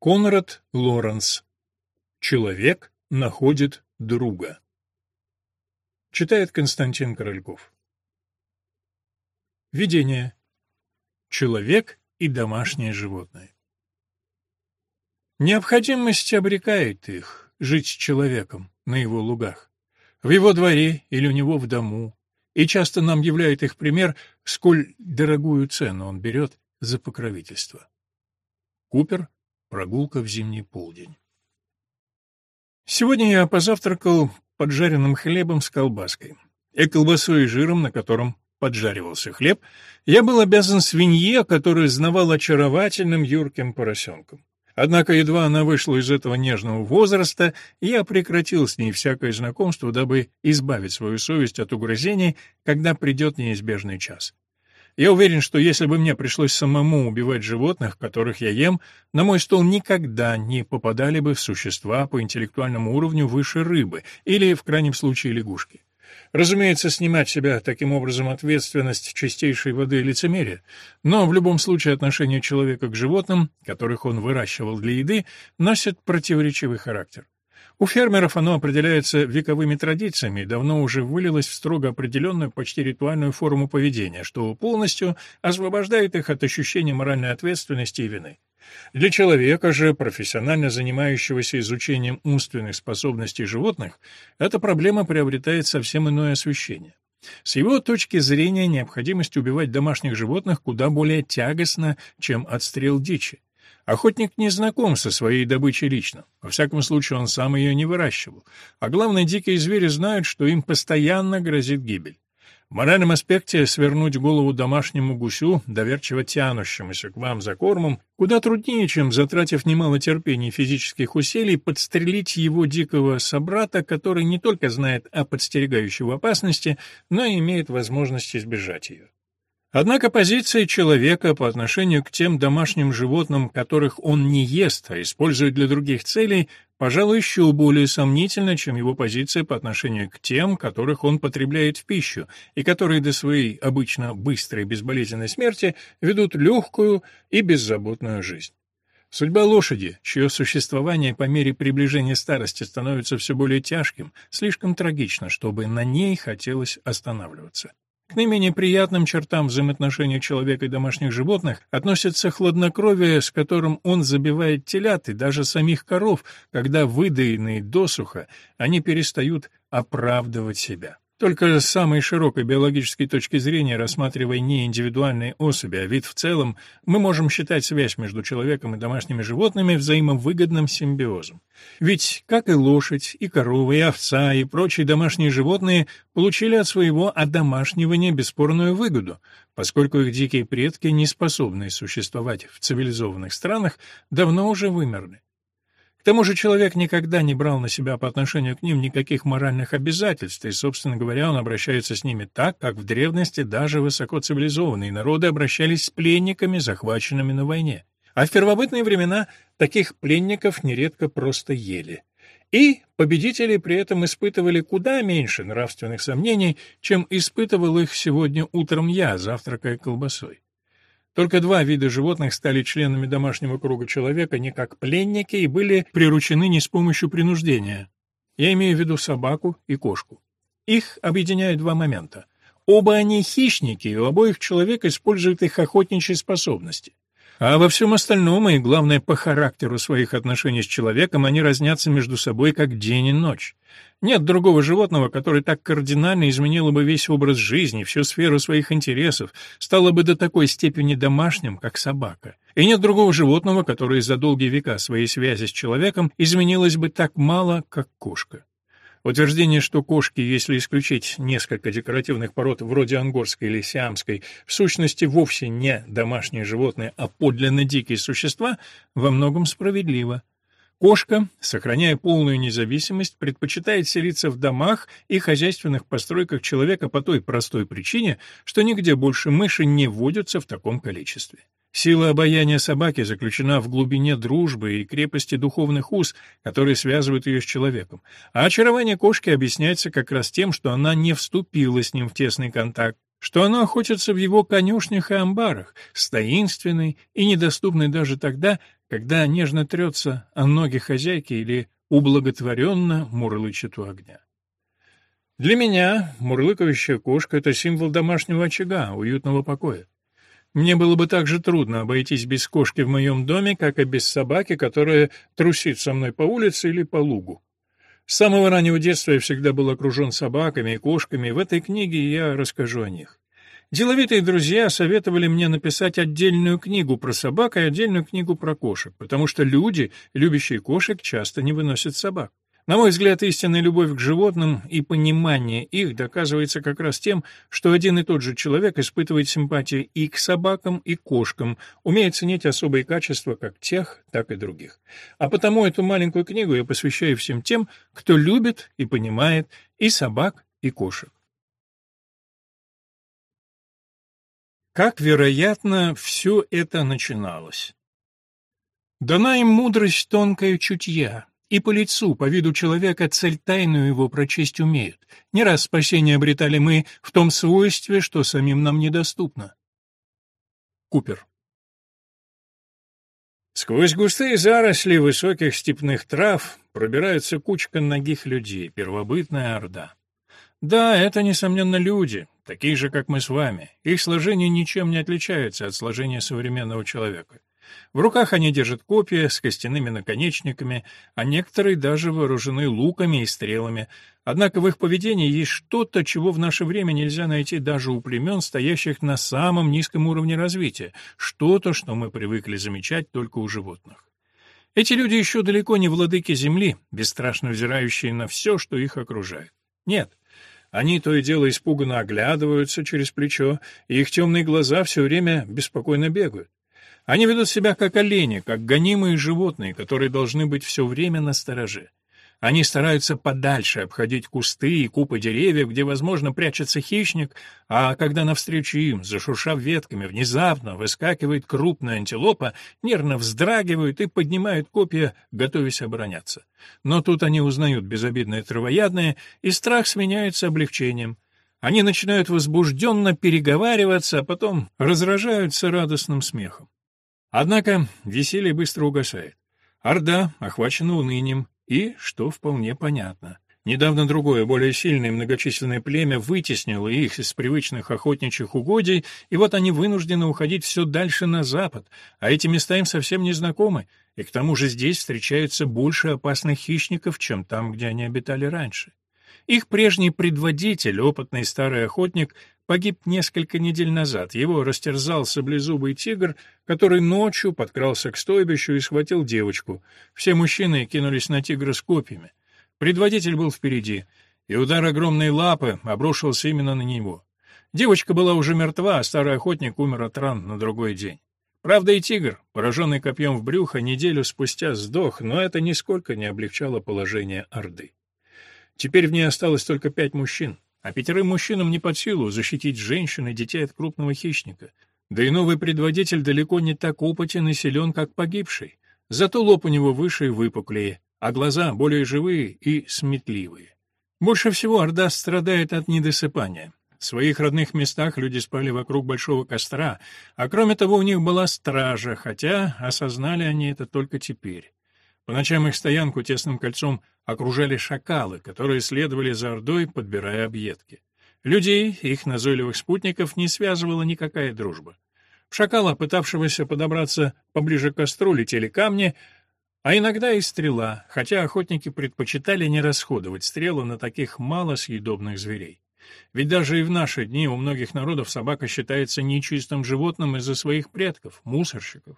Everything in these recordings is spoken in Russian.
Конрад Лоренс. Человек находит друга. Читает Константин Корольков. Видение. Человек и домашнее животное. Необходимость обрекает их жить с человеком на его лугах, в его дворе или у него в дому, и часто нам являет их пример, сколь дорогую цену он берет за покровительство. Купер Прогулка в зимний полдень. Сегодня я позавтракал поджаренным хлебом с колбаской. И колбасой и жиром, на котором поджаривался хлеб, я был обязан свинье, который знавал очаровательным юрким поросенком. Однако едва она вышла из этого нежного возраста, я прекратил с ней всякое знакомство, дабы избавить свою совесть от угрызений, когда придет неизбежный час. Я уверен, что если бы мне пришлось самому убивать животных, которых я ем, на мой стол никогда не попадали бы существа по интеллектуальному уровню выше рыбы или, в крайнем случае, лягушки. Разумеется, снимать себя таким образом ответственность чистейшей воды лицемерия, но в любом случае отношение человека к животным, которых он выращивал для еды, носит противоречивый характер. У фермеров оно определяется вековыми традициями и давно уже вылилось в строго определенную, почти ритуальную форму поведения, что полностью освобождает их от ощущения моральной ответственности и вины. Для человека же, профессионально занимающегося изучением умственных способностей животных, эта проблема приобретает совсем иное освещение. С его точки зрения необходимость убивать домашних животных куда более тягостна, чем отстрел дичи. Охотник не знаком со своей добычей лично. Во всяком случае, он сам ее не выращивал. А главное, дикие звери знают, что им постоянно грозит гибель. В моральном аспекте свернуть голову домашнему гусю, доверчиво тянущемуся к вам за кормом, куда труднее, чем, затратив немало терпения и физических усилий, подстрелить его дикого собрата, который не только знает о подстерегающей опасности, но и имеет возможность избежать ее. Однако позиция человека по отношению к тем домашним животным, которых он не ест, а использует для других целей, пожалуй, еще более сомнительна, чем его позиция по отношению к тем, которых он потребляет в пищу, и которые до своей обычно быстрой безболезненной смерти ведут легкую и беззаботную жизнь. Судьба лошади, чье существование по мере приближения старости становится все более тяжким, слишком трагично, чтобы на ней хотелось останавливаться. К наименее приятным чертам взаимоотношений человека и домашних животных относится хладнокровие, с которым он забивает телят и даже самих коров, когда выдаенные досуха, они перестают оправдывать себя. Только с самой широкой биологической точки зрения, рассматривая не индивидуальные особи, а вид в целом, мы можем считать связь между человеком и домашними животными взаимовыгодным симбиозом. Ведь, как и лошадь, и корова, и овца, и прочие домашние животные получили от своего одомашнивания бесспорную выгоду, поскольку их дикие предки, не способные существовать в цивилизованных странах, давно уже вымерли. Тому же человек никогда не брал на себя по отношению к ним никаких моральных обязательств, и, собственно говоря, он обращается с ними так, как в древности даже высокоцивилизованные народы обращались с пленниками, захваченными на войне. А в первобытные времена таких пленников нередко просто ели. И победители при этом испытывали куда меньше нравственных сомнений, чем испытывал их сегодня утром я, завтракая колбасой. Только два вида животных стали членами домашнего круга человека не как пленники и были приручены не с помощью принуждения. Я имею в виду собаку и кошку. Их объединяют два момента. Оба они хищники, и у обоих человек использует их охотничьи способности. А во всем остальном, и главное, по характеру своих отношений с человеком, они разнятся между собой как день и ночь. Нет другого животного, которое так кардинально изменило бы весь образ жизни, всю сферу своих интересов, стало бы до такой степени домашним, как собака. И нет другого животного, которое за долгие века своей связи с человеком изменилось бы так мало, как кошка. Утверждение, что кошки, если исключить несколько декоративных пород вроде ангорской или сиамской, в сущности вовсе не домашние животные, а подлинно дикие существа, во многом справедливо. Кошка, сохраняя полную независимость, предпочитает селиться в домах и хозяйственных постройках человека по той простой причине, что нигде больше мыши не водятся в таком количестве. Сила обаяния собаки заключена в глубине дружбы и крепости духовных уз, которые связывают ее с человеком. А очарование кошки объясняется как раз тем, что она не вступила с ним в тесный контакт, что она охотится в его конюшнях и амбарах, с и недоступной даже тогда, когда нежно трется о ноги хозяйки или ублаготворенно мурлычет у огня. Для меня мурлыкающая кошка — это символ домашнего очага, уютного покоя. Мне было бы так же трудно обойтись без кошки в моем доме, как и без собаки, которая трусит со мной по улице или по лугу. С самого раннего детства я всегда был окружен собаками и кошками, в этой книге я расскажу о них. Деловитые друзья советовали мне написать отдельную книгу про собак и отдельную книгу про кошек, потому что люди, любящие кошек, часто не выносят собак. На мой взгляд, истинная любовь к животным и понимание их доказывается как раз тем, что один и тот же человек испытывает симпатии и к собакам, и к кошкам, умеет ценить особые качества как тех, так и других. А потому эту маленькую книгу я посвящаю всем тем, кто любит и понимает и собак, и кошек. Как, вероятно, все это начиналось? Дана им мудрость тонкая чутья, и по лицу, по виду человека, цель тайную его прочесть умеют. Не раз спасение обретали мы в том свойстве, что самим нам недоступно. Купер. Сквозь густые заросли высоких степных трав пробирается кучка ногих людей, первобытная орда. Да, это, несомненно, люди, такие же, как мы с вами. Их сложение ничем не отличается от сложения современного человека. В руках они держат копья с костяными наконечниками, а некоторые даже вооружены луками и стрелами. Однако в их поведении есть что-то, чего в наше время нельзя найти даже у племен, стоящих на самом низком уровне развития, что-то, что мы привыкли замечать только у животных. Эти люди еще далеко не владыки земли, бесстрашно взирающие на все, что их окружает. Нет, они то и дело испуганно оглядываются через плечо, и их темные глаза все время беспокойно бегают. Они ведут себя как олени, как гонимые животные, которые должны быть все время на стороже. Они стараются подальше обходить кусты и купы деревьев, где, возможно, прячется хищник, а когда навстречу им, зашуршав ветками, внезапно выскакивает крупная антилопа, нервно вздрагивают и поднимают копья, готовясь обороняться. Но тут они узнают безобидное травоядное, и страх сменяется облегчением. Они начинают возбужденно переговариваться, а потом разражаются радостным смехом. Однако веселье быстро угасает. Орда охвачена унынием, и, что вполне понятно, недавно другое, более сильное и многочисленное племя вытеснило их из привычных охотничьих угодий, и вот они вынуждены уходить все дальше на запад, а эти места им совсем не знакомы, и к тому же здесь встречаются больше опасных хищников, чем там, где они обитали раньше. Их прежний предводитель, опытный старый охотник, погиб несколько недель назад. Его растерзал саблезубый тигр, который ночью подкрался к стойбищу и схватил девочку. Все мужчины кинулись на тигра с копьями. Предводитель был впереди, и удар огромной лапы обрушился именно на него. Девочка была уже мертва, а старый охотник умер от ран на другой день. Правда, и тигр, пораженный копьем в брюхо, неделю спустя сдох, но это нисколько не облегчало положение Орды. Теперь в ней осталось только пять мужчин. А пятерым мужчинам не под силу защитить женщин и детей от крупного хищника. Да и новый предводитель далеко не так опытен и силен, как погибший. Зато лоб у него выше и выпуклее, а глаза более живые и сметливые. Больше всего Орда страдает от недосыпания. В своих родных местах люди спали вокруг большого костра, а кроме того у них была стража, хотя осознали они это только теперь. По ночам их стоянку тесным кольцом окружали шакалы, которые следовали за Ордой, подбирая объедки. Людей, их назойливых спутников, не связывала никакая дружба. В шакала, пытавшегося подобраться поближе к костру, летели камни, а иногда и стрела, хотя охотники предпочитали не расходовать стрелы на таких малосъедобных зверей. Ведь даже и в наши дни у многих народов собака считается нечистым животным из-за своих предков, мусорщиков.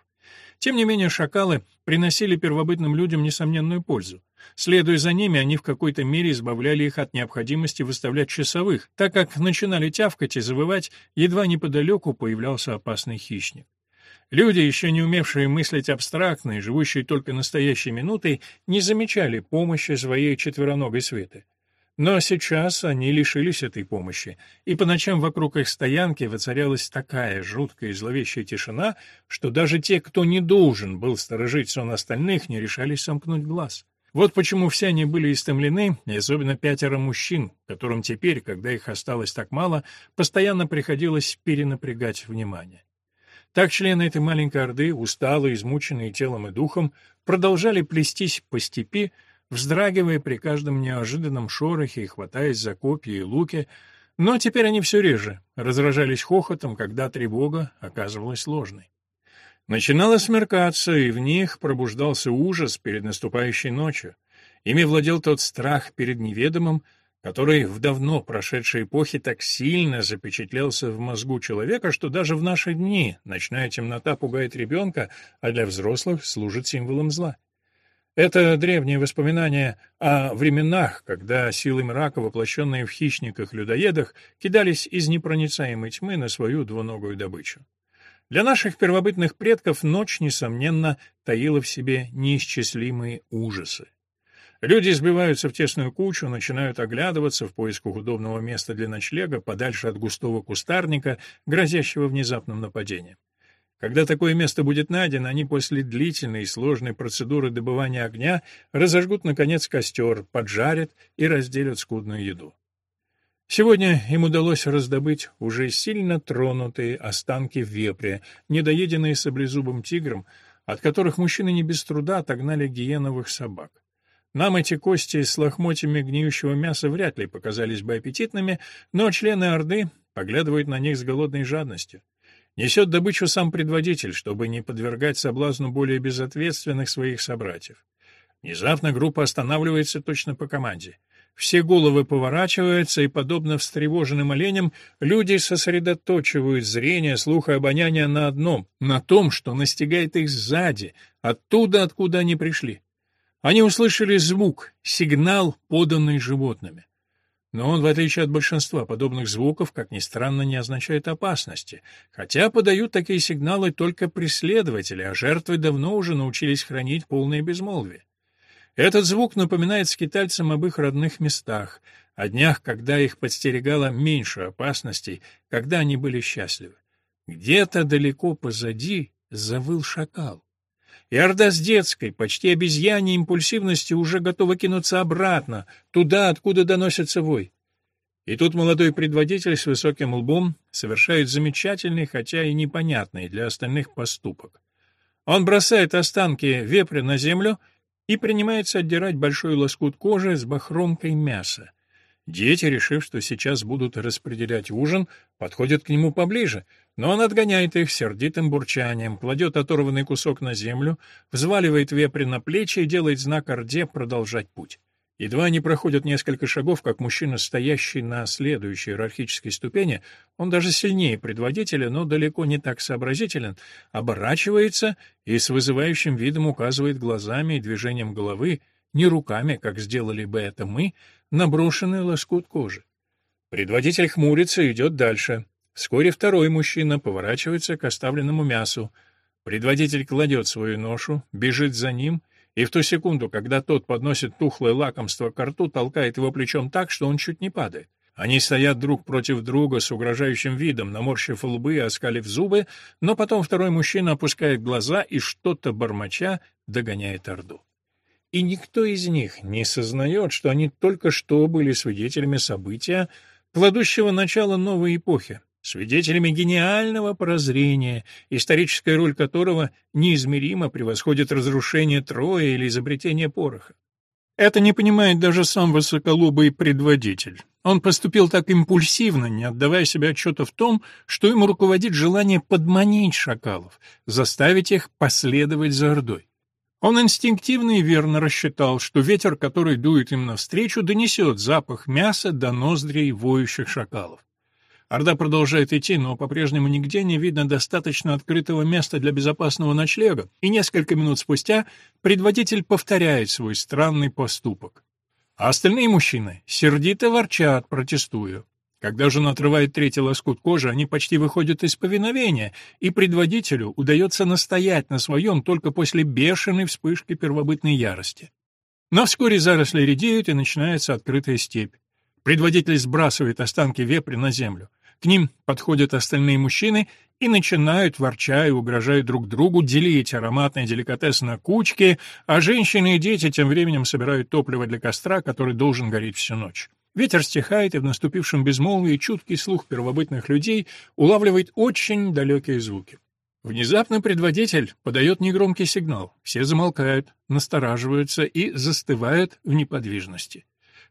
Тем не менее, шакалы приносили первобытным людям несомненную пользу. Следуя за ними, они в какой-то мере избавляли их от необходимости выставлять часовых, так как начинали тявкать и завывать, едва неподалеку появлялся опасный хищник. Люди, еще не умевшие мыслить абстрактно и живущие только настоящей минутой, не замечали помощи своей четвероногой светы. Но сейчас они лишились этой помощи, и по ночам вокруг их стоянки воцарялась такая жуткая и зловещая тишина, что даже те, кто не должен был сторожить сон остальных, не решались сомкнуть глаз. Вот почему все они были истомлены, особенно пятеро мужчин, которым теперь, когда их осталось так мало, постоянно приходилось перенапрягать внимание. Так члены этой маленькой орды, усталые, измученные телом и духом, продолжали плестись по степи, вздрагивая при каждом неожиданном шорохе и хватаясь за копья и луки, но теперь они все реже разражались хохотом, когда тревога оказывалась ложной. Начинало смеркаться, и в них пробуждался ужас перед наступающей ночью. Ими владел тот страх перед неведомым, который в давно прошедшей эпохе так сильно запечатлелся в мозгу человека, что даже в наши дни ночная темнота пугает ребенка, а для взрослых служит символом зла. Это древние воспоминания о временах, когда силы мрака, воплощенные в хищниках-людоедах, кидались из непроницаемой тьмы на свою двуногую добычу. Для наших первобытных предков ночь, несомненно, таила в себе неисчислимые ужасы. Люди сбиваются в тесную кучу, начинают оглядываться в поисках удобного места для ночлега, подальше от густого кустарника, грозящего внезапным нападением. Когда такое место будет найдено, они после длительной и сложной процедуры добывания огня разожгут, наконец, костер, поджарят и разделят скудную еду. Сегодня им удалось раздобыть уже сильно тронутые останки вепря, недоеденные саблезубым тигром, от которых мужчины не без труда отогнали гиеновых собак. Нам эти кости с лохмотьями гниющего мяса вряд ли показались бы аппетитными, но члены Орды поглядывают на них с голодной жадностью. Несет добычу сам предводитель, чтобы не подвергать соблазну более безответственных своих собратьев. Внезапно группа останавливается точно по команде. Все головы поворачиваются, и, подобно встревоженным оленям, люди сосредоточивают зрение, слух и обоняние на одном, на том, что настигает их сзади, оттуда, откуда они пришли. Они услышали звук, сигнал, поданный животными. Но он, в отличие от большинства подобных звуков, как ни странно, не означает опасности, хотя подают такие сигналы только преследователи, а жертвы давно уже научились хранить полное безмолвие. Этот звук напоминает скитальцам об их родных местах, о днях, когда их подстерегало меньше опасностей, когда они были счастливы. Где-то далеко позади завыл шакал и Орда с детской, почти обезьяньей импульсивностью уже готова кинуться обратно, туда, откуда доносится вой. И тут молодой предводитель с высоким лбом совершает замечательный, хотя и непонятный для остальных поступок. Он бросает останки вепря на землю и принимается отдирать большой лоскут кожи с бахромкой мяса. Дети, решив, что сейчас будут распределять ужин, подходят к нему поближе, но он отгоняет их сердитым бурчанием, кладет оторванный кусок на землю, взваливает вепрь на плечи и делает знак Орде продолжать путь. Едва они проходят несколько шагов, как мужчина, стоящий на следующей иерархической ступени, он даже сильнее предводителя, но далеко не так сообразителен, оборачивается и с вызывающим видом указывает глазами и движением головы, не руками, как сделали бы это мы, наброшенный лоскут кожи. Предводитель хмурится и идет дальше. Вскоре второй мужчина поворачивается к оставленному мясу. Предводитель кладет свою ношу, бежит за ним, и в ту секунду, когда тот подносит тухлое лакомство к рту, толкает его плечом так, что он чуть не падает. Они стоят друг против друга с угрожающим видом, наморщив лбы и оскалив зубы, но потом второй мужчина опускает глаза и что-то бормоча догоняет Орду и никто из них не сознает, что они только что были свидетелями события, кладущего начала новой эпохи, свидетелями гениального прозрения, историческая роль которого неизмеримо превосходит разрушение Троя или изобретение пороха. Это не понимает даже сам высоколобый предводитель. Он поступил так импульсивно, не отдавая себе отчета в том, что ему руководит желание подманить шакалов, заставить их последовать за Ордой. Он инстинктивно и верно рассчитал, что ветер, который дует им навстречу, донесет запах мяса до ноздрей воющих шакалов. Орда продолжает идти, но по-прежнему нигде не видно достаточно открытого места для безопасного ночлега, и несколько минут спустя предводитель повторяет свой странный поступок. А остальные мужчины сердито ворчат, протестуя. Когда же он отрывает третий лоскут кожи, они почти выходят из повиновения, и предводителю удается настоять на своем только после бешеной вспышки первобытной ярости. Но вскоре заросли редеют, и начинается открытая степь. Предводитель сбрасывает останки вепря на землю. К ним подходят остальные мужчины и начинают, ворча и угрожая друг другу, делить ароматный деликатес на кучки, а женщины и дети тем временем собирают топливо для костра, который должен гореть всю ночь. Ветер стихает, и в наступившем безмолвии чуткий слух первобытных людей улавливает очень далекие звуки. Внезапно предводитель подает негромкий сигнал. Все замолкают, настораживаются и застывают в неподвижности.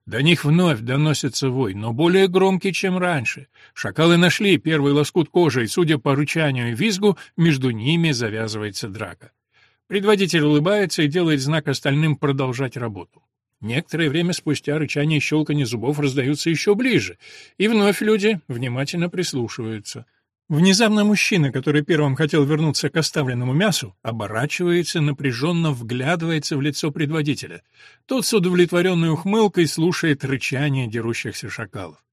До них вновь доносится вой, но более громкий, чем раньше. Шакалы нашли первый лоскут кожи, и, судя по рычанию и визгу, между ними завязывается драка. Предводитель улыбается и делает знак остальным продолжать работу. Некоторое время спустя рычание и щелканье зубов раздаются еще ближе, и вновь люди внимательно прислушиваются — Внезапно мужчина, который первым хотел вернуться к оставленному мясу, оборачивается, напряженно вглядывается в лицо предводителя. Тот с удовлетворенной ухмылкой слушает рычание дерущихся шакалов.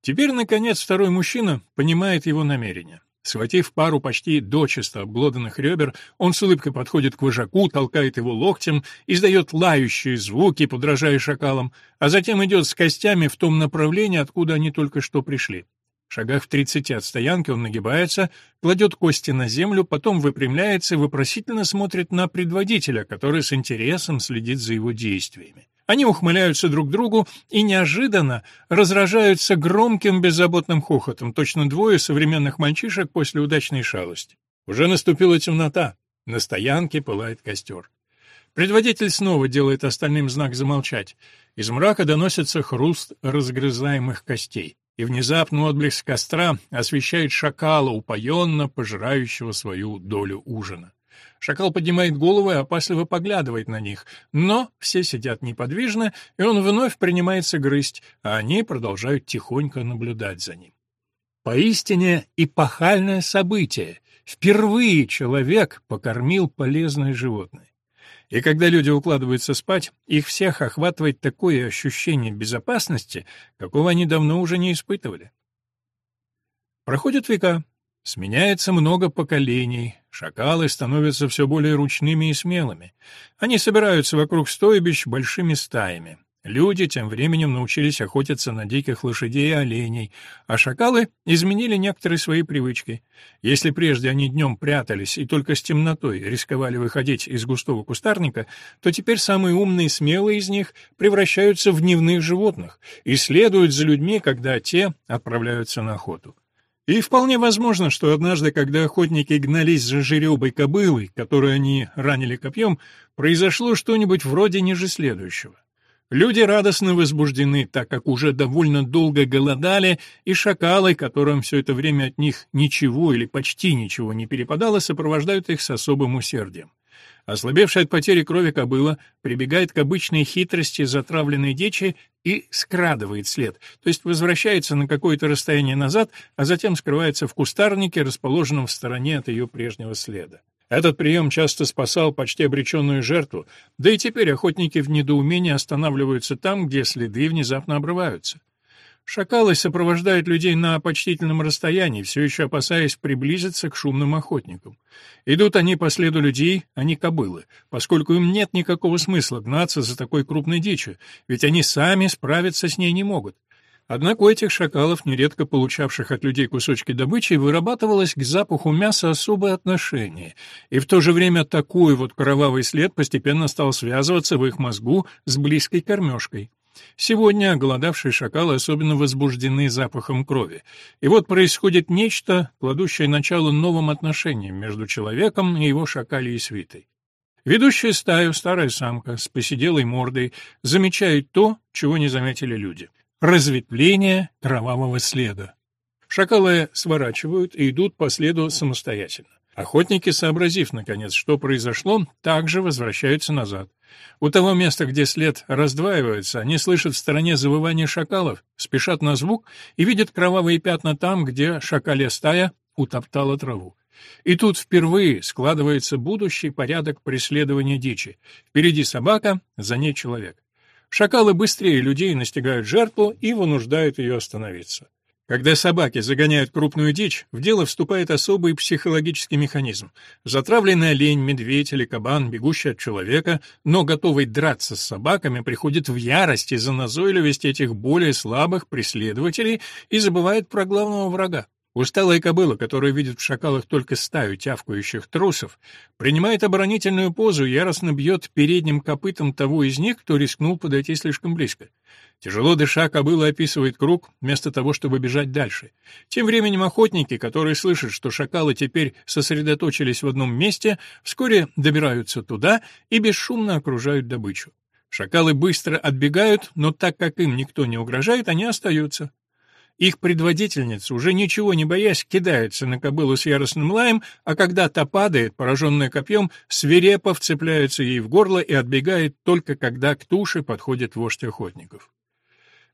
Теперь, наконец, второй мужчина понимает его намерение. Схватив пару почти дочисто обглоданных ребер, он с улыбкой подходит к вожаку, толкает его локтем, издает лающие звуки, подражая шакалам, а затем идет с костями в том направлении, откуда они только что пришли. В шагах в тридцати от стоянки он нагибается, кладет кости на землю, потом выпрямляется и вопросительно смотрит на предводителя, который с интересом следит за его действиями. Они ухмыляются друг другу и неожиданно разражаются громким беззаботным хохотом, точно двое современных мальчишек после удачной шалости. Уже наступила темнота, на стоянке пылает костер. Предводитель снова делает остальным знак замолчать. Из мрака доносится хруст разгрызаемых костей и внезапно отблеск костра освещает шакала, упоенно пожирающего свою долю ужина. Шакал поднимает голову и опасливо поглядывает на них, но все сидят неподвижно, и он вновь принимается грызть, а они продолжают тихонько наблюдать за ним. Поистине эпохальное событие. Впервые человек покормил полезное животное. И когда люди укладываются спать, их всех охватывает такое ощущение безопасности, какого они давно уже не испытывали. Проходят века, сменяется много поколений, шакалы становятся все более ручными и смелыми. Они собираются вокруг стойбищ большими стаями. Люди тем временем научились охотиться на диких лошадей и оленей, а шакалы изменили некоторые свои привычки. Если прежде они днем прятались и только с темнотой рисковали выходить из густого кустарника, то теперь самые умные и смелые из них превращаются в дневных животных и следуют за людьми, когда те отправляются на охоту. И вполне возможно, что однажды, когда охотники гнались за жеребой кобылой, которую они ранили копьем, произошло что-нибудь вроде ниже следующего. Люди радостно возбуждены, так как уже довольно долго голодали, и шакалы, которым все это время от них ничего или почти ничего не перепадало, сопровождают их с особым усердием. Ослабевшая от потери крови кобыла прибегает к обычной хитрости затравленной дичи и скрадывает след, то есть возвращается на какое-то расстояние назад, а затем скрывается в кустарнике, расположенном в стороне от ее прежнего следа. Этот прием часто спасал почти обреченную жертву, да и теперь охотники в недоумении останавливаются там, где следы внезапно обрываются. Шакалы сопровождают людей на почтительном расстоянии, все еще опасаясь приблизиться к шумным охотникам. Идут они по следу людей, а не кобылы, поскольку им нет никакого смысла гнаться за такой крупной дичью, ведь они сами справиться с ней не могут. Однако у этих шакалов, нередко получавших от людей кусочки добычи, вырабатывалось к запаху мяса особое отношение, и в то же время такой вот кровавый след постепенно стал связываться в их мозгу с близкой кормежкой. Сегодня голодавшие шакалы особенно возбуждены запахом крови. И вот происходит нечто, кладущее начало новым отношениям между человеком и его шакалией свитой. Ведущая стаю, старая самка с посиделой мордой, замечает то, чего не заметили люди разветвление кровавого следа. Шакалы сворачивают и идут по следу самостоятельно. Охотники, сообразив, наконец, что произошло, также возвращаются назад. У того места, где след раздваивается, они слышат в стороне завывание шакалов, спешат на звук и видят кровавые пятна там, где шакалья стая утоптала траву. И тут впервые складывается будущий порядок преследования дичи. Впереди собака, за ней человек. Шакалы быстрее людей настигают жертву и вынуждают ее остановиться. Когда собаки загоняют крупную дичь, в дело вступает особый психологический механизм. Затравленный олень, медведь или кабан, бегущий от человека, но готовый драться с собаками, приходит в ярость из-за назойливости этих более слабых преследователей и забывает про главного врага. Усталая кобыла, которая видит в шакалах только стаю тявкающих трусов, принимает оборонительную позу и яростно бьет передним копытом того из них, кто рискнул подойти слишком близко. Тяжело дыша, кобыла описывает круг, вместо того, чтобы бежать дальше. Тем временем охотники, которые слышат, что шакалы теперь сосредоточились в одном месте, вскоре добираются туда и бесшумно окружают добычу. Шакалы быстро отбегают, но так как им никто не угрожает, они остаются. Их предводительница, уже ничего не боясь, кидается на кобылу с яростным лаем, а когда та падает, пораженная копьем, свирепо вцепляется ей в горло и отбегает только когда к туше подходит вождь охотников.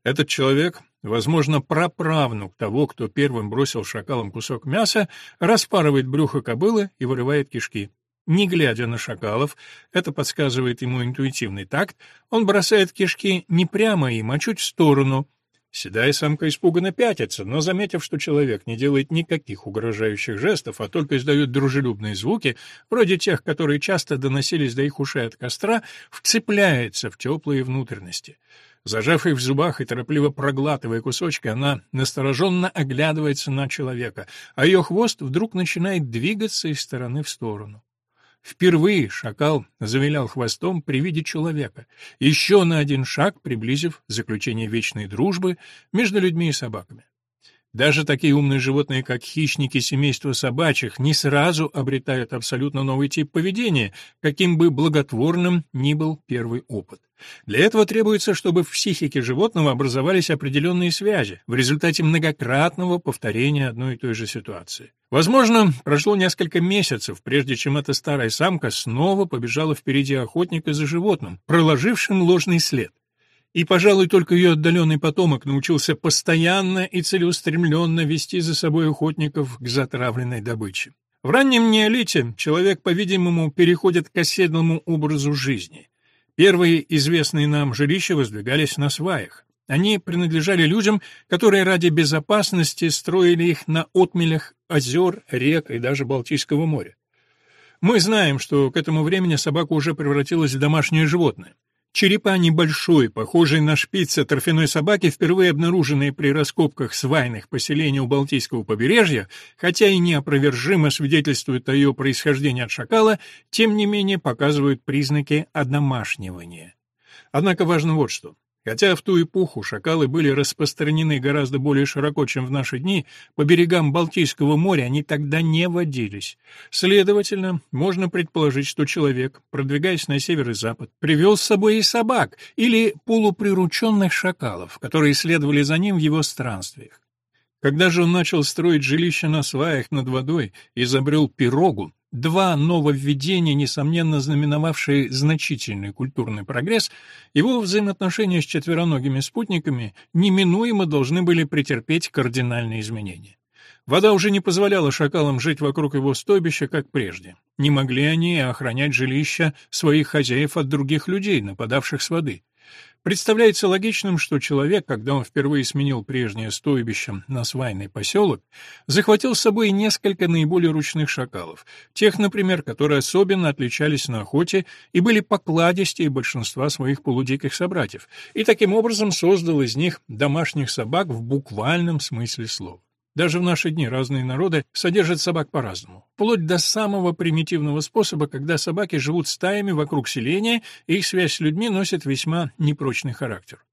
Этот человек, возможно, праправнук того, кто первым бросил шакалам кусок мяса, распарывает брюхо кобылы и вырывает кишки. Не глядя на шакалов, это подсказывает ему интуитивный такт, он бросает кишки не прямо им, а чуть в сторону, Седая самка испуганно пятится, но, заметив, что человек не делает никаких угрожающих жестов, а только издает дружелюбные звуки, вроде тех, которые часто доносились до их ушей от костра, вцепляется в теплые внутренности. Зажав их в зубах и торопливо проглатывая кусочки, она настороженно оглядывается на человека, а ее хвост вдруг начинает двигаться из стороны в сторону. Впервые шакал завилял хвостом при виде человека, еще на один шаг приблизив заключение вечной дружбы между людьми и собаками. Даже такие умные животные, как хищники семейства собачьих, не сразу обретают абсолютно новый тип поведения, каким бы благотворным ни был первый опыт. Для этого требуется, чтобы в психике животного образовались определенные связи в результате многократного повторения одной и той же ситуации. Возможно, прошло несколько месяцев, прежде чем эта старая самка снова побежала впереди охотника за животным, проложившим ложный след. И, пожалуй, только ее отдаленный потомок научился постоянно и целеустремленно вести за собой охотников к затравленной добыче. В раннем неолите человек, по-видимому, переходит к оседлому образу жизни. Первые известные нам жилища воздвигались на сваях. Они принадлежали людям, которые ради безопасности строили их на отмелях озер, рек и даже Балтийского моря. Мы знаем, что к этому времени собака уже превратилась в домашнее животное. Черепа небольшой, похожей на шпица торфяной собаки, впервые обнаруженные при раскопках свайных поселений у Балтийского побережья, хотя и неопровержимо свидетельствуют о ее происхождении от шакала, тем не менее показывают признаки одомашнивания. Однако важно вот что. Хотя в ту эпоху шакалы были распространены гораздо более широко, чем в наши дни, по берегам Балтийского моря они тогда не водились. Следовательно, можно предположить, что человек, продвигаясь на север и запад, привел с собой и собак или полуприрученных шакалов, которые следовали за ним в его странствиях. Когда же он начал строить жилище на сваях над водой и изобрел пирогу, два нововведения, несомненно знаменовавшие значительный культурный прогресс, его взаимоотношения с четвероногими спутниками неминуемо должны были претерпеть кардинальные изменения. Вода уже не позволяла шакалам жить вокруг его стойбища, как прежде. Не могли они охранять жилища своих хозяев от других людей, нападавших с воды. Представляется логичным, что человек, когда он впервые сменил прежнее стойбище на свайный поселок, захватил с собой несколько наиболее ручных шакалов, тех, например, которые особенно отличались на охоте и были покладистее большинства своих полудиких собратьев, и таким образом создал из них домашних собак в буквальном смысле слова. Даже в наши дни разные народы содержат собак по-разному, вплоть до самого примитивного способа, когда собаки живут стаями вокруг селения, и их связь с людьми носит весьма непрочный характер.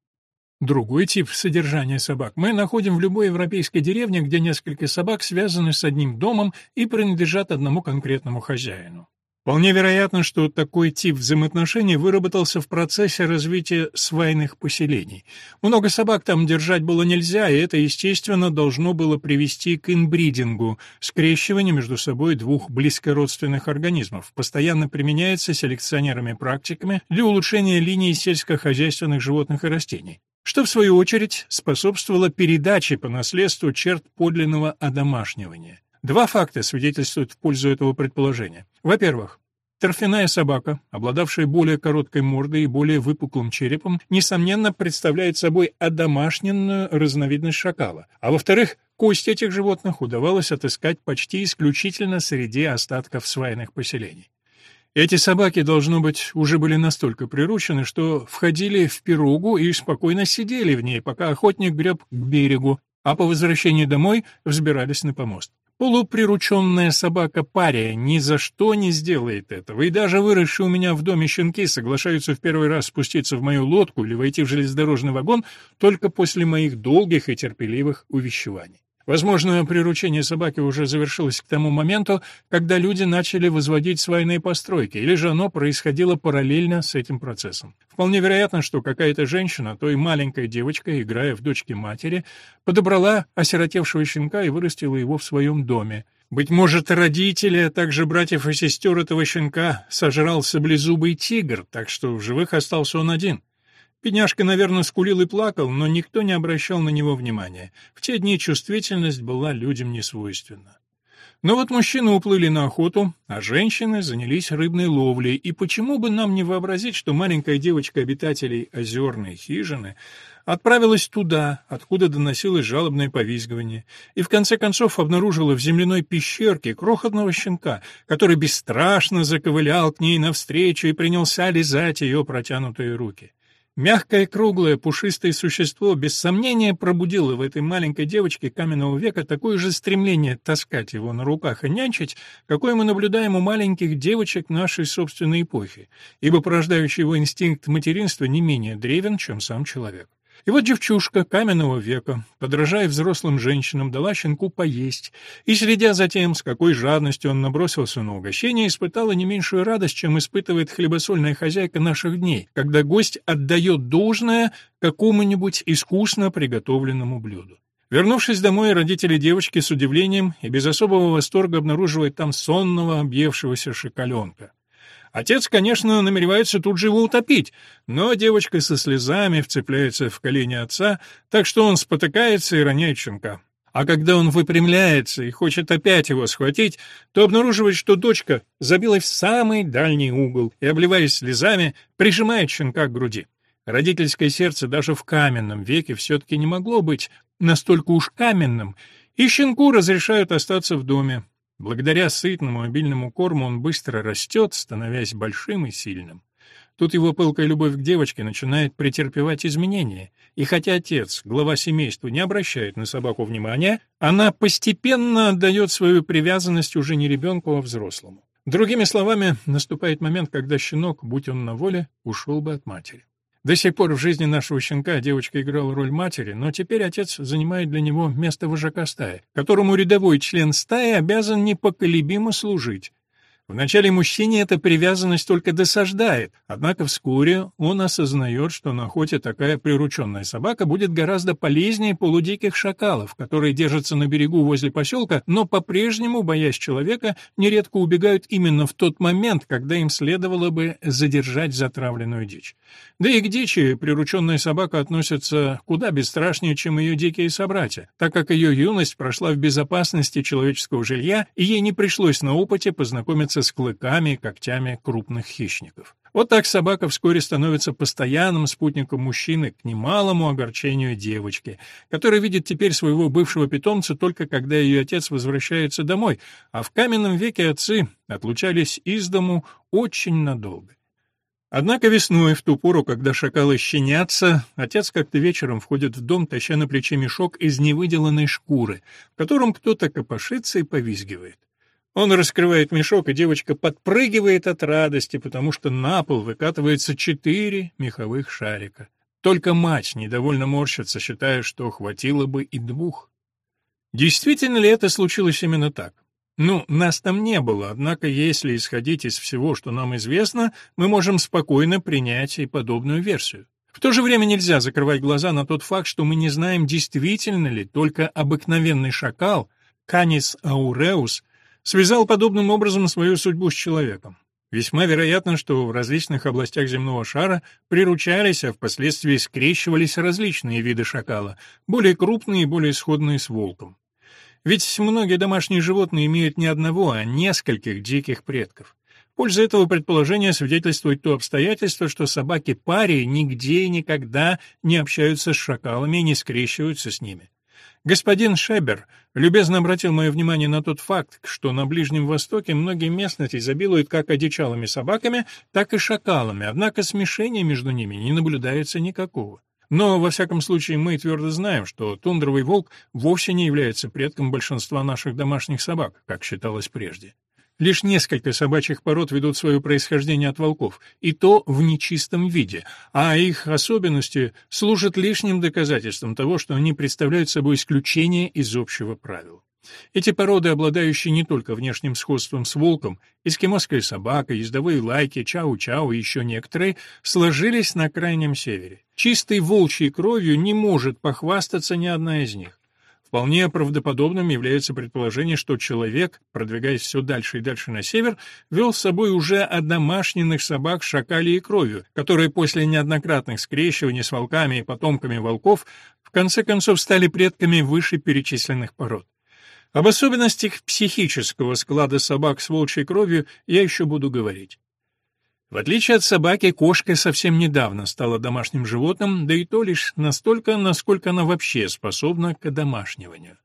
Другой тип содержания собак мы находим в любой европейской деревне, где несколько собак связаны с одним домом и принадлежат одному конкретному хозяину. Вполне вероятно, что такой тип взаимоотношений выработался в процессе развития свайных поселений. Много собак там держать было нельзя, и это, естественно, должно было привести к инбридингу, скрещиванию между собой двух близкородственных организмов, постоянно применяется селекционерами-практиками для улучшения линии сельскохозяйственных животных и растений что, в свою очередь, способствовало передаче по наследству черт подлинного одомашнивания. Два факта свидетельствуют в пользу этого предположения. Во-первых, торфяная собака, обладавшая более короткой мордой и более выпуклым черепом, несомненно представляет собой одомашненную разновидность шакала. А во-вторых, кости этих животных удавалось отыскать почти исключительно среди остатков свайных поселений. Эти собаки, должно быть, уже были настолько приручены, что входили в пирогу и спокойно сидели в ней, пока охотник греб к берегу, а по возвращении домой взбирались на помост. Полуприрученная собака Пария ни за что не сделает этого, и даже выросшие у меня в доме щенки соглашаются в первый раз спуститься в мою лодку или войти в железнодорожный вагон только после моих долгих и терпеливых увещеваний. Возможно, приручение собаки уже завершилось к тому моменту, когда люди начали возводить свайные постройки, или же оно происходило параллельно с этим процессом. Вполне вероятно, что какая-то женщина, то и маленькая девочка, играя в дочке матери, подобрала осиротевшего щенка и вырастила его в своем доме. Быть может, родители, а также братьев и сестер этого щенка сожрал саблезубый тигр, так что в живых остался он один. Бедняжка, наверное, скулил и плакал, но никто не обращал на него внимания. В те дни чувствительность была людям несвойственна. Но вот мужчины уплыли на охоту, а женщины занялись рыбной ловлей, и почему бы нам не вообразить, что маленькая девочка обитателей озерной хижины отправилась туда, откуда доносилось жалобное повизгивание, и в конце концов обнаружила в земляной пещерке крохотного щенка, который бесстрашно заковылял к ней навстречу и принялся лизать ее протянутые руки. Мягкое, круглое, пушистое существо без сомнения пробудило в этой маленькой девочке каменного века такое же стремление таскать его на руках и нянчить, какое мы наблюдаем у маленьких девочек нашей собственной эпохи, ибо порождающий его инстинкт материнства не менее древен, чем сам человек. И вот девчушка каменного века, подражая взрослым женщинам, дала щенку поесть, и, следя за тем, с какой жадностью он набросился на угощение, испытала не меньшую радость, чем испытывает хлебосольная хозяйка наших дней, когда гость отдает должное какому-нибудь искусно приготовленному блюду. Вернувшись домой, родители девочки с удивлением и без особого восторга обнаруживают там сонного, объевшегося шоколенка. Отец, конечно, намеревается тут же его утопить, но девочка со слезами вцепляется в колени отца, так что он спотыкается и роняет щенка. А когда он выпрямляется и хочет опять его схватить, то обнаруживает, что дочка забилась в самый дальний угол и, обливаясь слезами, прижимает щенка к груди. Родительское сердце даже в каменном веке все-таки не могло быть настолько уж каменным, и щенку разрешают остаться в доме. Благодаря сытному обильному корму он быстро растет, становясь большим и сильным. Тут его пылкая любовь к девочке начинает претерпевать изменения, и хотя отец, глава семейства, не обращает на собаку внимания, она постепенно отдает свою привязанность уже не ребенку, а взрослому. Другими словами, наступает момент, когда щенок, будь он на воле, ушел бы от матери. До сих пор в жизни нашего щенка девочка играла роль матери, но теперь отец занимает для него место вожака стаи, которому рядовой член стаи обязан непоколебимо служить. Вначале мужчине эта привязанность только досаждает, однако вскоре он осознает, что на охоте такая прирученная собака будет гораздо полезнее полудиких шакалов, которые держатся на берегу возле поселка, но по-прежнему, боясь человека, нередко убегают именно в тот момент, когда им следовало бы задержать затравленную дичь. Да и к дичи прирученная собака относится куда бесстрашнее, чем ее дикие собратья, так как ее юность прошла в безопасности человеческого жилья, и ей не пришлось на опыте познакомиться с клыками и когтями крупных хищников. Вот так собака вскоре становится постоянным спутником мужчины к немалому огорчению девочки, которая видит теперь своего бывшего питомца только когда ее отец возвращается домой, а в каменном веке отцы отлучались из дому очень надолго. Однако весной, в ту пору, когда шакалы щенятся, отец как-то вечером входит в дом, таща на плече мешок из невыделанной шкуры, в котором кто-то копошится и повизгивает. Он раскрывает мешок, и девочка подпрыгивает от радости, потому что на пол выкатывается четыре меховых шарика. Только мать недовольно морщится, считая, что хватило бы и двух. Действительно ли это случилось именно так? Ну, нас там не было, однако если исходить из всего, что нам известно, мы можем спокойно принять и подобную версию. В то же время нельзя закрывать глаза на тот факт, что мы не знаем, действительно ли только обыкновенный шакал, Canis aureus, связал подобным образом свою судьбу с человеком. Весьма вероятно, что в различных областях земного шара приручались, а впоследствии скрещивались различные виды шакала, более крупные и более сходные с волком. Ведь многие домашние животные имеют не одного, а нескольких диких предков. В пользу этого предположения свидетельствует то обстоятельство, что собаки-пари нигде и никогда не общаются с шакалами и не скрещиваются с ними. Господин Шебер любезно обратил мое внимание на тот факт, что на Ближнем Востоке многие местности изобилуют как одичалыми собаками, так и шакалами, однако смешения между ними не наблюдается никакого. Но, во всяком случае, мы твердо знаем, что тундровый волк вовсе не является предком большинства наших домашних собак, как считалось прежде. Лишь несколько собачьих пород ведут свое происхождение от волков, и то в нечистом виде, а их особенности служат лишним доказательством того, что они представляют собой исключение из общего правила. Эти породы, обладающие не только внешним сходством с волком, эскимосская собака, ездовые лайки, чау-чау и еще некоторые, сложились на крайнем севере. Чистой волчьей кровью не может похвастаться ни одна из них. Вполне правдоподобным является предположение, что человек, продвигаясь все дальше и дальше на север, вел с собой уже одомашненных собак шакалией кровью, которые после неоднократных скрещиваний с волками и потомками волков в конце концов стали предками вышеперечисленных пород. Об особенностях психического склада собак с волчьей кровью я еще буду говорить. В отличие от собаки, кошка совсем недавно стала домашним животным, да и то лишь настолько, насколько она вообще способна к домашниванию.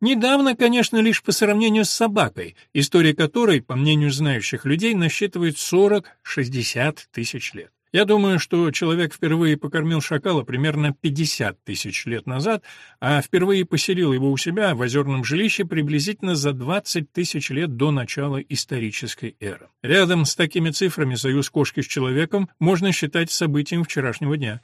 Недавно, конечно, лишь по сравнению с собакой, история которой, по мнению знающих людей, насчитывает 40-60 тысяч лет. Я думаю, что человек впервые покормил шакала примерно 50 тысяч лет назад, а впервые поселил его у себя в озерном жилище приблизительно за 20 тысяч лет до начала исторической эры. Рядом с такими цифрами союз кошки с человеком можно считать событием вчерашнего дня.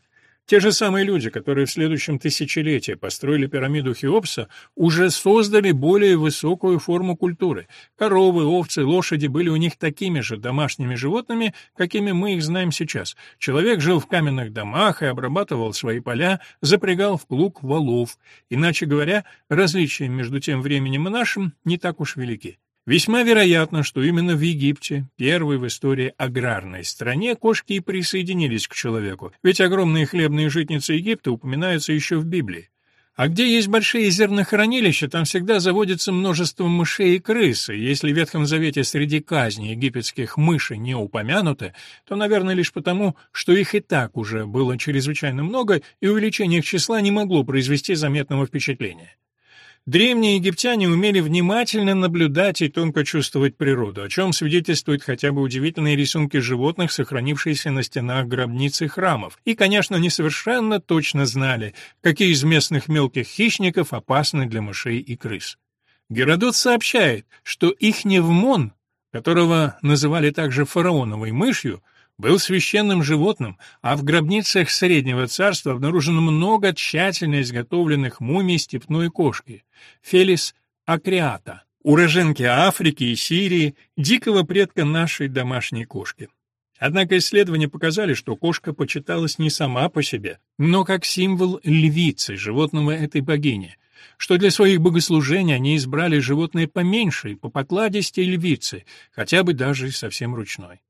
Те же самые люди, которые в следующем тысячелетии построили пирамиду Хеопса, уже создали более высокую форму культуры. Коровы, овцы, лошади были у них такими же домашними животными, какими мы их знаем сейчас. Человек жил в каменных домах и обрабатывал свои поля, запрягал в плуг валов. Иначе говоря, различия между тем временем и нашим не так уж велики. Весьма вероятно, что именно в Египте, первой в истории аграрной стране, кошки и присоединились к человеку, ведь огромные хлебные житницы Египта упоминаются еще в Библии. А где есть большие зернохранилища, там всегда заводится множество мышей и крыс, и если в Ветхом Завете среди казней египетских мышей не упомянуты, то, наверное, лишь потому, что их и так уже было чрезвычайно много, и увеличение их числа не могло произвести заметного впечатления. Древние египтяне умели внимательно наблюдать и тонко чувствовать природу, о чем свидетельствуют хотя бы удивительные рисунки животных, сохранившиеся на стенах гробниц и храмов, и, конечно, они совершенно точно знали, какие из местных мелких хищников опасны для мышей и крыс. Геродот сообщает, что Ихневмон, которого называли также фараоновой мышью, был священным животным, а в гробницах Среднего Царства обнаружено много тщательно изготовленных мумий степной кошки — Фелис акриата, уроженки Африки и Сирии, дикого предка нашей домашней кошки. Однако исследования показали, что кошка почиталась не сама по себе, но как символ львицы, животного этой богини, что для своих богослужений они избрали животное поменьше и по покладистей львицы, хотя бы даже совсем ручной.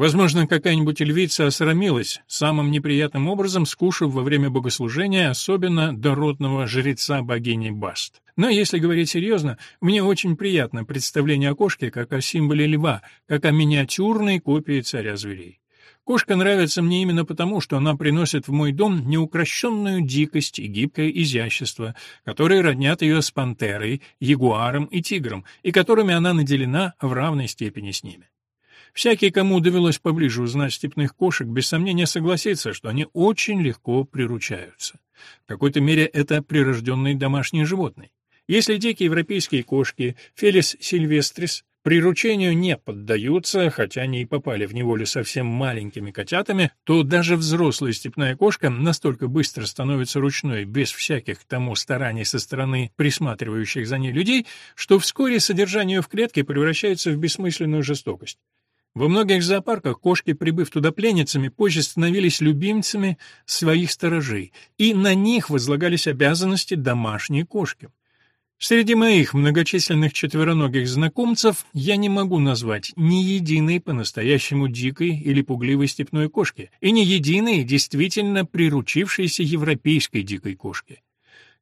Возможно, какая-нибудь львица осрамилась, самым неприятным образом скушав во время богослужения особенно дородного жреца богини Баст. Но если говорить серьезно, мне очень приятно представление о кошке как о символе льва, как о миниатюрной копии царя зверей. Кошка нравится мне именно потому, что она приносит в мой дом неукрощенную дикость и гибкое изящество, которые роднят ее с пантерой, ягуаром и тигром, и которыми она наделена в равной степени с ними. Всякий, кому довелось поближе узнать степных кошек, без сомнения согласится, что они очень легко приручаются. В какой-то мере это прирожденные домашние животные. Если дикие европейские кошки, Фелис сильвестрис, приручению не поддаются, хотя они и попали в неволю совсем маленькими котятами, то даже взрослая степная кошка настолько быстро становится ручной, без всяких тому стараний со стороны присматривающих за ней людей, что вскоре содержание в клетке превращается в бессмысленную жестокость. Во многих зоопарках кошки, прибыв туда пленницами, позже становились любимцами своих сторожей, и на них возлагались обязанности домашней кошки. Среди моих многочисленных четвероногих знакомцев я не могу назвать ни единой по-настоящему дикой или пугливой степной кошки, и ни единой действительно приручившейся европейской дикой кошки.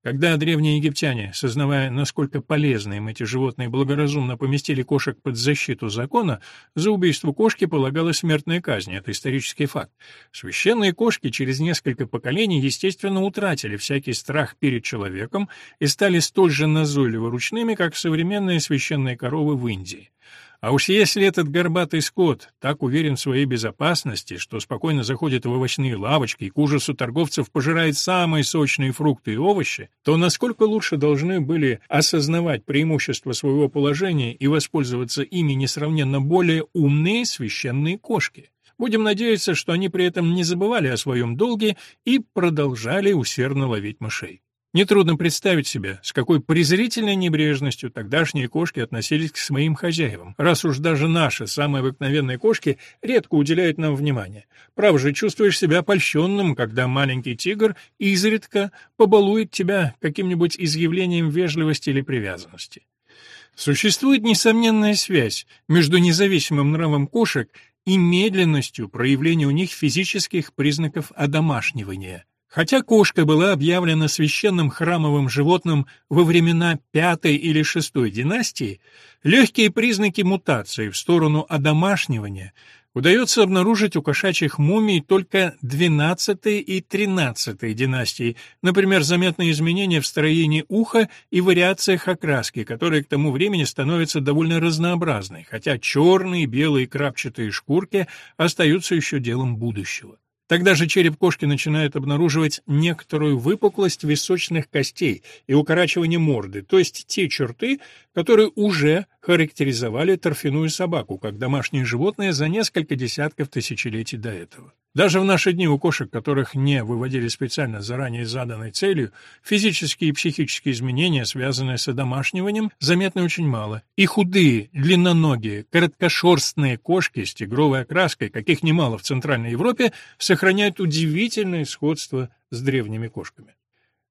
Когда древние египтяне, сознавая, насколько полезны им эти животные, благоразумно поместили кошек под защиту закона, за убийство кошки полагалась смертная казнь, это исторический факт. Священные кошки через несколько поколений, естественно, утратили всякий страх перед человеком и стали столь же назойливо ручными, как современные священные коровы в Индии. А уж если этот горбатый скот так уверен в своей безопасности, что спокойно заходит в овощные лавочки и к ужасу торговцев пожирает самые сочные фрукты и овощи, то насколько лучше должны были осознавать преимущества своего положения и воспользоваться ими несравненно более умные священные кошки. Будем надеяться, что они при этом не забывали о своем долге и продолжали усердно ловить мышей. Нетрудно представить себе, с какой презрительной небрежностью тогдашние кошки относились к своим хозяевам, раз уж даже наши, самые обыкновенные кошки, редко уделяют нам внимания. Право же, чувствуешь себя польщенным, когда маленький тигр изредка побалует тебя каким-нибудь изъявлением вежливости или привязанности. Существует несомненная связь между независимым нравом кошек и медленностью проявления у них физических признаков одомашнивания. Хотя кошка была объявлена священным храмовым животным во времена пятой или шестой династии, легкие признаки мутации в сторону одомашнивания удается обнаружить у кошачьих мумий только двенадцатой и тринадцатой династии, например, заметные изменения в строении уха и вариациях окраски, которые к тому времени становятся довольно разнообразны, хотя черные, белые крапчатые шкурки остаются еще делом будущего. Тогда же череп кошки начинает обнаруживать некоторую выпуклость височных костей и укорачивание морды, то есть те черты, которые уже характеризовали торфяную собаку как домашнее животное за несколько десятков тысячелетий до этого. Даже в наши дни у кошек, которых не выводили специально заранее заданной целью, физические и психические изменения, связанные с одомашниванием, заметны очень мало. И худые, длинноногие, короткошерстные кошки с тигровой окраской, каких немало в Центральной Европе, сохраняют удивительное сходство с древними кошками.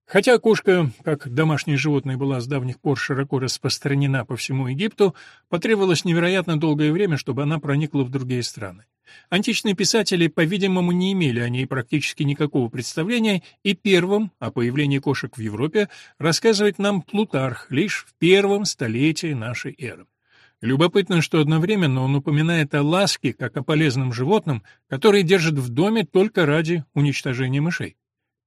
Хотя кошка, как домашнее животное, была с давних пор широко распространена по всему Египту, потребовалось невероятно долгое время, чтобы она проникла в другие страны. Античные писатели, по-видимому, не имели о ней практически никакого представления, и первым о появлении кошек в Европе рассказывает нам Плутарх лишь в первом столетии нашей эры. Любопытно, что одновременно он упоминает о ласке как о полезном животном, которое держит в доме только ради уничтожения мышей.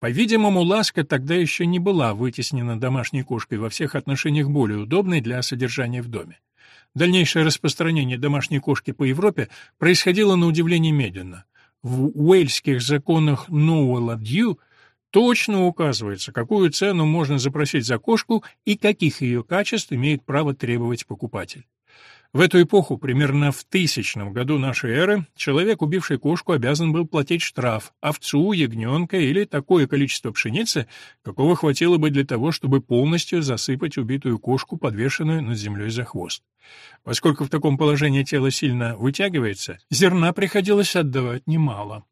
По-видимому, ласка тогда еще не была вытеснена домашней кошкой во всех отношениях более удобной для содержания в доме. Дальнейшее распространение домашней кошки по Европе происходило на удивление медленно. В уэльских законах Ноуэлла Дью точно указывается, какую цену можно запросить за кошку и каких ее качеств имеет право требовать покупатель. В эту эпоху, примерно в тысячном году нашей эры, человек, убивший кошку, обязан был платить штраф, овцу, ягненка или такое количество пшеницы, какого хватило бы для того, чтобы полностью засыпать убитую кошку, подвешенную над землей за хвост. Поскольку в таком положении тело сильно вытягивается, зерна приходилось отдавать немало.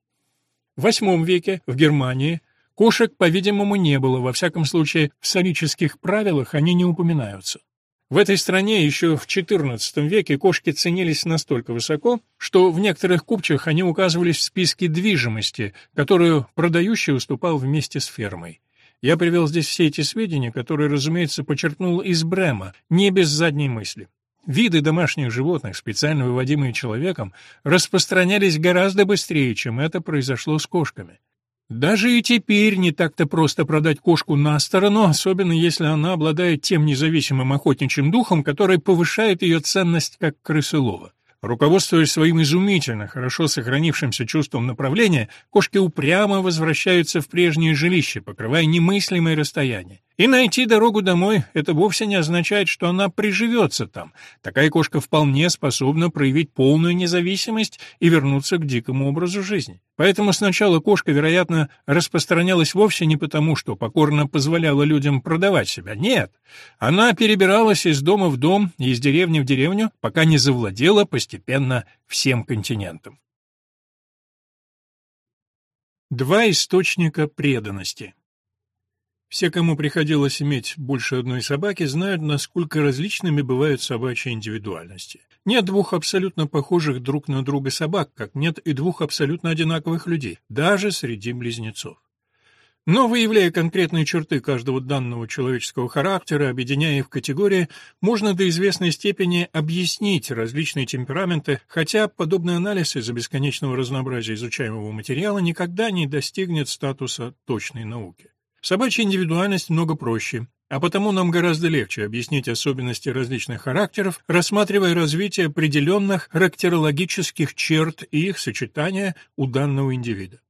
В VIII веке в Германии кошек, по-видимому, не было, во всяком случае, в солических правилах они не упоминаются. В этой стране еще в XIV веке кошки ценились настолько высоко, что в некоторых купчах они указывались в списке движимости, которую продающий уступал вместе с фермой. Я привел здесь все эти сведения, которые, разумеется, подчеркнул из Брема, не без задней мысли. Виды домашних животных, специально выводимые человеком, распространялись гораздо быстрее, чем это произошло с кошками. Даже и теперь не так-то просто продать кошку на сторону, особенно если она обладает тем независимым охотничьим духом, который повышает ее ценность как крысолова. Руководствуясь своим изумительно хорошо сохранившимся чувством направления, кошки упрямо возвращаются в прежнее жилище, покрывая немыслимые расстояния. И найти дорогу домой — это вовсе не означает, что она приживется там. Такая кошка вполне способна проявить полную независимость и вернуться к дикому образу жизни. Поэтому сначала кошка, вероятно, распространялась вовсе не потому, что покорно позволяла людям продавать себя. Нет, она перебиралась из дома в дом и из деревни в деревню, пока не завладела постепенно всем континентом. Два источника преданности все, кому приходилось иметь больше одной собаки, знают, насколько различными бывают собачьи индивидуальности. Нет двух абсолютно похожих друг на друга собак, как нет и двух абсолютно одинаковых людей, даже среди близнецов. Но, выявляя конкретные черты каждого данного человеческого характера, объединяя их в категории, можно до известной степени объяснить различные темпераменты, хотя подобный анализ из-за бесконечного разнообразия изучаемого материала никогда не достигнет статуса точной науки. Собачья индивидуальность много проще. А потому нам гораздо легче объяснить особенности различных характеров, рассматривая развитие определенных характерологических черт и их сочетания у данного индивида.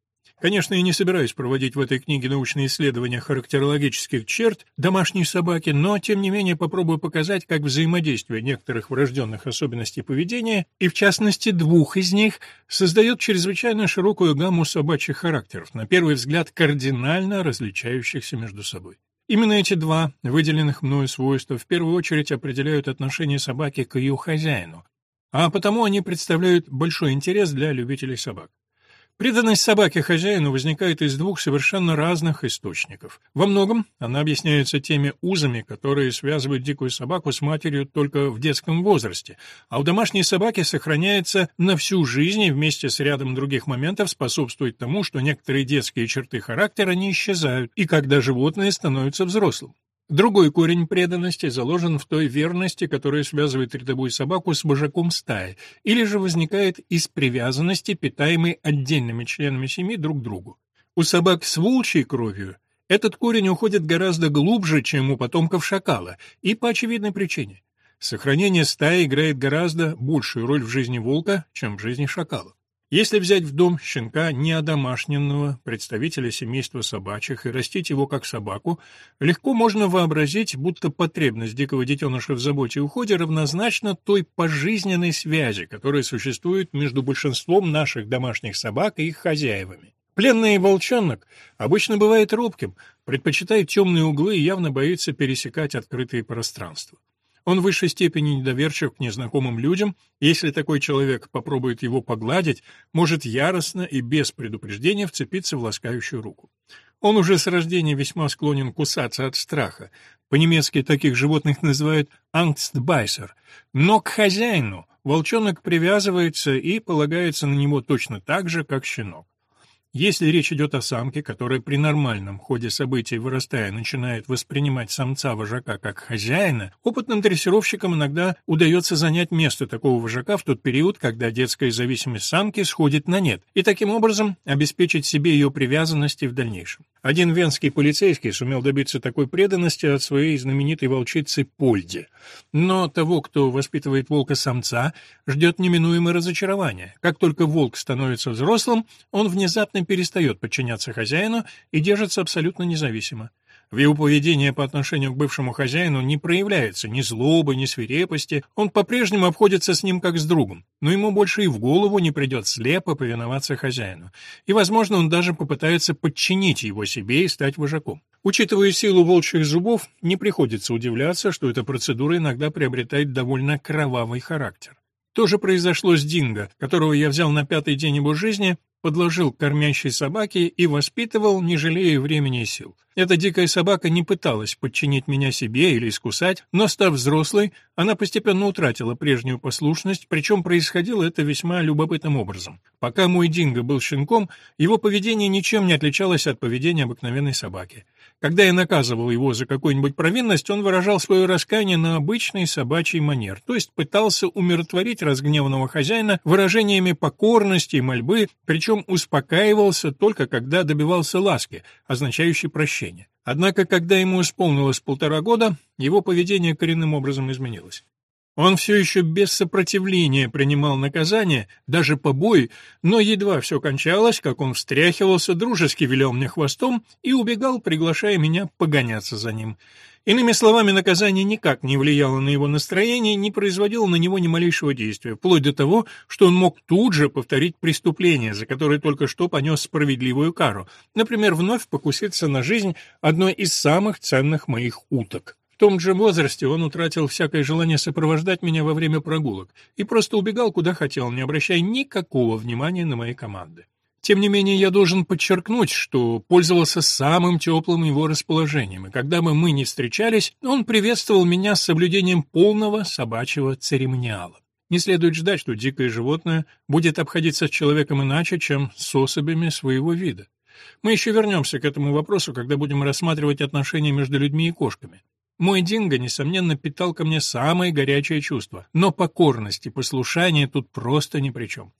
Конечно, я не собираюсь проводить в этой книге научные исследования характерологических черт домашней собаки, но, тем не менее, попробую показать, как взаимодействие некоторых врожденных особенностей поведения, и в частности двух из них, создает чрезвычайно широкую гамму собачьих характеров, на первый взгляд кардинально различающихся между собой. Именно эти два выделенных мною свойства в первую очередь определяют отношение собаки к ее хозяину, а потому они представляют большой интерес для любителей собак. Преданность собаки хозяину возникает из двух совершенно разных источников. Во многом она объясняется теми узами, которые связывают дикую собаку с матерью только в детском возрасте, а у домашней собаки сохраняется на всю жизнь и вместе с рядом других моментов способствует тому, что некоторые детские черты характера не исчезают, и когда животное становится взрослым. Другой корень преданности заложен в той верности, которая связывает рядовую собаку с вожаком стаи, или же возникает из привязанности, питаемой отдельными членами семьи друг к другу. У собак с волчьей кровью этот корень уходит гораздо глубже, чем у потомков шакала, и по очевидной причине. Сохранение стаи играет гораздо большую роль в жизни волка, чем в жизни шакала. Если взять в дом щенка неодомашненного представителя семейства собачьих и растить его как собаку, легко можно вообразить, будто потребность дикого детеныша в заботе и уходе равнозначна той пожизненной связи, которая существует между большинством наших домашних собак и их хозяевами. Пленный волчонок обычно бывает робким, предпочитает темные углы и явно боится пересекать открытые пространства. Он в высшей степени недоверчив к незнакомым людям, если такой человек попробует его погладить, может яростно и без предупреждения вцепиться в ласкающую руку. Он уже с рождения весьма склонен кусаться от страха. По-немецки таких животных называют «angstbeißer». Но к хозяину волчонок привязывается и полагается на него точно так же, как щенок. Если речь идет о самке, которая при нормальном ходе событий вырастая начинает воспринимать самца-вожака как хозяина, опытным дрессировщикам иногда удается занять место такого вожака в тот период, когда детская зависимость самки сходит на нет, и таким образом обеспечить себе ее привязанности в дальнейшем. Один венский полицейский сумел добиться такой преданности от своей знаменитой волчицы Польди. Но того, кто воспитывает волка-самца, ждет неминуемое разочарование. Как только волк становится взрослым, он внезапно перестает подчиняться хозяину и держится абсолютно независимо. В его поведении по отношению к бывшему хозяину не проявляется ни злобы, ни свирепости, он по-прежнему обходится с ним как с другом, но ему больше и в голову не придет слепо повиноваться хозяину. И, возможно, он даже попытается подчинить его себе и стать вожаком. Учитывая силу волчьих зубов, не приходится удивляться, что эта процедура иногда приобретает довольно кровавый характер. То же произошло с Динго, которого я взял на пятый день его жизни подложил к кормящей собаке и воспитывал, не жалея времени и сил. Эта дикая собака не пыталась подчинить меня себе или искусать, но, став взрослой, она постепенно утратила прежнюю послушность, причем происходило это весьма любопытным образом. Пока мой Динго был щенком, его поведение ничем не отличалось от поведения обыкновенной собаки. Когда я наказывал его за какую-нибудь провинность, он выражал свое раскаяние на обычный собачий манер, то есть пытался умиротворить разгневанного хозяина выражениями покорности и мольбы, причем успокаивался только когда добивался ласки, означающей прощение. Однако, когда ему исполнилось полтора года, его поведение коренным образом изменилось. Он все еще без сопротивления принимал наказание, даже побои, но едва все кончалось, как он встряхивался, дружески вилял мне хвостом и убегал, приглашая меня погоняться за ним. Иными словами, наказание никак не влияло на его настроение, не производило на него ни малейшего действия, вплоть до того, что он мог тут же повторить преступление, за которое только что понес справедливую кару, например, вновь покуситься на жизнь одной из самых ценных моих уток. Том же возрасте он утратил всякое желание сопровождать меня во время прогулок и просто убегал куда хотел, не обращая никакого внимания на мои команды. Тем не менее, я должен подчеркнуть, что пользовался самым теплым его расположением, и когда бы мы не встречались, он приветствовал меня с соблюдением полного собачьего церемониала. Не следует ждать, что дикое животное будет обходиться с человеком иначе, чем с особями своего вида. Мы еще вернемся к этому вопросу, когда будем рассматривать отношения между людьми и кошками. Мой Динго, несомненно, питал ко мне самые горячие чувства, но покорность и послушание тут просто ни при чем.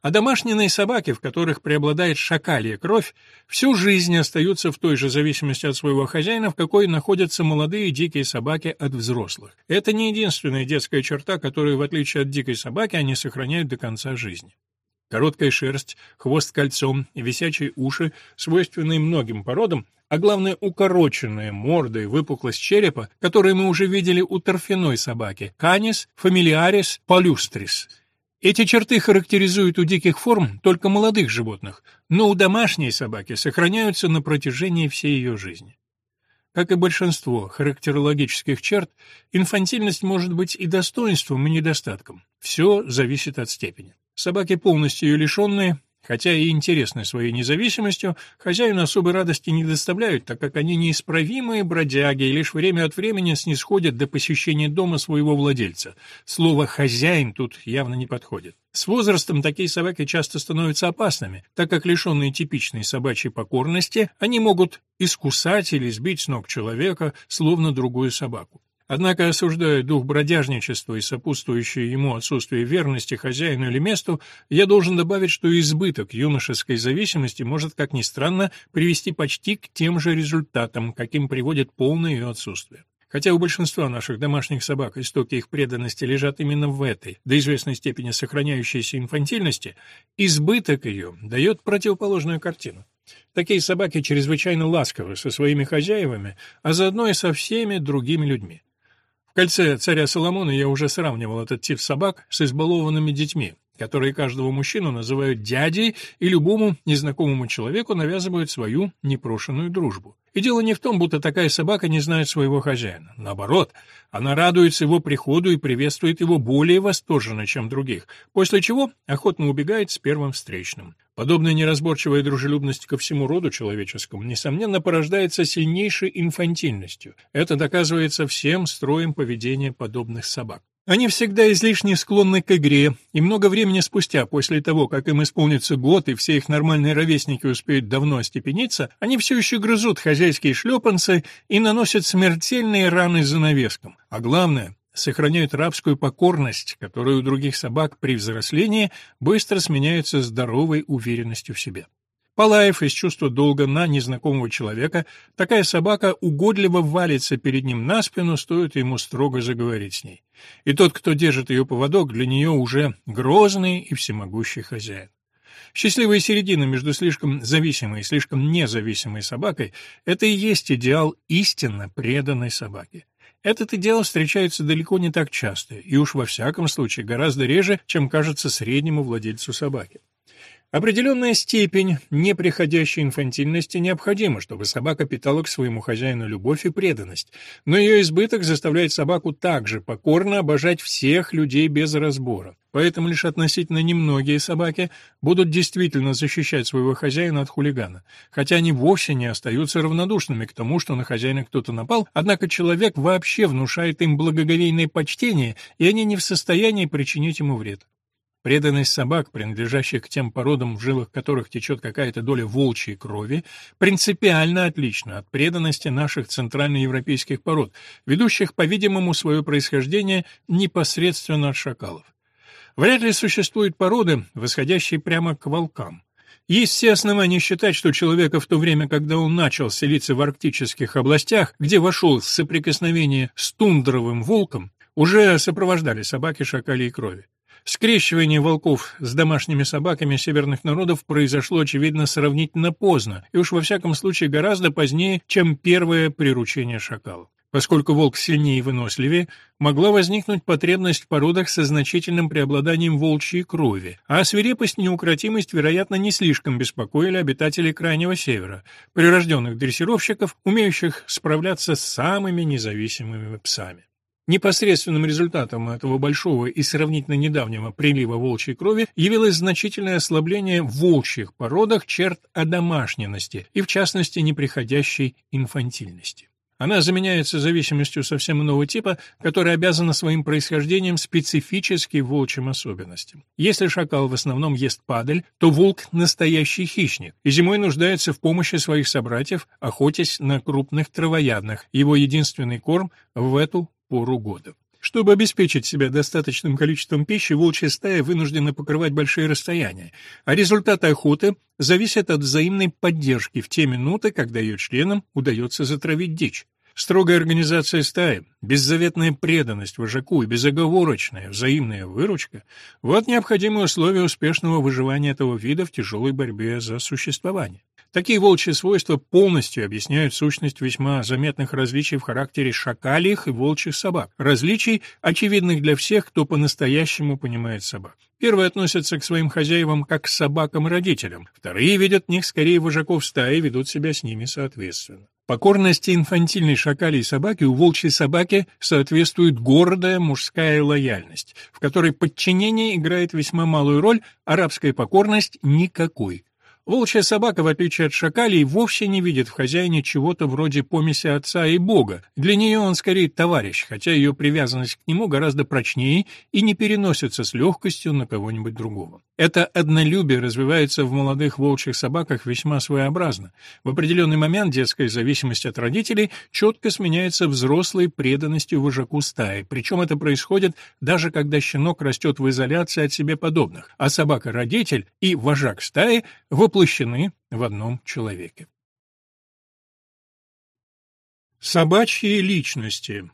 А домашние собаки, в которых преобладает шакалья кровь, всю жизнь остаются в той же зависимости от своего хозяина, в какой находятся молодые дикие собаки от взрослых. Это не единственная детская черта, которую, в отличие от дикой собаки, они сохраняют до конца жизни. Короткая шерсть, хвост кольцом висячие уши, свойственные многим породам, а главное укороченная морда и выпуклость черепа, которые мы уже видели у торфяной собаки, Canis familiaris palustris – эти черты характеризуют у диких форм только молодых животных, но у домашней собаки сохраняются на протяжении всей ее жизни. Как и большинство характерологических черт, инфантильность может быть и достоинством, и недостатком. Все зависит от степени. Собаки, полностью ее лишенные, Хотя и интересны своей независимостью, хозяину особой радости не доставляют, так как они неисправимые бродяги и лишь время от времени снисходят до посещения дома своего владельца. Слово «хозяин» тут явно не подходит. С возрастом такие собаки часто становятся опасными, так как лишенные типичной собачьей покорности, они могут искусать или сбить с ног человека, словно другую собаку. Однако, осуждая дух бродяжничества и сопутствующее ему отсутствие верности хозяину или месту, я должен добавить, что избыток юношеской зависимости может, как ни странно, привести почти к тем же результатам, каким приводит полное ее отсутствие. Хотя у большинства наших домашних собак истоки их преданности лежат именно в этой, до известной степени сохраняющейся инфантильности, избыток ее дает противоположную картину. Такие собаки чрезвычайно ласковы со своими хозяевами, а заодно и со всеми другими людьми. В кольце царя Соломона я уже сравнивал этот тип собак с избалованными детьми, которые каждого мужчину называют дядей и любому незнакомому человеку навязывают свою непрошенную дружбу. И дело не в том, будто такая собака не знает своего хозяина. Наоборот, она радуется его приходу и приветствует его более восторженно, чем других, после чего охотно убегает с первым встречным. Подобная неразборчивая дружелюбность ко всему роду человеческому, несомненно, порождается сильнейшей инфантильностью. Это доказывается всем строем поведения подобных собак. Они всегда излишне склонны к игре, и много времени спустя, после того, как им исполнится год и все их нормальные ровесники успеют давно остепениться, они все еще грызут хозяйские шлепанцы и наносят смертельные раны занавескам. А главное, сохраняют рабскую покорность, которая у других собак при взрослении быстро сменяется здоровой уверенностью в себе. Полаев из чувства долга на незнакомого человека, такая собака угодливо валится перед ним на спину, стоит ему строго заговорить с ней. И тот, кто держит ее поводок, для нее уже грозный и всемогущий хозяин. Счастливая середина между слишком зависимой и слишком независимой собакой – это и есть идеал истинно преданной собаки. Этот идеал встречается далеко не так часто, и уж во всяком случае гораздо реже, чем кажется среднему владельцу собаки. Определенная степень неприходящей инфантильности необходима, чтобы собака питала к своему хозяину любовь и преданность, но ее избыток заставляет собаку также покорно обожать всех людей без разбора. Поэтому лишь относительно немногие собаки будут действительно защищать своего хозяина от хулигана, хотя они вовсе не остаются равнодушными к тому, что на хозяина кто-то напал, однако человек вообще внушает им благоговейное почтение, и они не в состоянии причинить ему вред. Преданность собак, принадлежащих к тем породам, в жилах которых течет какая-то доля волчьей крови, принципиально отлична от преданности наших центральноевропейских пород, ведущих, по-видимому, свое происхождение непосредственно от шакалов. Вряд ли существуют породы, восходящие прямо к волкам. Есть все основания считать, что человека в то время, когда он начал селиться в арктических областях, где вошел в соприкосновение с тундровым волком, уже сопровождали собаки шакалей крови. Скрещивание волков с домашними собаками северных народов произошло, очевидно, сравнительно поздно, и уж во всяком случае гораздо позднее, чем первое приручение шакалов. Поскольку волк сильнее и выносливее, могла возникнуть потребность в породах со значительным преобладанием волчьей крови, а свирепость и неукротимость, вероятно, не слишком беспокоили обитателей Крайнего Севера, прирожденных дрессировщиков, умеющих справляться с самыми независимыми псами. Непосредственным результатом этого большого и сравнительно недавнего прилива волчьей крови явилось значительное ослабление в волчьих породах черт одомашненности и, в частности, неприходящей инфантильности. Она заменяется зависимостью совсем иного типа, которая обязана своим происхождением специфически волчьим особенностям. Если шакал в основном ест падаль, то волк – настоящий хищник, и зимой нуждается в помощи своих собратьев, охотясь на крупных травоядных. Его единственный корм в эту пору года. Чтобы обеспечить себя достаточным количеством пищи, волчья стая вынуждена покрывать большие расстояния, а результаты охоты зависят от взаимной поддержки в те минуты, когда ее членам удается затравить дичь. Строгая организация стаи, беззаветная преданность вожаку и безоговорочная взаимная выручка – вот необходимые условия успешного выживания этого вида в тяжелой борьбе за существование. Такие волчьи свойства полностью объясняют сущность весьма заметных различий в характере шакалих и волчьих собак, различий, очевидных для всех, кто по-настоящему понимает собак. Первые относятся к своим хозяевам как к собакам-родителям, вторые видят в них скорее вожаков стаи и ведут себя с ними соответственно. Покорности инфантильной шакалей собаки у волчьей собаки соответствует гордая мужская лояльность, в которой подчинение играет весьма малую роль, арабская покорность — никакой. Волчья собака, в отличие от шакалей, вовсе не видит в хозяине чего-то вроде помеси отца и бога. Для нее он скорее товарищ, хотя ее привязанность к нему гораздо прочнее и не переносится с легкостью на кого-нибудь другого. Это однолюбие развивается в молодых волчьих собаках весьма своеобразно. В определенный момент детская зависимость от родителей четко сменяется взрослой преданностью вожаку стаи, причем это происходит даже когда щенок растет в изоляции от себе подобных, а собака-родитель и вожак стаи воплощены в одном человеке. Собачьи личности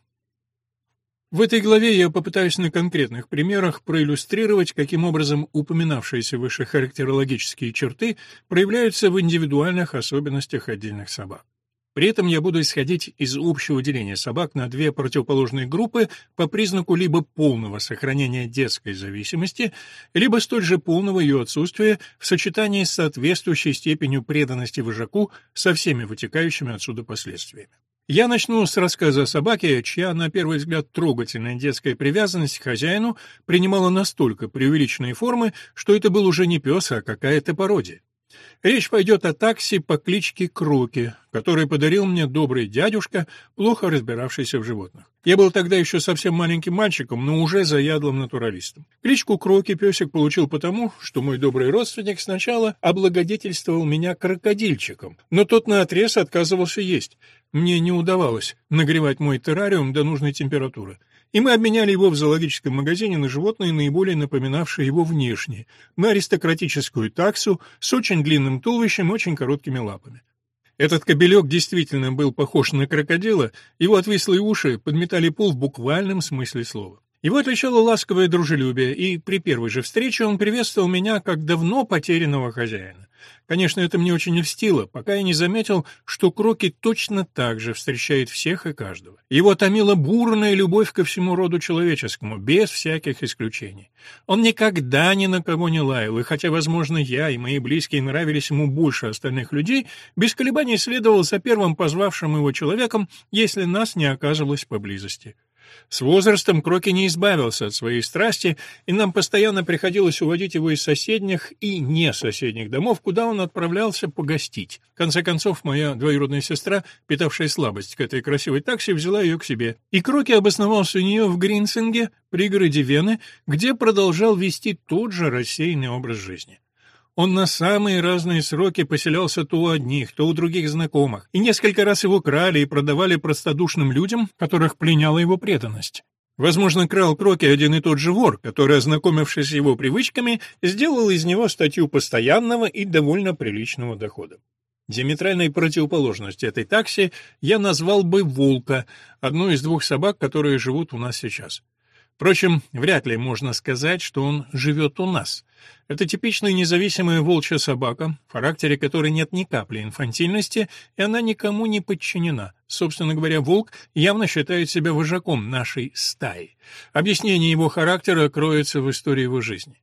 в этой главе я попытаюсь на конкретных примерах проиллюстрировать, каким образом упоминавшиеся выше характерологические черты проявляются в индивидуальных особенностях отдельных собак. При этом я буду исходить из общего деления собак на две противоположные группы по признаку либо полного сохранения детской зависимости, либо столь же полного ее отсутствия в сочетании с соответствующей степенью преданности вожаку со всеми вытекающими отсюда последствиями. Я начну с рассказа о собаке, чья, на первый взгляд, трогательная детская привязанность к хозяину принимала настолько преувеличенные формы, что это был уже не пес, а какая-то пародия. Речь пойдет о такси по кличке Кроки, который подарил мне добрый дядюшка, плохо разбиравшийся в животных. Я был тогда еще совсем маленьким мальчиком, но уже заядлым натуралистом. Кличку Кроки песик получил потому, что мой добрый родственник сначала облагодетельствовал меня крокодильчиком, но тот наотрез отказывался есть. Мне не удавалось нагревать мой террариум до нужной температуры и мы обменяли его в зоологическом магазине на животные, наиболее напоминавшие его внешне, на аристократическую таксу с очень длинным туловищем и очень короткими лапами. Этот кобелек действительно был похож на крокодила, его отвислые уши подметали пол в буквальном смысле слова. Его отличало ласковое дружелюбие, и при первой же встрече он приветствовал меня как давно потерянного хозяина. Конечно, это мне очень льстило, пока я не заметил, что Кроки точно так же встречает всех и каждого. Его томила бурная любовь ко всему роду человеческому, без всяких исключений. Он никогда ни на кого не лаял, и хотя, возможно, я и мои близкие нравились ему больше остальных людей, без колебаний следовал за первым позвавшим его человеком, если нас не оказывалось поблизости. С возрастом Кроки не избавился от своей страсти, и нам постоянно приходилось уводить его из соседних и не соседних домов, куда он отправлялся погостить. В конце концов, моя двоюродная сестра, питавшая слабость к этой красивой такси, взяла ее к себе. И Кроки обосновался у нее в Гринсинге, пригороде Вены, где продолжал вести тот же рассеянный образ жизни. Он на самые разные сроки поселялся то у одних, то у других знакомых, и несколько раз его крали и продавали простодушным людям, которых пленяла его преданность. Возможно, крал Кроки один и тот же вор, который, ознакомившись с его привычками, сделал из него статью постоянного и довольно приличного дохода. Диаметральной противоположностью этой такси я назвал бы волка, одну из двух собак, которые живут у нас сейчас. Впрочем, вряд ли можно сказать, что он живет у нас. Это типичная независимая волчья собака, в характере которой нет ни капли инфантильности, и она никому не подчинена. Собственно говоря, волк явно считает себя вожаком нашей стаи. Объяснение его характера кроется в истории его жизни.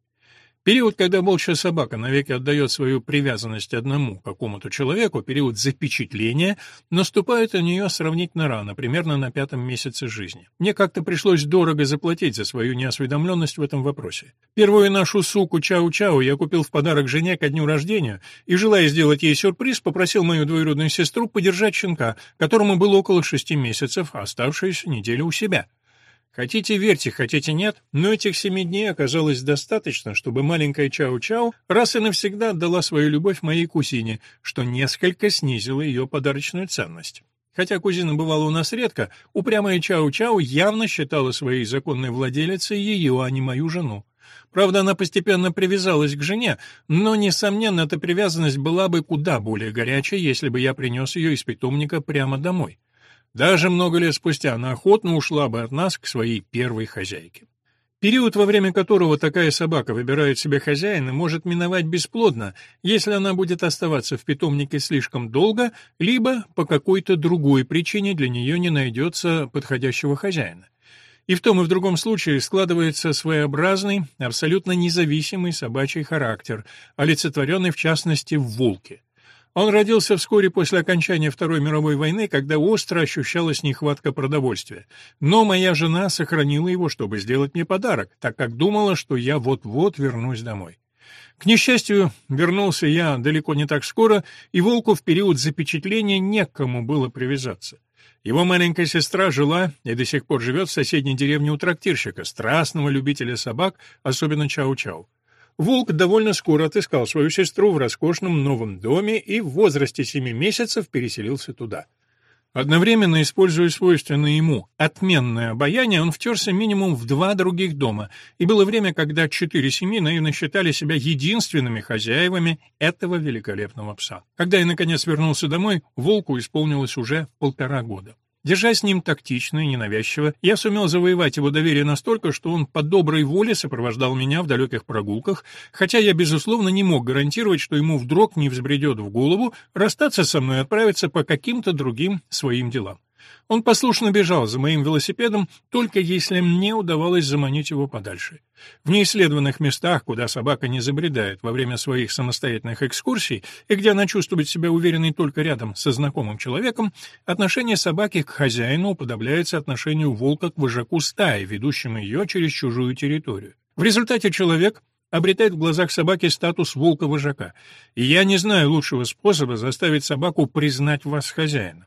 Период, когда волчья собака навеки отдает свою привязанность одному какому-то человеку, период запечатления, наступает у нее сравнительно рано, примерно на пятом месяце жизни. Мне как-то пришлось дорого заплатить за свою неосведомленность в этом вопросе. Первую нашу суку Чау-Чау я купил в подарок жене ко дню рождения и, желая сделать ей сюрприз, попросил мою двоюродную сестру подержать щенка, которому было около шести месяцев, а оставшуюся неделю у себя. Хотите верьте, хотите нет, но этих семи дней оказалось достаточно, чтобы маленькая Чау-Чау раз и навсегда отдала свою любовь моей кузине, что несколько снизило ее подарочную ценность. Хотя кузина бывала у нас редко, упрямая Чау-Чау явно считала своей законной владелицей ее, а не мою жену. Правда, она постепенно привязалась к жене, но, несомненно, эта привязанность была бы куда более горячей, если бы я принес ее из питомника прямо домой. Даже много лет спустя она охотно ушла бы от нас к своей первой хозяйке. Период, во время которого такая собака выбирает себе хозяина, может миновать бесплодно, если она будет оставаться в питомнике слишком долго, либо по какой-то другой причине для нее не найдется подходящего хозяина. И в том и в другом случае складывается своеобразный, абсолютно независимый собачий характер, олицетворенный в частности в волке. Он родился вскоре после окончания Второй мировой войны, когда остро ощущалась нехватка продовольствия. Но моя жена сохранила его, чтобы сделать мне подарок, так как думала, что я вот-вот вернусь домой. К несчастью, вернулся я далеко не так скоро, и волку в период запечатления некому было привязаться. Его маленькая сестра жила и до сих пор живет в соседней деревне у трактирщика, страстного любителя собак, особенно чау-чау. Волк довольно скоро отыскал свою сестру в роскошном новом доме и в возрасте семи месяцев переселился туда. Одновременно, используя свойственное ему отменное обаяние, он втерся минимум в два других дома, и было время, когда четыре семьи наивно считали себя единственными хозяевами этого великолепного пса. Когда я, наконец, вернулся домой, волку исполнилось уже полтора года. Держась с ним тактично и ненавязчиво, я сумел завоевать его доверие настолько, что он по доброй воле сопровождал меня в далеких прогулках, хотя я, безусловно, не мог гарантировать, что ему вдруг не взбредет в голову расстаться со мной и отправиться по каким-то другим своим делам. Он послушно бежал за моим велосипедом, только если мне удавалось заманить его подальше. В неисследованных местах, куда собака не забредает во время своих самостоятельных экскурсий и где она чувствует себя уверенной только рядом со знакомым человеком, отношение собаки к хозяину уподобляется отношению волка к вожаку стаи, ведущему ее через чужую территорию. В результате человек обретает в глазах собаки статус волка-вожака, и я не знаю лучшего способа заставить собаку признать вас хозяином.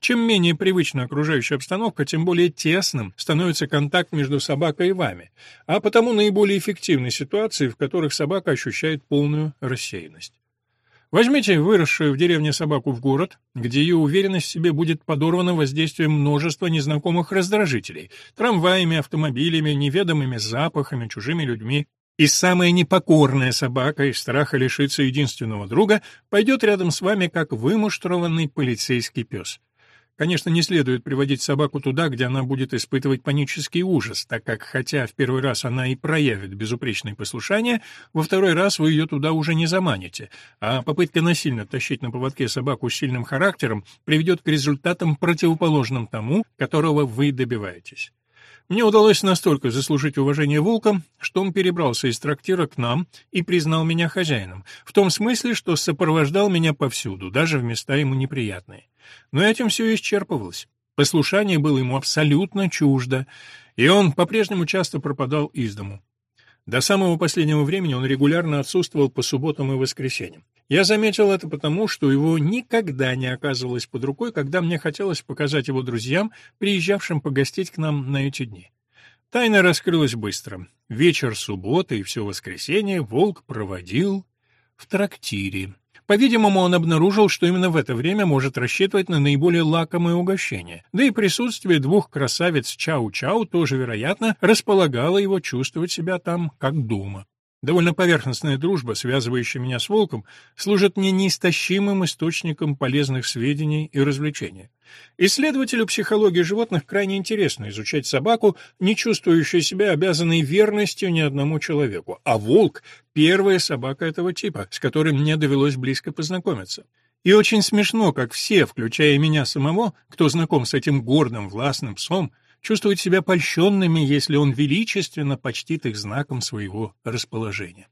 Чем менее привычна окружающая обстановка, тем более тесным становится контакт между собакой и вами, а потому наиболее эффективны ситуации, в которых собака ощущает полную рассеянность. Возьмите выросшую в деревне собаку в город, где ее уверенность в себе будет подорвана воздействием множества незнакомых раздражителей, трамваями, автомобилями, неведомыми запахами, чужими людьми, и самая непокорная собака из страха лишиться единственного друга пойдет рядом с вами как вымуштрованный полицейский пес. Конечно, не следует приводить собаку туда, где она будет испытывать панический ужас, так как, хотя в первый раз она и проявит безупречное послушание, во второй раз вы ее туда уже не заманите, а попытка насильно тащить на поводке собаку с сильным характером приведет к результатам противоположным тому, которого вы добиваетесь. Мне удалось настолько заслужить уважение волка, что он перебрался из трактира к нам и признал меня хозяином, в том смысле, что сопровождал меня повсюду, даже в места ему неприятные. Но этим все исчерпывалось. Послушание было ему абсолютно чуждо, и он по-прежнему часто пропадал из дому. До самого последнего времени он регулярно отсутствовал по субботам и воскресеньям. Я заметил это потому, что его никогда не оказывалось под рукой, когда мне хотелось показать его друзьям, приезжавшим погостить к нам на эти дни. Тайна раскрылась быстро. Вечер субботы и все воскресенье Волк проводил в трактире. По-видимому, он обнаружил, что именно в это время может рассчитывать на наиболее лакомое угощение. Да и присутствие двух красавиц Чау-Чау тоже, вероятно, располагало его чувствовать себя там как дома. Довольно поверхностная дружба, связывающая меня с волком, служит мне неистощимым источником полезных сведений и развлечений. Исследователю психологии животных крайне интересно изучать собаку, не чувствующую себя обязанной верностью ни одному человеку, а волк — первая собака этого типа, с которой мне довелось близко познакомиться. И очень смешно, как все, включая меня самого, кто знаком с этим гордым властным псом, чувствуют себя польщенными, если он величественно почтит их знаком своего расположения.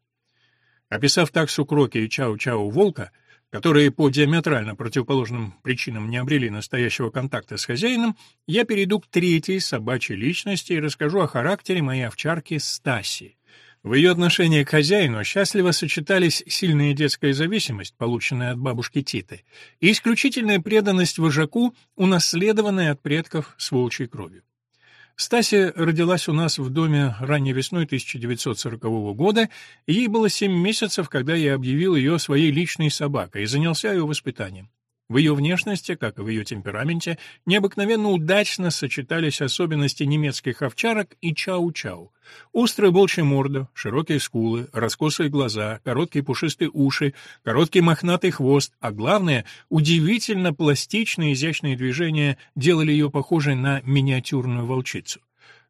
Описав таксу Кроки и Чау-Чау Волка, которые по диаметрально противоположным причинам не обрели настоящего контакта с хозяином, я перейду к третьей собачьей личности и расскажу о характере моей овчарки Стаси. В ее отношении к хозяину счастливо сочетались сильная детская зависимость, полученная от бабушки Титы, и исключительная преданность вожаку, унаследованная от предков с волчьей кровью. Стася родилась у нас в доме ранней весной 1940 года, ей было семь месяцев, когда я объявил ее своей личной собакой и занялся ее воспитанием. В ее внешности, как и в ее темпераменте, необыкновенно удачно сочетались особенности немецких овчарок и чау-чау. Острая волчья морда, широкие скулы, раскосые глаза, короткие пушистые уши, короткий мохнатый хвост, а главное, удивительно пластичные изящные движения делали ее похожей на миниатюрную волчицу.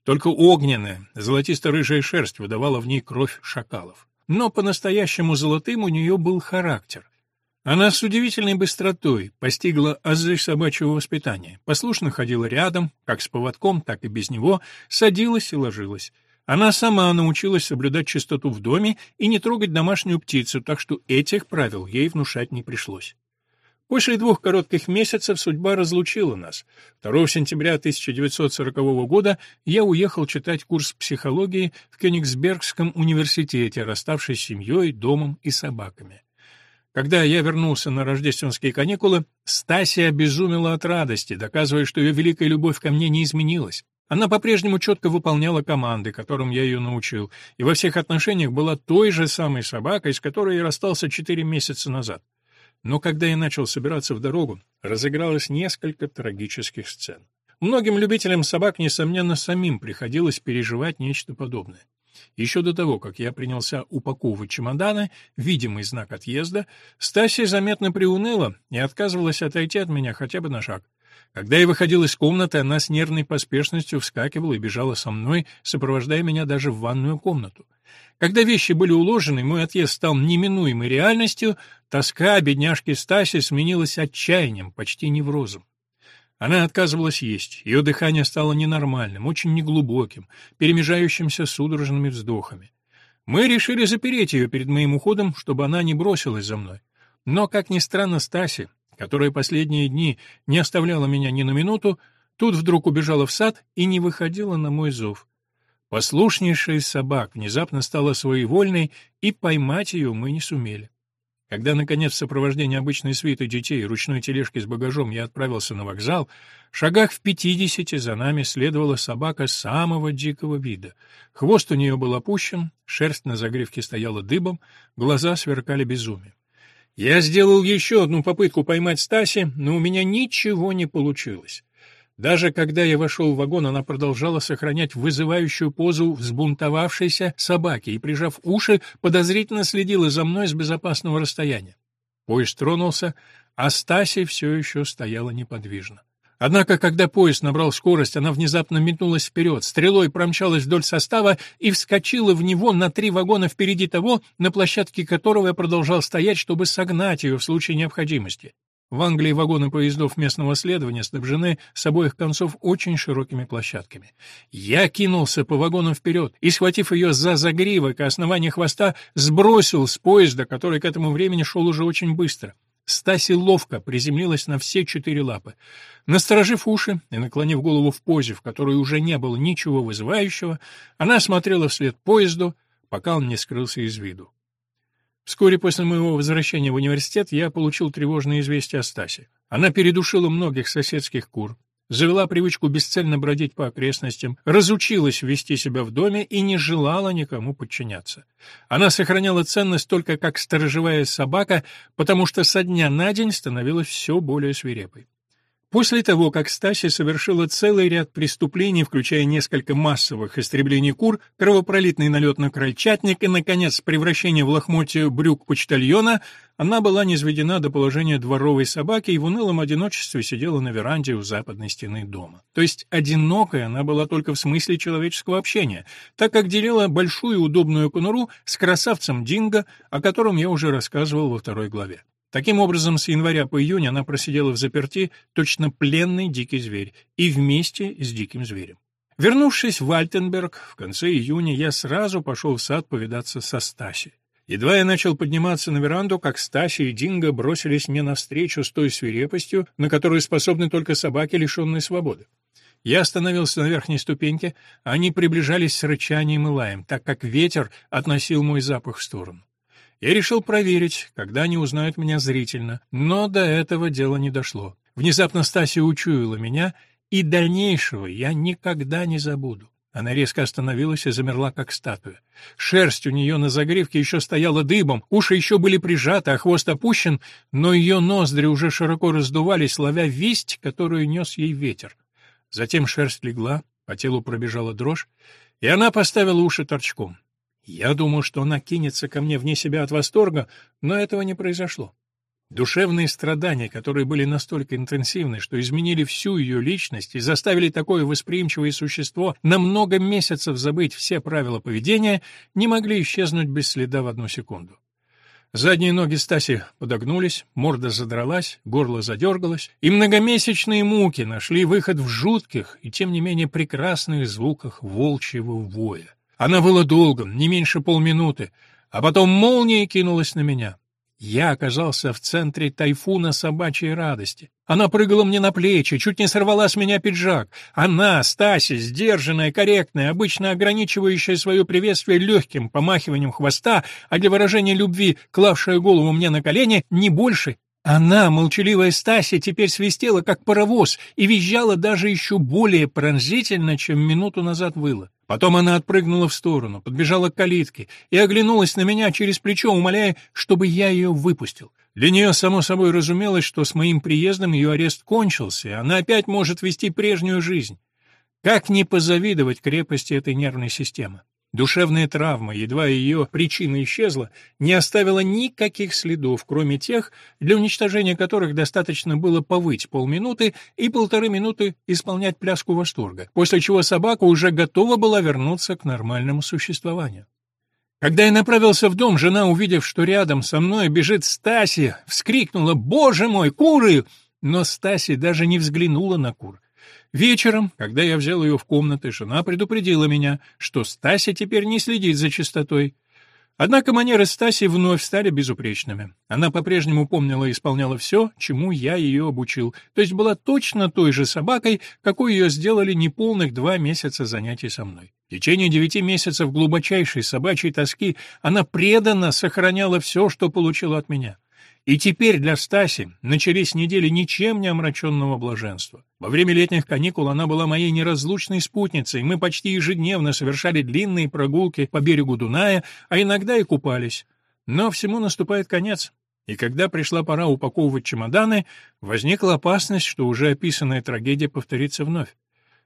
Только огненная, золотисто-рыжая шерсть выдавала в ней кровь шакалов. Но по-настоящему золотым у нее был характер — она с удивительной быстротой постигла азы собачьего воспитания, послушно ходила рядом, как с поводком, так и без него, садилась и ложилась. Она сама научилась соблюдать чистоту в доме и не трогать домашнюю птицу, так что этих правил ей внушать не пришлось. После двух коротких месяцев судьба разлучила нас. 2 сентября 1940 года я уехал читать курс психологии в Кёнигсбергском университете, расставшись с семьей, домом и собаками. Когда я вернулся на рождественские каникулы, Стасия обезумела от радости, доказывая, что ее великая любовь ко мне не изменилась. Она по-прежнему четко выполняла команды, которым я ее научил, и во всех отношениях была той же самой собакой, с которой я расстался четыре месяца назад. Но когда я начал собираться в дорогу, разыгралось несколько трагических сцен. Многим любителям собак, несомненно, самим приходилось переживать нечто подобное. Еще до того, как я принялся упаковывать чемоданы, видимый знак отъезда, Стасия заметно приуныла и отказывалась отойти от меня хотя бы на шаг. Когда я выходил из комнаты, она с нервной поспешностью вскакивала и бежала со мной, сопровождая меня даже в ванную комнату. Когда вещи были уложены, мой отъезд стал неминуемой реальностью, тоска бедняжки Стаси сменилась отчаянием, почти неврозом. Она отказывалась есть, ее дыхание стало ненормальным, очень неглубоким, перемежающимся судорожными вздохами. Мы решили запереть ее перед моим уходом, чтобы она не бросилась за мной. Но, как ни странно, Стаси, которая последние дни не оставляла меня ни на минуту, тут вдруг убежала в сад и не выходила на мой зов. Послушнейшая из собак внезапно стала своевольной, и поймать ее мы не сумели. Когда, наконец, в сопровождении обычной свиты детей и ручной тележки с багажом я отправился на вокзал, в шагах в пятидесяти за нами следовала собака самого дикого вида. Хвост у нее был опущен, шерсть на загривке стояла дыбом, глаза сверкали безумием. Я сделал еще одну попытку поймать Стаси, но у меня ничего не получилось. Даже когда я вошел в вагон, она продолжала сохранять вызывающую позу взбунтовавшейся собаки и, прижав уши, подозрительно следила за мной с безопасного расстояния. Поезд тронулся, а Стасия все еще стояла неподвижно. Однако, когда поезд набрал скорость, она внезапно метнулась вперед, стрелой промчалась вдоль состава и вскочила в него на три вагона впереди того, на площадке которого я продолжал стоять, чтобы согнать ее в случае необходимости. В Англии вагоны поездов местного следования снабжены с обоих концов очень широкими площадками. Я кинулся по вагону вперед и, схватив ее за загривок и основание хвоста, сбросил с поезда, который к этому времени шел уже очень быстро. Стаси ловко приземлилась на все четыре лапы. Насторожив уши и наклонив голову в позе, в которой уже не было ничего вызывающего, она смотрела вслед поезду, пока он не скрылся из виду. Вскоре после моего возвращения в университет я получил тревожное известие о Стасе. Она передушила многих соседских кур, завела привычку бесцельно бродить по окрестностям, разучилась вести себя в доме и не желала никому подчиняться. Она сохраняла ценность только как сторожевая собака, потому что со дня на день становилась все более свирепой. После того, как Стаси совершила целый ряд преступлений, включая несколько массовых истреблений кур, кровопролитный налет на крольчатник и, наконец, превращение в лохмотье брюк почтальона, она была низведена до положения дворовой собаки и в унылом одиночестве сидела на веранде у западной стены дома. То есть одинокая она была только в смысле человеческого общения, так как делила большую удобную конуру с красавцем Динго, о котором я уже рассказывал во второй главе. Таким образом, с января по июнь она просидела в заперти точно пленный дикий зверь и вместе с диким зверем. Вернувшись в Альтенберг, в конце июня я сразу пошел в сад повидаться со Стаси. Едва я начал подниматься на веранду, как Стаси и Динго бросились мне навстречу с той свирепостью, на которую способны только собаки, лишенные свободы. Я остановился на верхней ступеньке, они приближались с рычанием и лаем, так как ветер относил мой запах в сторону. Я решил проверить, когда они узнают меня зрительно, но до этого дело не дошло. Внезапно Стасия учуяла меня, и дальнейшего я никогда не забуду. Она резко остановилась и замерла, как статуя. Шерсть у нее на загривке еще стояла дыбом, уши еще были прижаты, а хвост опущен, но ее ноздри уже широко раздувались, ловя весть, которую нес ей ветер. Затем шерсть легла, по телу пробежала дрожь, и она поставила уши торчком. Я думал, что она кинется ко мне вне себя от восторга, но этого не произошло. Душевные страдания, которые были настолько интенсивны, что изменили всю ее личность и заставили такое восприимчивое существо на много месяцев забыть все правила поведения, не могли исчезнуть без следа в одну секунду. Задние ноги Стаси подогнулись, морда задралась, горло задергалось, и многомесячные муки нашли выход в жутких и, тем не менее, прекрасных звуках волчьего воя. Она выла долго, не меньше полминуты, а потом молнией кинулась на меня. Я оказался в центре тайфуна собачьей радости. Она прыгала мне на плечи, чуть не сорвала с меня пиджак. Она, Стася, сдержанная, корректная, обычно ограничивающая свое приветствие легким помахиванием хвоста, а для выражения любви клавшая голову мне на колени, не больше. Она, молчаливая Стася, теперь свистела, как паровоз, и визжала даже еще более пронзительно, чем минуту назад выла. Потом она отпрыгнула в сторону, подбежала к калитке и оглянулась на меня через плечо, умоляя, чтобы я ее выпустил. Для нее, само собой, разумелось, что с моим приездом ее арест кончился, и она опять может вести прежнюю жизнь. Как не позавидовать крепости этой нервной системы? Душевная травма, едва ее причина исчезла, не оставила никаких следов, кроме тех, для уничтожения которых достаточно было повыть полминуты и полторы минуты исполнять пляску восторга, после чего собака уже готова была вернуться к нормальному существованию. Когда я направился в дом, жена, увидев, что рядом со мной бежит Стаси, вскрикнула «Боже мой, куры!» Но Стаси даже не взглянула на кур. Вечером, когда я взял ее в комнаты, жена предупредила меня, что Стася теперь не следит за чистотой. Однако манеры Стаси вновь стали безупречными. Она по-прежнему помнила и исполняла все, чему я ее обучил, то есть была точно той же собакой, какой ее сделали неполных два месяца занятий со мной. В течение девяти месяцев глубочайшей собачьей тоски она преданно сохраняла все, что получила от меня. И теперь для Стаси начались недели ничем не омраченного блаженства. Во время летних каникул она была моей неразлучной спутницей, мы почти ежедневно совершали длинные прогулки по берегу Дуная, а иногда и купались. Но всему наступает конец. И когда пришла пора упаковывать чемоданы, возникла опасность, что уже описанная трагедия повторится вновь.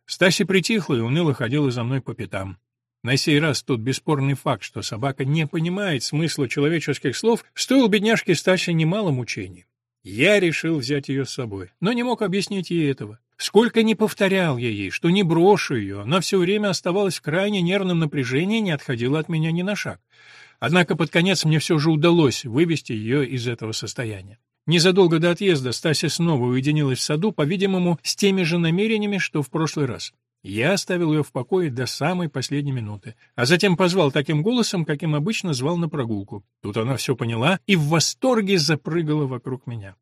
Стаси притихла и уныло ходила за мной по пятам. На сей раз тот бесспорный факт, что собака не понимает смысла человеческих слов, стоил бедняжке Стасе немало мучений. Я решил взять ее с собой, но не мог объяснить ей этого. Сколько ни повторял я ей, что не брошу ее, она все время оставалась в крайне нервном напряжении и не отходила от меня ни на шаг. Однако под конец мне все же удалось вывести ее из этого состояния. Незадолго до отъезда Стася снова уединилась в саду, по-видимому, с теми же намерениями, что в прошлый раз. Я оставил ее в покое до самой последней минуты, а затем позвал таким голосом, каким обычно звал на прогулку. Тут она все поняла и в восторге запрыгала вокруг меня.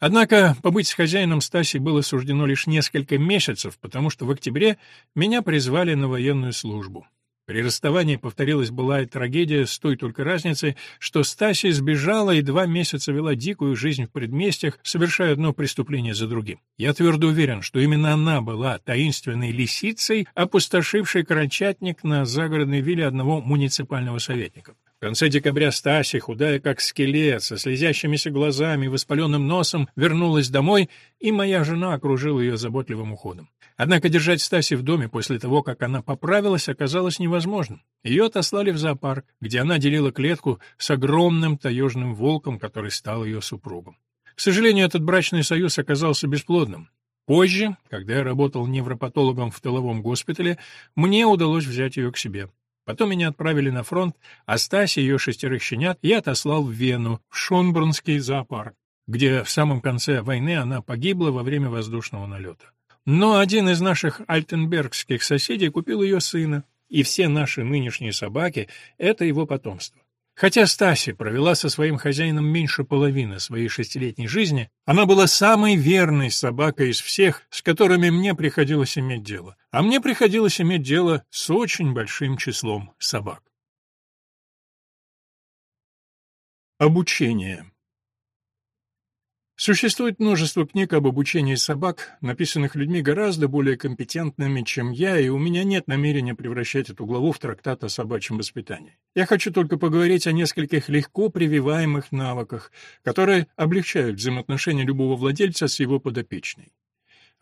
Однако побыть с хозяином Стаси было суждено лишь несколько месяцев, потому что в октябре меня призвали на военную службу. При расставании повторилась былая трагедия с той только разницей, что Стася сбежала и два месяца вела дикую жизнь в предместьях, совершая одно преступление за другим. Я твердо уверен, что именно она была таинственной лисицей, опустошившей крольчатник на загородной вилле одного муниципального советника. В конце декабря Стася, худая как скелет, со слезящимися глазами и воспаленным носом, вернулась домой, и моя жена окружила ее заботливым уходом. Однако держать Стаси в доме после того, как она поправилась, оказалось невозможным. Ее отослали в зоопарк, где она делила клетку с огромным таежным волком, который стал ее супругом. К сожалению, этот брачный союз оказался бесплодным. Позже, когда я работал невропатологом в тыловом госпитале, мне удалось взять ее к себе. Потом меня отправили на фронт, а Стаси и ее шестерых щенят я отослал в Вену, в Шонбрунский зоопарк, где в самом конце войны она погибла во время воздушного налета. Но один из наших альтенбергских соседей купил ее сына, и все наши нынешние собаки — это его потомство. Хотя Стаси провела со своим хозяином меньше половины своей шестилетней жизни, она была самой верной собакой из всех, с которыми мне приходилось иметь дело. А мне приходилось иметь дело с очень большим числом собак. Обучение Существует множество книг об обучении собак, написанных людьми гораздо более компетентными, чем я, и у меня нет намерения превращать эту главу в трактат о собачьем воспитании. Я хочу только поговорить о нескольких легко прививаемых навыках, которые облегчают взаимоотношения любого владельца с его подопечной.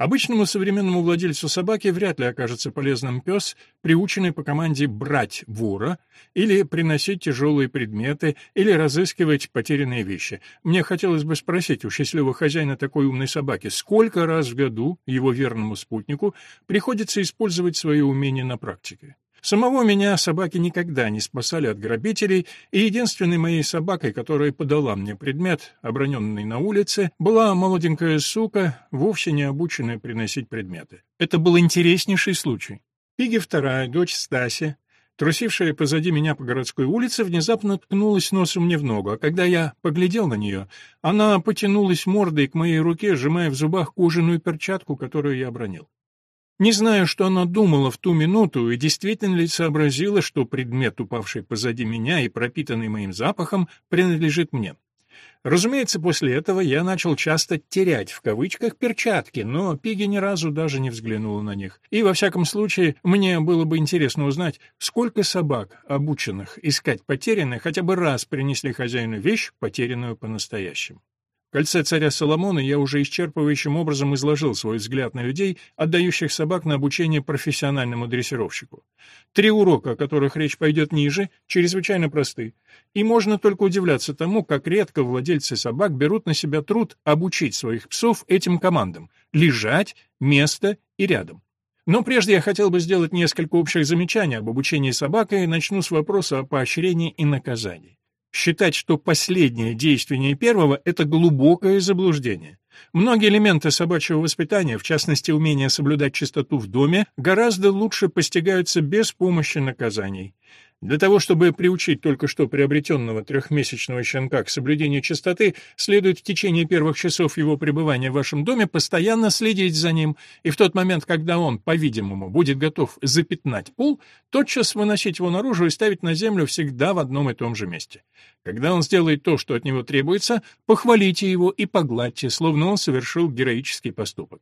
Обычному современному владельцу собаки вряд ли окажется полезным пес, приученный по команде брать вора, или приносить тяжелые предметы, или разыскивать потерянные вещи. Мне хотелось бы спросить у счастливого хозяина такой умной собаки, сколько раз в году его верному спутнику приходится использовать свои умения на практике. Самого меня собаки никогда не спасали от грабителей, и единственной моей собакой, которая подала мне предмет, оброненный на улице, была молоденькая сука, вовсе не обученная приносить предметы. Это был интереснейший случай. Пиги вторая, дочь Стаси, трусившая позади меня по городской улице, внезапно ткнулась носом мне в ногу, а когда я поглядел на нее, она потянулась мордой к моей руке, сжимая в зубах кожаную перчатку, которую я обронил. Не знаю, что она думала в ту минуту и действительно ли сообразила, что предмет, упавший позади меня и пропитанный моим запахом, принадлежит мне. Разумеется, после этого я начал часто «терять» в кавычках перчатки, но Пиги ни разу даже не взглянула на них. И, во всяком случае, мне было бы интересно узнать, сколько собак, обученных искать потерянные, хотя бы раз принесли хозяину вещь, потерянную по-настоящему. Кольце царя Соломона я уже исчерпывающим образом изложил свой взгляд на людей, отдающих собак на обучение профессиональному дрессировщику. Три урока, о которых речь пойдет ниже, чрезвычайно просты, и можно только удивляться тому, как редко владельцы собак берут на себя труд обучить своих псов этим командам — лежать, место и рядом. Но прежде я хотел бы сделать несколько общих замечаний об обучении собак и начну с вопроса о поощрении и наказании. Считать, что последнее действеннее первого – это глубокое заблуждение. Многие элементы собачьего воспитания, в частности умение соблюдать чистоту в доме, гораздо лучше постигаются без помощи наказаний. Для того, чтобы приучить только что приобретенного трехмесячного щенка к соблюдению чистоты, следует в течение первых часов его пребывания в вашем доме постоянно следить за ним, и в тот момент, когда он, по-видимому, будет готов запятнать пол, тотчас выносить его наружу и ставить на землю всегда в одном и том же месте. Когда он сделает то, что от него требуется, похвалите его и погладьте, словно он совершил героический поступок.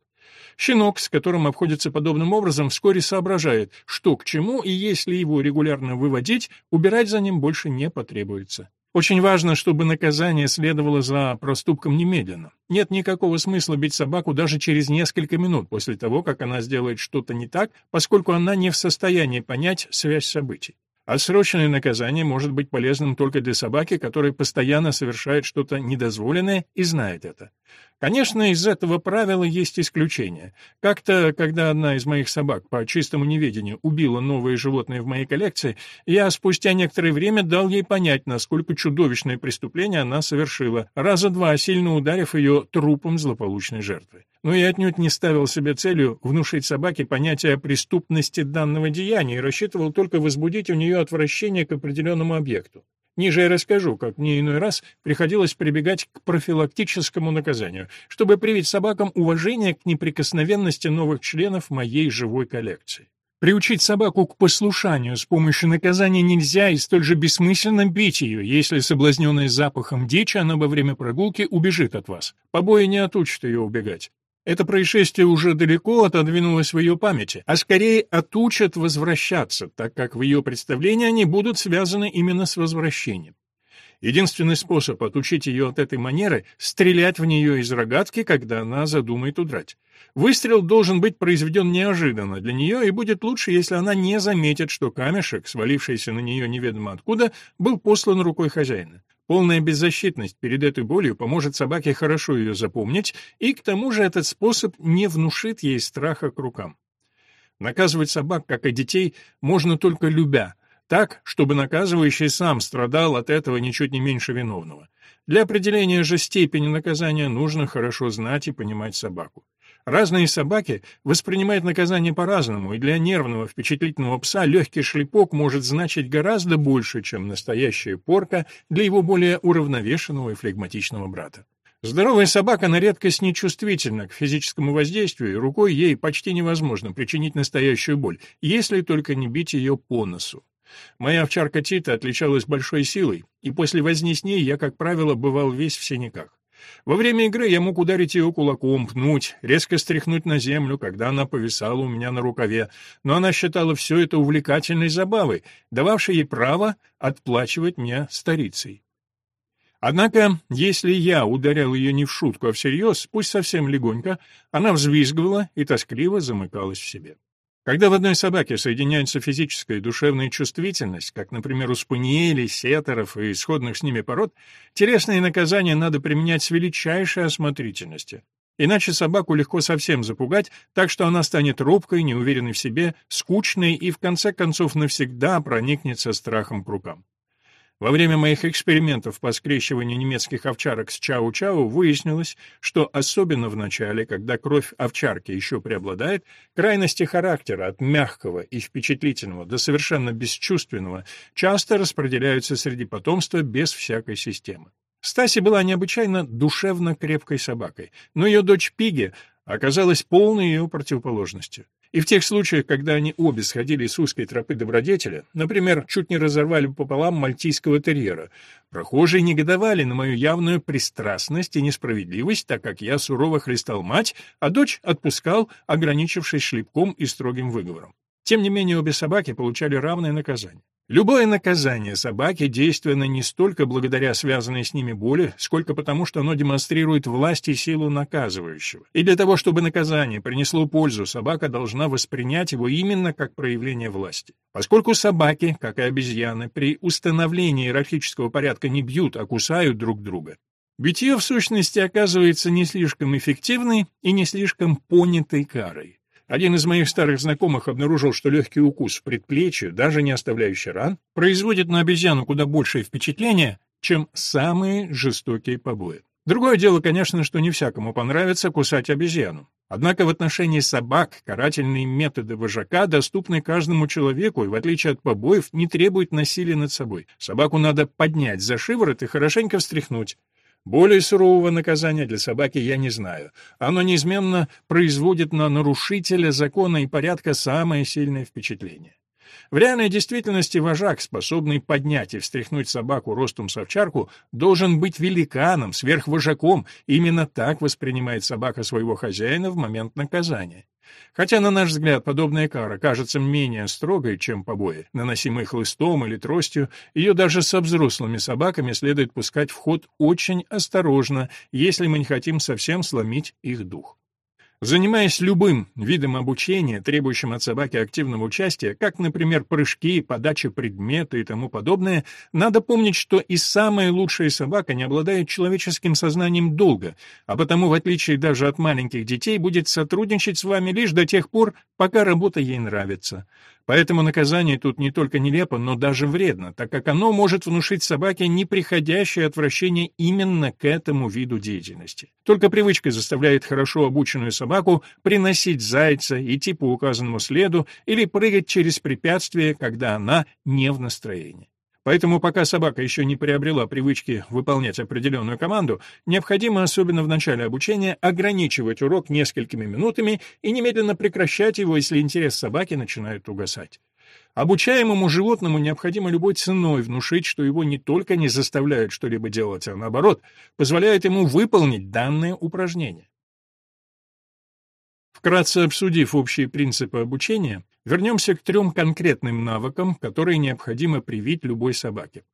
Щенок, с которым обходится подобным образом, вскоре соображает, что к чему, и если его регулярно выводить, убирать за ним больше не потребуется. Очень важно, чтобы наказание следовало за проступком немедленно. Нет никакого смысла бить собаку даже через несколько минут после того, как она сделает что-то не так, поскольку она не в состоянии понять связь событий. Отсроченное наказание может быть полезным только для собаки, которая постоянно совершает что-то недозволенное и знает это. Конечно, из этого правила есть исключения. Как-то, когда одна из моих собак по чистому неведению убила новое животное в моей коллекции, я спустя некоторое время дал ей понять, насколько чудовищное преступление она совершила, раза два сильно ударив ее трупом злополучной жертвы. Но я отнюдь не ставил себе целью внушить собаке понятие о преступности данного деяния и рассчитывал только возбудить у нее отвращение к определенному объекту. Ниже я расскажу, как мне иной раз приходилось прибегать к профилактическому наказанию, чтобы привить собакам уважение к неприкосновенности новых членов моей живой коллекции. Приучить собаку к послушанию с помощью наказания нельзя и столь же бессмысленно бить ее, если, соблазненная запахом дичи, она во время прогулки убежит от вас. Побои не отучат ее убегать. Это происшествие уже далеко отодвинулось в ее памяти, а скорее отучат возвращаться, так как в ее представлении они будут связаны именно с возвращением. Единственный способ отучить ее от этой манеры — стрелять в нее из рогатки, когда она задумает удрать. Выстрел должен быть произведен неожиданно для нее, и будет лучше, если она не заметит, что камешек, свалившийся на нее неведомо откуда, был послан рукой хозяина. Полная беззащитность перед этой болью поможет собаке хорошо ее запомнить, и к тому же этот способ не внушит ей страха к рукам. Наказывать собак, как и детей, можно только любя, так, чтобы наказывающий сам страдал от этого ничуть не меньше виновного. Для определения же степени наказания нужно хорошо знать и понимать собаку. Разные собаки воспринимают наказание по-разному, и для нервного, впечатлительного пса легкий шлепок может значить гораздо больше, чем настоящая порка для его более уравновешенного и флегматичного брата. Здоровая собака на редкость нечувствительна к физическому воздействию, и рукой ей почти невозможно причинить настоящую боль, если только не бить ее по носу. Моя овчарка Тита отличалась большой силой, и после возни с ней я, как правило, бывал весь в синяках. Во время игры я мог ударить ее кулаком, пнуть, резко стряхнуть на землю, когда она повисала у меня на рукаве, но она считала все это увлекательной забавой, дававшей ей право отплачивать мне старицей. Однако, если я ударял ее не в шутку, а всерьез, пусть совсем легонько, она взвизгивала и тоскливо замыкалась в себе. Когда в одной собаке соединяются физическая и душевная чувствительность, как, например, у спаниелей, сеттеров и исходных с ними пород, телесные наказания надо применять с величайшей осмотрительностью. Иначе собаку легко совсем запугать, так что она станет робкой, неуверенной в себе, скучной и, в конце концов, навсегда проникнется страхом к рукам. Во время моих экспериментов по скрещиванию немецких овчарок с чау-чау выяснилось, что особенно в начале, когда кровь овчарки еще преобладает, крайности характера от мягкого и впечатлительного до совершенно бесчувственного часто распределяются среди потомства без всякой системы. Стаси была необычайно душевно крепкой собакой, но ее дочь Пиги оказалась полной ее противоположностью. И в тех случаях, когда они обе сходили с узкой тропы добродетеля, например, чуть не разорвали пополам мальтийского терьера, прохожие негодовали на мою явную пристрастность и несправедливость, так как я сурово хлестал мать, а дочь отпускал, ограничившись шлепком и строгим выговором. Тем не менее, обе собаки получали равное наказание. Любое наказание собаки действенно не столько благодаря связанной с ними боли, сколько потому, что оно демонстрирует власть и силу наказывающего. И для того, чтобы наказание принесло пользу, собака должна воспринять его именно как проявление власти. Поскольку собаки, как и обезьяны, при установлении иерархического порядка не бьют, а кусают друг друга, битье в сущности оказывается не слишком эффективной и не слишком понятой карой. Один из моих старых знакомых обнаружил, что легкий укус в предплечье, даже не оставляющий ран, производит на обезьяну куда большее впечатление, чем самые жестокие побои. Другое дело, конечно, что не всякому понравится кусать обезьяну. Однако в отношении собак карательные методы вожака доступны каждому человеку и, в отличие от побоев, не требуют насилия над собой. Собаку надо поднять за шиворот и хорошенько встряхнуть. Более сурового наказания для собаки я не знаю. Оно неизменно производит на нарушителя закона и порядка самое сильное впечатление. В реальной действительности вожак, способный поднять и встряхнуть собаку ростом с овчарку, должен быть великаном, сверхвожаком. Именно так воспринимает собака своего хозяина в момент наказания. Хотя, на наш взгляд, подобная кара кажется менее строгой, чем побои, наносимые хлыстом или тростью, ее даже со взрослыми собаками следует пускать в ход очень осторожно, если мы не хотим совсем сломить их дух. Занимаясь любым видом обучения, требующим от собаки активного участия, как, например, прыжки, подача предмета и тому подобное, надо помнить, что и самая лучшая собака не обладает человеческим сознанием долго, а потому, в отличие даже от маленьких детей, будет сотрудничать с вами лишь до тех пор, пока работа ей нравится. Поэтому наказание тут не только нелепо, но даже вредно, так как оно может внушить собаке неприходящее отвращение именно к этому виду деятельности. Только привычка заставляет хорошо обученную собаку приносить зайца, идти по указанному следу или прыгать через препятствие, когда она не в настроении. Поэтому пока собака еще не приобрела привычки выполнять определенную команду, необходимо, особенно в начале обучения, ограничивать урок несколькими минутами и немедленно прекращать его, если интерес собаки начинает угасать. Обучаемому животному необходимо любой ценой внушить, что его не только не заставляют что-либо делать, а наоборот, позволяют ему выполнить данное упражнение. Вкратце обсудив общие принципы обучения, вернемся к трем конкретным навыкам, которые необходимо привить любой собаке.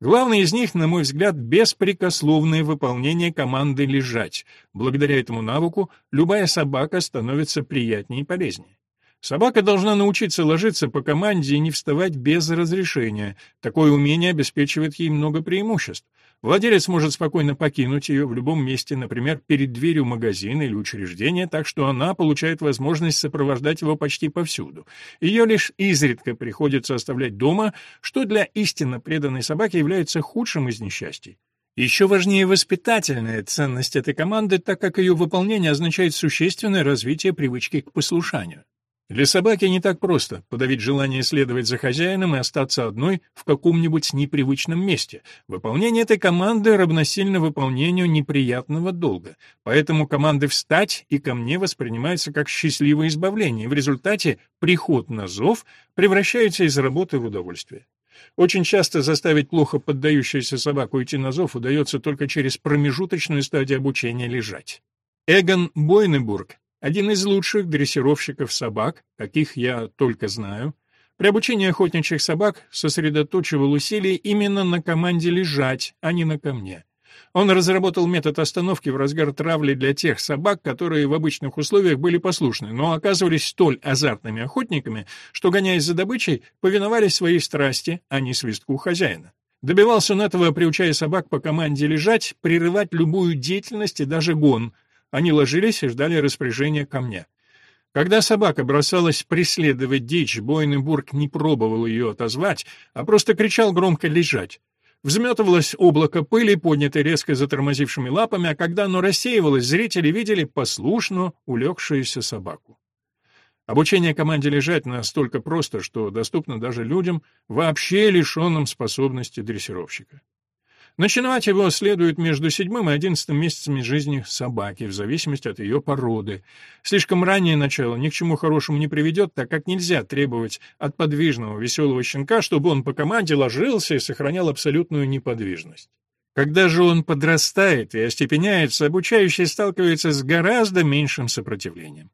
Главный из них, на мой взгляд, беспрекословное выполнение команды «лежать». Благодаря этому навыку любая собака становится приятнее и полезнее. Собака должна научиться ложиться по команде и не вставать без разрешения. Такое умение обеспечивает ей много преимуществ. Владелец может спокойно покинуть ее в любом месте, например, перед дверью магазина или учреждения, так что она получает возможность сопровождать его почти повсюду. Ее лишь изредка приходится оставлять дома, что для истинно преданной собаки является худшим из несчастий. Еще важнее воспитательная ценность этой команды, так как ее выполнение означает существенное развитие привычки к послушанию. Для собаки не так просто подавить желание следовать за хозяином и остаться одной в каком-нибудь непривычном месте. Выполнение этой команды равносильно выполнению неприятного долга. Поэтому команды «встать» и «ко мне» воспринимаются как счастливое избавление, в результате приход на зов превращается из работы в удовольствие. Очень часто заставить плохо поддающуюся собаку идти на зов удается только через промежуточную стадию обучения лежать. Эгон Бойнебург, один из лучших дрессировщиков собак, каких я только знаю, при обучении охотничьих собак сосредоточивал усилия именно на команде лежать, а не на камне. Он разработал метод остановки в разгар травли для тех собак, которые в обычных условиях были послушны, но оказывались столь азартными охотниками, что, гоняясь за добычей, повиновались своей страсти, а не свистку хозяина. Добивался он этого, приучая собак по команде лежать, прерывать любую деятельность и даже гон. Они ложились и ждали распоряжения ко мне. Когда собака бросалась преследовать дичь, Бойненбург не пробовал ее отозвать, а просто кричал громко «лежать». Взметывалось облако пыли, поднятое резко затормозившими лапами, а когда оно рассеивалось, зрители видели послушно улегшуюся собаку. Обучение команде лежать настолько просто, что доступно даже людям, вообще лишенным способности дрессировщика. Начинать его следует между седьмым и одиннадцатым месяцами жизни собаки, в зависимости от ее породы. Слишком раннее начало ни к чему хорошему не приведет, так как нельзя требовать от подвижного веселого щенка, чтобы он по команде ложился и сохранял абсолютную неподвижность. Когда же он подрастает и остепеняется, обучающий сталкивается с гораздо меньшим сопротивлением.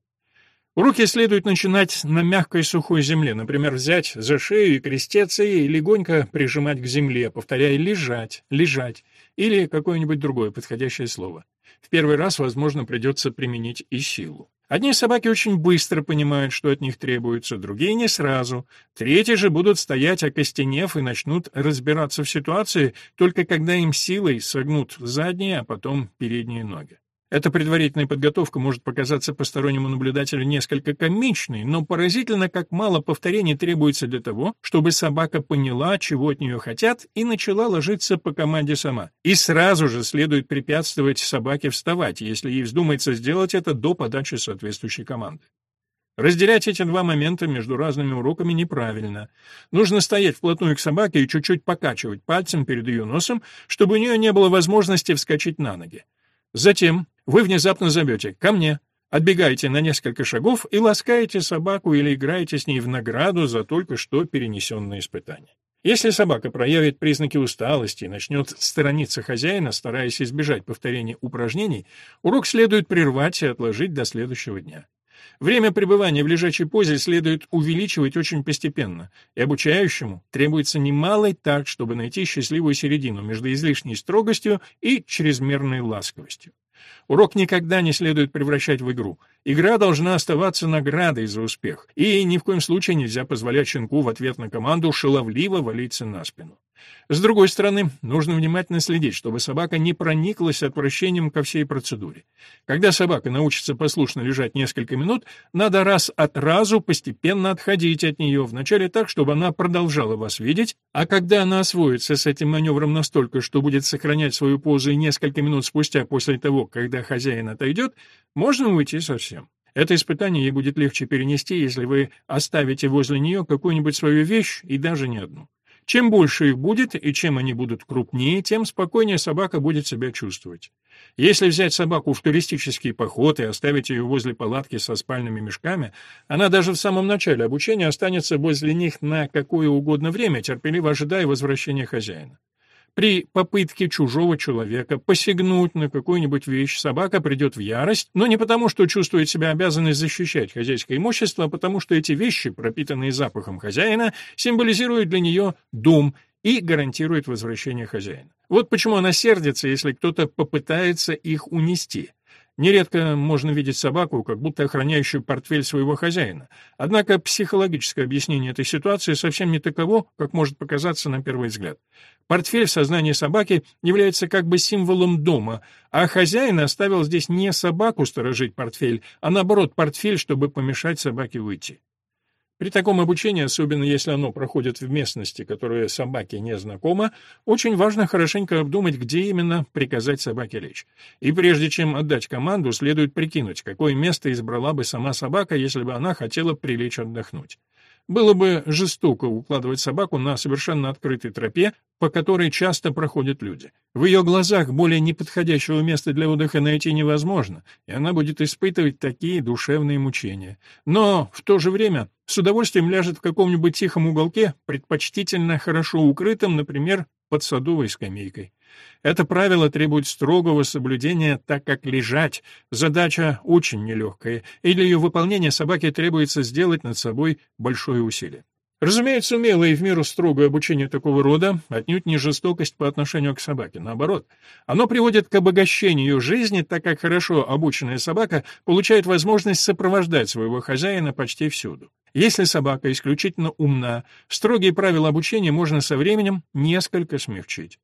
Уроки следует начинать на мягкой сухой земле, например, взять за шею и крестеться и легонько прижимать к земле, повторяя «лежать», «лежать» или какое-нибудь другое подходящее слово. В первый раз, возможно, придется применить и силу. Одни собаки очень быстро понимают, что от них требуется, другие не сразу. Третьи же будут стоять окостенев и начнут разбираться в ситуации, только когда им силой согнут задние, а потом передние ноги. Эта предварительная подготовка может показаться постороннему наблюдателю несколько комичной, но поразительно, как мало повторений требуется для того, чтобы собака поняла, чего от нее хотят, и начала ложиться по команде сама. И сразу же следует препятствовать собаке вставать, если ей вздумается сделать это до подачи соответствующей команды. Разделять эти два момента между разными уроками неправильно. Нужно стоять вплотную к собаке и чуть-чуть покачивать пальцем перед ее носом, чтобы у нее не было возможности вскочить на ноги. Затем вы внезапно зовете «ко мне», отбегаете на несколько шагов и ласкаете собаку или играете с ней в награду за только что перенесенное испытание. Если собака проявит признаки усталости и начнет сторониться хозяина, стараясь избежать повторения упражнений, урок следует прервать и отложить до следующего дня. Время пребывания в лежачей позе следует увеличивать очень постепенно, и обучающему требуется немалый такт, чтобы найти счастливую середину между излишней строгостью и чрезмерной ласковостью. Урок никогда не следует превращать в игру. Игра должна оставаться наградой за успех, и ни в коем случае нельзя позволять щенку в ответ на команду шаловливо валиться на спину. С другой стороны, нужно внимательно следить, чтобы собака не прониклась отвращением ко всей процедуре. Когда собака научится послушно лежать несколько минут, надо раз от разу постепенно отходить от нее, вначале так, чтобы она продолжала вас видеть, а когда она освоится с этим маневром настолько, что будет сохранять свою позу и несколько минут спустя после того, когда хозяин отойдет, можно уйти совсем. Это испытание ей будет легче перенести, если вы оставите возле нее какую-нибудь свою вещь и даже не одну. Чем больше их будет и чем они будут крупнее, тем спокойнее собака будет себя чувствовать. Если взять собаку в туристический поход и оставить ее возле палатки со спальными мешками, она даже в самом начале обучения останется возле них на какое угодно время, терпеливо ожидая возвращения хозяина. При попытке чужого человека посягнуть на какую-нибудь вещь собака придет в ярость, но не потому, что чувствует себя обязанной защищать хозяйское имущество, а потому что эти вещи, пропитанные запахом хозяина, символизируют для нее дом и гарантируют возвращение хозяина. Вот почему она сердится, если кто-то попытается их унести. Нередко можно видеть собаку, как будто охраняющую портфель своего хозяина. Однако психологическое объяснение этой ситуации совсем не таково, как может показаться на первый взгляд. Портфель в сознании собаки является как бы символом дома, а хозяин оставил здесь не собаку сторожить портфель, а наоборот портфель, чтобы помешать собаке выйти. При таком обучении, особенно если оно проходит в местности, которая собаке не знакома, очень важно хорошенько обдумать, где именно приказать собаке лечь. И прежде чем отдать команду, следует прикинуть, какое место избрала бы сама собака, если бы она хотела прилечь отдохнуть. Было бы жестоко укладывать собаку на совершенно открытой тропе, по которой часто проходят люди. В ее глазах более неподходящего места для отдыха найти невозможно, и она будет испытывать такие душевные мучения. Но в то же время с удовольствием ляжет в каком-нибудь тихом уголке, предпочтительно хорошо укрытом, например, под садовой скамейкой. Это правило требует строгого соблюдения, так как лежать — задача очень нелегкая, и для ее выполнения собаке требуется сделать над собой большое усилие. Разумеется, умелое и в меру строгое обучение такого рода отнюдь не жестокость по отношению к собаке, наоборот. Оно приводит к обогащению ее жизни, так как хорошо обученная собака получает возможность сопровождать своего хозяина почти всюду. Если собака исключительно умна, строгие правила обучения можно со временем несколько смягчить.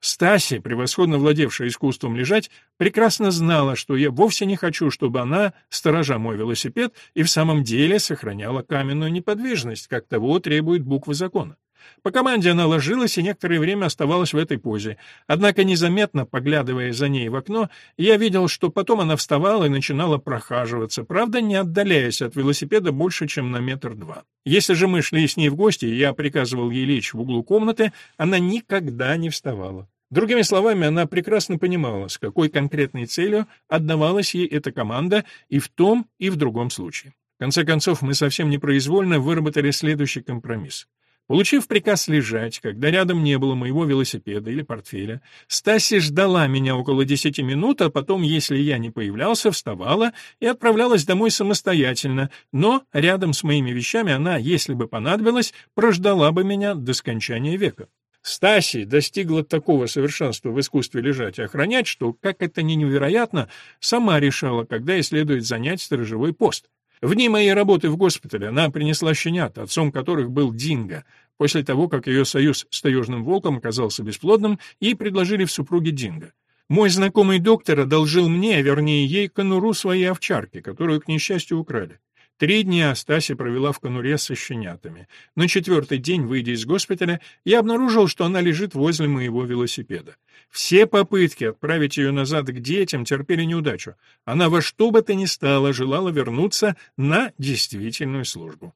Стаси, превосходно владевшая искусством лежать, прекрасно знала, что я вовсе не хочу, чтобы она, сторожа мой велосипед, и в самом деле сохраняла каменную неподвижность, как того требует буквы закона. По команде она ложилась и некоторое время оставалась в этой позе. Однако незаметно, поглядывая за ней в окно, я видел, что потом она вставала и начинала прохаживаться, правда, не отдаляясь от велосипеда больше, чем на метр-два. Если же мы шли с ней в гости, я приказывал ей лечь в углу комнаты, она никогда не вставала. Другими словами, она прекрасно понимала, с какой конкретной целью отдавалась ей эта команда и в том, и в другом случае. В конце концов, мы совсем непроизвольно выработали следующий компромисс. Получив приказ лежать, когда рядом не было моего велосипеда или портфеля, Стаси ждала меня около десяти минут, а потом, если я не появлялся, вставала и отправлялась домой самостоятельно, но рядом с моими вещами она, если бы понадобилось, прождала бы меня до скончания века. Стаси достигла такого совершенства в искусстве лежать и охранять, что, как это ни невероятно, сама решала, когда ей следует занять сторожевой пост. В дни моей работы в госпитале она принесла щенят, отцом которых был Динго. После того, как ее союз с таежным волком оказался бесплодным, ей предложили в супруге Динго. Мой знакомый доктор одолжил мне, а вернее ей, конуру своей овчарки, которую, к несчастью, украли. Три дня Стася провела в конуре со щенятами. На четвертый день, выйдя из госпиталя, я обнаружил, что она лежит возле моего велосипеда. Все попытки отправить ее назад к детям терпели неудачу. Она во что бы то ни стало желала вернуться на действительную службу.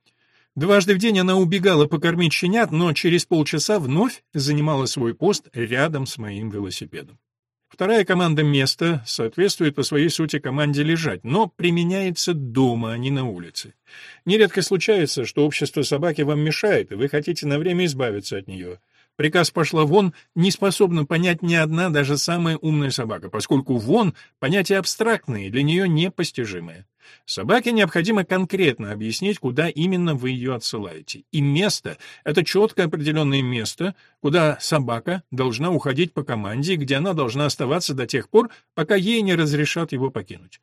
Дважды в день она убегала покормить щенят, но через полчаса вновь занимала свой пост рядом с моим велосипедом. Вторая команда «место» соответствует по своей сути команде «лежать», но применяется дома, а не на улице. Нередко случается, что общество собаки вам мешает, и вы хотите на время избавиться от нее. Приказ «пошла вон» не способна понять ни одна, даже самая умная собака, поскольку «вон» — понятие абстрактное, для нее непостижимое. Собаке необходимо конкретно объяснить, куда именно вы ее отсылаете. И место — это четко определенное место, куда собака должна уходить по команде, где она должна оставаться до тех пор, пока ей не разрешат его покинуть.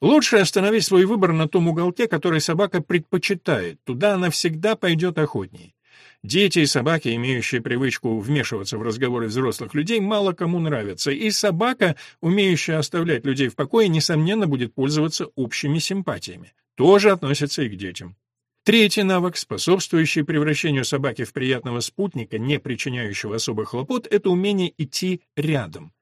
Лучше остановить свой выбор на том уголке, который собака предпочитает, туда она всегда пойдет охотнее. Дети и собаки, имеющие привычку вмешиваться в разговоры взрослых людей, мало кому нравятся, и собака, умеющая оставлять людей в покое, несомненно, будет пользоваться общими симпатиями. Тоже относится и к детям. Третий навык, способствующий превращению собаки в приятного спутника, не причиняющего особых хлопот, это умение идти рядом.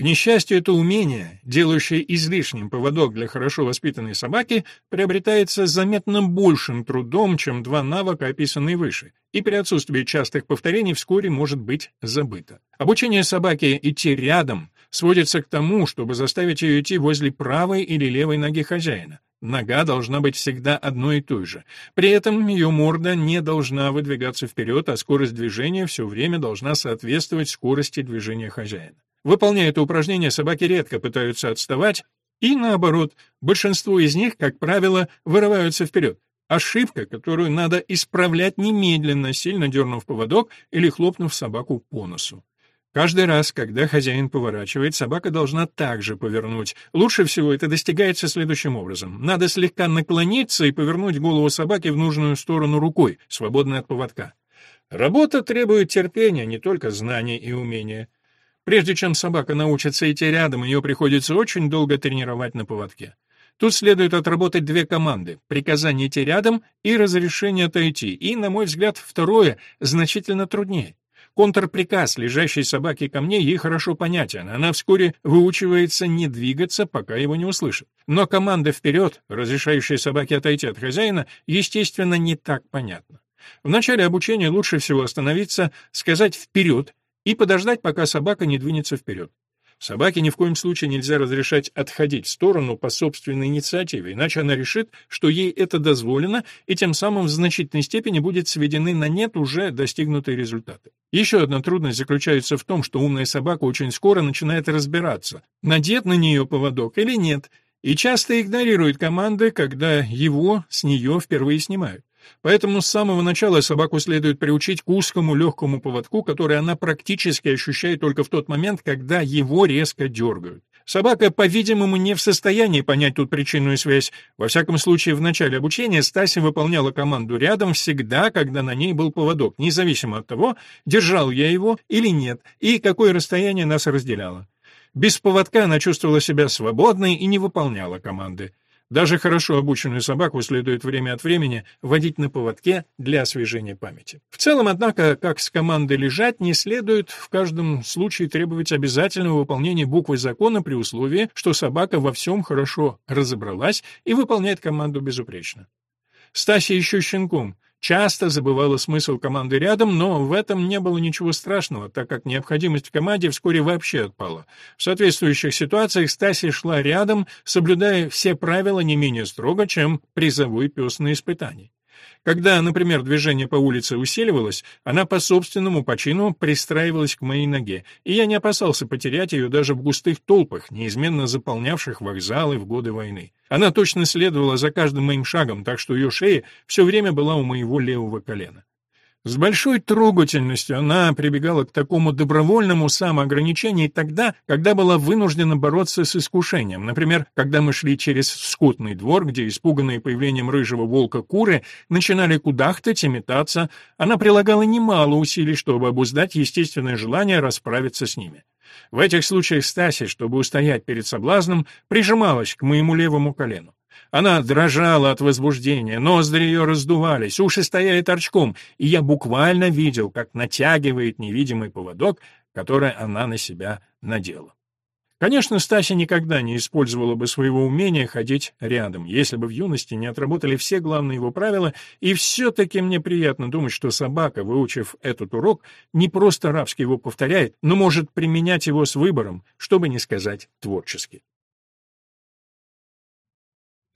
К несчастью, это умение, делающее излишним поводок для хорошо воспитанной собаки, приобретается заметно большим трудом, чем два навыка, описанные выше, и при отсутствии частых повторений вскоре может быть забыто. Обучение собаки идти рядом сводится к тому, чтобы заставить ее идти возле правой или левой ноги хозяина. Нога должна быть всегда одной и той же. При этом ее морда не должна выдвигаться вперед, а скорость движения все время должна соответствовать скорости движения хозяина. Выполняя это упражнение, собаки редко пытаются отставать, и наоборот, большинство из них, как правило, вырываются вперед. Ошибка, которую надо исправлять немедленно, сильно дернув поводок или хлопнув собаку по носу. Каждый раз, когда хозяин поворачивает, собака должна также повернуть. Лучше всего это достигается следующим образом. Надо слегка наклониться и повернуть голову собаки в нужную сторону рукой, свободной от поводка. Работа требует терпения, не только знаний и умения. Прежде чем собака научится идти рядом, ее приходится очень долго тренировать на поводке. Тут следует отработать две команды — приказание идти рядом и разрешение отойти, и, на мой взгляд, второе значительно труднее. Контрприказ лежащей собаки ко мне ей хорошо понятен. Она вскоре выучивается не двигаться, пока его не услышит. Но команда «вперед», разрешающая собаке отойти от хозяина, естественно, не так понятна. В начале обучения лучше всего остановиться, сказать «вперед» и подождать, пока собака не двинется вперед. Собаке ни в коем случае нельзя разрешать отходить в сторону по собственной инициативе, иначе она решит, что ей это дозволено, и тем самым в значительной степени будет сведены на нет уже достигнутые результаты. Еще одна трудность заключается в том, что умная собака очень скоро начинает разбираться, надет на нее поводок или нет, и часто игнорирует команды, когда его с нее впервые снимают. Поэтому с самого начала собаку следует приучить к узкому легкому поводку, который она практически ощущает только в тот момент, когда его резко дергают. Собака, по-видимому, не в состоянии понять тут причинную связь. Во всяком случае, в начале обучения Стася выполняла команду рядом всегда, когда на ней был поводок, независимо от того, держал я его или нет, и какое расстояние нас разделяло. Без поводка она чувствовала себя свободной и не выполняла команды. Даже хорошо обученную собаку следует время от времени водить на поводке для освежения памяти. В целом, однако, как с командой лежать, не следует в каждом случае требовать обязательного выполнения буквы закона при условии, что собака во всем хорошо разобралась и выполняет команду безупречно. Стася еще щенком часто забывала смысл команды рядом, но в этом не было ничего страшного, так как необходимость в команде вскоре вообще отпала. В соответствующих ситуациях Стася шла рядом, соблюдая все правила не менее строго, чем призовой пес на испытании. Когда, например, движение по улице усиливалось, она по собственному почину пристраивалась к моей ноге, и я не опасался потерять ее даже в густых толпах, неизменно заполнявших вокзалы в годы войны. Она точно следовала за каждым моим шагом, так что ее шея все время была у моего левого колена. С большой трогательностью она прибегала к такому добровольному самоограничению тогда, когда была вынуждена бороться с искушением. Например, когда мы шли через скотный двор, где испуганные появлением рыжего волка куры начинали кудахтать и метаться, она прилагала немало усилий, чтобы обуздать естественное желание расправиться с ними. В этих случаях Стаси, чтобы устоять перед соблазном, прижималась к моему левому колену. Она дрожала от возбуждения, ноздри ее раздувались, уши стояли торчком, и я буквально видел, как натягивает невидимый поводок, который она на себя надела. Конечно, Стася никогда не использовала бы своего умения ходить рядом, если бы в юности не отработали все главные его правила, и все-таки мне приятно думать, что собака, выучив этот урок, не просто рабски его повторяет, но может применять его с выбором, чтобы не сказать творчески.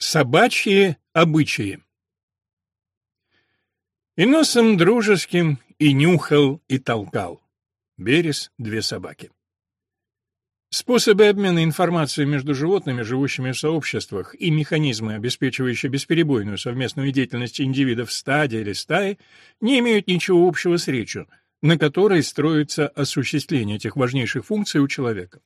Собачьи обычаи И носом дружеским и нюхал, и толкал. Берес — две собаки. Способы обмена информацией между животными, живущими в сообществах, и механизмы, обеспечивающие бесперебойную совместную деятельность индивидов стади или стаи, не имеют ничего общего с речью, на которой строится осуществление этих важнейших функций у человека.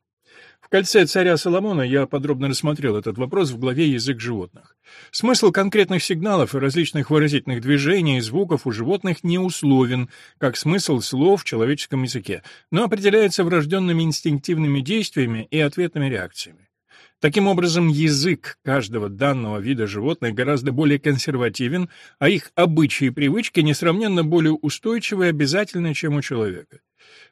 В «Кольце царя Соломона» я подробно рассмотрел этот вопрос в главе «Язык животных». Смысл конкретных сигналов и различных выразительных движений и звуков у животных не условен, как смысл слов в человеческом языке, но определяется врожденными инстинктивными действиями и ответными реакциями. Таким образом, язык каждого данного вида животных гораздо более консервативен, а их обычаи и привычки несравненно более устойчивы и обязательны, чем у человека.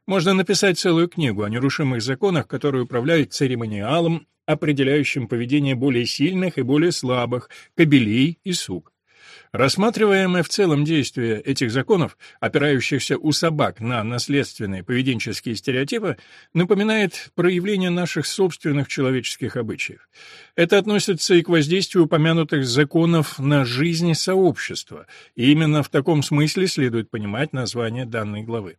Можно написать целую книгу о нерушимых законах, которые управляют церемониалом, определяющим поведение более сильных и более слабых, кобелей и сук. Рассматриваемое в целом действие этих законов, опирающихся у собак на наследственные поведенческие стереотипы, напоминает проявление наших собственных человеческих обычаев. Это относится и к воздействию упомянутых законов на жизнь сообщества, и именно в таком смысле следует понимать название данной главы.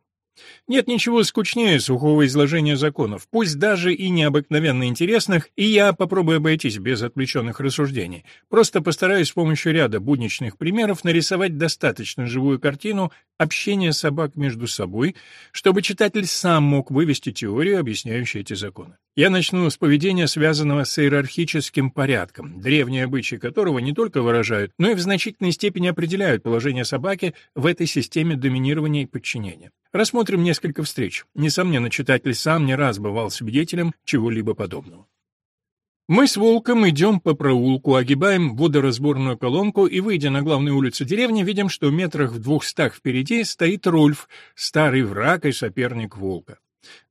Нет ничего скучнее сухого изложения законов, пусть даже и необыкновенно интересных, и я попробую обойтись без отвлеченных рассуждений. Просто постараюсь с помощью ряда будничных примеров нарисовать достаточно живую картину общения собак между собой, чтобы читатель сам мог вывести теорию, объясняющую эти законы. Я начну с поведения, связанного с иерархическим порядком, древние обычаи которого не только выражают, но и в значительной степени определяют положение собаки в этой системе доминирования и подчинения. Рассмотрим несколько встреч. Несомненно, читатель сам не раз бывал свидетелем чего-либо подобного. Мы с Волком идем по проулку, огибаем водоразборную колонку и, выйдя на главную улицу деревни, видим, что метрах в двухстах впереди стоит Рульф, старый враг и соперник Волка.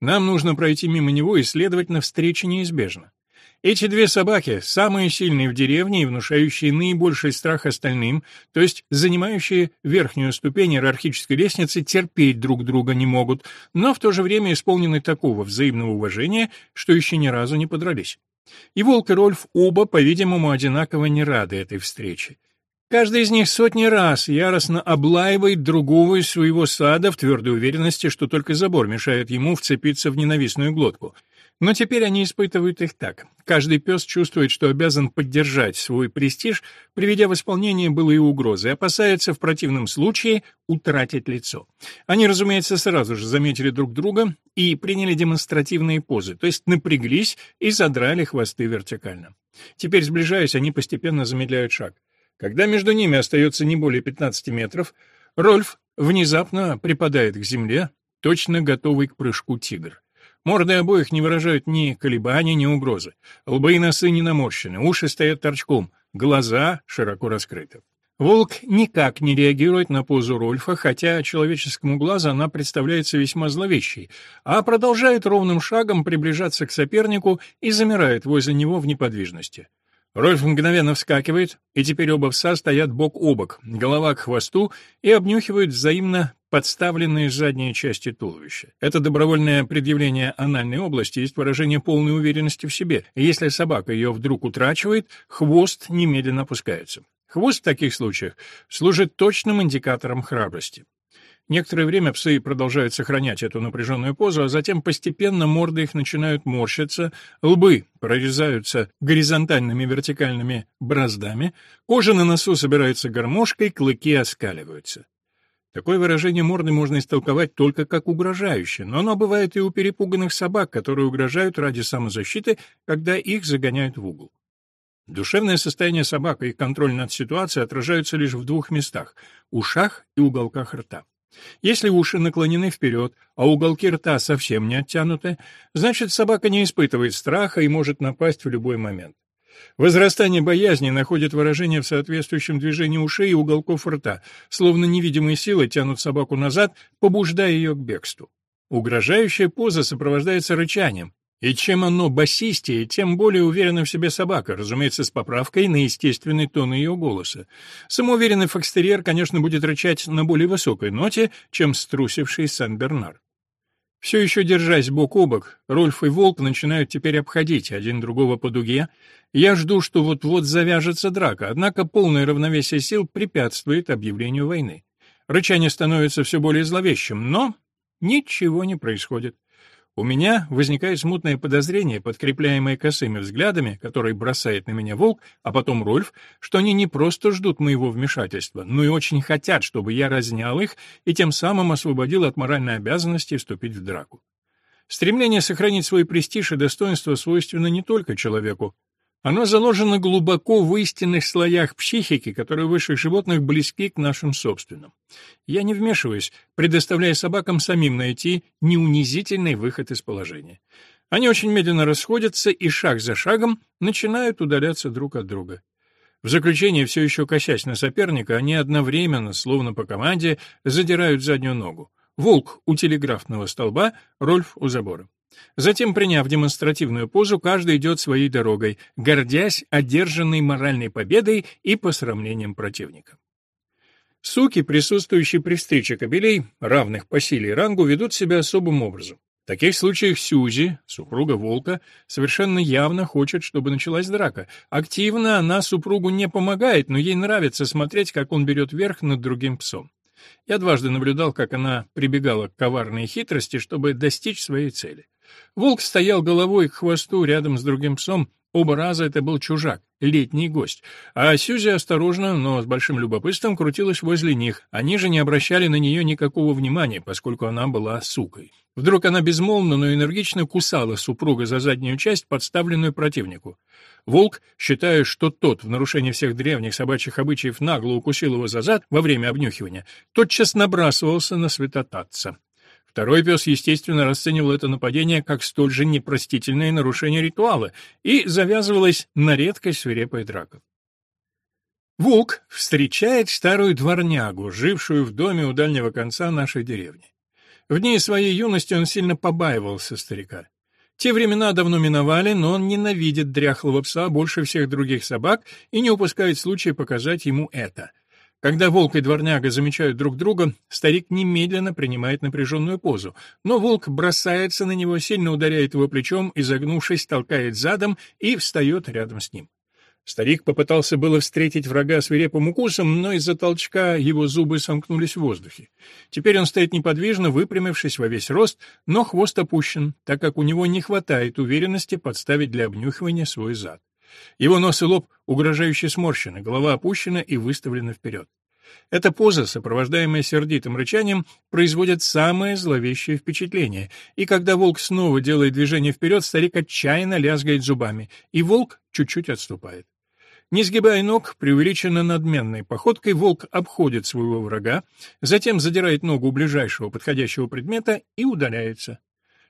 Нам нужно пройти мимо него, и, следовательно, встреча неизбежна. Эти две собаки, самые сильные в деревне и внушающие наибольший страх остальным, то есть занимающие верхнюю ступень иерархической лестницы, терпеть друг друга не могут, но в то же время исполнены такого взаимного уважения, что еще ни разу не подрались. И Волк и Рольф оба, по-видимому, одинаково не рады этой встрече. Каждый из них сотни раз яростно облаивает другого из своего сада в твердой уверенности, что только забор мешает ему вцепиться в ненавистную глотку. Но теперь они испытывают их так. Каждый пес чувствует, что обязан поддержать свой престиж, приведя в исполнение былые угрозы, опасается в противном случае утратить лицо. Они, разумеется, сразу же заметили друг друга и приняли демонстративные позы, то есть напряглись и задрали хвосты вертикально. Теперь, сближаясь, они постепенно замедляют шаг. Когда между ними остается не более 15 метров, Рольф внезапно припадает к земле, точно готовый к прыжку тигр. Морды обоих не выражают ни колебаний, ни угрозы. Лбы и носы не наморщены, уши стоят торчком, глаза широко раскрыты. Волк никак не реагирует на позу Рольфа, хотя человеческому глазу она представляется весьма зловещей, а продолжает ровным шагом приближаться к сопернику и замирает возле него в неподвижности. Рольф мгновенно вскакивает, и теперь оба пса стоят бок о бок, голова к хвосту, и обнюхивают взаимно подставленные задние части туловища. Это добровольное предъявление анальной области есть выражение полной уверенности в себе, если собака ее вдруг утрачивает, хвост немедленно опускается. Хвост в таких случаях служит точным индикатором храбрости. Некоторое время псы продолжают сохранять эту напряженную позу, а затем постепенно морды их начинают морщиться, лбы прорезаются горизонтальными вертикальными браздами, кожа на носу собирается гармошкой, клыки оскаливаются. Такое выражение морды можно истолковать только как угрожающее, но оно бывает и у перепуганных собак, которые угрожают ради самозащиты, когда их загоняют в угол. Душевное состояние собак и контроль над ситуацией отражаются лишь в двух местах — ушах и уголках рта. Если уши наклонены вперед, а уголки рта совсем не оттянуты, значит собака не испытывает страха и может напасть в любой момент. Возрастание боязни находит выражение в соответствующем движении ушей и уголков рта, словно невидимые силы тянут собаку назад, побуждая ее к бегству. Угрожающая поза сопровождается рычанием, и чем оно басистее, тем более уверена в себе собака, разумеется, с поправкой на естественный тон ее голоса. Самоуверенный фокстерьер, конечно, будет рычать на более высокой ноте, чем струсивший Сан-Бернар. Все еще держась бок о бок, Рольф и Волк начинают теперь обходить один другого по дуге. Я жду, что вот-вот завяжется драка, однако полное равновесие сил препятствует объявлению войны. Рычание становится все более зловещим, но ничего не происходит. У меня возникает смутное подозрение, подкрепляемое косыми взглядами, которые бросает на меня волк, а потом Рольф, что они не просто ждут моего вмешательства, но и очень хотят, чтобы я разнял их и тем самым освободил от моральной обязанности вступить в драку. Стремление сохранить свой престиж и достоинство свойственно не только человеку, оно заложено глубоко в истинных слоях психики, которые выше животных близки к нашим собственным. Я не вмешиваюсь, предоставляя собакам самим найти неунизительный выход из положения. Они очень медленно расходятся и шаг за шагом начинают удаляться друг от друга. В заключение, все еще косясь на соперника, они одновременно, словно по команде, задирают заднюю ногу. Волк у телеграфного столба, Рольф у забора. Затем, приняв демонстративную позу, каждый идет своей дорогой, гордясь одержанной моральной победой и посрамлением противника. Суки, присутствующие при встрече кобелей, равных по силе и рангу, ведут себя особым образом. В таких случаях Сьюзи, супруга Волка, совершенно явно хочет, чтобы началась драка. Активно она супругу не помогает, но ей нравится смотреть, как он берет верх над другим псом. Я дважды наблюдал, как она прибегала к коварной хитрости, чтобы достичь своей цели. Волк стоял головой к хвосту рядом с другим псом. Оба раза это был чужак, летний гость. А Сюзи осторожно, но с большим любопытством крутилась возле них. Они же не обращали на нее никакого внимания, поскольку она была сукой. Вдруг она безмолвно, но энергично кусала супруга за заднюю часть, подставленную противнику. Волк, считая, что тот, в нарушении всех древних собачьих обычаев, нагло укусил его за зад во время обнюхивания, тотчас набрасывался на святотатца Второй пес, естественно, расценивал это нападение как столь же непростительное нарушение ритуала, и завязывалась на редкость свирепая драка. Волк встречает старую дворнягу, жившую в доме у дальнего конца нашей деревни. В дни своей юности он сильно побаивался старика. Те времена давно миновали, но он ненавидит дряхлого пса больше всех других собак и не упускает случая показать ему это. Когда волк и дворняга замечают друг друга, старик немедленно принимает напряженную позу, но волк бросается на него, сильно ударяет его плечом, изогнувшись, толкает задом и встает рядом с ним. Старик попытался было встретить врага свирепым укусом, но из-за толчка его зубы сомкнулись в воздухе. Теперь он стоит неподвижно, выпрямившись во весь рост, но хвост опущен, так как у него не хватает уверенности подставить для обнюхивания свой зад. Его нос и лоб угрожающе сморщены, голова опущена и выставлена вперед. Эта поза, сопровождаемая сердитым рычанием, производит самое зловещее впечатление, и когда волк снова делает движение вперед, старик отчаянно лязгает зубами, и волк чуть-чуть отступает. Не сгибая ног, преувеличенно надменной походкой волк обходит своего врага, затем задирает ногу у ближайшего подходящего предмета и удаляется.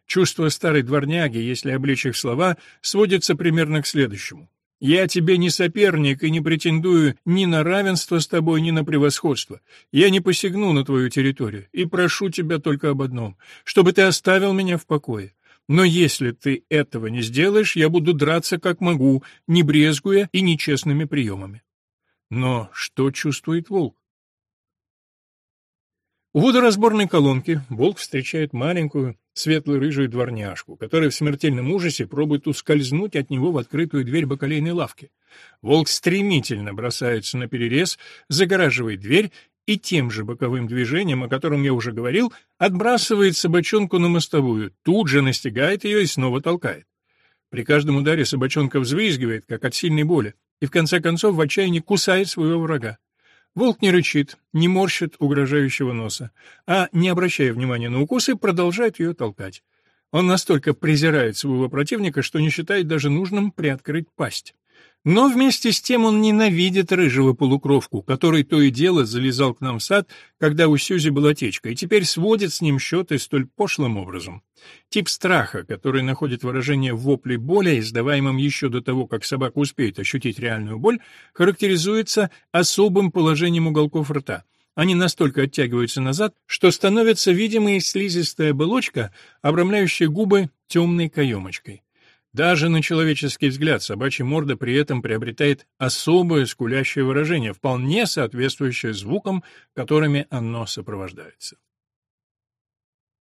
Чувство старой дворняги, если обличь их слова, сводится примерно к следующему. «Я тебе не соперник и не претендую ни на равенство с тобой, ни на превосходство. Я не посягну на твою территорию и прошу тебя только об одном, чтобы ты оставил меня в покое. Но если ты этого не сделаешь, я буду драться как могу, не брезгуя и нечестными приемами. Но что чувствует волк? У водоразборной колонки волк встречает маленькую, светло-рыжую дворняжку, которая в смертельном ужасе пробует ускользнуть от него в открытую дверь бакалейной лавки. Волк стремительно бросается на перерез, загораживает дверь и тем же боковым движением, о котором я уже говорил, отбрасывает собачонку на мостовую, тут же настигает ее и снова толкает. При каждом ударе собачонка взвизгивает, как от сильной боли, и в конце концов в отчаянии кусает своего врага. Волк не рычит, не морщит угрожающего носа, а, не обращая внимания на укусы, продолжает ее толкать. Он настолько презирает своего противника, что не считает даже нужным приоткрыть пасть. Но вместе с тем он ненавидит рыжего полукровку, который то и дело залезал к нам в сад, когда у Сюзи была течка, и теперь сводит с ним счеты столь пошлым образом. Тип страха, который находит выражение в вопле боли, издаваемом еще до того, как собака успеет ощутить реальную боль, характеризуется особым положением уголков рта. Они настолько оттягиваются назад, что становится видимой слизистая оболочка, обрамляющая губы темной каемочкой. Даже на человеческий взгляд собачья морда при этом приобретает особое скулящее выражение, вполне соответствующее звукам, которыми оно сопровождается.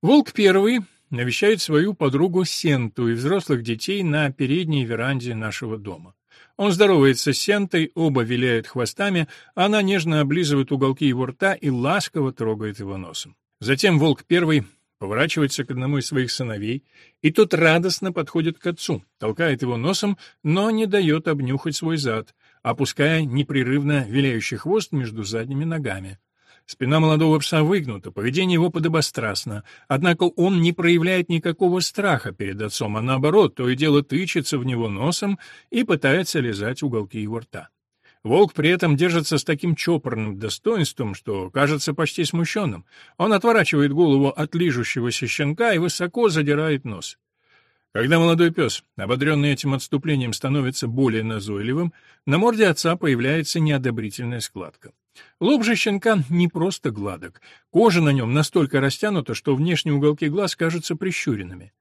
Волк первый навещает свою подругу Сенту и взрослых детей на передней веранде нашего дома. Он здоровается с Сентой, оба виляют хвостами, она нежно облизывает уголки его рта и ласково трогает его носом. Затем волк первый поворачивается к одному из своих сыновей, и тот радостно подходит к отцу, толкает его носом, но не дает обнюхать свой зад, опуская непрерывно виляющий хвост между задними ногами. Спина молодого пса выгнута, поведение его подобострастно, однако он не проявляет никакого страха перед отцом, а наоборот, то и дело тычется в него носом и пытается лизать уголки его рта. Волк при этом держится с таким чопорным достоинством, что кажется почти смущенным. Он отворачивает голову от лижущегося щенка и высоко задирает нос. Когда молодой пес, ободренный этим отступлением, становится более назойливым, на морде отца появляется неодобрительная складка. Лоб же щенка не просто гладок. Кожа на нем настолько растянута, что внешние уголки глаз кажутся прищуренными.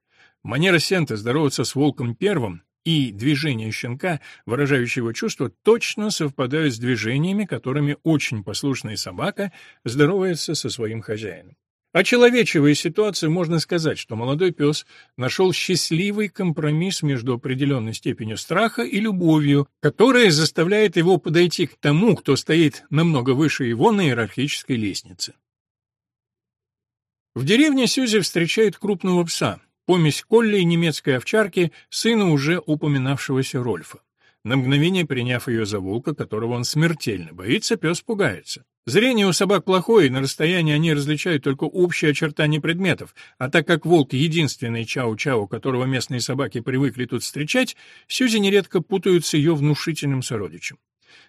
Манера Сента здороваться с волком первым и движения щенка, выражающего чувства, точно совпадают с движениями, которыми очень послушная собака здоровается со своим хозяином. Очеловечивая ситуацию, можно сказать, что молодой пес нашел счастливый компромисс между определенной степенью страха и любовью, которая заставляет его подойти к тому, кто стоит намного выше его на иерархической лестнице. В деревне Сюзи встречает крупного пса, помесь Колли и немецкой овчарки, сына уже упоминавшегося Рольфа. На мгновение приняв ее за волка, которого он смертельно боится, пес пугается. Зрение у собак плохое, и на расстоянии они различают только общие очертания предметов, а так как волк — единственный чау-чау, которого местные собаки привыкли тут встречать, Сюзи нередко путают с ее внушительным сородичем.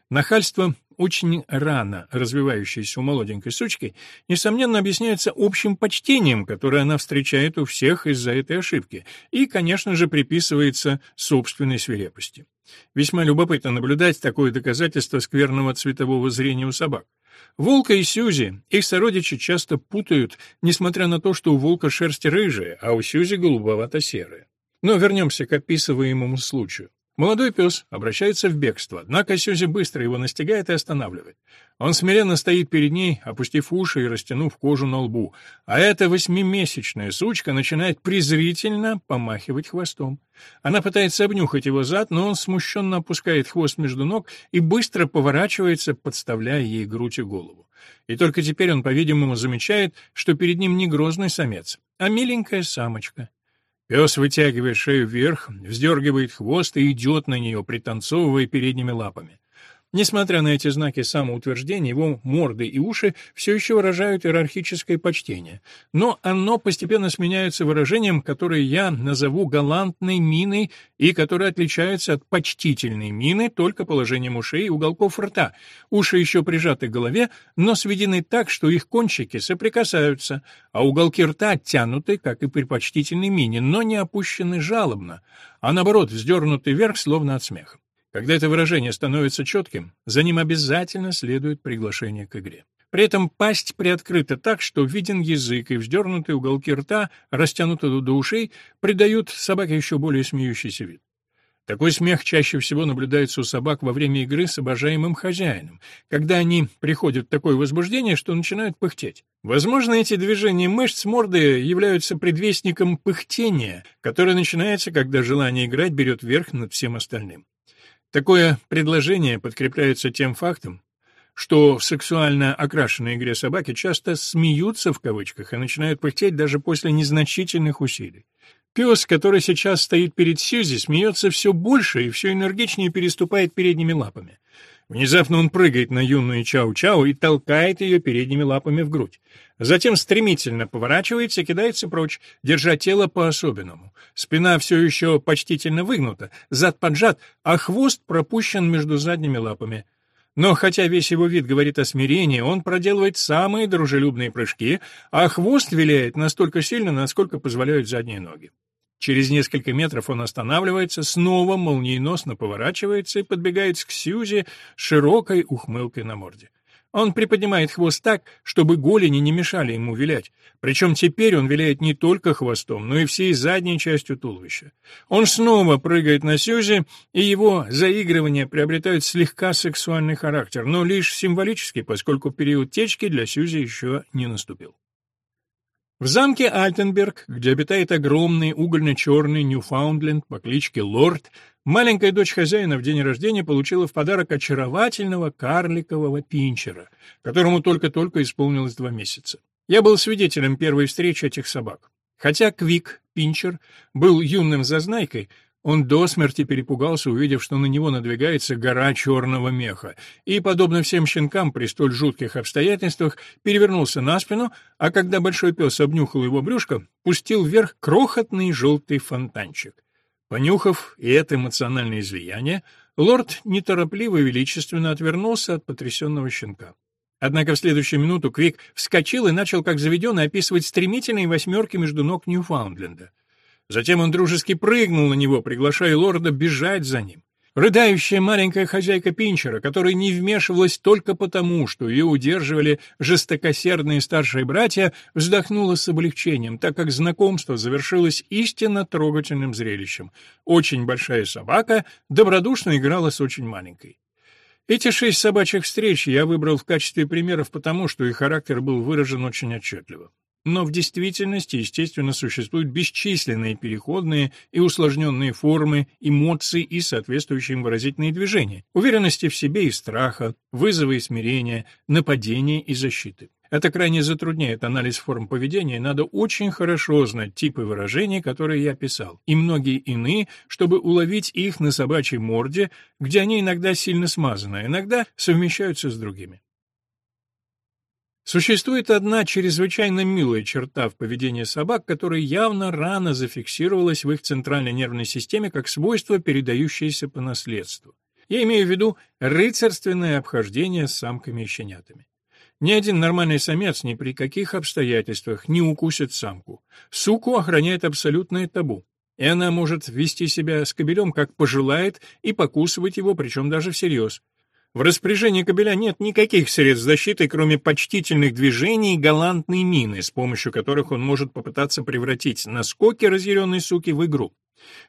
Нахальство, очень рано развивающееся у молоденькой сучки, несомненно объясняется общим почтением, которое она встречает у всех из-за этой ошибки, и, конечно же, приписывается собственной свирепости. Весьма любопытно наблюдать такое доказательство скверного цветового зрения у собак. Волка и Сьюзи, их сородичи часто путают, несмотря на то, что у волка шерсть рыжая, а у Сьюзи голубовато-серая. Но вернемся к описываемому случаю. Молодой пес обращается в бегство, однако Сюзи быстро его настигает и останавливает. Он смиренно стоит перед ней, опустив уши и растянув кожу на лбу, а эта восьмимесячная сучка начинает презрительно помахивать хвостом. Она пытается обнюхать его зад, но он смущенно опускает хвост между ног и быстро поворачивается, подставляя ей грудь и голову. И только теперь он, по-видимому, замечает, что перед ним не грозный самец, а миленькая самочка. Пес вытягивает шею вверх, вздергивает хвост и идет на нее, пританцовывая передними лапами. Несмотря на эти знаки самоутверждения, его морды и уши все еще выражают иерархическое почтение, но оно постепенно сменяется выражением, которое я назову галантной миной и которое отличается от почтительной мины только положением ушей и уголков рта. Уши еще прижаты к голове, но сведены так, что их кончики соприкасаются, а уголки рта оттянуты, как и при почтительной мине, но не опущены жалобно, а наоборот вздернуты вверх, словно от смеха. Когда это выражение становится четким, за ним обязательно следует приглашение к игре. При этом пасть приоткрыта так, что виден язык, и вздернутые уголки рта, растянутые до ушей, придают собаке еще более смеющийся вид. Такой смех чаще всего наблюдается у собак во время игры с обожаемым хозяином, когда они приходят в такое возбуждение, что начинают пыхтеть. Возможно, эти движения мышц морды являются предвестником пыхтения, которое начинается, когда желание играть берет верх над всем остальным. Такое предложение подкрепляется тем фактом, что в сексуально окрашенной игре собаки часто «смеются» в кавычках и начинают пыхтеть даже после незначительных усилий. Пес, который сейчас стоит перед Сьюзи, смеется все больше и все энергичнее переступает передними лапами. Внезапно он прыгает на юную Чау-Чау и толкает ее передними лапами в грудь. Затем стремительно поворачивается и кидается прочь, держа тело по-особенному. Спина все еще почтительно выгнута, зад поджат, а хвост пропущен между задними лапами. Но хотя весь его вид говорит о смирении, он проделывает самые дружелюбные прыжки, а хвост виляет настолько сильно, насколько позволяют задние ноги. Через несколько метров он останавливается, снова молниеносно поворачивается и подбегает к Сьюзи широкой ухмылкой на морде. Он приподнимает хвост так, чтобы голени не мешали ему вилять. Причем теперь он виляет не только хвостом, но и всей задней частью туловища. Он снова прыгает на Сьюзи, и его заигрывания приобретают слегка сексуальный характер, но лишь символический, поскольку период течки для Сьюзи еще не наступил. В замке Альтенберг, где обитает огромный угольно-черный Ньюфаундленд по кличке Лорд, маленькая дочь хозяина в день рождения получила в подарок очаровательного карликового пинчера, которому только-только исполнилось два месяца. Я был свидетелем первой встречи этих собак. Хотя Квик, пинчер, был юным зазнайкой, он до смерти перепугался, увидев, что на него надвигается гора черного меха, и, подобно всем щенкам при столь жутких обстоятельствах, перевернулся на спину, а когда большой пес обнюхал его брюшко, пустил вверх крохотный желтый фонтанчик. Понюхав и это эмоциональное излияние, лорд неторопливо и величественно отвернулся от потрясенного щенка. Однако в следующую минуту Квик вскочил и начал, как заведенный, описывать стремительные восьмерки между ног Ньюфаундленда. Затем он дружески прыгнул на него, приглашая лорда бежать за ним. Рыдающая маленькая хозяйка Пинчера, которая не вмешивалась только потому, что ее удерживали жестокосердные старшие братья, вздохнула с облегчением, так как знакомство завершилось истинно трогательным зрелищем. Очень большая собака добродушно играла с очень маленькой. Эти шесть собачьих встреч я выбрал в качестве примеров потому, что их характер был выражен очень отчетливо. Но в действительности, естественно, существуют бесчисленные переходные и усложненные формы эмоций и соответствующие им выразительные движения, уверенности в себе и страха, вызова и смирения, нападения и защиты. Это крайне затрудняет анализ форм поведения, надо очень хорошо знать типы выражений, которые я писал, и многие иные, чтобы уловить их на собачьей морде, где они иногда сильно смазаны, а иногда совмещаются с другими. Существует одна чрезвычайно милая черта в поведении собак, которая явно рано зафиксировалась в их центральной нервной системе как свойство, передающееся по наследству. Я имею в виду рыцарственное обхождение с самками и щенятами. Ни один нормальный самец ни при каких обстоятельствах не укусит самку. Суку охраняет абсолютное табу. И она может вести себя с кобелем как пожелает и покусывать его, причем даже всерьез. В распоряжении кобеля нет никаких средств защиты, кроме почтительных движений и галантной мины, с помощью которых он может попытаться превратить наскоки разъяренной суки в игру.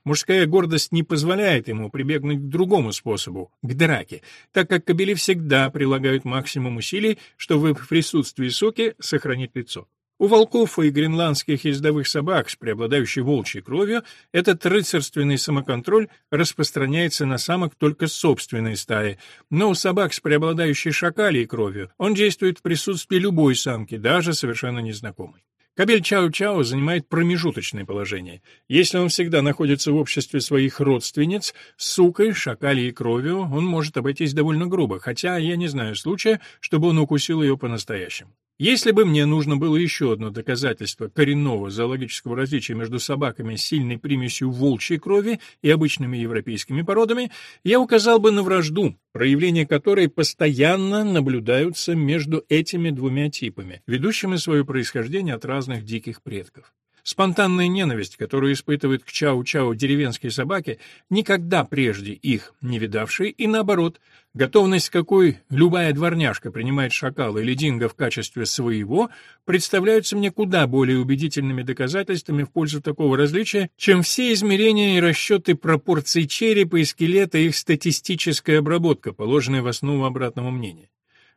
Мужская гордость не позволяет ему прибегнуть к другому способу — к драке, так как кобели всегда прилагают максимум усилий, чтобы в присутствии суки сохранить лицо. У волков и гренландских ездовых собак с преобладающей волчьей кровью этот рыцарственный самоконтроль распространяется на самок только собственной стаи, но у собак с преобладающей шакалией кровью он действует в присутствии любой самки, даже совершенно незнакомой. Кабель Чао-Чао занимает промежуточное положение. Если он всегда находится в обществе своих родственниц, сукой, шакалей и кровью, он может обойтись довольно грубо, хотя я не знаю случая, чтобы он укусил ее по-настоящему. Если бы мне нужно было еще одно доказательство коренного зоологического различия между собаками с сильной примесью волчьей крови и обычными европейскими породами, я указал бы на вражду, проявления которой постоянно наблюдаются между этими двумя типами, ведущими свое происхождение от разных диких предков. Спонтанная ненависть, которую испытывают к чау-чау деревенские собаки, никогда прежде их не видавшие, и наоборот, готовность, какой любая дворняжка принимает шакала или динго в качестве своего, представляются мне куда более убедительными доказательствами в пользу такого различия, чем все измерения и расчеты пропорций черепа и скелета и их статистическая обработка, положенная в основу обратного мнения.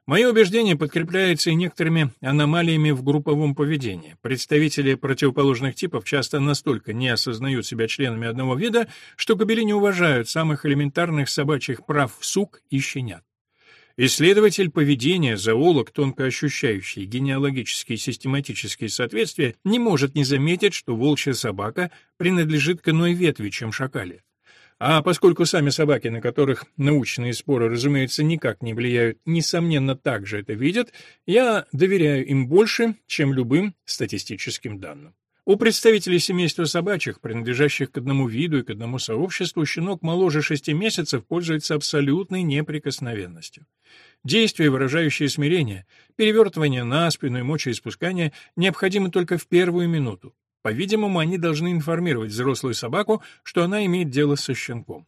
Мое убеждение подкрепляется и некоторыми аномалиями в групповом поведении. Представители противоположных типов часто настолько не осознают себя членами одного вида, что кобели не уважают самых элементарных собачьих прав сук и щенят. Исследователь поведения, зоолог, тонко ощущающий генеалогические и систематические соответствия, не может не заметить, что волчья собака принадлежит к иной ветви, чем шакали. А поскольку сами собаки, на которых научные споры, разумеется, никак не влияют, несомненно, также это видят, я доверяю им больше, чем любым статистическим данным. У представителей семейства собачьих, принадлежащих к одному виду и к одному сообществу, щенок моложе шести месяцев пользуется абсолютной неприкосновенностью. Действия, выражающие смирение, перевертывание на спину и мочеиспускание, необходимы только в первую минуту. По-видимому, они должны информировать взрослую собаку, что она имеет дело со щенком.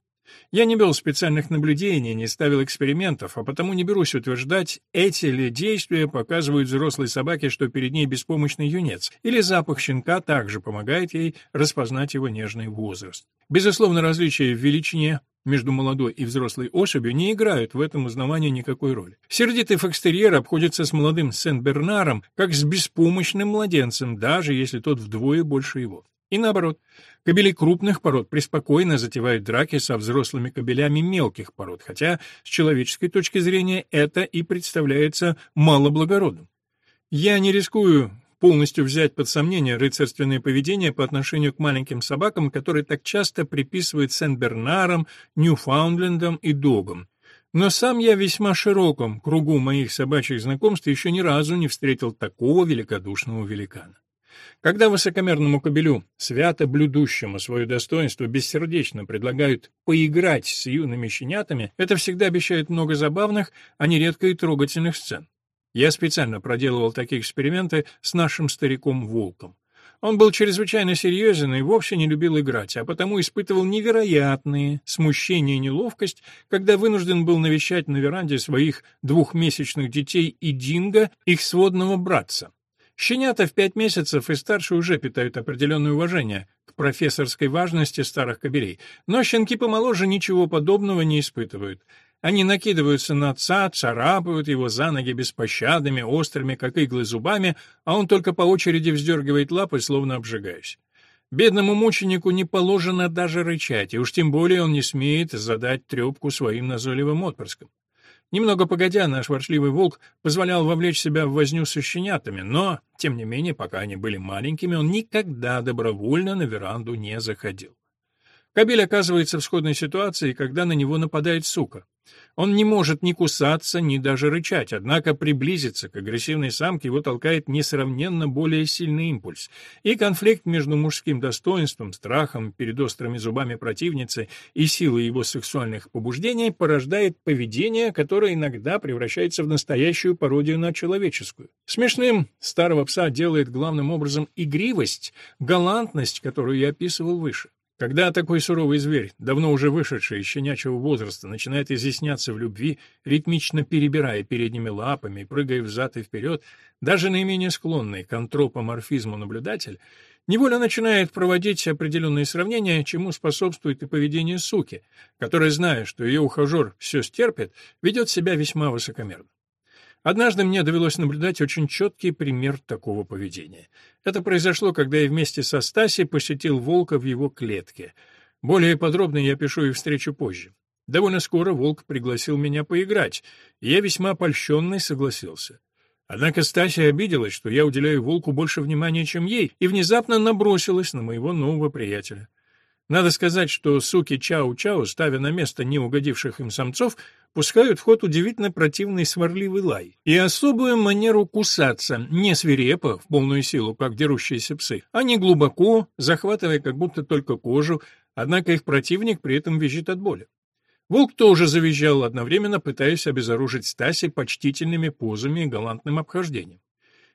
Я не вел специальных наблюдений, не ставил экспериментов, а потому не берусь утверждать, эти ли действия показывают взрослой собаке, что перед ней беспомощный юнец, или запах щенка также помогает ей распознать его нежный возраст. Безусловно, различия в величине между молодой и взрослой особью не играют в этом узнавании никакой роли. Сердитый фокстерьер обходится с молодым Сен-Бернаром как с беспомощным младенцем, даже если тот вдвое больше его. И наоборот, кобели крупных пород преспокойно затевают драки со взрослыми кобелями мелких пород, хотя с человеческой точки зрения это и представляется малоблагородным. Я не рискую полностью взять под сомнение рыцарственное поведение по отношению к маленьким собакам, которые так часто приписывают Сен-Бернарам, Ньюфаундлендам и Догам. Но сам я весьма широком кругу моих собачьих знакомств еще ни разу не встретил такого великодушного великана. Когда высокомерному кобелю, свято блюдущему свое достоинство, бессердечно предлагают поиграть с юными щенятами, это всегда обещает много забавных, а нередко и трогательных сцен. Я специально проделывал такие эксперименты с нашим стариком-волком. Он был чрезвычайно серьезен и вовсе не любил играть, а потому испытывал невероятные смущение и неловкость, когда вынужден был навещать на веранде своих двухмесячных детей и Динго, их сводного братца. Щенята в пять месяцев и старше уже питают определенное уважение к профессорской важности старых кобелей, но щенки помоложе ничего подобного не испытывают. Они накидываются на отца, царапают его за ноги беспощадными, острыми, как иглы, зубами, а он только по очереди вздергивает лапы, словно обжигаясь. Бедному мученику не положено даже рычать, и уж тем более он не смеет задать трепку своим назойливым отпрыскам. Немного погодя, наш ворчливый волк позволял вовлечь себя в возню со щенятами, но, тем не менее, пока они были маленькими, он никогда добровольно на веранду не заходил. Кабель оказывается в сходной ситуации, когда на него нападает сука. Он не может ни кусаться, ни даже рычать, однако приблизиться к агрессивной самке его толкает несравненно более сильный импульс. И конфликт между мужским достоинством, страхом перед острыми зубами противницы и силой его сексуальных побуждений порождает поведение, которое иногда превращается в настоящую пародию на человеческую. Смешным старого пса делает главным образом игривость, галантность, которую я описывал выше. Когда такой суровый зверь, давно уже вышедший из щенячьего возраста, начинает изъясняться в любви, ритмично перебирая передними лапами, прыгая взад и вперед, даже наименее склонный к антропоморфизму наблюдатель, невольно начинает проводить определенные сравнения, чему способствует и поведение суки, которая, зная, что ее ухажер все стерпит, ведет себя весьма высокомерно. Однажды мне довелось наблюдать очень четкий пример такого поведения. Это произошло, когда я вместе со Стасей посетил волка в его клетке. Более подробно я пишу их встречу позже. Довольно скоро волк пригласил меня поиграть, и я весьма польщенный согласился. Однако Стася обиделась, что я уделяю волку больше внимания, чем ей, и внезапно набросилась на моего нового приятеля. Надо сказать, что суки Чау-Чау, ставя на место неугодивших им самцов, пускают в ход удивительно противный сварливый лай и особую манеру кусаться, не свирепо, в полную силу, как дерущиеся псы, а не глубоко, захватывая как будто только кожу, однако их противник при этом визжит от боли. Волк тоже завизжал, одновременно пытаясь обезоружить Стаси почтительными позами и галантным обхождением.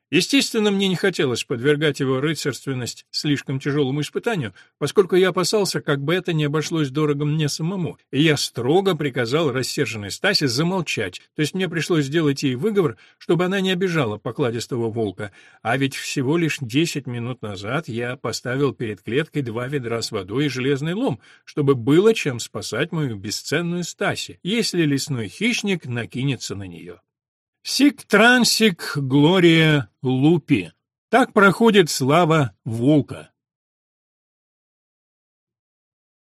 Естественно, мне не хотелось подвергать его рыцарственность слишком тяжелому испытанию, поскольку я опасался, как бы это не обошлось дорого мне самому, и я строго приказал рассерженной Стасе замолчать, то есть мне пришлось сделать ей выговор, чтобы она не обижала покладистого волка, а ведь всего лишь десять минут назад я поставил перед клеткой два ведра с водой и железный лом, чтобы было чем спасать мою бесценную Стаси, если лесной хищник накинется на нее. Сик трансик глория лупи. Так проходит слава волка.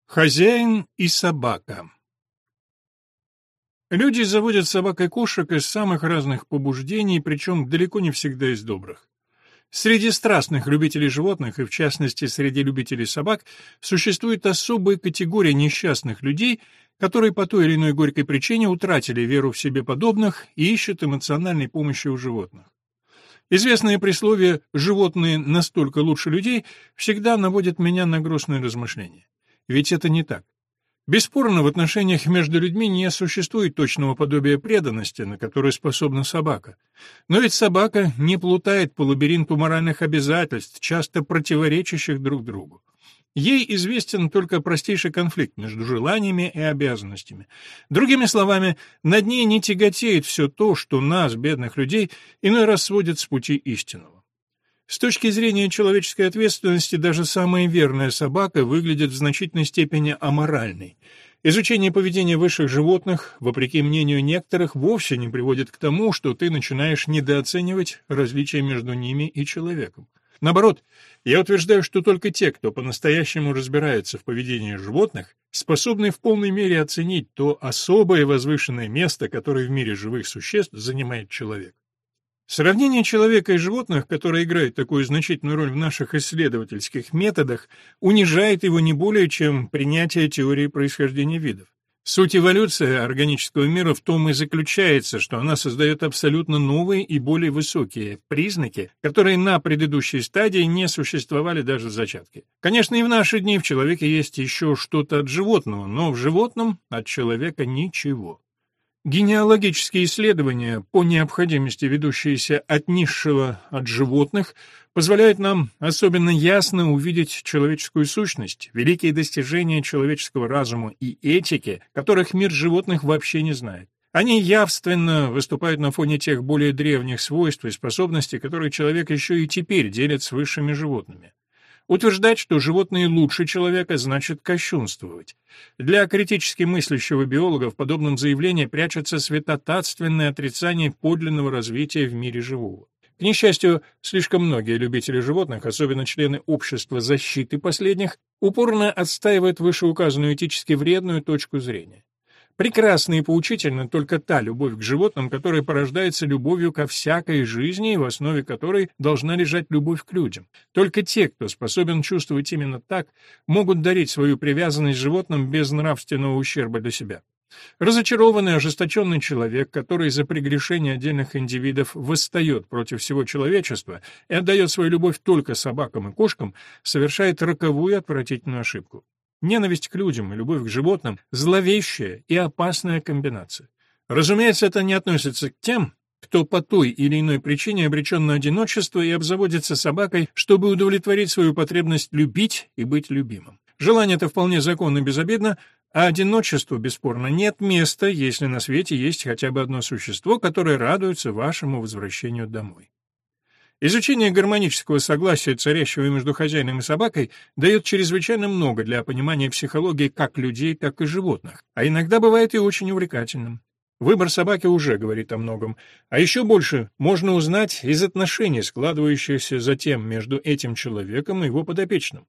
Хозяин и собака. Люди заводят собак и кошек из самых разных побуждений, причем далеко не всегда из добрых. Среди страстных любителей животных, и в частности среди любителей собак, существует особая категория несчастных людей, которые по той или иной горькой причине утратили веру в себе подобных и ищут эмоциональной помощи у животных. Известное присловие «животные настолько лучше людей» всегда наводит меня на грустные размышления. Ведь это не так. Бесспорно, в отношениях между людьми не существует точного подобия преданности, на которое способна собака. Но ведь собака не плутает по лабиринту моральных обязательств, часто противоречащих друг другу. Ей известен только простейший конфликт между желаниями и обязанностями. Другими словами, над ней не тяготеет все то, что нас, бедных людей, иной раз сводит с пути истинного. С точки зрения человеческой ответственности даже самая верная собака выглядит в значительной степени аморальной. Изучение поведения высших животных, вопреки мнению некоторых, вовсе не приводит к тому, что ты начинаешь недооценивать различия между ними и человеком. Наоборот, я утверждаю, что только те, кто по-настоящему разбирается в поведении животных, способны в полной мере оценить то особое возвышенное место, которое в мире живых существ занимает человек. Сравнение человека и животных, которое играет такую значительную роль в наших исследовательских методах, унижает его не более, чем принятие теории происхождения видов. Суть эволюции органического мира в том и заключается, что она создает абсолютно новые и более высокие признаки, которые на предыдущей стадии не существовали даже в зачатке. Конечно, и в наши дни в человеке есть еще что-то от животного, но в животном от человека ничего. Генеалогические исследования, по необходимости ведущиеся от низшего от животных, позволяют нам особенно ясно увидеть человеческую сущность, великие достижения человеческого разума и этики, которых мир животных вообще не знает. Они явственно выступают на фоне тех более древних свойств и способностей, которые человек еще и теперь делит с высшими животными. Утверждать, что животные лучше человека, значит кощунствовать. Для критически мыслящего биолога в подобном заявлении прячется святотатственное отрицание подлинного развития в мире живого. К несчастью, слишком многие любители животных, особенно члены общества защиты последних, упорно отстаивают вышеуказанную этически вредную точку зрения. Прекрасна и поучительна только та любовь к животным, которая порождается любовью ко всякой жизни в основе которой должна лежать любовь к людям. Только те, кто способен чувствовать именно так, могут дарить свою привязанность животным без нравственного ущерба для себя. Разочарованный, ожесточенный человек, который за прегрешение отдельных индивидов восстает против всего человечества и отдает свою любовь только собакам и кошкам, совершает роковую отвратительную ошибку. Ненависть к людям и любовь к животным – зловещая и опасная комбинация. Разумеется, это не относится к тем, кто по той или иной причине обречен на одиночество и обзаводится собакой, чтобы удовлетворить свою потребность любить и быть любимым. Желание это вполне законно и безобидно, а одиночеству, бесспорно, нет места, если на свете есть хотя бы одно существо, которое радуется вашему возвращению домой. Изучение гармонического согласия, царящего между хозяином и собакой, дает чрезвычайно много для понимания психологии как людей, так и животных, а иногда бывает и очень увлекательным. Выбор собаки уже говорит о многом, а еще больше можно узнать из отношений, складывающихся затем между этим человеком и его подопечным.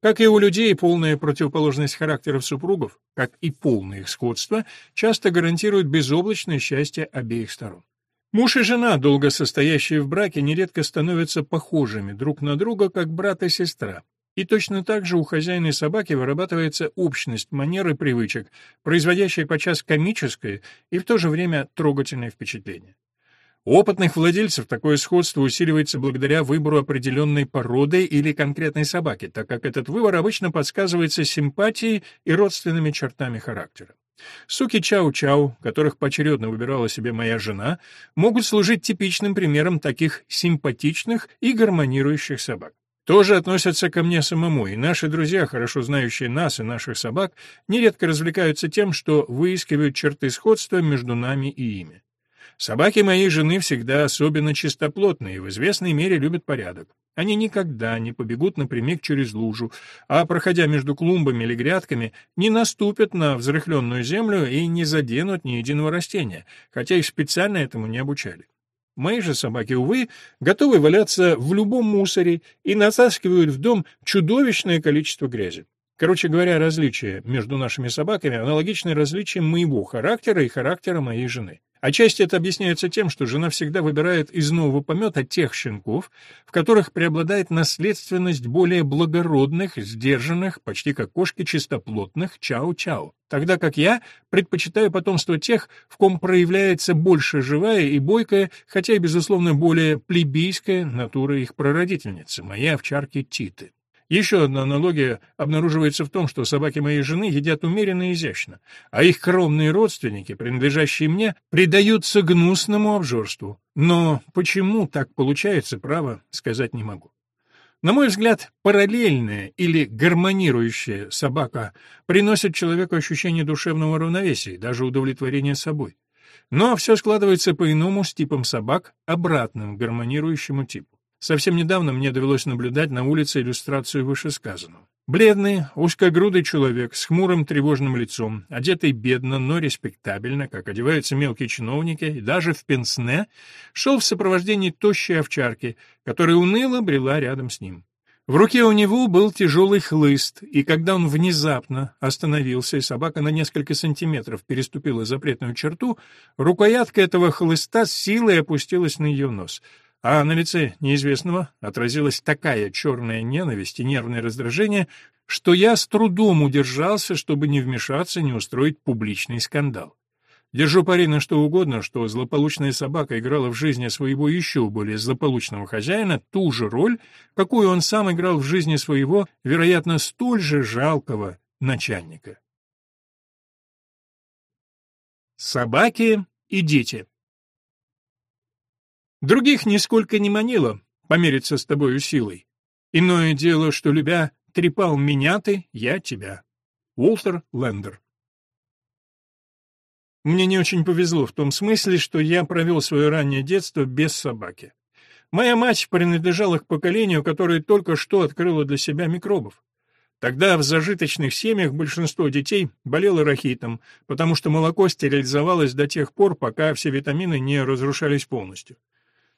Как и у людей, полная противоположность характеров супругов, как и полное их сходство, часто гарантирует безоблачное счастье обеих сторон. Муж и жена, долго состоящие в браке, нередко становятся похожими друг на друга, как брат и сестра. И точно так же у хозяина собаки вырабатывается общность манер и привычек, производящая подчас комическое и в то же время трогательное впечатление. У опытных владельцев такое сходство усиливается благодаря выбору определенной породы или конкретной собаки, так как этот выбор обычно подсказывается симпатией и родственными чертами характера. Суки чау-чау, которых поочередно выбирала себе моя жена, могут служить типичным примером таких симпатичных и гармонирующих собак тоже относятся ко мне самому, и наши друзья, хорошо знающие нас и наших собак, нередко развлекаются тем, что выискивают черты сходства между нами и ими. Собаки моей жены всегда особенно чистоплотные и в известной мере любят порядок. Они никогда не побегут напрямик через лужу, а, проходя между клумбами или грядками, не наступят на взрыхленную землю и не заденут ни единого растения, хотя их специально этому не обучали. Мои же собаки, увы, готовы валяться в любом мусоре и натаскивают в дом чудовищное количество грязи. Короче говоря, различия между нашими собаками аналогичны различиям моего характера и характера моей жены. Отчасти это объясняется тем, что жена всегда выбирает из нового помета тех щенков, в которых преобладает наследственность более благородных, сдержанных, почти как кошки чистоплотных чау-чау, тогда как я предпочитаю потомство тех, в ком проявляется больше живая и бойкая, хотя и, безусловно, более плебейская натура их прародительницы, моей овчарки Титы. Еще одна аналогия обнаруживается в том, что собаки моей жены едят умеренно и изящно, а их кровные родственники, принадлежащие мне, предаются гнусному обжорству. Но почему так получается, право сказать не могу. На мой взгляд, параллельная или гармонирующая собака приносит человеку ощущение душевного равновесия, даже удовлетворения собой. Но все складывается по-иному с типом собак, обратным к гармонирующему типу. Совсем недавно мне довелось наблюдать на улице иллюстрацию вышесказанного. Бледный, узкогрудый человек с хмурым тревожным лицом, одетый бедно, но респектабельно, как одеваются мелкие чиновники, и даже в пенсне, шел в сопровождении тощей овчарки, которая уныло брела рядом с ним. В руке у него был тяжелый хлыст, и когда он внезапно остановился, и собака на несколько сантиметров переступила запретную черту, рукоятка этого хлыста с силой опустилась на ее нос — а на лице неизвестного отразилась такая черная ненависть и нервное раздражение, что я с трудом удержался, чтобы не вмешаться, не устроить публичный скандал. Держу пари на что угодно, что злополучная собака играла в жизни своего еще более злополучного хозяина ту же роль, какую он сам играл в жизни своего, вероятно, столь же жалкого начальника. Собаки и дети Других нисколько не манило помериться с тобою силой. Иное дело, что, любя, трепал меня ты, я тебя. Уолтер Лендер Мне не очень повезло в том смысле, что я провел свое раннее детство без собаки. Моя мать принадлежала к поколению, которое только что открыло для себя микробов. Тогда в зажиточных семьях большинство детей болело рахитом, потому что молоко стерилизовалось до тех пор, пока все витамины не разрушались полностью.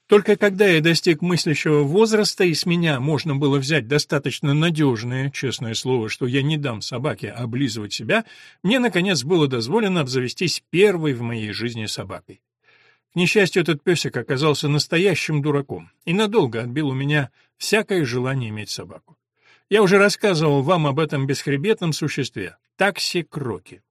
Только когда я достиг мыслящего возраста, и с меня можно было взять достаточно надежное, честное слово, что я не дам собаке облизывать себя, мне, наконец, было дозволено обзавестись первой в моей жизни собакой. К несчастью, этот песик оказался настоящим дураком и надолго отбил у меня всякое желание иметь собаку. Я уже рассказывал вам об этом бесхребетном существе — такси-кроки.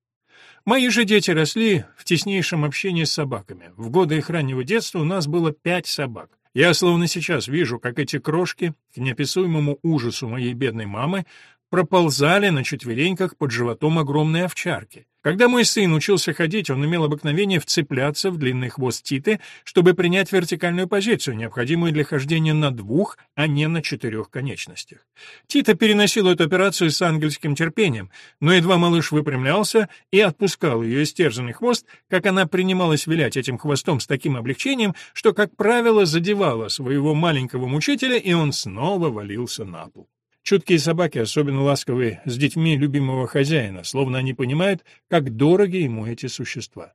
Мои же дети росли в теснейшем общении с собаками. В годы их раннего детства у нас было пять собак. Я словно сейчас вижу, как эти крошки, к неописуемому ужасу моей бедной мамы, проползали на четвереньках под животом огромной овчарки. Когда мой сын учился ходить, он имел обыкновение вцепляться в длинный хвост Титы, чтобы принять вертикальную позицию, необходимую для хождения на двух, а не на четырех конечностях. Тита переносил эту операцию с ангельским терпением, но едва малыш выпрямлялся и отпускал ее истерзанный хвост, как она принималась вилять этим хвостом с таким облегчением, что, как правило, задевала своего маленького мучителя, и он снова валился на пол. Чуткие собаки особенно ласковые с детьми любимого хозяина, словно они понимают, как дороги ему эти существа.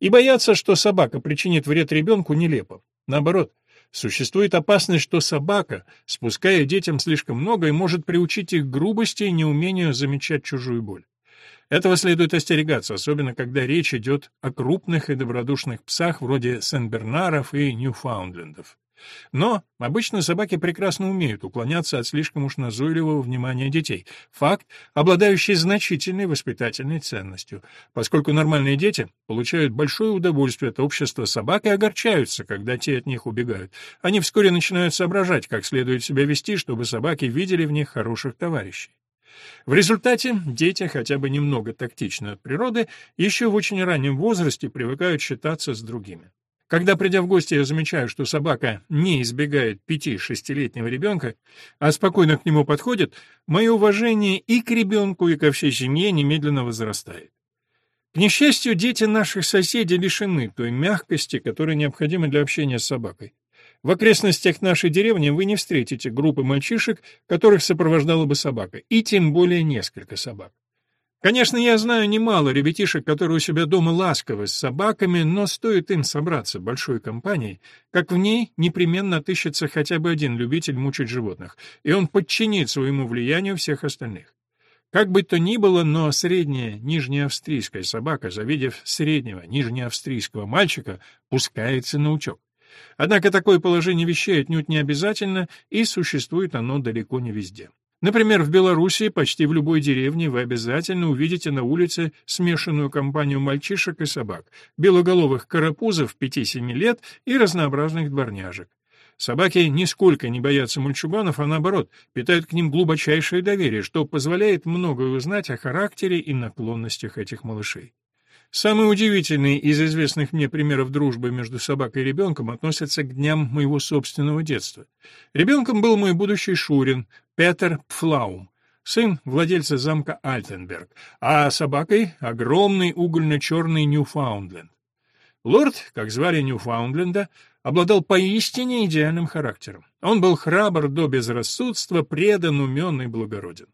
И боятся, что собака причинит вред ребенку, нелепо. Наоборот, существует опасность, что собака, спуская детям слишком много, и может приучить их грубости и неумению замечать чужую боль. Этого следует остерегаться, особенно когда речь идет о крупных и добродушных псах вроде Сен-Бернаров и Ньюфаундлендов. Но обычно собаки прекрасно умеют уклоняться от слишком уж назойливого внимания детей. Факт, обладающий значительной воспитательной ценностью, поскольку нормальные дети получают большое удовольствие от общества собак и огорчаются, когда те от них убегают. Они вскоре начинают соображать, как следует себя вести, чтобы собаки видели в них хороших товарищей. В результате дети, хотя бы немного тактичны от природы, еще в очень раннем возрасте привыкают считаться с другими. Когда, придя в гости, я замечаю, что собака не избегает пяти-шестилетнего ребенка, а спокойно к нему подходит, мое уважение и к ребенку, и ко всей семье немедленно возрастает. К несчастью, дети наших соседей лишены той мягкости, которая необходима для общения с собакой. В окрестностях нашей деревни вы не встретите группы мальчишек, которых сопровождала бы собака, и тем более несколько собак. Конечно, я знаю немало ребятишек, которые у себя дома ласковы с собаками, но стоит им собраться большой компанией, как в ней непременно отыщется хотя бы один любитель мучить животных, и он подчинит своему влиянию всех остальных. Как бы то ни было, но средняя нижнеавстрийская собака, завидев среднего нижнеавстрийского мальчика, пускается на утек. Однако такое положение вещей отнюдь не обязательно, и существует оно далеко не везде. Например, в Белоруссии почти в любой деревне вы обязательно увидите на улице смешанную компанию мальчишек и собак, белоголовых карапузов 5-7 лет и разнообразных дворняжек. Собаки нисколько не боятся мальчуганов, а наоборот, питают к ним глубочайшее доверие, что позволяет многое узнать о характере и наклонностях этих малышей. Самый удивительный из известных мне примеров дружбы между собакой и ребенком относится к дням моего собственного детства. Ребенком был мой будущий Шурин, Петер Пфлаум, сын владельца замка Альтенберг, а собакой — огромный угольно-черный Ньюфаундленд. Лорд, как звали Ньюфаундленда, обладал поистине идеальным характером. Он был храбр до безрассудства, предан, умен и благороден.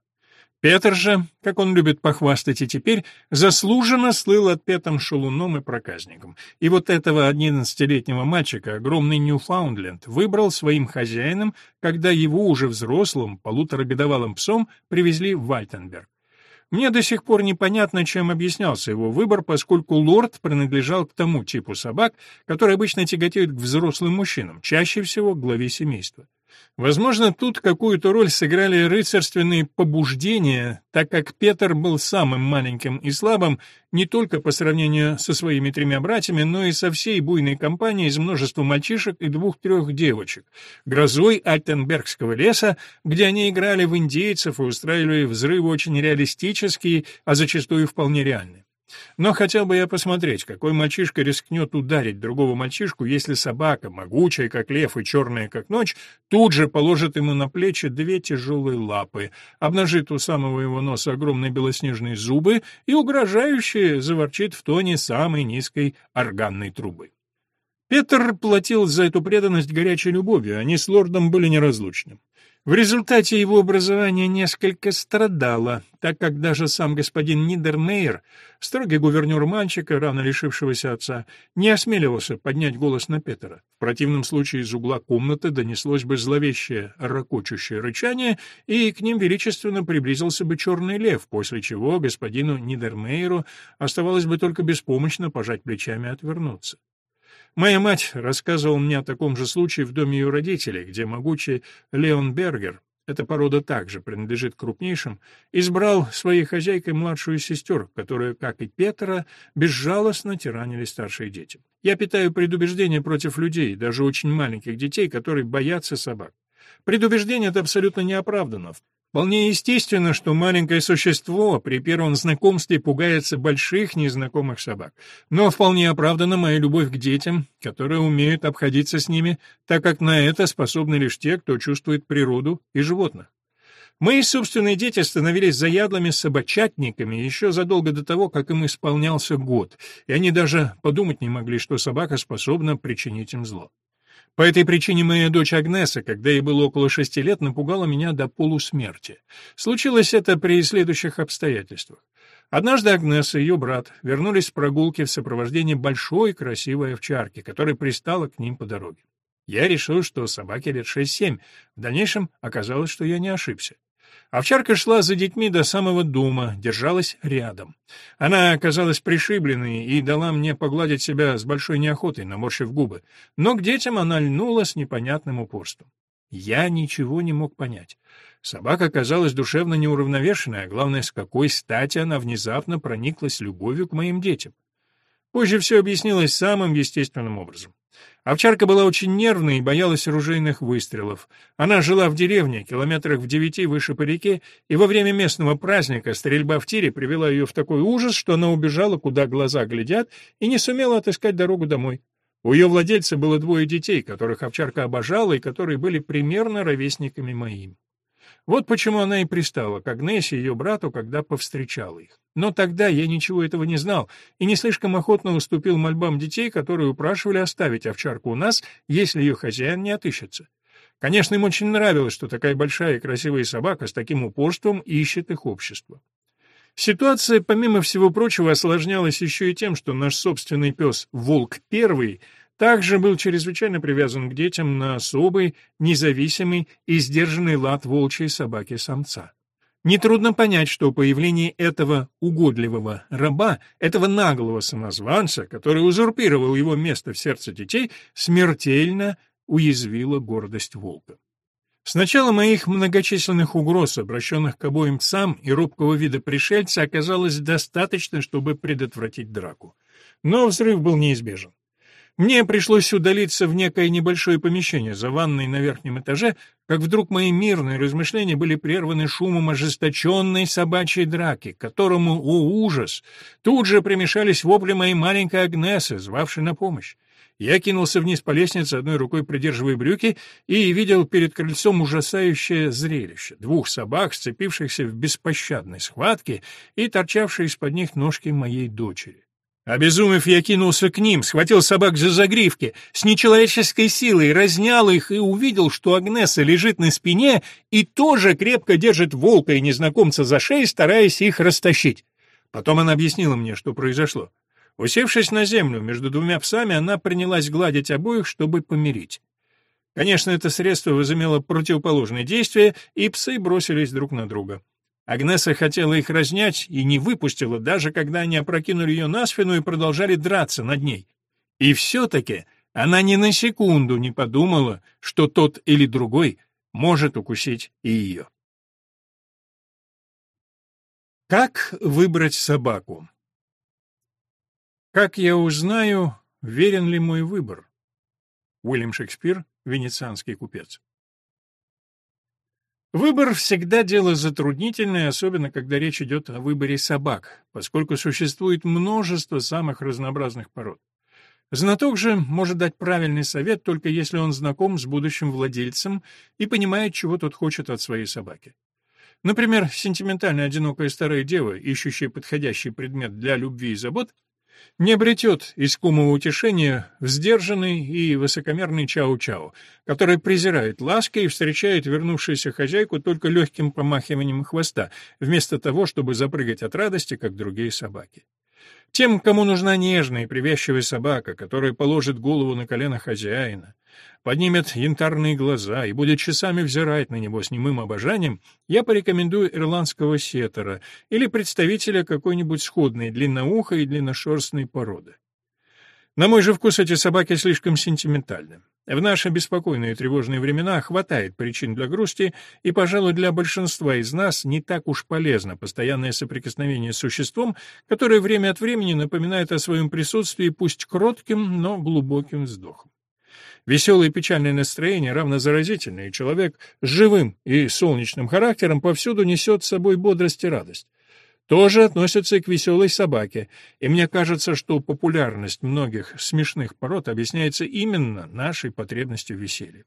Петр же, как он любит похвастать и теперь, заслуженно слыл отпетым шалуном и проказником. И вот этого одиннадцатилетнего мальчика огромный Ньюфаундленд выбрал своим хозяином, когда его уже взрослым, полуторагодовалым псом привезли в Вальтенберг. Мне до сих пор непонятно, чем объяснялся его выбор, поскольку лорд принадлежал к тому типу собак, которые обычно тяготеют к взрослым мужчинам, чаще всего к главе семейства. Возможно, тут какую-то роль сыграли рыцарственные побуждения, так как Петр был самым маленьким и слабым не только по сравнению со своими тремя братьями, но и со всей буйной компанией из множества мальчишек и двух-трех девочек, грозой Альтенбергского леса, где они играли в индейцев и устраивали взрывы очень реалистические, а зачастую вполне реальные. Но хотел бы я посмотреть, какой мальчишка рискнет ударить другого мальчишку, если собака, могучая, как лев и черная, как ночь, тут же положит ему на плечи две тяжелые лапы, обнажит у самого его носа огромные белоснежные зубы и угрожающе заворчит в тоне самой низкой органной трубы. Петр платил за эту преданность горячей любовью, они с лордом были неразлучны. В результате его образование несколько страдало, так как даже сам господин Нидермейер, строгий гувернер мальчика, рано лишившегося отца, не осмеливался поднять голос на Петера. В противном случае из угла комнаты донеслось бы зловещее, ракочущее рычание, и к ним величественно приблизился бы черный лев, после чего господину Нидермейеру оставалось бы только беспомощно пожать плечами и отвернуться. Моя мать рассказывала мне о таком же случае в доме ее родителей, где могучий Леон Бергер, эта порода также принадлежит крупнейшим, избрал своей хозяйкой младшую сестер, которую, как и Петра, безжалостно тиранили старшие дети. Я питаю предубеждение против людей, даже очень маленьких детей, которые боятся собак. Предубеждение это абсолютно неоправданно. Вполне естественно, что маленькое существо при первом знакомстве пугается больших незнакомых собак. Но вполне оправдана моя любовь к детям, которые умеют обходиться с ними, так как на это способны лишь те, кто чувствует природу и животных. Мои собственные дети становились заядлыми собачатниками еще задолго до того, как им исполнялся год, и они даже подумать не могли, что собака способна причинить им зло. По этой причине моя дочь Агнеса, когда ей было около шести лет, напугала меня до полусмерти. Случилось это при следующих обстоятельствах. Однажды Агнеса и ее брат вернулись с прогулки в сопровождении большой красивой овчарки, которая пристала к ним по дороге. Я решил, что собаке лет шесть-семь. В дальнейшем оказалось, что я не ошибся. Овчарка шла за детьми до самого дома, держалась рядом. Она оказалась пришибленной и дала мне погладить себя с большой неохотой, наморщив губы. Но к детям она льнула с непонятным упорством. Я ничего не мог понять. Собака казалась душевно неуравновешенной, а главное, с какой стати она внезапно прониклась любовью к моим детям. Позже все объяснилось самым естественным образом. Овчарка была очень нервной и боялась оружейных выстрелов. Она жила в деревне, километрах в девяти выше по реке, и во время местного праздника стрельба в тире привела ее в такой ужас, что она убежала, куда глаза глядят, и не сумела отыскать дорогу домой. У ее владельца было двое детей, которых овчарка обожала и которые были примерно ровесниками моими. Вот почему она и пристала к Агнесе и ее брату, когда повстречала их. Но тогда я ничего этого не знал и не слишком охотно уступил мольбам детей, которые упрашивали оставить овчарку у нас, если ее хозяин не отыщется. Конечно, им очень нравилось, что такая большая и красивая собака с таким упорством ищет их общество. Ситуация, помимо всего прочего, осложнялась еще и тем, что наш собственный пес «Волк Первый» также был чрезвычайно привязан к детям на особый, независимый и сдержанный лад волчьей собаки-самца. Нетрудно понять, что появление этого угодливого раба, этого наглого самозванца, который узурпировал его место в сердце детей, смертельно уязвило гордость волка. С начала моих многочисленных угроз, обращенных к обоим псам и робкого вида пришельца, оказалось достаточно, чтобы предотвратить драку. Но взрыв был неизбежен. Мне пришлось удалиться в некое небольшое помещение за ванной на верхнем этаже, как вдруг мои мирные размышления были прерваны шумом ожесточенной собачьей драки, которому, о ужас, тут же примешались вопли моей маленькой Агнесы, звавшей на помощь. Я кинулся вниз по лестнице, одной рукой придерживая брюки, и видел перед крыльцом ужасающее зрелище. Двух собак, сцепившихся в беспощадной схватке и торчавшие из-под них ножки моей дочери. Обезумев, я кинулся к ним, схватил собак за загривки, с нечеловеческой силой разнял их и увидел, что Агнеса лежит на спине и тоже крепко держит волка и незнакомца за шею, стараясь их растащить. Потом она объяснила мне, что произошло. Усевшись на землю между двумя псами, она принялась гладить обоих, чтобы помирить. Конечно, это средство возымело противоположное действие, и псы бросились друг на друга. Агнеса хотела их разнять и не выпустила, даже когда они опрокинули ее на спину и продолжали драться над ней. И все-таки она ни на секунду не подумала, что тот или другой может укусить и ее. Как выбрать собаку? Как я узнаю, верен ли мой выбор? Уильям Шекспир, венецианский купец. Выбор всегда дело затруднительное, особенно когда речь идет о выборе собак, поскольку существует множество самых разнообразных пород. Знаток же может дать правильный совет только если он знаком с будущим владельцем и понимает, чего тот хочет от своей собаки. Например, сентиментальная одинокая старая дева, ищущая подходящий предмет для любви и забот, не обретет искомого утешения в сдержанный и высокомерный Чау-Чау, который презирает ласки и встречает вернувшуюся хозяйку только легким помахиванием хвоста, вместо того, чтобы запрыгать от радости, как другие собаки. Тем, кому нужна нежная и привязчивая собака, которая положит голову на колено хозяина, поднимет янтарные глаза и будет часами взирать на него с немым обожанием, я порекомендую ирландского сеттера или представителя какой-нибудь сходной длинноухой и длинношерстной породы. На мой же вкус эти собаки слишком сентиментальны. В наши беспокойные и тревожные времена хватает причин для грусти, и, пожалуй, для большинства из нас не так уж полезно постоянное соприкосновение с существом, которое время от времени напоминает о своем присутствии пусть кротким, но глубоким вздохом. Веселое и печальное настроение равно заразительное, и человек с живым и солнечным характером повсюду несет с собой бодрость и радость тоже относятся и к веселой собаке, и мне кажется, что популярность многих смешных пород объясняется именно нашей потребностью в веселье.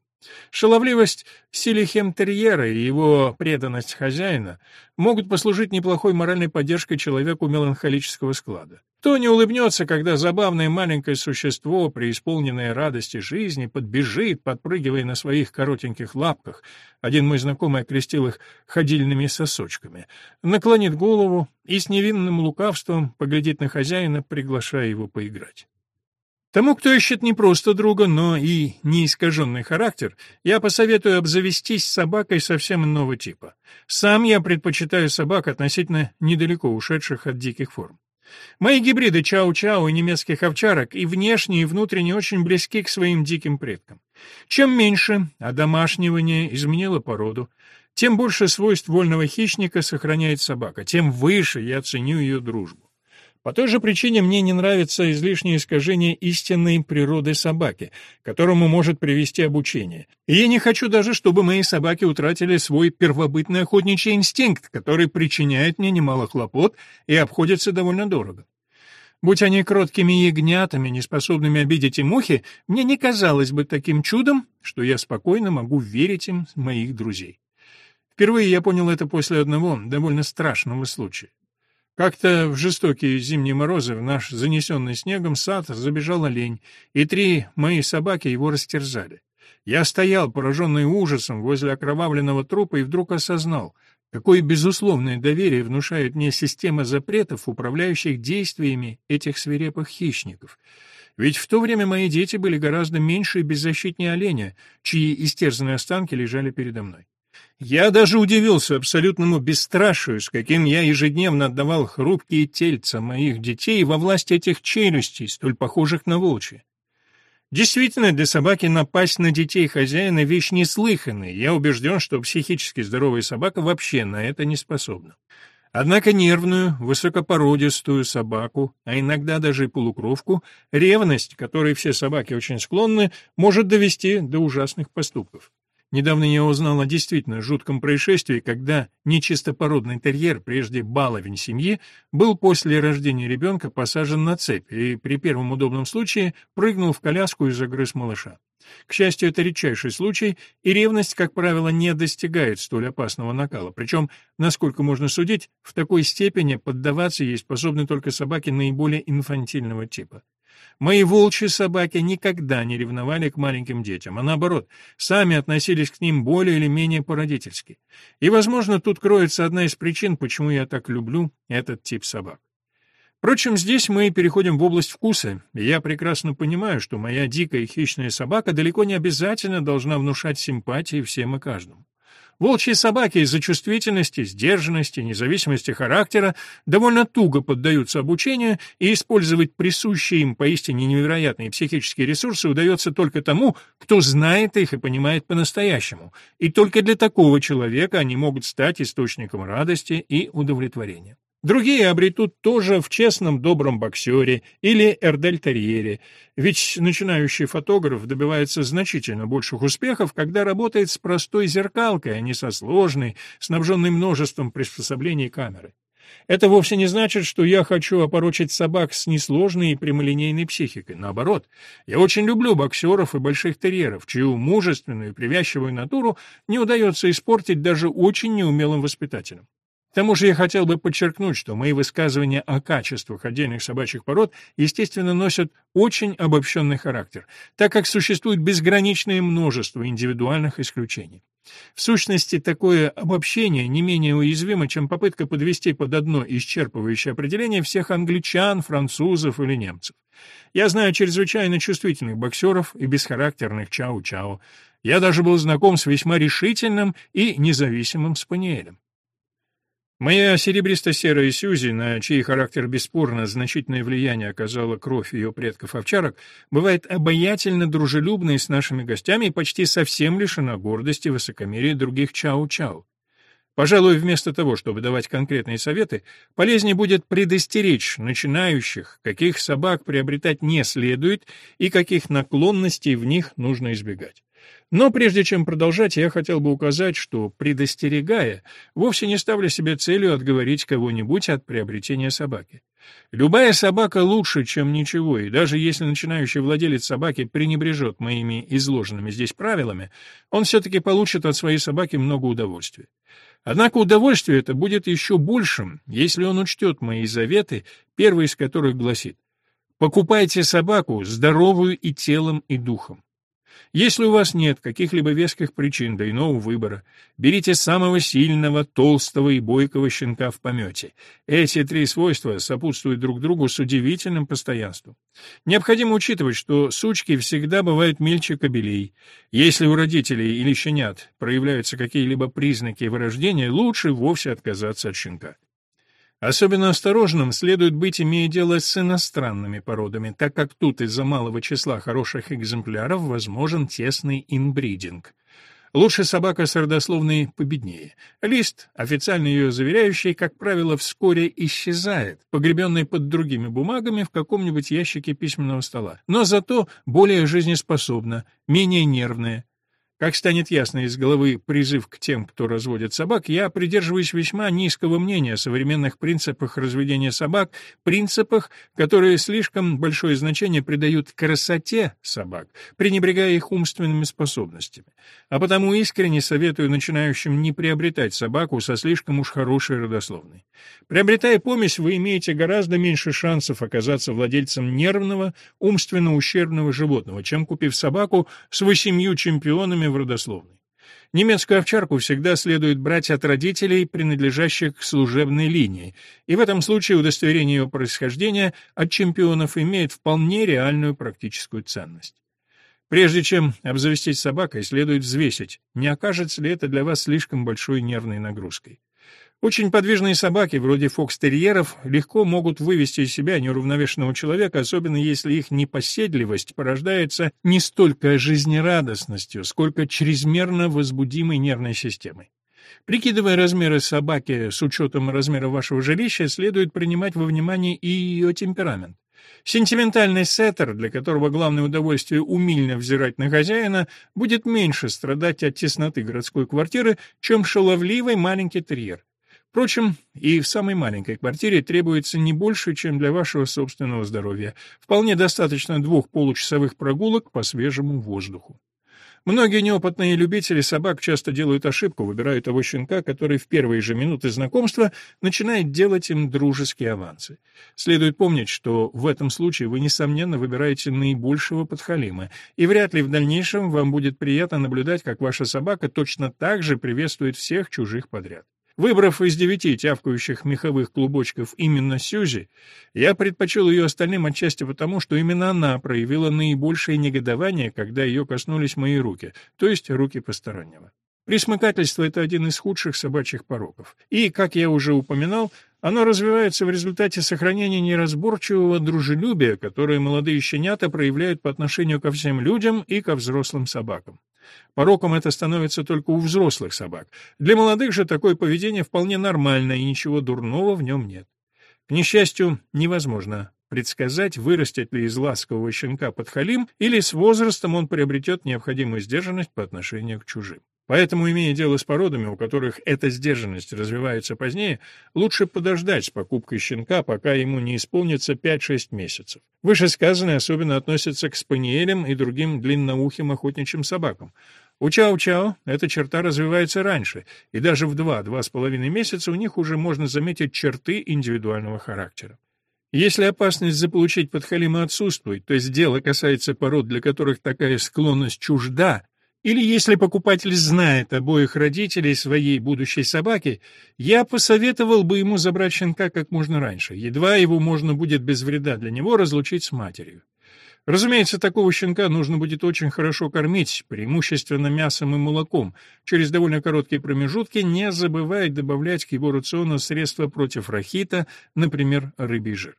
Шаловливость силихем-терьера и его преданность хозяина могут послужить неплохой моральной поддержкой человеку меланхолического склада. Кто не улыбнется, когда забавное маленькое существо, преисполненное радости жизни, подбежит, подпрыгивая на своих коротеньких лапках, один мой знакомый окрестил их ходильными сосочками, наклонит голову и с невинным лукавством поглядит на хозяина, приглашая его поиграть. Тому, кто ищет не просто друга, но и неискаженный характер, я посоветую обзавестись собакой совсем иного типа. Сам я предпочитаю собак относительно недалеко ушедших от диких форм. Мои гибриды чау-чау и немецких овчарок и внешне, и внутренне очень близки к своим диким предкам. Чем меньше одомашнивание изменило породу, тем больше свойств вольного хищника сохраняет собака, тем выше я ценю ее дружбу. По той же причине мне не нравится излишнее искажение истинной природы собаки, которому может привести обучение. И я не хочу даже, чтобы мои собаки утратили свой первобытный охотничий инстинкт, который причиняет мне немало хлопот и обходится довольно дорого. Будь они кроткими ягнятами, неспособными обидеть и мухи, мне не казалось бы таким чудом, что я спокойно могу верить им моих друзей. Впервые я понял это после одного довольно страшного случая. Как-то в жестокие зимние морозы в наш занесенный снегом сад забежал олень, и три мои собаки его растерзали. Я стоял, пораженный ужасом, возле окровавленного трупа и вдруг осознал, какое безусловное доверие внушает мне система запретов, управляющих действиями этих свирепых хищников. Ведь в то время мои дети были гораздо меньше и беззащитнее оленя, чьи истерзанные останки лежали передо мной. Я даже удивился абсолютному бесстрашию, с каким я ежедневно отдавал хрупкие тельца моих детей во власть этих челюстей, столь похожих на волчьи. Действительно, для собаки напасть на детей хозяина — вещь неслыханная, я убежден, что психически здоровая собака вообще на это не способна. Однако нервную, высокопородистую собаку, а иногда даже и полукровку, ревность, которой все собаки очень склонны, может довести до ужасных поступков. Недавно я узнал о действительно жутком происшествии, когда нечистопородный терьер, прежде баловень семьи, был после рождения ребенка посажен на цепь и при первом удобном случае прыгнул в коляску и загрыз малыша. К счастью, это редчайший случай, и ревность, как правило, не достигает столь опасного накала. Причем, насколько можно судить, в такой степени поддаваться ей способны только собаки наиболее инфантильного типа. Мои волчьи собаки никогда не ревновали к маленьким детям, а наоборот, сами относились к ним более или менее породительски. И, возможно, тут кроется одна из причин, почему я так люблю этот тип собак. Впрочем, здесь мы переходим в область вкуса, и я прекрасно понимаю, что моя дикая хищная собака далеко не обязательно должна внушать симпатии всем и каждому. Волчьи собаки из-за чувствительности, сдержанности, независимости характера довольно туго поддаются обучению, и использовать присущие им поистине невероятные психические ресурсы удается только тому, кто знает их и понимает по-настоящему, и только для такого человека они могут стать источником радости и удовлетворения. Другие обретут тоже в честном добром боксере или эрдельтерьере, ведь начинающий фотограф добивается значительно больших успехов, когда работает с простой зеркалкой, а не со сложной, снабженной множеством приспособлений камеры. Это вовсе не значит, что я хочу опорочить собак с несложной и прямолинейной психикой. Наоборот, я очень люблю боксеров и больших терьеров, чью мужественную и привязчивую натуру не удается испортить даже очень неумелым воспитателям. К тому же я хотел бы подчеркнуть, что мои высказывания о качествах отдельных собачьих пород, естественно, носят очень обобщенный характер, так как существует безграничное множество индивидуальных исключений. В сущности, такое обобщение не менее уязвимо, чем попытка подвести под одно исчерпывающее определение всех англичан, французов или немцев. Я знаю чрезвычайно чувствительных боксеров и бесхарактерных чау-чау. Я даже был знаком с весьма решительным и независимым спаниелем. Моя серебристо-серая Сьюзи, на чей характер бесспорно значительное влияние оказала кровь ее предков-овчарок, бывает обаятельно дружелюбной с нашими гостями и почти совсем лишена гордости и высокомерия других чау-чау. Пожалуй, вместо того, чтобы давать конкретные советы, полезнее будет предостеречь начинающих, каких собак приобретать не следует и каких наклонностей в них нужно избегать. Но прежде чем продолжать, я хотел бы указать, что, предостерегая, вовсе не ставлю себе целью отговорить кого-нибудь от приобретения собаки. Любая собака лучше, чем ничего, и даже если начинающий владелец собаки пренебрежет моими изложенными здесь правилами, он все-таки получит от своей собаки много удовольствия. Однако удовольствие это будет еще большим, если он учтет мои заветы, первый из которых гласит «Покупайте собаку, здоровую и телом, и духом». Если у вас нет каких-либо веских причин до иного выбора, берите самого сильного, толстого и бойкого щенка в помете. Эти три свойства сопутствуют друг другу с удивительным постоянством. Необходимо учитывать, что сучки всегда бывают мельче кобелей. Если у родителей или щенят проявляются какие-либо признаки вырождения, лучше вовсе отказаться от щенка. Особенно осторожным следует быть, имея дело с иностранными породами, так как тут из-за малого числа хороших экземпляров возможен тесный инбридинг. Лучше собака с родословной победнее. Лист, официально ее заверяющий, как правило, вскоре исчезает, погребенный под другими бумагами в каком-нибудь ящике письменного стола. Но зато более жизнеспособна, менее нервная, как станет ясно из головы призыв к тем, кто разводит собак, я придерживаюсь весьма низкого мнения о современных принципах разведения собак, принципах, которые слишком большое значение придают красоте собак, пренебрегая их умственными способностями. А потому искренне советую начинающим не приобретать собаку со слишком уж хорошей родословной. Приобретая помесь, вы имеете гораздо меньше шансов оказаться владельцем нервного, умственно ущербного животного, чем купив собаку с восемью чемпионами в родословной. Немецкую овчарку всегда следует брать от родителей, принадлежащих к служебной линии, и в этом случае удостоверение ее происхождения от чемпионов имеет вполне реальную практическую ценность. Прежде чем обзавестись собакой, следует взвесить, не окажется ли это для вас слишком большой нервной нагрузкой. Очень подвижные собаки, вроде фокстерьеров, легко могут вывести из себя неуравновешенного человека, особенно если их непоседливость порождается не столько жизнерадостностью, сколько чрезмерно возбудимой нервной системой. Прикидывая размеры собаки с учетом размера вашего жилища, следует принимать во внимание и ее темперамент. Сентиментальный сеттер, для которого главное удовольствие умильно взирать на хозяина, будет меньше страдать от тесноты городской квартиры, чем шаловливый маленький терьер. Впрочем, и в самой маленькой квартире требуется не больше, чем для вашего собственного здоровья. Вполне достаточно двух получасовых прогулок по свежему воздуху. Многие неопытные любители собак часто делают ошибку, выбирая того щенка, который в первые же минуты знакомства начинает делать им дружеские авансы. Следует помнить, что в этом случае вы, несомненно, выбираете наибольшего подхалима, и вряд ли в дальнейшем вам будет приятно наблюдать, как ваша собака точно так же приветствует всех чужих подряд. Выбрав из девяти тявкающих меховых клубочков именно Сюзи, я предпочел ее остальным отчасти потому, что именно она проявила наибольшее негодование, когда ее коснулись мои руки, то есть руки постороннего. Присмыкательство — это один из худших собачьих пороков. И, как я уже упоминал, оно развивается в результате сохранения неразборчивого дружелюбия, которое молодые щенята проявляют по отношению ко всем людям и ко взрослым собакам. Пороком это становится только у взрослых собак. Для молодых же такое поведение вполне нормально, и ничего дурного в нем нет. К несчастью, невозможно предсказать, вырастет ли из ласкового щенка подхалим, или с возрастом он приобретет необходимую сдержанность по отношению к чужим. Поэтому, имея дело с породами, у которых эта сдержанность развивается позднее, лучше подождать с покупкой щенка, пока ему не исполнится 5-6 месяцев. Вышесказанное особенно относится к спаниелям и другим длинноухим охотничьим собакам. У чау-чау эта черта развивается раньше, и даже в 2-2,5 месяца у них уже можно заметить черты индивидуального характера. Если опасность заполучить подхалима отсутствует, то есть дело касается пород, для которых такая склонность чужда, или если покупатель знает обоих родителей своей будущей собаки, я посоветовал бы ему забрать щенка как можно раньше, едва его можно будет без вреда для него разлучить с матерью. Разумеется, такого щенка нужно будет очень хорошо кормить, преимущественно мясом и молоком, через довольно короткие промежутки, не забывая добавлять к его рациону средства против рахита, например, рыбий жир.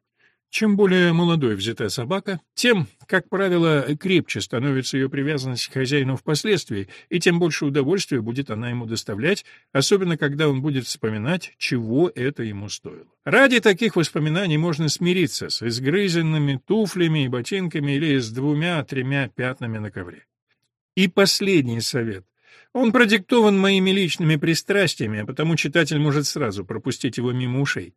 Чем более молодой взятая собака, тем, как правило, крепче становится ее привязанность к хозяину впоследствии, и тем больше удовольствия будет она ему доставлять, особенно когда он будет вспоминать, чего это ему стоило. Ради таких воспоминаний можно смириться с изгрызенными туфлями и ботинками или с двумя-тремя пятнами на ковре. И последний совет. Он продиктован моими личными пристрастиями, потому читатель может сразу пропустить его мимо ушей.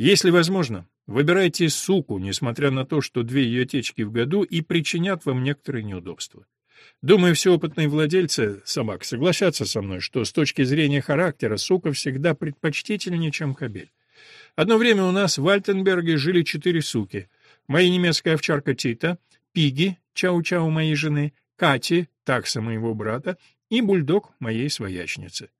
Если возможно, выбирайте суку, несмотря на то, что две ее течки в году и причинят вам некоторые неудобства. Думаю, все опытные владельцы собак согласятся со мной, что с точки зрения характера сука всегда предпочтительнее, чем кобель. Одно время у нас в Альтенберге жили четыре суки. Моя немецкая овчарка Тита, Пиги, чау-чау моей жены, Кати, такса моего брата, и бульдог моей своячницы.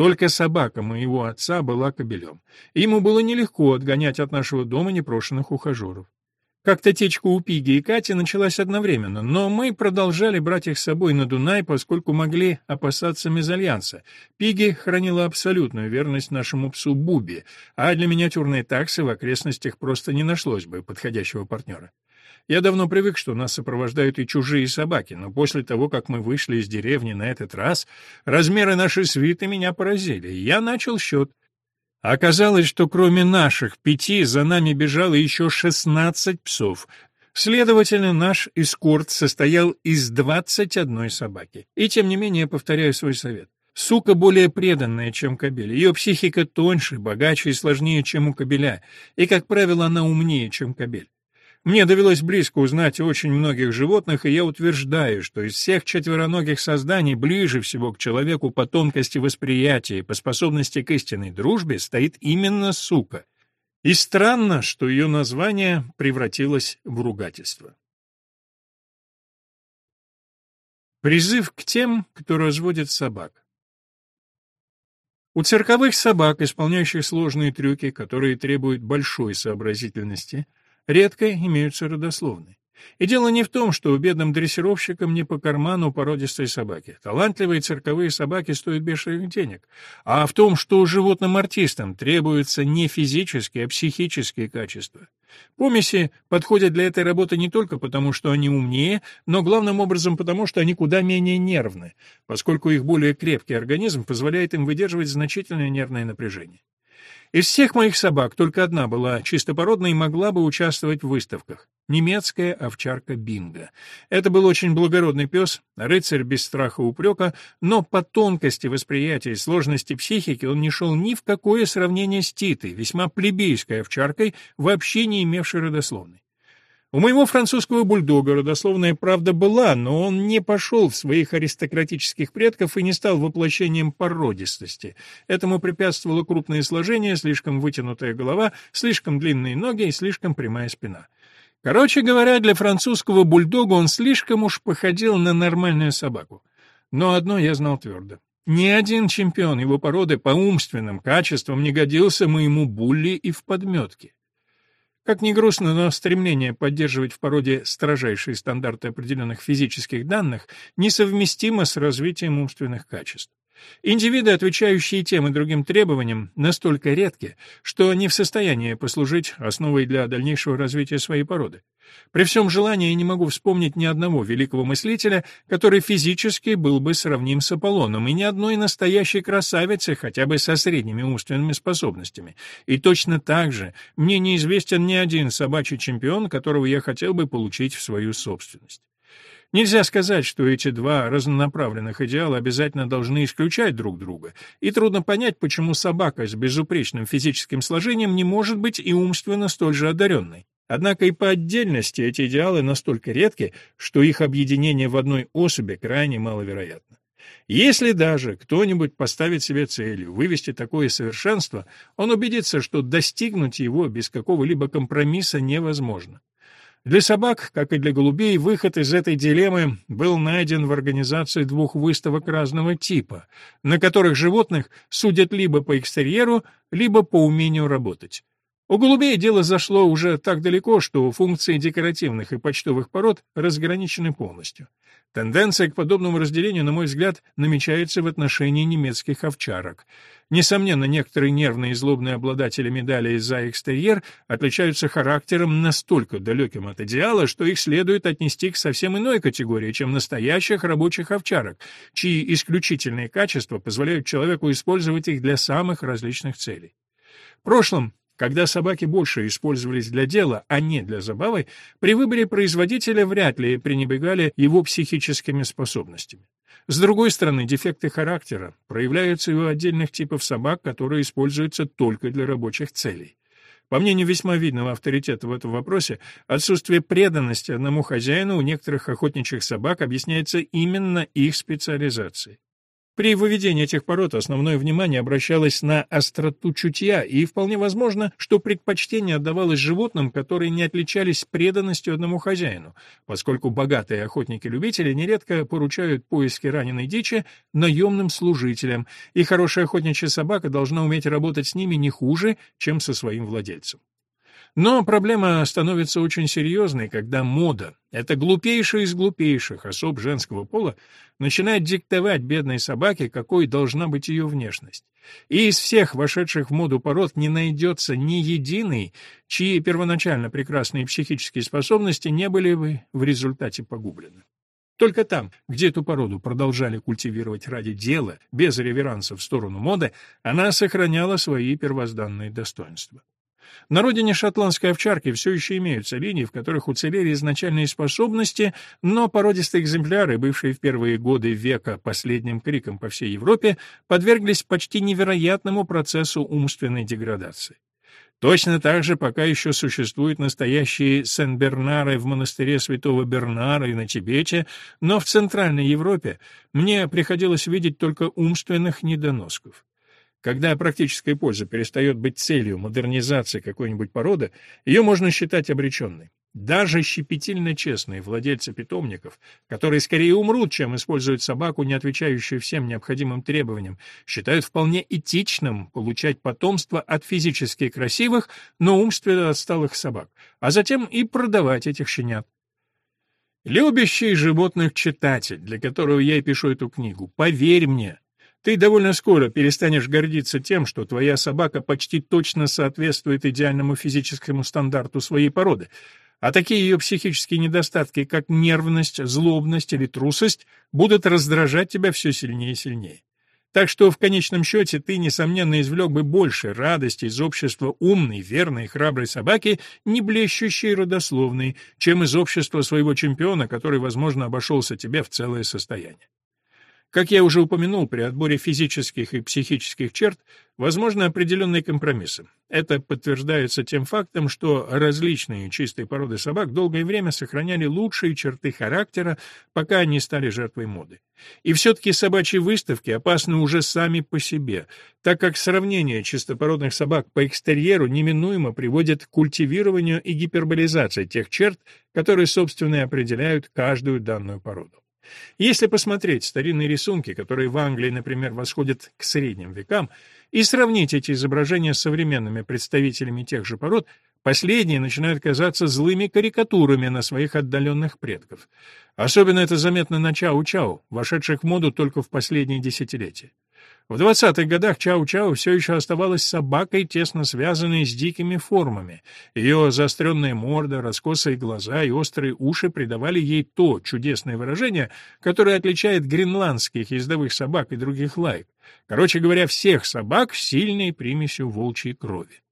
Только собака моего отца была кобелем. Ему было нелегко отгонять от нашего дома непрошенных ухажеров. Как-то течка у Пиги и Кати началась одновременно, но мы продолжали брать их с собой на Дунай, поскольку могли опасаться мезальянса. Пиги хранила абсолютную верность нашему псу Буби, а для миниатюрной таксы в окрестностях просто не нашлось бы подходящего партнера. Я давно привык, что нас сопровождают и чужие собаки, но после того, как мы вышли из деревни на этот раз, размеры нашей свиты меня поразили, и я начал счет. Оказалось, что кроме наших пяти за нами бежало еще шестнадцать псов. Следовательно, наш эскорт состоял из двадцать одной собаки. И тем не менее, повторяю свой совет. Сука более преданная, чем кобель. Ее психика тоньше, богаче и сложнее, чем у кобеля. И, как правило, она умнее, чем кобель. Мне довелось близко узнать очень многих животных, и я утверждаю, что из всех четвероногих созданий ближе всего к человеку по тонкости восприятия и по способности к истинной дружбе стоит именно сука. И странно, что ее название превратилось в ругательство. Призыв к тем, кто разводит собак. У цирковых собак, исполняющих сложные трюки, которые требуют большой сообразительности, редко имеются родословные. И дело не в том, что бедным дрессировщикам не по карману породистой собаки. Талантливые цирковые собаки стоят бешеных денег. А в том, что животным-артистам требуются не физические, а психические качества. Помеси подходят для этой работы не только потому, что они умнее, но главным образом потому, что они куда менее нервны, поскольку их более крепкий организм позволяет им выдерживать значительное нервное напряжение. Из всех моих собак только одна была чистопородной и могла бы участвовать в выставках. Немецкая овчарка Бинго. Это был очень благородный пес, рыцарь без страха упрека, но по тонкости восприятия и сложности психики он не шел ни в какое сравнение с Титой, весьма плебейской овчаркой, вообще не имевшей родословной. У моего французского бульдога родословная правда была, но он не пошел в своих аристократических предков и не стал воплощением породистости. Этому препятствовало крупное сложение, слишком вытянутая голова, слишком длинные ноги и слишком прямая спина. Короче говоря, для французского бульдога он слишком уж походил на нормальную собаку. Но одно я знал твердо. Ни один чемпион его породы по умственным качествам не годился моему булли и в подметке. Как ни грустно, но стремление поддерживать в породе строжайшие стандарты определенных физических данных несовместимо с развитием умственных качеств. Индивиды, отвечающие тем и другим требованиям, настолько редки, что не в состоянии послужить основой для дальнейшего развития своей породы. При всем желании я не могу вспомнить ни одного великого мыслителя, который физически был бы сравним с Аполлоном, и ни одной настоящей красавицы, хотя бы со средними умственными способностями. И точно так же мне неизвестен ни один собачий чемпион, которого я хотел бы получить в свою собственность. Нельзя сказать, что эти два разнонаправленных идеала обязательно должны исключать друг друга, и трудно понять, почему собака с безупречным физическим сложением не может быть и умственно столь же одаренной. Однако и по отдельности эти идеалы настолько редки, что их объединение в одной особи крайне маловероятно. Если даже кто-нибудь поставит себе целью вывести такое совершенство, он убедится, что достигнуть его без какого-либо компромисса невозможно. Для собак, как и для голубей, выход из этой дилеммы был найден в организации двух выставок разного типа, на которых животных судят либо по экстерьеру, либо по умению работать. У голубей дело зашло уже так далеко, что функции декоративных и почтовых пород разграничены полностью. Тенденция к подобному разделению, на мой взгляд, намечается в отношении немецких овчарок. Несомненно, некоторые нервные и злобные обладатели медалей за экстерьер отличаются характером настолько далеким от идеала, что их следует отнести к совсем иной категории, чем настоящих рабочих овчарок, чьи исключительные качества позволяют человеку использовать их для самых различных целей. В прошлом когда собаки больше использовались для дела, а не для забавы, при выборе производителя вряд ли пренебрегали его психическими способностями. С другой стороны, дефекты характера проявляются и у отдельных типов собак, которые используются только для рабочих целей. По мнению весьма видного авторитета в этом вопросе, отсутствие преданности одному хозяину у некоторых охотничьих собак объясняется именно их специализацией. При выведении этих пород основное внимание обращалось на остроту чутья, и вполне возможно, что предпочтение отдавалось животным, которые не отличались преданностью одному хозяину, поскольку богатые охотники-любители нередко поручают поиски раненой дичи наемным служителям, и хорошая охотничья собака должна уметь работать с ними не хуже, чем со своим владельцем. Но проблема становится очень серьезной, когда мода, это глупейшая из глупейших особ женского пола, начинает диктовать бедной собаке, какой должна быть ее внешность. И из всех вошедших в моду пород не найдется ни единой, чьи первоначально прекрасные психические способности не были бы в результате погублены. Только там, где эту породу продолжали культивировать ради дела, без реверанса в сторону моды, она сохраняла свои первозданные достоинства. На родине шотландской овчарки все еще имеются линии, в которых уцелели изначальные способности, но породистые экземпляры, бывшие в первые годы века последним криком по всей Европе, подверглись почти невероятному процессу умственной деградации. Точно так же пока еще существуют настоящие Сен-Бернары в монастыре святого Бернара и на Тибете, но в Центральной Европе мне приходилось видеть только умственных недоносков. Когда практическая польза перестает быть целью модернизации какой-нибудь породы, ее можно считать обреченной. Даже щепетильно честные владельцы питомников, которые скорее умрут, чем используют собаку, не отвечающую всем необходимым требованиям, считают вполне этичным получать потомство от физически красивых, но умственно отсталых собак, а затем и продавать этих щенят. Любящий животных читатель, для которого я и пишу эту книгу, поверь мне, ты довольно скоро перестанешь гордиться тем, что твоя собака почти точно соответствует идеальному физическому стандарту своей породы, а такие ее психические недостатки, как нервность, злобность или трусость, будут раздражать тебя все сильнее и сильнее. Так что в конечном счете ты, несомненно, извлек бы больше радости из общества умной, верной и храброй собаки, не блещущей родословной, чем из общества своего чемпиона, который, возможно, обошелся тебе в целое состояние. Как я уже упомянул, при отборе физических и психических черт возможны определенные компромиссы. Это подтверждается тем фактом, что различные чистые породы собак долгое время сохраняли лучшие черты характера, пока они стали жертвой моды. И все-таки собачьи выставки опасны уже сами по себе, так как сравнение чистопородных собак по экстерьеру неминуемо приводит к культивированию и гиперболизации тех черт, которые, собственно, и определяют каждую данную породу. Если посмотреть старинные рисунки, которые в Англии, например, восходят к средним векам, и сравнить эти изображения с современными представителями тех же пород, последние начинают казаться злыми карикатурами на своих отдаленных предков. Особенно это заметно на Чау-Чау, вошедших в моду только в последние десятилетия. В 20-х годах Чау-Чау все еще оставалась собакой, тесно связанной с дикими формами. Ее заостренная морда, раскосые глаза и острые уши придавали ей то чудесное выражение, которое отличает гренландских ездовых собак и других лайк. Короче говоря, всех собак с сильной примесью волчьей крови.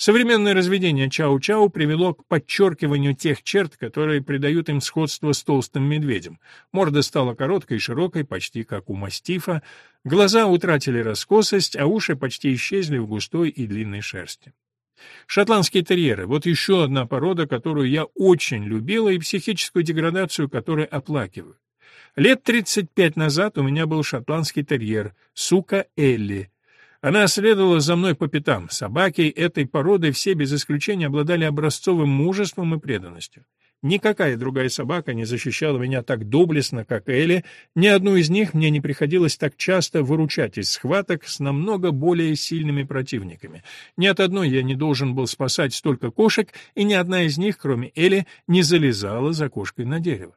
Современное разведение чау-чау привело к подчеркиванию тех черт, которые придают им сходство с толстым медведем. Морда стала короткой и широкой, почти как у мастифа, глаза утратили раскосость, а уши почти исчезли в густой и длинной шерсти. Шотландские терьеры — вот еще одна порода, которую я очень любила и психическую деградацию которой оплакиваю. Лет 35 назад у меня был шотландский терьер, сука Элли, она следовала за мной по пятам. Собаки этой породы все без исключения обладали образцовым мужеством и преданностью. Никакая другая собака не защищала меня так доблестно, как Элли, ни одну из них мне не приходилось так часто выручать из схваток с намного более сильными противниками. Ни от одной я не должен был спасать столько кошек, и ни одна из них, кроме Элли, не залезала за кошкой на дерево.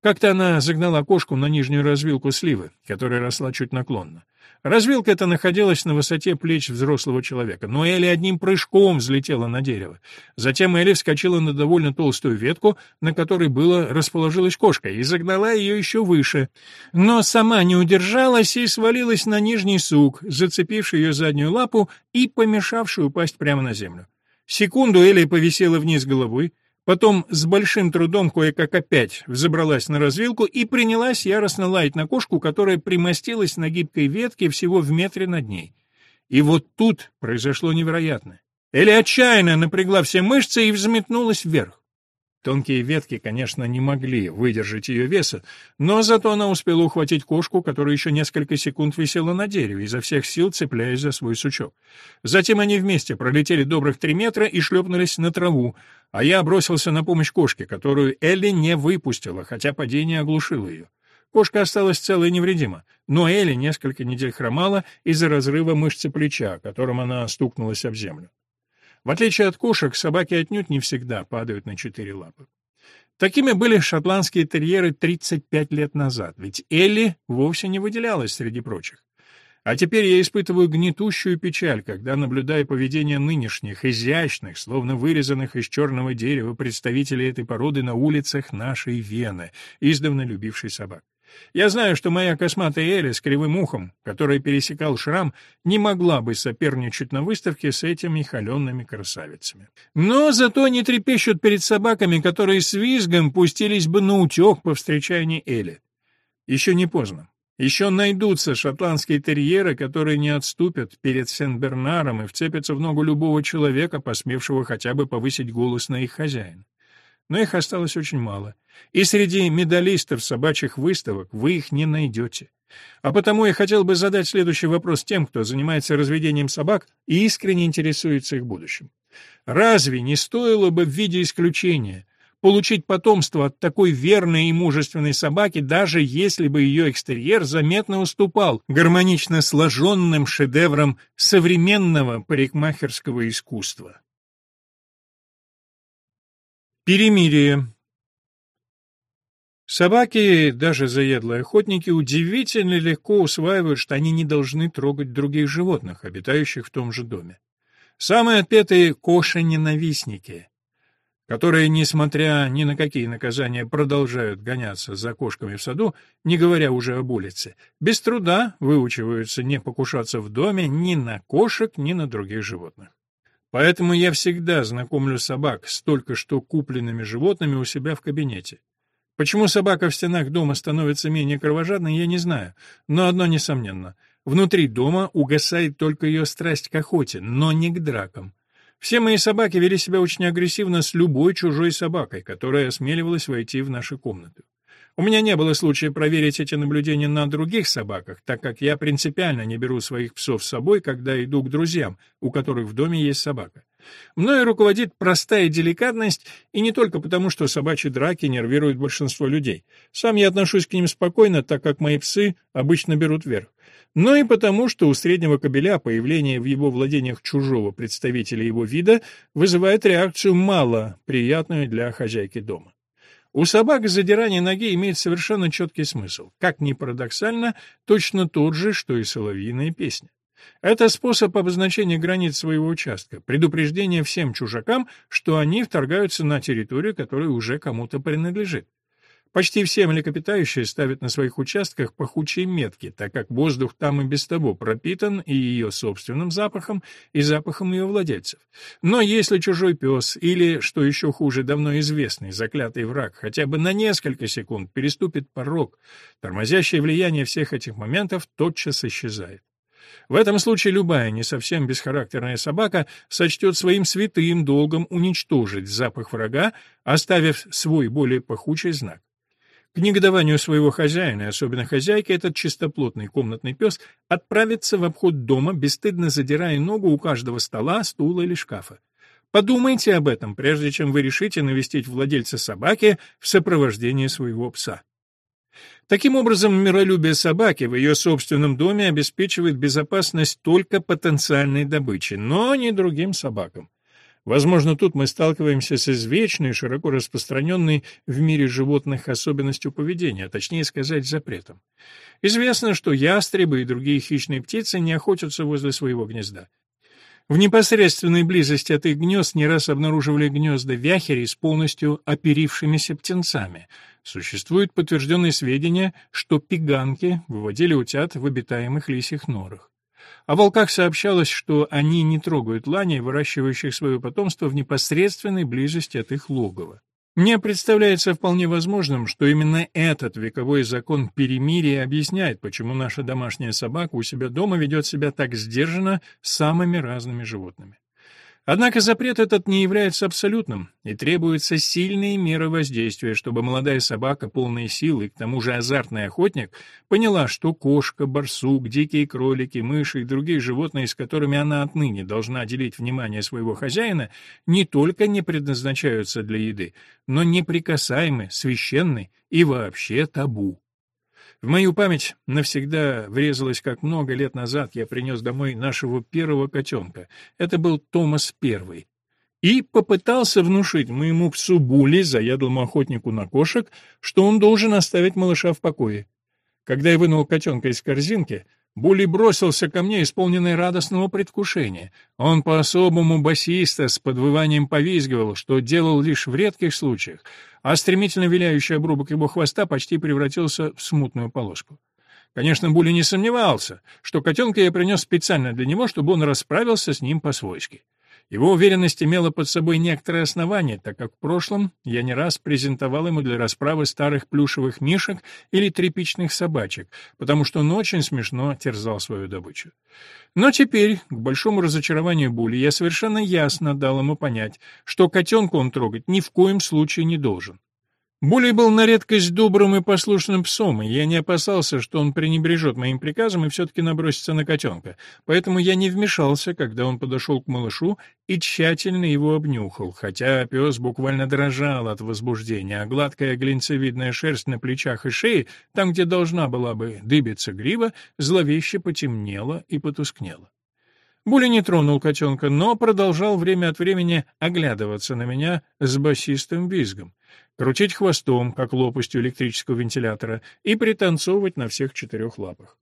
Как-то она загнала кошку на нижнюю развилку сливы, которая росла чуть наклонно. Развилка эта находилась на высоте плеч взрослого человека, но Элли одним прыжком взлетела на дерево. Затем Элли вскочила на довольно толстую ветку, на которой было расположилась кошка, и загнала ее еще выше. Но сама не удержалась и свалилась на нижний сук, зацепивший ее заднюю лапу и помешавший упасть прямо на землю. Секунду Элли повисела вниз головой, Потом с большим трудом кое-как опять взобралась на развилку и принялась яростно лаять на кошку, которая примостилась на гибкой ветке всего в метре над ней. И вот тут произошло невероятное. Элли отчаянно напрягла все мышцы и взметнулась вверх. Тонкие ветки, конечно, не могли выдержать ее веса, но зато она успела ухватить кошку, которая еще несколько секунд висела на дереве, изо всех сил цепляясь за свой сучок. Затем они вместе пролетели добрых три метра и шлепнулись на траву, а я бросился на помощь кошке, которую Элли не выпустила, хотя падение оглушило ее. Кошка осталась целая и невредима, но Элли несколько недель хромала из-за разрыва мышцы плеча, которым она стукнулась об землю. В отличие от кошек, собаки отнюдь не всегда падают на четыре лапы. Такими были шотландские терьеры 35 лет назад, ведь Элли вовсе не выделялась среди прочих. А теперь я испытываю гнетущую печаль, когда наблюдаю поведение нынешних, изящных, словно вырезанных из черного дерева представителей этой породы на улицах нашей Вены, издавна любившей собак. Я знаю, что моя косматая Эля с кривым ухом, которая пересекал шрам, не могла бы соперничать на выставке с этими холеными красавицами. Но зато они трепещут перед собаками, которые с визгом пустились бы на утек по встречанию Эли. Еще не поздно. Еще найдутся шотландские терьеры, которые не отступят перед Сен-Бернаром и вцепятся в ногу любого человека, посмевшего хотя бы повысить голос на их хозяина но их осталось очень мало. И среди медалистов собачьих выставок вы их не найдете. А потому я хотел бы задать следующий вопрос тем, кто занимается разведением собак и искренне интересуется их будущим. Разве не стоило бы в виде исключения получить потомство от такой верной и мужественной собаки, даже если бы ее экстерьер заметно уступал гармонично сложенным шедеврам современного парикмахерского искусства? Перемирие. Собаки, даже заедлые охотники, удивительно легко усваивают, что они не должны трогать других животных, обитающих в том же доме. Самые отпетые коши-ненавистники, которые, несмотря ни на какие наказания, продолжают гоняться за кошками в саду, не говоря уже об улице, без труда выучиваются не покушаться в доме ни на кошек, ни на других животных. Поэтому я всегда знакомлю собак с только что купленными животными у себя в кабинете. Почему собака в стенах дома становится менее кровожадной, я не знаю, но одно несомненно. Внутри дома угасает только ее страсть к охоте, но не к дракам. Все мои собаки вели себя очень агрессивно с любой чужой собакой, которая осмеливалась войти в нашу комнату. У меня не было случая проверить эти наблюдения на других собаках, так как я принципиально не беру своих псов с собой, когда иду к друзьям, у которых в доме есть собака. Мною руководит простая деликатность, и не только потому, что собачьи драки нервируют большинство людей. Сам я отношусь к ним спокойно, так как мои псы обычно берут верх. Но и потому, что у среднего кобеля появление в его владениях чужого представителя его вида вызывает реакцию мало приятную для хозяйки дома. У собак задирание ноги имеет совершенно четкий смысл. Как ни парадоксально, точно тот же, что и соловьиная песня. Это способ обозначения границ своего участка, предупреждение всем чужакам, что они вторгаются на территорию, которая уже кому-то принадлежит. Почти все млекопитающие ставят на своих участках пахучие метки, так как воздух там и без того пропитан и ее собственным запахом, и запахом ее владельцев. Но если чужой пес или, что еще хуже, давно известный заклятый враг хотя бы на несколько секунд переступит порог, тормозящее влияние всех этих моментов тотчас исчезает. В этом случае любая не совсем бесхарактерная собака сочтет своим святым долгом уничтожить запах врага, оставив свой более пахучий знак. К негодованию своего хозяина, и особенно хозяйки, этот чистоплотный комнатный пес отправится в обход дома, бесстыдно задирая ногу у каждого стола, стула или шкафа. Подумайте об этом, прежде чем вы решите навестить владельца собаки в сопровождении своего пса. Таким образом, миролюбие собаки в ее собственном доме обеспечивает безопасность только потенциальной добычи, но не другим собакам. Возможно, тут мы сталкиваемся с извечной, широко распространенной в мире животных особенностью поведения, а точнее сказать, запретом. Известно, что ястребы и другие хищные птицы не охотятся возле своего гнезда. В непосредственной близости от их гнезд не раз обнаруживали гнезда вяхерей с полностью оперившимися птенцами. Существуют подтвержденные сведения, что пиганки выводили утят в обитаемых лисьих норах. О волках сообщалось, что они не трогают ланей, выращивающих свое потомство в непосредственной близости от их логова. Мне представляется вполне возможным, что именно этот вековой закон перемирия объясняет, почему наша домашняя собака у себя дома ведет себя так сдержанно с самыми разными животными. Однако запрет этот не является абсолютным, и требуются сильные меры воздействия, чтобы молодая собака, полная силы и к тому же азартный охотник, поняла, что кошка, барсук, дикие кролики, мыши и другие животные, с которыми она отныне должна делить внимание своего хозяина, не только не предназначаются для еды, но неприкасаемы, священны и вообще табу. В мою память навсегда врезалось, как много лет назад я принес домой нашего первого котенка. Это был Томас Первый. И попытался внушить моему псу Були, заядлому охотнику на кошек, что он должен оставить малыша в покое. Когда я вынул котенка из корзинки, Були бросился ко мне, исполненный радостного предвкушения. Он по-особому басиста с подвыванием повизгивал, что делал лишь в редких случаях, а стремительно виляющий обрубок его хвоста почти превратился в смутную полоску. Конечно, Були не сомневался, что котенка я принес специально для него, чтобы он расправился с ним по-свойски. Его уверенность имела под собой некоторые основания, так как в прошлом я не раз презентовал ему для расправы старых плюшевых мишек или тряпичных собачек, потому что он очень смешно терзал свою добычу. Но теперь, к большому разочарованию Були, я совершенно ясно дал ему понять, что котенку он трогать ни в коем случае не должен. Булей был на редкость добрым и послушным псом, и я не опасался, что он пренебрежет моим приказом и все-таки набросится на котенка. Поэтому я не вмешался, когда он подошел к малышу и тщательно его обнюхал, хотя пес буквально дрожал от возбуждения, а гладкая глинцевидная шерсть на плечах и шее, там, где должна была бы дыбиться грива, зловеще потемнела и потускнела. Були не тронул котенка, но продолжал время от времени оглядываться на меня с басистым визгом крутить хвостом, как лопастью электрического вентилятора, и пританцовывать на всех четырех лапах.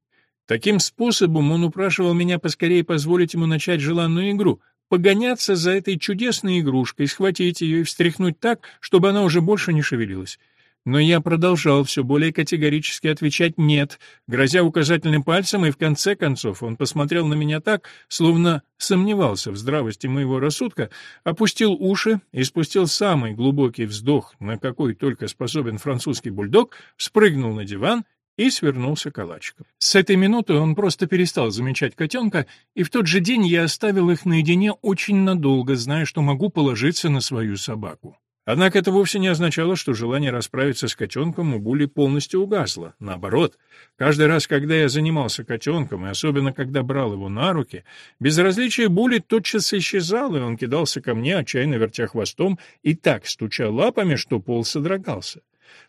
Таким способом он упрашивал меня поскорее позволить ему начать желанную игру, погоняться за этой чудесной игрушкой, схватить ее и встряхнуть так, чтобы она уже больше не шевелилась. Но я продолжал все более категорически отвечать «нет», грозя указательным пальцем, и в конце концов он посмотрел на меня так, словно сомневался в здравости моего рассудка, опустил уши и спустил самый глубокий вздох, на какой только способен французский бульдог, спрыгнул на диван и свернулся калачиком. С этой минуты он просто перестал замечать котенка, и в тот же день я оставил их наедине очень надолго, зная, что могу положиться на свою собаку. Однако это вовсе не означало, что желание расправиться с котенком у Були полностью угасло. Наоборот, каждый раз, когда я занимался котенком, и особенно когда брал его на руки, безразличие Були тотчас исчезало, и он кидался ко мне, отчаянно вертя хвостом, и так стуча лапами, что пол содрогался.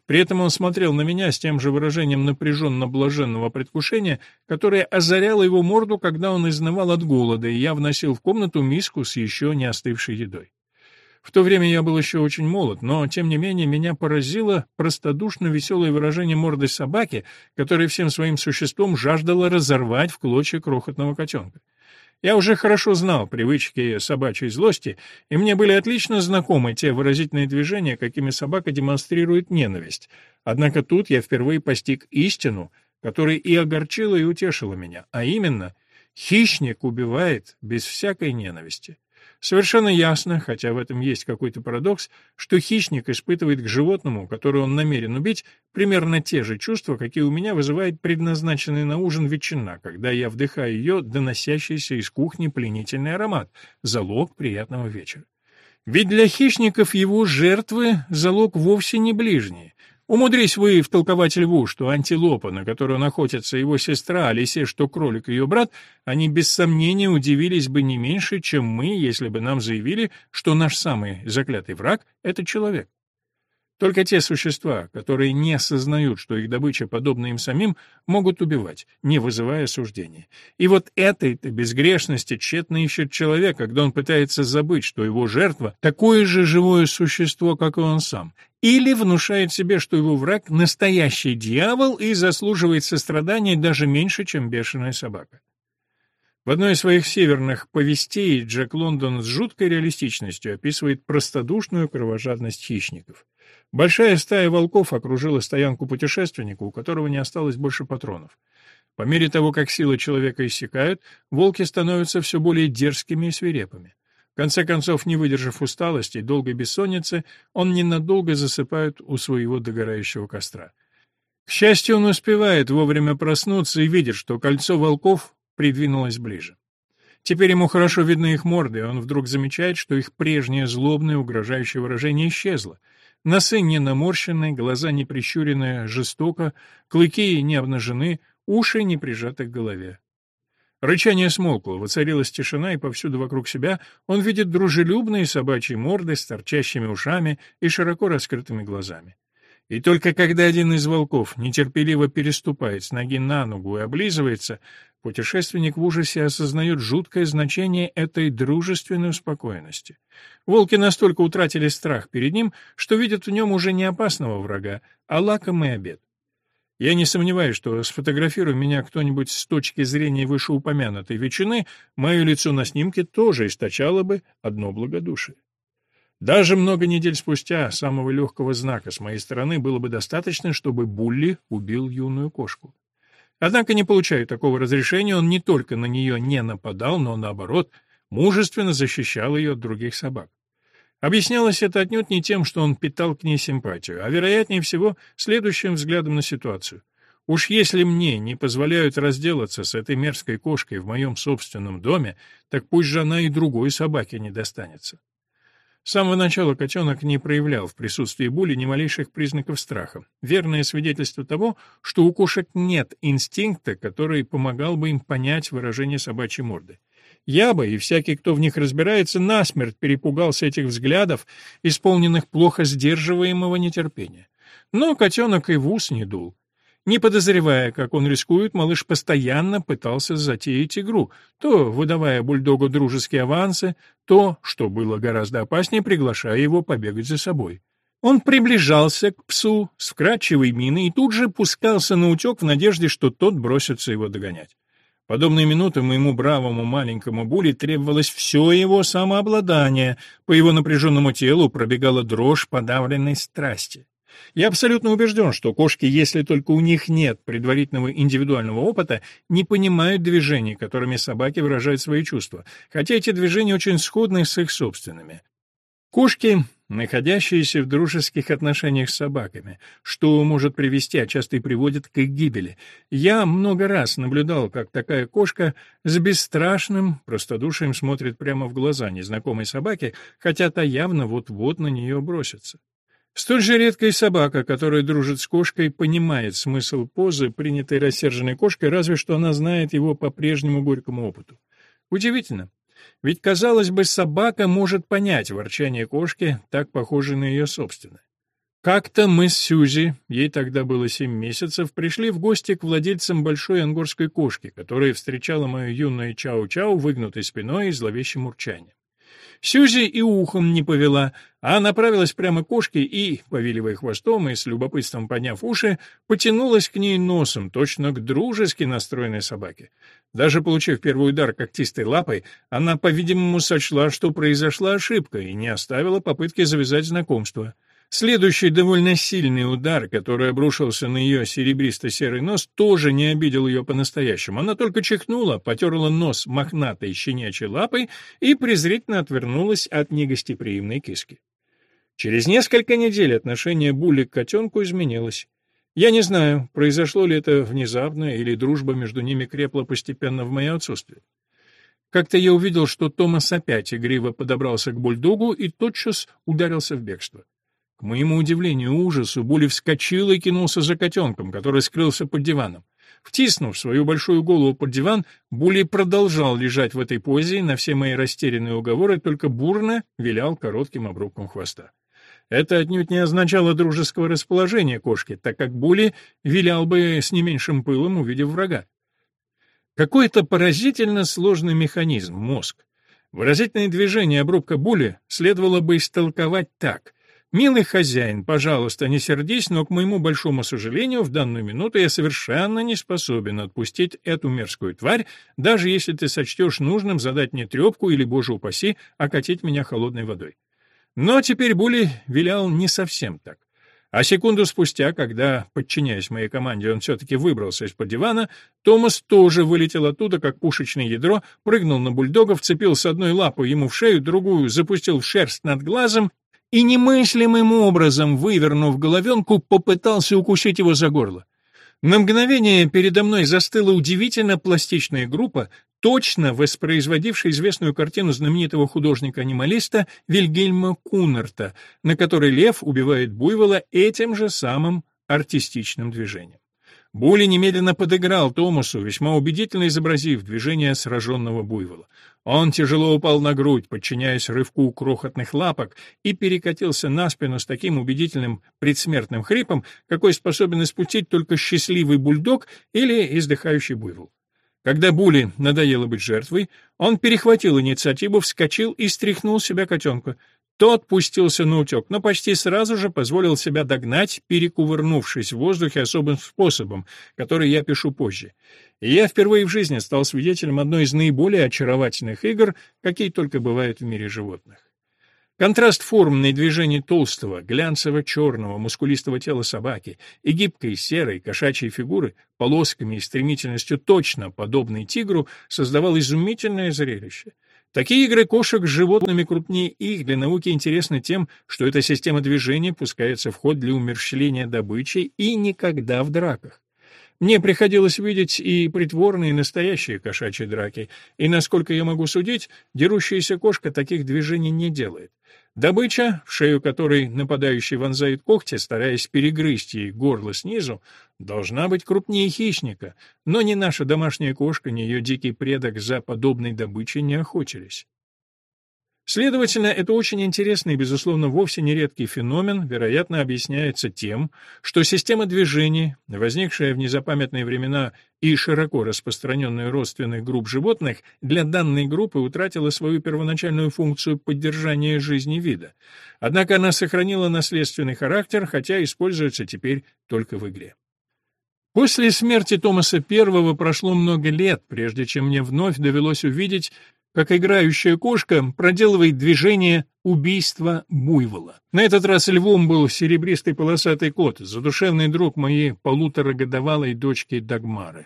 При этом он смотрел на меня с тем же выражением напряженно-блаженного предвкушения, которое озаряло его морду, когда он изнывал от голода, и я вносил в комнату миску с еще не остывшей едой. В то время я был еще очень молод, но, тем не менее, меня поразило простодушно веселое выражение морды собаки, которая всем своим существом жаждала разорвать в клочья крохотного котенка. Я уже хорошо знал привычки собачьей злости, и мне были отлично знакомы те выразительные движения, какими собака демонстрирует ненависть. Однако тут я впервые постиг истину, которая и огорчила, и утешила меня, а именно — хищник убивает без всякой ненависти. Совершенно ясно, хотя в этом есть какой-то парадокс, что хищник испытывает к животному, которое он намерен убить, примерно те же чувства, какие у меня вызывает предназначенный на ужин ветчина, когда я вдыхаю ее доносящийся из кухни пленительный аромат, залог приятного вечера. Ведь для хищников его жертвы залог вовсе не ближние. Умудрись вы втолковать льву, что антилопа, на которую охотится его сестра, а лисе, что кролик ее брат, они без сомнения удивились бы не меньше, чем мы, если бы нам заявили, что наш самый заклятый враг — это человек. Только те существа, которые не осознают, что их добыча подобна им самим, могут убивать, не вызывая суждения. И вот этой-то безгрешности тщетно ищет человек, когда он пытается забыть, что его жертва — такое же живое существо, как и он сам, или внушает себе, что его враг — настоящий дьявол и заслуживает сострадания даже меньше, чем бешеная собака. В одной из своих северных повестей Джек Лондон с жуткой реалистичностью описывает простодушную кровожадность хищников. Большая стая волков окружила стоянку путешественника, у которого не осталось больше патронов. По мере того, как силы человека иссякают, волки становятся все более дерзкими и свирепыми. В конце концов, не выдержав усталости и долгой бессонницы, он ненадолго засыпает у своего догорающего костра. К счастью, он успевает вовремя проснуться и видит, что кольцо волков придвинулось ближе. Теперь ему хорошо видны их морды, и он вдруг замечает, что их прежнее злобное угрожающее выражение исчезло. Носы не наморщены, глаза не прищурены жестоко, клыки не обнажены, уши не прижаты к голове. Рычание смолкло, воцарилась тишина, и повсюду вокруг себя он видит дружелюбные собачьи морды с торчащими ушами и широко раскрытыми глазами. И только когда один из волков нетерпеливо переступает с ноги на ногу и облизывается, путешественник в ужасе осознает жуткое значение этой дружественной успокоенности. Волки настолько утратили страх перед ним, что видят в нем уже не опасного врага, а лакомый обед. Я не сомневаюсь, что сфотографируя меня кто-нибудь с точки зрения вышеупомянутой ветчины, мое лицо на снимке тоже источало бы одно благодушие. Даже много недель спустя самого легкого знака с моей стороны было бы достаточно, чтобы Булли убил юную кошку. Однако, не получая такого разрешения, он не только на нее не нападал, но, наоборот, мужественно защищал ее от других собак. Объяснялось это отнюдь не тем, что он питал к ней симпатию, а, вероятнее всего, следующим взглядом на ситуацию. Уж если мне не позволяют разделаться с этой мерзкой кошкой в моем собственном доме, так пусть же она и другой собаке не достанется. С самого начала котенок не проявлял в присутствии Були ни малейших признаков страха. Верное свидетельство того, что у кошек нет инстинкта, который помогал бы им понять выражение собачьей морды. Я бы, и всякий, кто в них разбирается, насмерть перепугался этих взглядов, исполненных плохо сдерживаемого нетерпения. Но котенок и в ус не дул. Не подозревая, как он рискует, малыш постоянно пытался затеять игру, то выдавая бульдогу дружеские авансы, то, что было гораздо опаснее, приглашая его побегать за собой. Он приближался к псу с вкрадчивой миной и тут же пускался на утек в надежде, что тот бросится его догонять. Подобные минуты моему бравому маленькому Були требовалось все его самообладание, по его напряженному телу пробегала дрожь подавленной страсти. Я абсолютно убежден, что кошки, если только у них нет предварительного индивидуального опыта, не понимают движений, которыми собаки выражают свои чувства, хотя эти движения очень сходны с их собственными. Кошки, находящиеся в дружеских отношениях с собаками, что может привести, а часто и приводит к их гибели. Я много раз наблюдал, как такая кошка с бесстрашным простодушием смотрит прямо в глаза незнакомой собаке, хотя та явно вот-вот на нее бросится. Столь же редкая собака, которая дружит с кошкой, понимает смысл позы, принятой рассерженной кошкой, разве что она знает его по прежнему горькому опыту. Удивительно. Ведь, казалось бы, собака может понять ворчание кошки, так похожей на ее собственное. Как-то мы с Сюзи, ей тогда было семь месяцев, пришли в гости к владельцам большой ангорской кошки, которая встречала мою юную чау-чау выгнутой спиной и зловещим урчанием. Сюзи и ухом не повела, а направилась прямо к кошке и, повиливая хвостом и с любопытством подняв уши, потянулась к ней носом, точно к дружески настроенной собаке. Даже получив первый удар когтистой лапой, она, по-видимому, сочла, что произошла ошибка и не оставила попытки завязать знакомство. Следующий довольно сильный удар, который обрушился на ее серебристо-серый нос, тоже не обидел ее по-настоящему. Она только чихнула, потерла нос мохнатой щенячьей лапой и презрительно отвернулась от негостеприимной киски. Через несколько недель отношение Були к котенку изменилось. Я не знаю, произошло ли это внезапно или дружба между ними крепла постепенно в мое отсутствие. Как-то я увидел, что Томас опять игриво подобрался к бульдогу и тотчас ударился в бегство. К моему удивлению и ужасу, Були вскочил и кинулся за котенком, который скрылся под диваном. Втиснув свою большую голову под диван, Були продолжал лежать в этой позе и на все мои растерянные уговоры только бурно вилял коротким обрубком хвоста. Это отнюдь не означало дружеского расположения кошки, так как Були вилял бы с не меньшим пылом, увидев врага. Какой-то поразительно сложный механизм — мозг. Выразительное движение обрубка Були следовало бы истолковать так. «Милый хозяин, пожалуйста, не сердись, но, к моему большому сожалению, в данную минуту я совершенно не способен отпустить эту мерзкую тварь, даже если ты сочтешь нужным задать мне трепку или, боже упаси, окатить меня холодной водой». Но теперь Були вилял не совсем так. А секунду спустя, когда, подчиняясь моей команде, он все-таки выбрался из-под дивана, Томас тоже вылетел оттуда, как пушечное ядро, прыгнул на бульдога, вцепился одной лапой ему в шею, другую запустил в шерсть над глазом и немыслимым образом, вывернув головенку, попытался укусить его за горло. На мгновение передо мной застыла удивительно пластичная группа, точно воспроизводившая известную картину знаменитого художника-анималиста Вильгельма Кунерта, на которой лев убивает буйвола этим же самым артистичным движением. Були немедленно подыграл Томасу, весьма убедительно изобразив движение сраженного буйвола. Он тяжело упал на грудь, подчиняясь рывку крохотных лапок, и перекатился на спину с таким убедительным предсмертным хрипом, какой способен испустить только счастливый бульдог или издыхающий буйвол. Когда Були надоело быть жертвой, он перехватил инициативу, вскочил и стряхнул себя котенка. Тот пустился на утек, но почти сразу же позволил себя догнать, перекувырнувшись в воздухе особым способом, который я пишу позже. И я впервые в жизни стал свидетелем одной из наиболее очаровательных игр, какие только бывают в мире животных. Контраст форм движений толстого, глянцево-черного, мускулистого тела собаки и гибкой серой кошачьей фигуры, полосками и стремительностью точно подобной тигру, создавал изумительное зрелище. Такие игры кошек с животными крупнее их для науки интересны тем, что эта система движения пускается в ход для умерщвления добычи и никогда в драках. Мне приходилось видеть и притворные, и настоящие кошачьи драки, и, насколько я могу судить, дерущаяся кошка таких движений не делает. Добыча, в шею которой нападающий вонзает когти, стараясь перегрызть ей горло снизу, должна быть крупнее хищника, но ни наша домашняя кошка, ни ее дикий предок за подобной добычей не охотились. Следовательно, это очень интересный и, безусловно, вовсе не редкий феномен, вероятно, объясняется тем, что система движений, возникшая в незапамятные времена и широко распространенная родственных групп животных, для данной группы утратила свою первоначальную функцию поддержания жизни вида. Однако она сохранила наследственный характер, хотя используется теперь только в игре. После смерти Томаса I прошло много лет, прежде чем мне вновь довелось увидеть как играющая кошка проделывает движение убийства буйвола. На этот раз львом был серебристый полосатый кот, задушевный друг моей полуторагодовалой дочки Дагмары.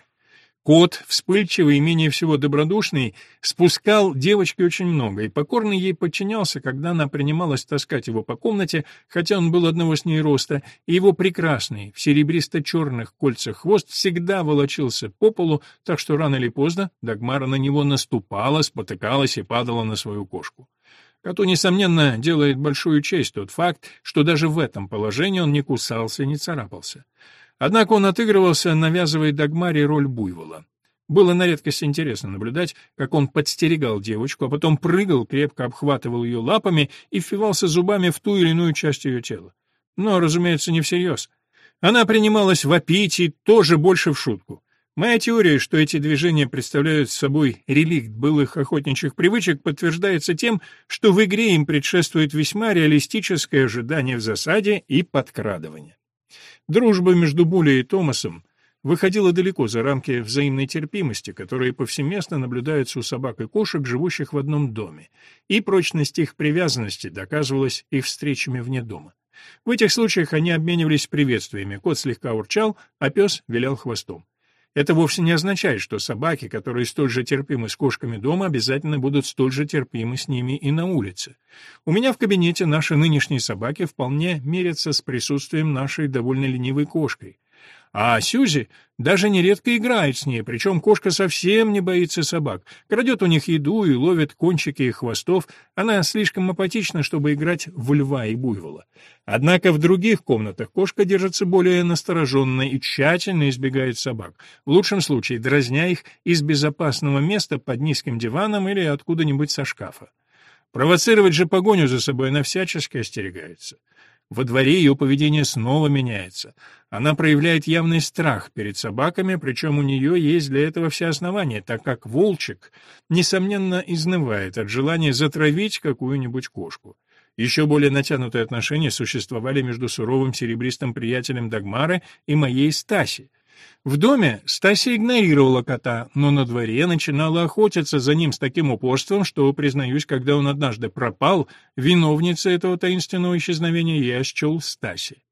Кот, вспыльчивый и менее всего добродушный, спускал девочке очень много и покорно ей подчинялся, когда она принималась таскать его по комнате, хотя он был одного с ней роста, и его прекрасный, в серебристо-черных кольцах хвост всегда волочился по полу, так что рано или поздно Дагмара на него наступала, спотыкалась и падала на свою кошку. Коту, несомненно, делает большую честь тот факт, что даже в этом положении он не кусался и не царапался. Однако он отыгрывался, навязывая Дагмаре роль буйвола. Было на редкость интересно наблюдать, как он подстерегал девочку, а потом прыгал, крепко обхватывал ее лапами и впивался зубами в ту или иную часть ее тела. Но, разумеется, не всерьез. Она принималась вопить и тоже больше в шутку. Моя теория, что эти движения представляют собой реликт былых охотничьих привычек, подтверждается тем, что в игре им предшествует весьма реалистическое ожидание в засаде и подкрадывание. Дружба между Булли и Томасом выходила далеко за рамки взаимной терпимости, которые повсеместно наблюдаются у собак и кошек, живущих в одном доме, и прочность их привязанности доказывалась их встречами вне дома. В этих случаях они обменивались приветствиями, кот слегка урчал, а пес вилял хвостом. Это вовсе не означает, что собаки, которые столь же терпимы с кошками дома, обязательно будут столь же терпимы с ними и на улице. У меня в кабинете наши нынешние собаки вполне мерятся с присутствием нашей довольно ленивой кошкой. А Сюзи даже нередко играет с ней, причем кошка совсем не боится собак. Крадет у них еду и ловит кончики их хвостов. Она слишком апатична, чтобы играть в льва и буйвола. Однако в других комнатах кошка держится более настороженно и тщательно избегает собак. В лучшем случае дразня их из безопасного места под низким диваном или откуда-нибудь со шкафа. Провоцировать же погоню за собой она всячески остерегается. Во дворе ее поведение снова меняется. Она проявляет явный страх перед собаками, причем у нее есть для этого все основания, так как волчик, несомненно, изнывает от желания затравить какую-нибудь кошку. Еще более натянутые отношения существовали между суровым серебристым приятелем Дагмары и моей Стаси — в доме Стася игнорировала кота, но на дворе начинала охотиться за ним с таким упорством, что, признаюсь, когда он однажды пропал, виновницей этого таинственного исчезновения я счел Стаси.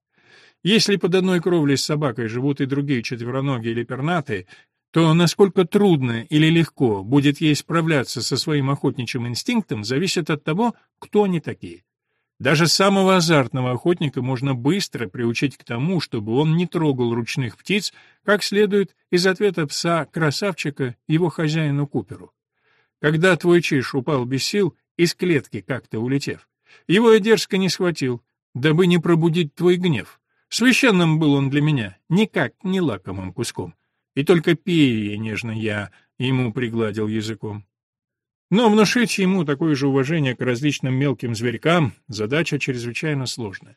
Если под одной кровлей с собакой живут и другие четвероногие или пернатые, то насколько трудно или легко будет ей справляться со своим охотничьим инстинктом, зависит от того, кто они такие. Даже самого азартного охотника можно быстро приучить к тому, чтобы он не трогал ручных птиц, как следует из ответа пса-красавчика его хозяину Куперу. Когда твой чиш упал без сил, из клетки как-то улетев, его я дерзко не схватил, дабы не пробудить твой гнев. Священным был он для меня, никак не лакомым куском. И только перья нежно я ему пригладил языком. Но внушить ему такое же уважение к различным мелким зверькам — задача чрезвычайно сложная.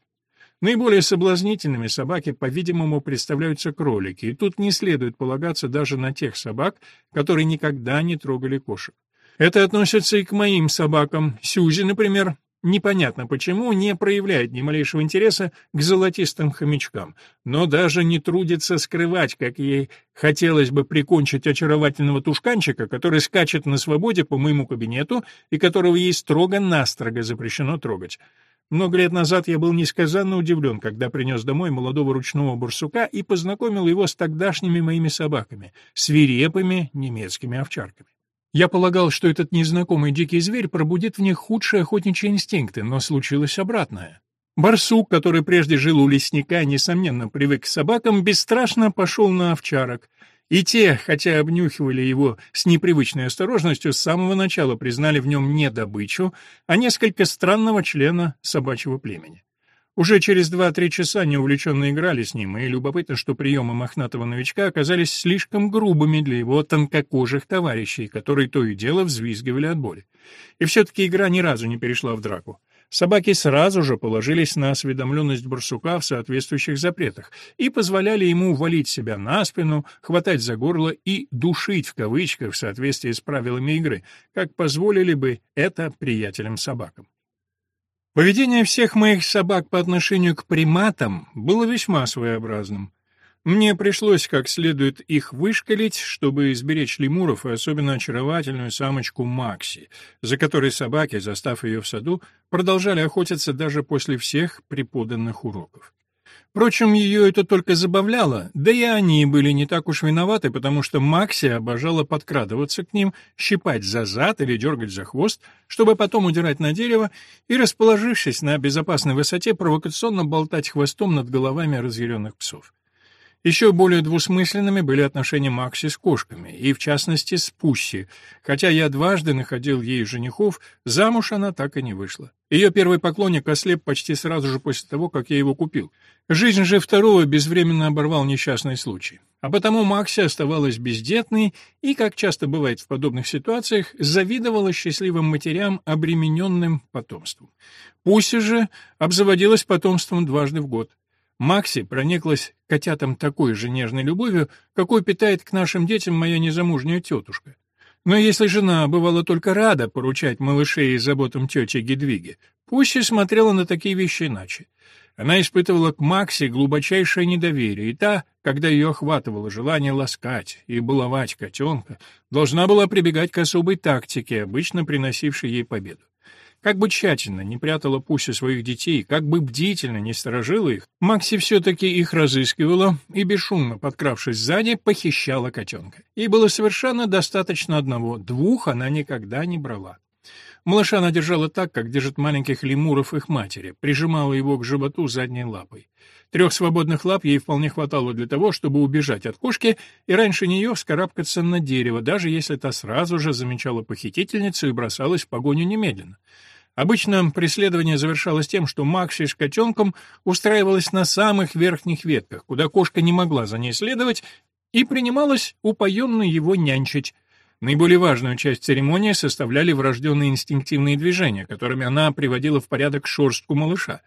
Наиболее соблазнительными собаки, по-видимому, представляются кролики, и тут не следует полагаться даже на тех собак, которые никогда не трогали кошек. Это относится и к моим собакам. Сюзи, например, непонятно почему, не проявляет ни малейшего интереса к золотистым хомячкам, но даже не трудится скрывать, как ей хотелось бы прикончить очаровательного тушканчика, который скачет на свободе по моему кабинету и которого ей строго-настрого запрещено трогать. Много лет назад я был несказанно удивлен, когда принес домой молодого ручного барсука и познакомил его с тогдашними моими собаками, свирепыми немецкими овчарками. Я полагал, что этот незнакомый дикий зверь пробудит в них худшие охотничьи инстинкты, но случилось обратное. Барсук, который прежде жил у лесника, несомненно привык к собакам, бесстрашно пошел на овчарок. И те, хотя обнюхивали его с непривычной осторожностью, с самого начала признали в нем не добычу, а несколько странного члена собачьего племени. Уже через два-три часа неувлеченно играли с ним, и любопытно, что приемы мохнатого новичка оказались слишком грубыми для его тонкокожих товарищей, которые то и дело взвизгивали от боли. И все-таки игра ни разу не перешла в драку. Собаки сразу же положились на осведомленность барсука в соответствующих запретах и позволяли ему валить себя на спину, хватать за горло и «душить» в кавычках в соответствии с правилами игры, как позволили бы это приятелям-собакам. Поведение всех моих собак по отношению к приматам было весьма своеобразным. Мне пришлось как следует их вышкалить, чтобы изберечь лемуров и особенно очаровательную самочку Макси, за которой собаки, застав ее в саду, продолжали охотиться даже после всех преподанных уроков. Впрочем, ее это только забавляло, да и они были не так уж виноваты, потому что Макси обожала подкрадываться к ним, щипать за зад или дергать за хвост, чтобы потом удирать на дерево и, расположившись на безопасной высоте, провокационно болтать хвостом над головами разъяренных псов. Еще более двусмысленными были отношения Макси с кошками, и в частности с Пусси. Хотя я дважды находил ей женихов, замуж она так и не вышла. Ее первый поклонник ослеп почти сразу же после того, как я его купил. Жизнь же второго безвременно оборвал несчастный случай. А потому Макси оставалась бездетной и, как часто бывает в подобных ситуациях, завидовала счастливым матерям, обремененным потомством. Пусси же обзаводилась потомством дважды в год. Макси прониклась котятам такой же нежной любовью, какой питает к нашим детям моя незамужняя тетушка. Но если жена бывала только рада поручать малышей заботам тети Гедвиги, Пусси смотрела на такие вещи иначе. Она испытывала к Макси глубочайшее недоверие, и та, когда ее охватывало желание ласкать и баловать котенка, должна была прибегать к особой тактике, обычно приносившей ей победу. Как бы тщательно не прятала Пуся своих детей, как бы бдительно не сторожила их, Макси все-таки их разыскивала и, бесшумно подкравшись сзади, похищала котенка. И было совершенно достаточно одного, двух она никогда не брала. Малыша она держала так, как держит маленьких лемуров их матери, прижимала его к животу задней лапой. Трех свободных лап ей вполне хватало для того, чтобы убежать от кошки и раньше нее вскарабкаться на дерево, даже если та сразу же замечала похитительницу и бросалась в погоню немедленно. Обычно преследование завершалось тем, что Макси с котенком устраивалась на самых верхних ветках, куда кошка не могла за ней следовать, и принималась упоенно его нянчить. Наиболее важную часть церемонии составляли врожденные инстинктивные движения, которыми она приводила в порядок шорстку малыша.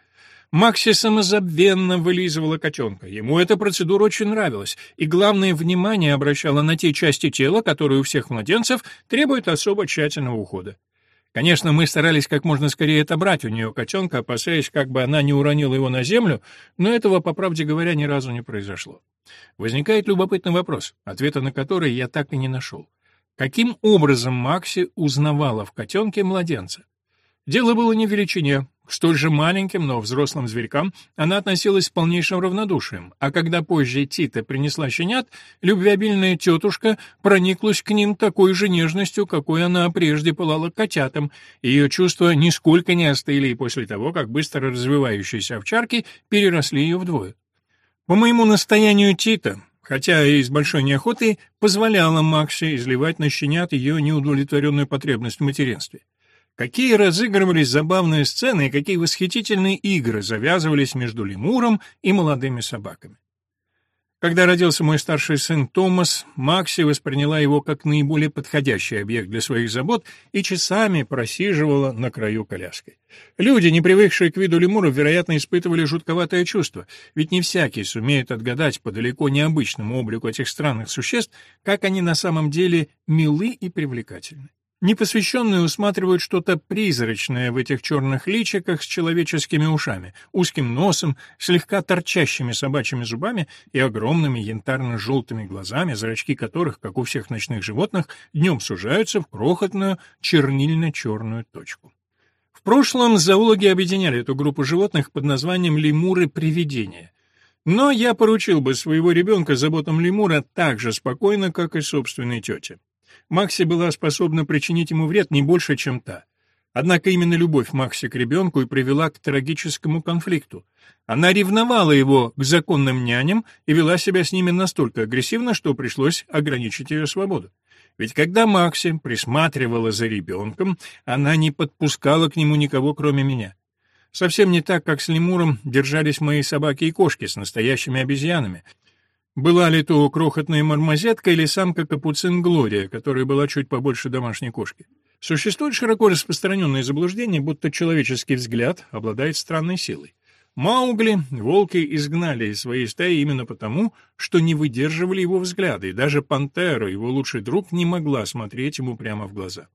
Макси самозабвенно вылизывала котенка. Ему эта процедура очень нравилась, и главное внимание обращала на те части тела, которые у всех младенцев требуют особо тщательного ухода. Конечно, мы старались как можно скорее отобрать у нее котенка, опасаясь, как бы она не уронила его на землю, но этого, по правде говоря, ни разу не произошло. Возникает любопытный вопрос, ответа на который я так и не нашел. Каким образом Макси узнавала в котенке младенца? Дело было не в величине. К столь же маленьким, но взрослым зверькам она относилась с полнейшим равнодушием, а когда позже Тита принесла щенят, любвеобильная тетушка прониклась к ним такой же нежностью, какой она прежде пылала к котятам. Ее чувства нисколько не остыли и после того, как быстро развивающиеся овчарки переросли ее вдвое. По моему настоянию Тита, хотя и с большой неохотой, позволяла Максе изливать на щенят ее неудовлетворенную потребность в материнстве. Какие разыгрывались забавные сцены и какие восхитительные игры завязывались между лемуром и молодыми собаками. Когда родился мой старший сын Томас, Макси восприняла его как наиболее подходящий объект для своих забот и часами просиживала на краю коляски. Люди, не привыкшие к виду лемуров, вероятно, испытывали жутковатое чувство, ведь не всякий сумеет отгадать по далеко необычному облику этих странных существ, как они на самом деле милы и привлекательны. Непосвященные усматривают что-то призрачное в этих черных личиках с человеческими ушами, узким носом, слегка торчащими собачьими зубами и огромными янтарно-желтыми глазами, зрачки которых, как у всех ночных животных, днем сужаются в крохотную чернильно-черную точку. В прошлом зоологи объединяли эту группу животных под названием лемуры-привидения. Но я поручил бы своего ребенка заботам лемура так же спокойно, как и собственной тете. Макси была способна причинить ему вред не больше, чем та. Однако именно любовь Макси к ребенку и привела к трагическому конфликту. Она ревновала его к законным няням и вела себя с ними настолько агрессивно, что пришлось ограничить ее свободу. Ведь когда Макси присматривала за ребенком, она не подпускала к нему никого, кроме меня. Совсем не так, как с лемуром держались мои собаки и кошки с настоящими обезьянами, была ли то крохотная мармозетка или самка капуцин Глория, которая была чуть побольше домашней кошки? Существует широко распространенное заблуждение, будто человеческий взгляд обладает странной силой. Маугли волки изгнали из своей стаи именно потому, что не выдерживали его взгляда, и даже пантера, его лучший друг, не могла смотреть ему прямо в глаза.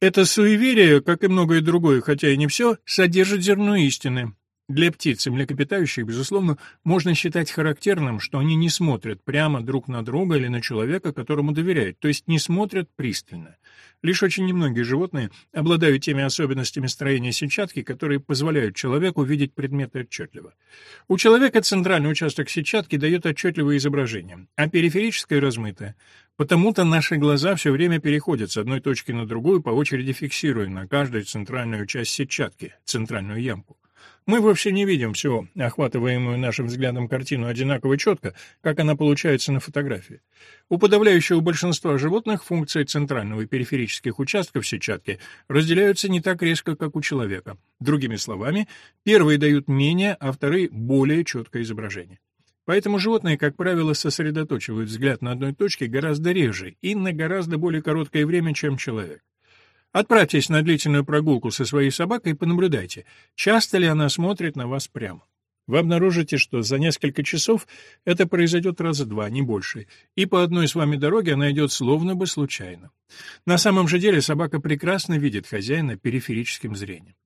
Это суеверие, как и многое другое, хотя и не все, содержит зерно истины. Для птиц и млекопитающих, безусловно, можно считать характерным, что они не смотрят прямо друг на друга или на человека, которому доверяют, то есть не смотрят пристально. Лишь очень немногие животные обладают теми особенностями строения сетчатки, которые позволяют человеку видеть предметы отчетливо. У человека центральный участок сетчатки дает отчетливое изображение, а периферическое — размытое. Потому-то наши глаза все время переходят с одной точки на другую, по очереди фиксируя на каждую центральную часть сетчатки, центральную ямку. Мы вообще не видим всю охватываемую нашим взглядом картину одинаково четко, как она получается на фотографии. У подавляющего большинства животных функции центрального и периферических участков сетчатки разделяются не так резко, как у человека. Другими словами, первые дают менее, а вторые — более четкое изображение. Поэтому животные, как правило, сосредоточивают взгляд на одной точке гораздо реже и на гораздо более короткое время, чем человек. Отправьтесь на длительную прогулку со своей собакой и понаблюдайте, часто ли она смотрит на вас прямо. Вы обнаружите, что за несколько часов это произойдет раза два, не больше, и по одной с вами дороге она идет словно бы случайно. На самом же деле собака прекрасно видит хозяина периферическим зрением.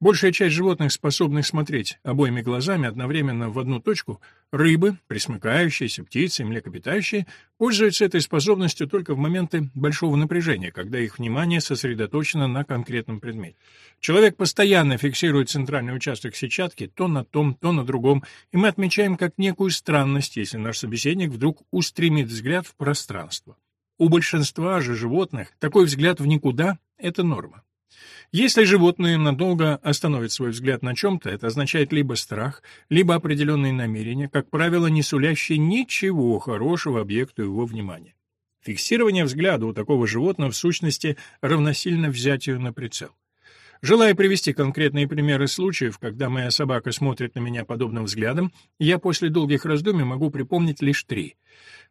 Большая часть животных, способных смотреть обоими глазами одновременно в одну точку, рыбы, пресмыкающиеся, птицы млекопитающие, пользуются этой способностью только в моменты большого напряжения, когда их внимание сосредоточено на конкретном предмете. Человек постоянно фиксирует центральный участок сетчатки то на том, то на другом, и мы отмечаем как некую странность, если наш собеседник вдруг устремит взгляд в пространство. У большинства же животных такой взгляд в никуда — это норма. Если животное надолго остановит свой взгляд на чем-то, это означает либо страх, либо определенные намерения, как правило, не сулящие ничего хорошего объекту его внимания. Фиксирование взгляда у такого животного в сущности равносильно взятию на прицел. Желая привести конкретные примеры случаев, когда моя собака смотрит на меня подобным взглядом, я после долгих раздумий могу припомнить лишь три.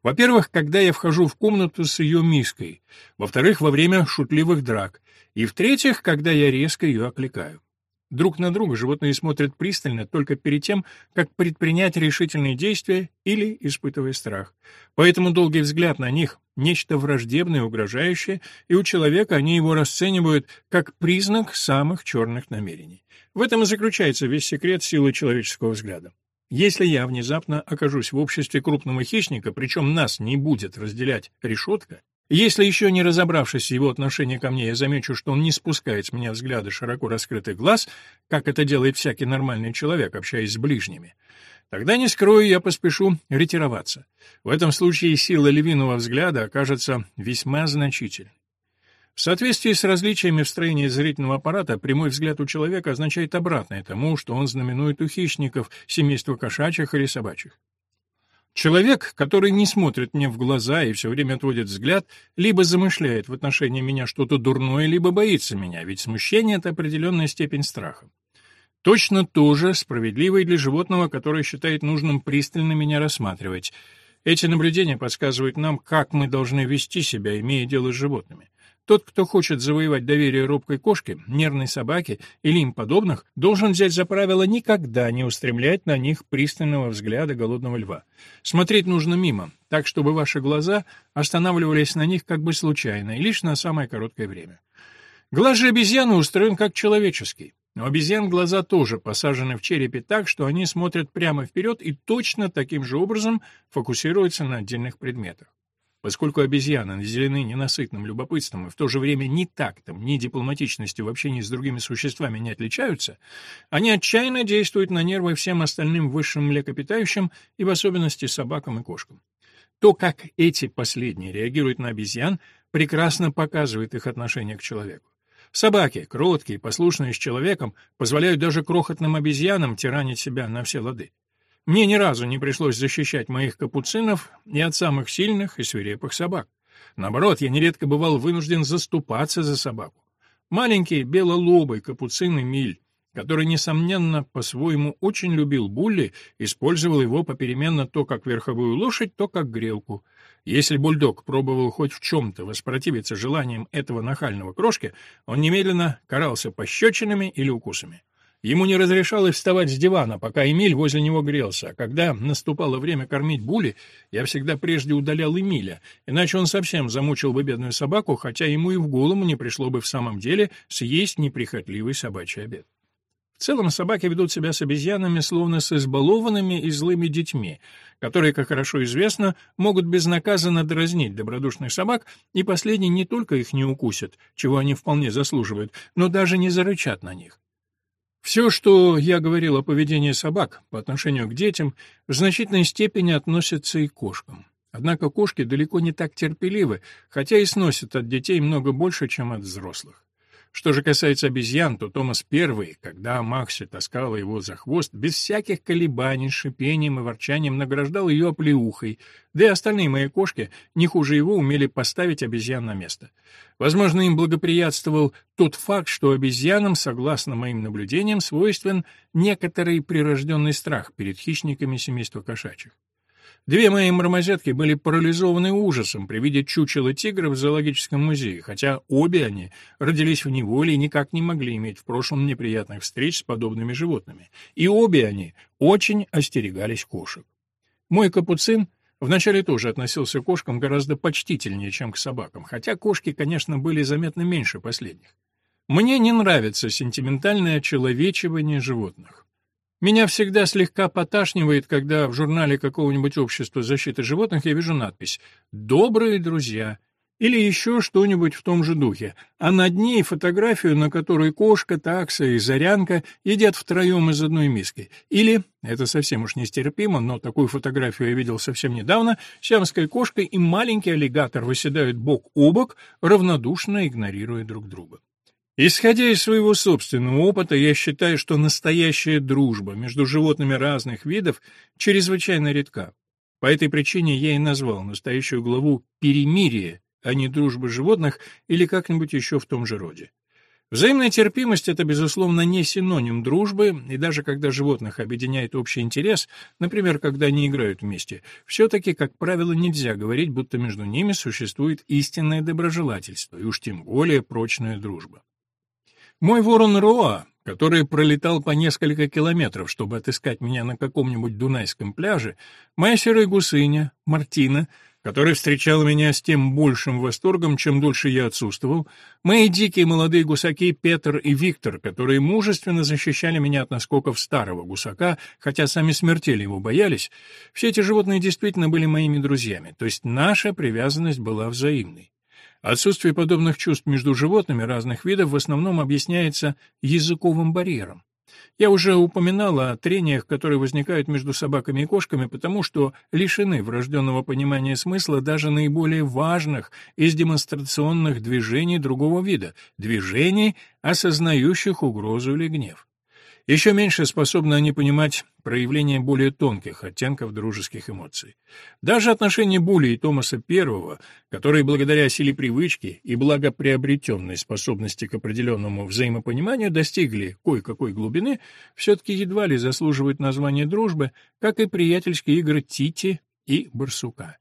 Во-первых, когда я вхожу в комнату с ее миской. Во-вторых, во время шутливых драк. И в-третьих, когда я резко ее окликаю. Друг на друга животные смотрят пристально только перед тем, как предпринять решительные действия или испытывая страх. Поэтому долгий взгляд на них — нечто враждебное угрожающее, и у человека они его расценивают как признак самых черных намерений. В этом и заключается весь секрет силы человеческого взгляда. Если я внезапно окажусь в обществе крупного хищника, причем нас не будет разделять решетка, если еще не разобравшись его отношении ко мне, я замечу, что он не спускает с меня взгляда широко раскрытых глаз, как это делает всякий нормальный человек, общаясь с ближними, тогда, не скрою, я поспешу ретироваться. В этом случае сила львиного взгляда окажется весьма значительной. В соответствии с различиями в строении зрительного аппарата, прямой взгляд у человека означает обратное тому, что он знаменует у хищников, семейства кошачьих или собачьих. Человек, который не смотрит мне в глаза и все время отводит взгляд, либо замышляет в отношении меня что-то дурное, либо боится меня, ведь смущение — это определенная степень страха. Точно то же справедливо и для животного, которое считает нужным пристально меня рассматривать. Эти наблюдения подсказывают нам, как мы должны вести себя, имея дело с животными. Тот, кто хочет завоевать доверие робкой кошки, нервной собаки или им подобных, должен взять за правило никогда не устремлять на них пристального взгляда голодного льва. Смотреть нужно мимо, так, чтобы ваши глаза останавливались на них как бы случайно и лишь на самое короткое время. Глаз же обезьяны устроен как человеческий. У обезьян глаза тоже посажены в черепе так, что они смотрят прямо вперед и точно таким же образом фокусируются на отдельных предметах. Поскольку обезьяны наделены ненасытным любопытством и в то же время ни тактом, ни дипломатичностью в общении с другими существами не отличаются, они отчаянно действуют на нервы всем остальным высшим млекопитающим и в особенности собакам и кошкам. То, как эти последние реагируют на обезьян, прекрасно показывает их отношение к человеку. Собаки, кроткие, послушные с человеком, позволяют даже крохотным обезьянам тиранить себя на все лады. Мне ни разу не пришлось защищать моих капуцинов ни от самых сильных и свирепых собак. Наоборот, я нередко бывал вынужден заступаться за собаку. Маленький белолобый капуцин Эмиль, который, несомненно, по-своему очень любил Булли, использовал его попеременно то как верховую лошадь, то как грелку. Если бульдог пробовал хоть в чем-то воспротивиться желаниям этого нахального крошки, он немедленно карался пощечинами или укусами. Ему не разрешалось вставать с дивана, пока Эмиль возле него грелся, а когда наступало время кормить Були, я всегда прежде удалял Эмиля, иначе он совсем замучил бы бедную собаку, хотя ему и в голову не пришло бы в самом деле съесть неприхотливый собачий обед. В целом собаки ведут себя с обезьянами словно с избалованными и злыми детьми, которые, как хорошо известно, могут безнаказанно дразнить добродушных собак, и последние не только их не укусят, чего они вполне заслуживают, но даже не зарычат на них. Все, что я говорил о поведении собак по отношению к детям, в значительной степени относится и к кошкам. Однако кошки далеко не так терпеливы, хотя и сносят от детей много больше, чем от взрослых. Что же касается обезьян, то Томас Первый, когда Макси таскала его за хвост, без всяких колебаний, шипением и ворчанием награждал ее оплеухой, да и остальные мои кошки не хуже его умели поставить обезьян на место. Возможно, им благоприятствовал тот факт, что обезьянам, согласно моим наблюдениям, свойствен некоторый прирожденный страх перед хищниками семейства кошачьих. Две мои мармозетки были парализованы ужасом при виде чучела тигра в зоологическом музее, хотя обе они родились в неволе и никак не могли иметь в прошлом неприятных встреч с подобными животными. И обе они очень остерегались кошек. Мой капуцин вначале тоже относился к кошкам гораздо почтительнее, чем к собакам, хотя кошки, конечно, были заметно меньше последних. Мне не нравится сентиментальное очеловечивание животных. Меня всегда слегка поташнивает, когда в журнале какого-нибудь общества защиты животных я вижу надпись «Добрые друзья» или еще что-нибудь в том же духе, а над ней фотографию, на которой кошка, такса и зарянка едят втроем из одной миски. Или, это совсем уж нестерпимо, но такую фотографию я видел совсем недавно, сиамская кошка и маленький аллигатор выседают бок о бок, равнодушно игнорируя друг друга. Исходя из своего собственного опыта, я считаю, что настоящая дружба между животными разных видов чрезвычайно редка. По этой причине я и назвал настоящую главу «Перемирие», а не «Дружба животных» или как-нибудь еще в том же роде. Взаимная терпимость — это, безусловно, не синоним дружбы, и даже когда животных объединяет общий интерес, например, когда они играют вместе, все-таки, как правило, нельзя говорить, будто между ними существует истинное доброжелательство, и уж тем более прочная дружба. Мой ворон Роа, который пролетал по несколько километров, чтобы отыскать меня на каком-нибудь дунайском пляже, моя серая гусыня, Мартина, которая встречала меня с тем большим восторгом, чем дольше я отсутствовал, мои дикие молодые гусаки Петр и Виктор, которые мужественно защищали меня от наскоков старого гусака, хотя сами смертели его боялись, все эти животные действительно были моими друзьями, то есть наша привязанность была взаимной. Отсутствие подобных чувств между животными разных видов в основном объясняется языковым барьером. Я уже упоминал о трениях, которые возникают между собаками и кошками, потому что лишены врожденного понимания смысла даже наиболее важных из демонстрационных движений другого вида, движений, осознающих угрозу или гнев. Еще меньше способны они понимать проявление более тонких оттенков дружеских эмоций. Даже отношения Були и Томаса I, которые благодаря силе привычки и благоприобретенной способности к определенному взаимопониманию достигли кое-какой глубины, все-таки едва ли заслуживают названия дружбы, как и приятельские игры Тити и Барсука.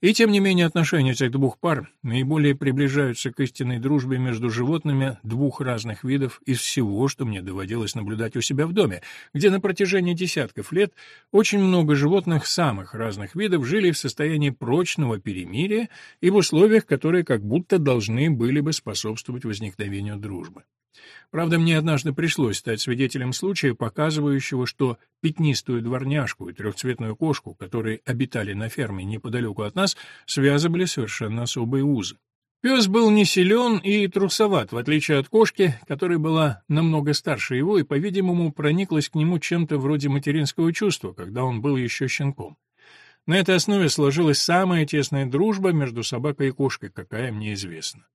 И тем не менее отношения этих двух пар наиболее приближаются к истинной дружбе между животными двух разных видов из всего, что мне доводилось наблюдать у себя в доме, где на протяжении десятков лет очень много животных самых разных видов жили в состоянии прочного перемирия и в условиях, которые как будто должны были бы способствовать возникновению дружбы. Правда, мне однажды пришлось стать свидетелем случая, показывающего, что пятнистую дворняжку и трехцветную кошку, которые обитали на ферме неподалеку от нас, связывали совершенно особые узы. Пес был не силен и трусоват, в отличие от кошки, которая была намного старше его и, по-видимому, прониклась к нему чем-то вроде материнского чувства, когда он был еще щенком. На этой основе сложилась самая тесная дружба между собакой и кошкой, какая мне известна.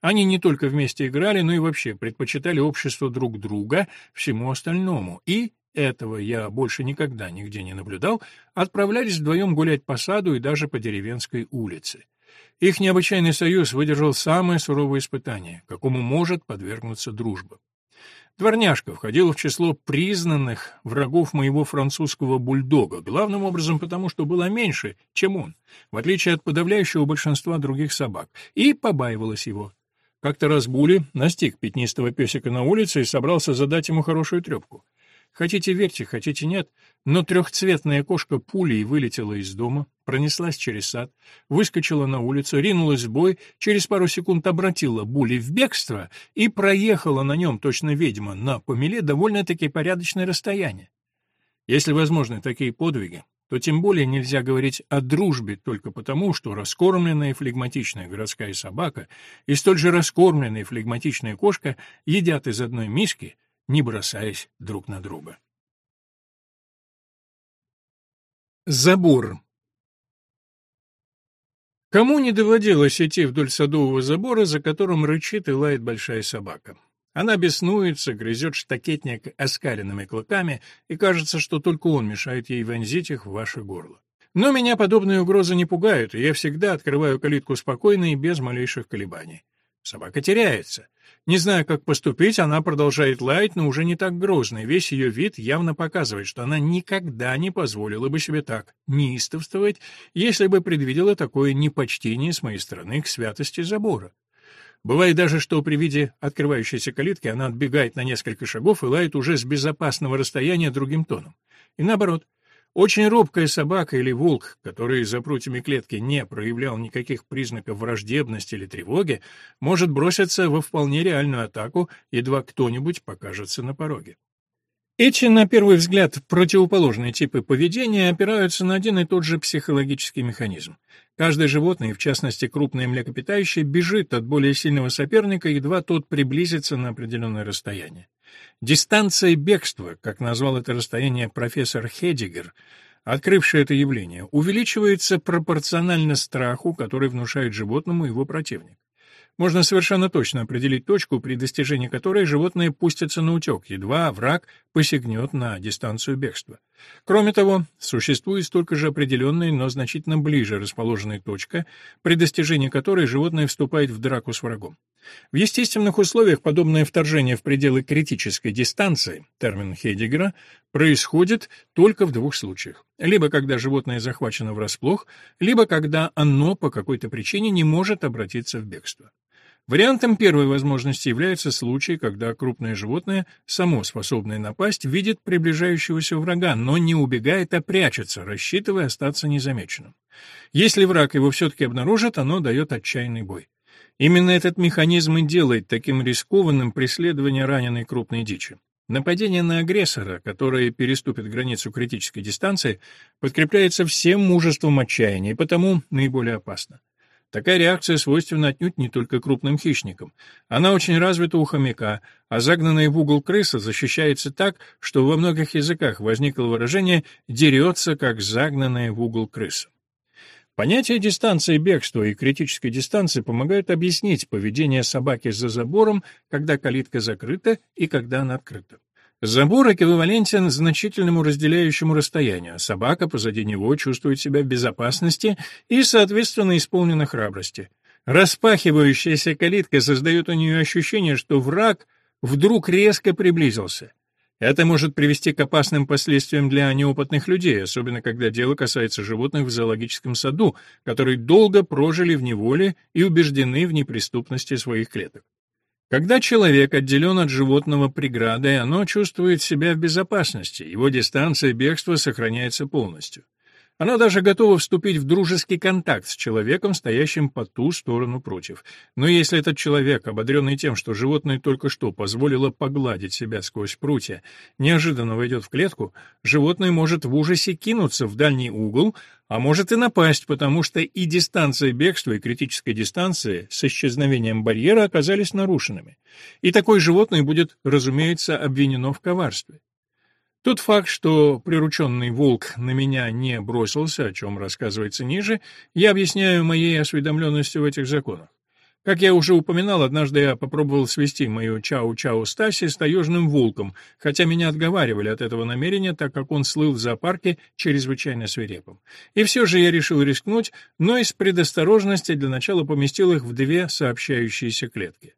Они не только вместе играли, но и вообще предпочитали общество друг друга всему остальному, и, этого я больше никогда нигде не наблюдал, отправлялись вдвоем гулять по саду и даже по деревенской улице. Их необычайный союз выдержал самое суровое испытание, какому может подвергнуться дружба. Дворняжка входила в число признанных врагов моего французского бульдога, главным образом потому, что была меньше, чем он, в отличие от подавляющего большинства других собак, и побаивалась его. Как-то раз Були настиг пятнистого песика на улице и собрался задать ему хорошую трепку. Хотите верьте, хотите нет, но трехцветная кошка пулей вылетела из дома, пронеслась через сад, выскочила на улицу, ринулась в бой, через пару секунд обратила Були в бегство и проехала на нем, точно ведьма, на помеле довольно-таки порядочное расстояние. Если возможны такие подвиги, то тем более нельзя говорить о дружбе только потому, что раскормленная флегматичная городская собака и столь же раскормленная флегматичная кошка едят из одной миски — не бросаясь друг на друга. Забор Кому не доводилось идти вдоль садового забора, за которым рычит и лает большая собака? Она беснуется, грызет штакетник оскаленными клыками, и кажется, что только он мешает ей вонзить их в ваше горло. Но меня подобные угрозы не пугают, и я всегда открываю калитку спокойно и без малейших колебаний. Собака теряется. Не зная, как поступить, она продолжает лаять, но уже не так грозно, и весь ее вид явно показывает, что она никогда не позволила бы себе так неистовствовать, если бы предвидела такое непочтение с моей стороны к святости забора. Бывает даже, что при виде открывающейся калитки она отбегает на несколько шагов и лает уже с безопасного расстояния другим тоном. И наоборот, очень робкая собака или волк, который за прутьями клетки не проявлял никаких признаков враждебности или тревоги, может броситься во вполне реальную атаку, едва кто-нибудь покажется на пороге. Эти, на первый взгляд, противоположные типы поведения опираются на один и тот же психологический механизм. Каждое животное, в частности крупное млекопитающее, бежит от более сильного соперника, едва тот приблизится на определенное расстояние. Дистанция бегства, как назвал это расстояние профессор Хедигер, открывший это явление, увеличивается пропорционально страху, который внушает животному его противник. Можно совершенно точно определить точку, при достижении которой животное пустится на утек, едва враг посягнет на дистанцию бегства. Кроме того, существует столько же определенная, но значительно ближе расположенная точка, при достижении которой животное вступает в драку с врагом. В естественных условиях подобное вторжение в пределы критической дистанции, термин Хейдегера, происходит только в двух случаях. Либо когда животное захвачено врасплох, либо когда оно по какой-то причине не может обратиться в бегство. Вариантом первой возможности является случай, когда крупное животное, само способное напасть, видит приближающегося врага, но не убегает, а прячется, рассчитывая остаться незамеченным. Если враг его все-таки обнаружит, оно дает отчаянный бой. Именно этот механизм и делает таким рискованным преследование раненой крупной дичи. Нападение на агрессора, который переступит границу критической дистанции, подкрепляется всем мужеством отчаяния и потому наиболее опасно. Такая реакция свойственна отнюдь не только крупным хищникам. Она очень развита у хомяка, а загнанная в угол крыса защищается так, что во многих языках возникло выражение «дерется, как загнанная в угол крыса». Понятия дистанции бегства и критической дистанции помогают объяснить поведение собаки за забором, когда калитка закрыта и когда она открыта. Забор эквивалентен значительному разделяющему расстоянию. Собака позади него чувствует себя в безопасности и, соответственно, исполнена храбрости. Распахивающаяся калитка создает у нее ощущение, что враг вдруг резко приблизился. Это может привести к опасным последствиям для неопытных людей, особенно когда дело касается животных в зоологическом саду, которые долго прожили в неволе и убеждены в неприступности своих клеток. Когда человек отделен от животного преградой, оно чувствует себя в безопасности, его дистанция бегства сохраняется полностью. Она даже готова вступить в дружеский контакт с человеком, стоящим по ту сторону против. Но если этот человек, ободренный тем, что животное только что позволило погладить себя сквозь прутья, неожиданно войдет в клетку, животное может в ужасе кинуться в дальний угол, а может и напасть, потому что и дистанция бегства, и критическая дистанция с исчезновением барьера оказались нарушенными. И такое животное будет, разумеется, обвинено в коварстве. Тот факт, что прирученный волк на меня не бросился, о чем рассказывается ниже, я объясняю моей осведомленностью в этих законах. Как я уже упоминал, однажды я попробовал свести мою чау-чау Стаси с таежным волком, хотя меня отговаривали от этого намерения, так как он слыл в зоопарке чрезвычайно свирепым. И все же я решил рискнуть, но из предосторожности для начала поместил их в две сообщающиеся клетки.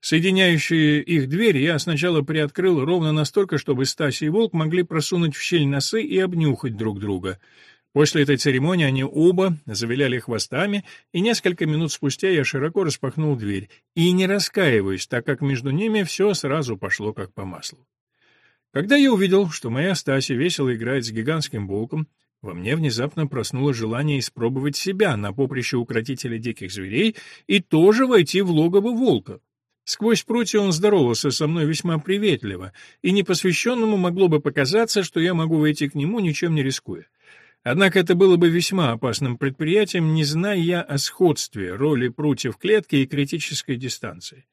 Соединяющие их двери я сначала приоткрыл ровно настолько, чтобы Стася и Волк могли просунуть в щель носы и обнюхать друг друга. После этой церемонии они оба завиляли хвостами, и несколько минут спустя я широко распахнул дверь, и не раскаиваюсь, так как между ними все сразу пошло как по маслу. Когда я увидел, что моя Стася весело играет с гигантским волком, во мне внезапно проснулось желание испробовать себя на поприще укротителя диких зверей и тоже войти в логово волка. Сквозь прутья он здоровался со мной весьма приветливо, и непосвященному могло бы показаться, что я могу войти к нему, ничем не рискуя. Однако это было бы весьма опасным предприятием, не зная я о сходстве роли прутьев клетки и критической дистанции.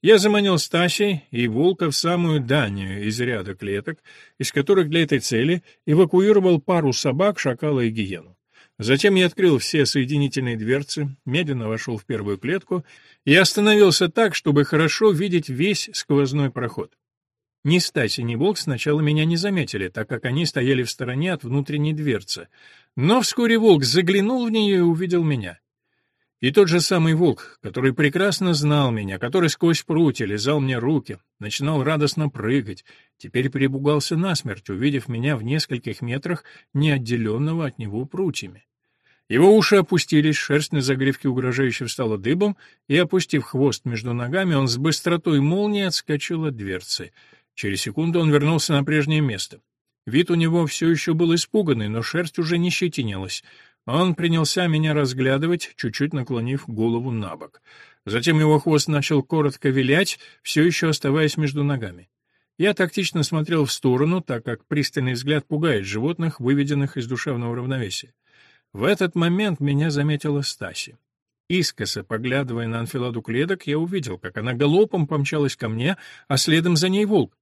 Я заманил Стаси и Волка в самую дальнюю из ряда клеток, из которых для этой цели эвакуировал пару собак, шакала и гиену. Затем я открыл все соединительные дверцы, медленно вошел в первую клетку и остановился так, чтобы хорошо видеть весь сквозной проход. Ни Стаси, ни Волк сначала меня не заметили, так как они стояли в стороне от внутренней дверцы. Но вскоре Волк заглянул в нее и увидел меня. И тот же самый Волк, который прекрасно знал меня, который сквозь прутья лизал мне руки, начинал радостно прыгать, теперь перепугался насмерть, увидев меня в нескольких метрах, не отделенного от него прутьями. Его уши опустились, шерсть на загривке угрожающе встала дыбом, и, опустив хвост между ногами, он с быстротой молнии отскочил от дверцы. Через секунду он вернулся на прежнее место. Вид у него все еще был испуганный, но шерсть уже не щетинилась. Он принялся меня разглядывать, чуть-чуть наклонив голову на бок. Затем его хвост начал коротко вилять, все еще оставаясь между ногами. Я тактично смотрел в сторону, так как пристальный взгляд пугает животных, выведенных из душевного равновесия. В этот момент меня заметила Стаси. Искоса, поглядывая на анфиладу клеток, я увидел, как она галопом помчалась ко мне, а следом за ней волк.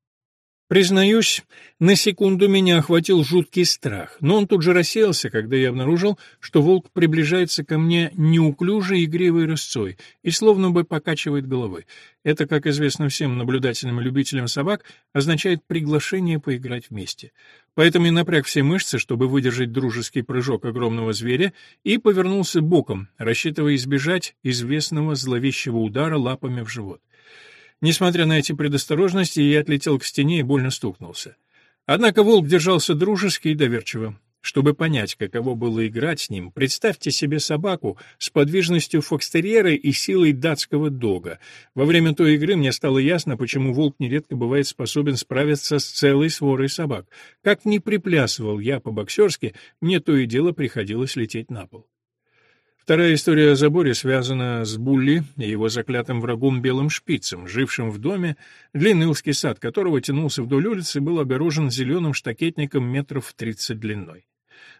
Признаюсь, на секунду меня охватил жуткий страх, но он тут же рассеялся, когда я обнаружил, что волк приближается ко мне неуклюжей игривой рысцой и словно бы покачивает головой. Это, как известно всем наблюдательным и любителям собак, означает приглашение поиграть вместе. Поэтому я напряг все мышцы, чтобы выдержать дружеский прыжок огромного зверя, и повернулся боком, рассчитывая избежать известного зловещего удара лапами в живот. Несмотря на эти предосторожности, я отлетел к стене и больно стукнулся. Однако волк держался дружески и доверчиво. Чтобы понять, каково было играть с ним, представьте себе собаку с подвижностью фокстерьера и силой датского дога. Во время той игры мне стало ясно, почему волк нередко бывает способен справиться с целой сворой собак. Как ни приплясывал я по-боксерски, мне то и дело приходилось лететь на пол. Вторая история о заборе связана с Булли и его заклятым врагом Белым Шпицем, жившим в доме, длинный узкий сад которого тянулся вдоль улицы был огорожен зеленым штакетником метров тридцать длиной.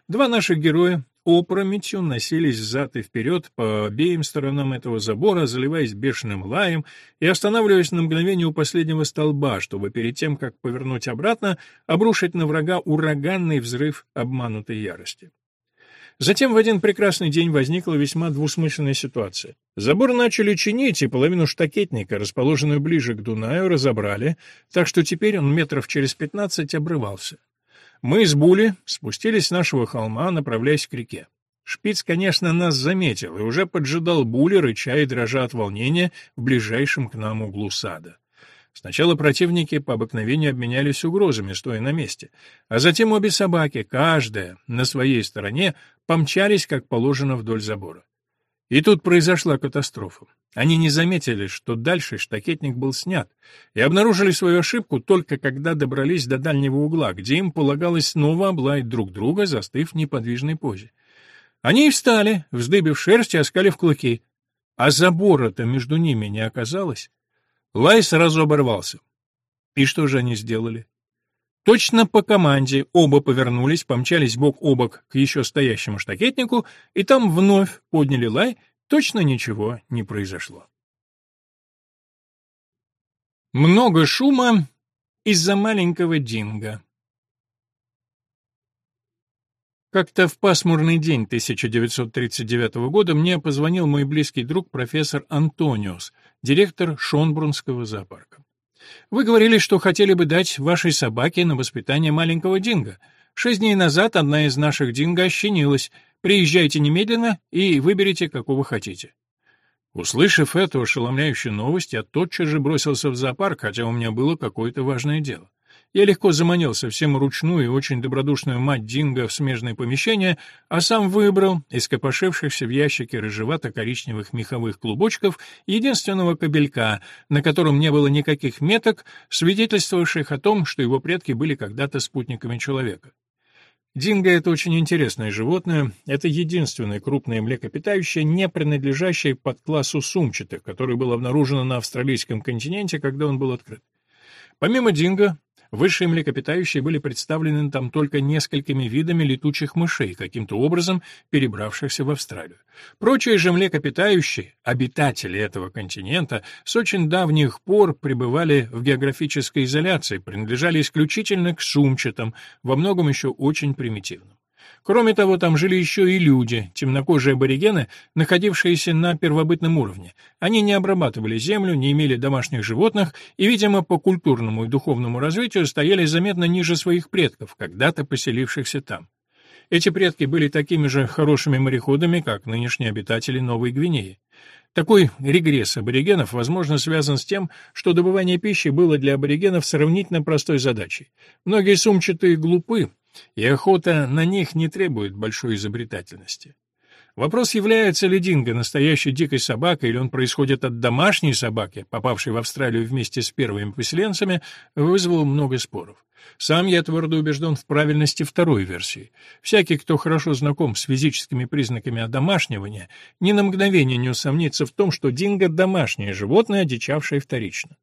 Два наших героя опрометью носились взад и вперед по обеим сторонам этого забора, заливаясь бешеным лаем и останавливаясь на мгновение у последнего столба, чтобы перед тем, как повернуть обратно, обрушить на врага ураганный взрыв обманутой ярости. Затем в один прекрасный день возникла весьма двусмысленная ситуация. Забор начали чинить, и половину штакетника, расположенную ближе к Дунаю, разобрали, так что теперь он метров через пятнадцать обрывался. Мы с Були спустились с нашего холма, направляясь к реке. Шпиц, конечно, нас заметил и уже поджидал Були, рыча и дрожа от волнения в ближайшем к нам углу сада. Сначала противники по обыкновению обменялись угрозами, стоя на месте, а затем обе собаки, каждая на своей стороне, помчались, как положено, вдоль забора. И тут произошла катастрофа. Они не заметили, что дальше штакетник был снят, и обнаружили свою ошибку только когда добрались до дальнего угла, где им полагалось снова облаять друг друга, застыв в неподвижной позе. Они и встали, вздыбив шерсть и оскалив клыки. А забора-то между ними не оказалось. Лай сразу оборвался. И что же они сделали? Точно по команде оба повернулись, помчались бок о бок к еще стоящему штакетнику, и там вновь подняли лай, точно ничего не произошло. Много шума из-за маленького динго. Как-то в пасмурный день 1939 года мне позвонил мой близкий друг профессор Антониус, директор Шонбрунского зоопарка. Вы говорили, что хотели бы дать вашей собаке на воспитание маленького динго. Шесть дней назад одна из наших динго ощенилась. Приезжайте немедленно и выберите, какого хотите. Услышав эту ошеломляющую новость, я тотчас же бросился в зоопарк, хотя у меня было какое-то важное дело. Я легко заманил совсем ручную и очень добродушную мать Динго в смежное помещение, а сам выбрал из копошившихся в ящике рыжевато-коричневых меховых клубочков единственного кобелька, на котором не было никаких меток, свидетельствовавших о том, что его предки были когда-то спутниками человека. Динго — это очень интересное животное. Это единственное крупное млекопитающее, не принадлежащее под классу сумчатых, который был обнаружен на австралийском континенте, когда он был открыт. Помимо динго, Высшие млекопитающие были представлены там только несколькими видами летучих мышей, каким-то образом перебравшихся в Австралию. Прочие же млекопитающие, обитатели этого континента, с очень давних пор пребывали в географической изоляции, принадлежали исключительно к сумчатым, во многом еще очень примитивным. Кроме того, там жили еще и люди, темнокожие аборигены, находившиеся на первобытном уровне. Они не обрабатывали землю, не имели домашних животных и, видимо, по культурному и духовному развитию стояли заметно ниже своих предков, когда-то поселившихся там. Эти предки были такими же хорошими мореходами, как нынешние обитатели Новой Гвинеи. Такой регресс аборигенов, возможно, связан с тем, что добывание пищи было для аборигенов сравнительно простой задачей. Многие сумчатые глупы, и охота на них не требует большой изобретательности. Вопрос, является ли Динго настоящей дикой собакой или он происходит от домашней собаки, попавшей в Австралию вместе с первыми поселенцами, вызвал много споров. Сам я твердо убежден в правильности второй версии. Всякий, кто хорошо знаком с физическими признаками одомашнивания, ни на мгновение не усомнится в том, что динго — домашнее животное, одичавшее вторично.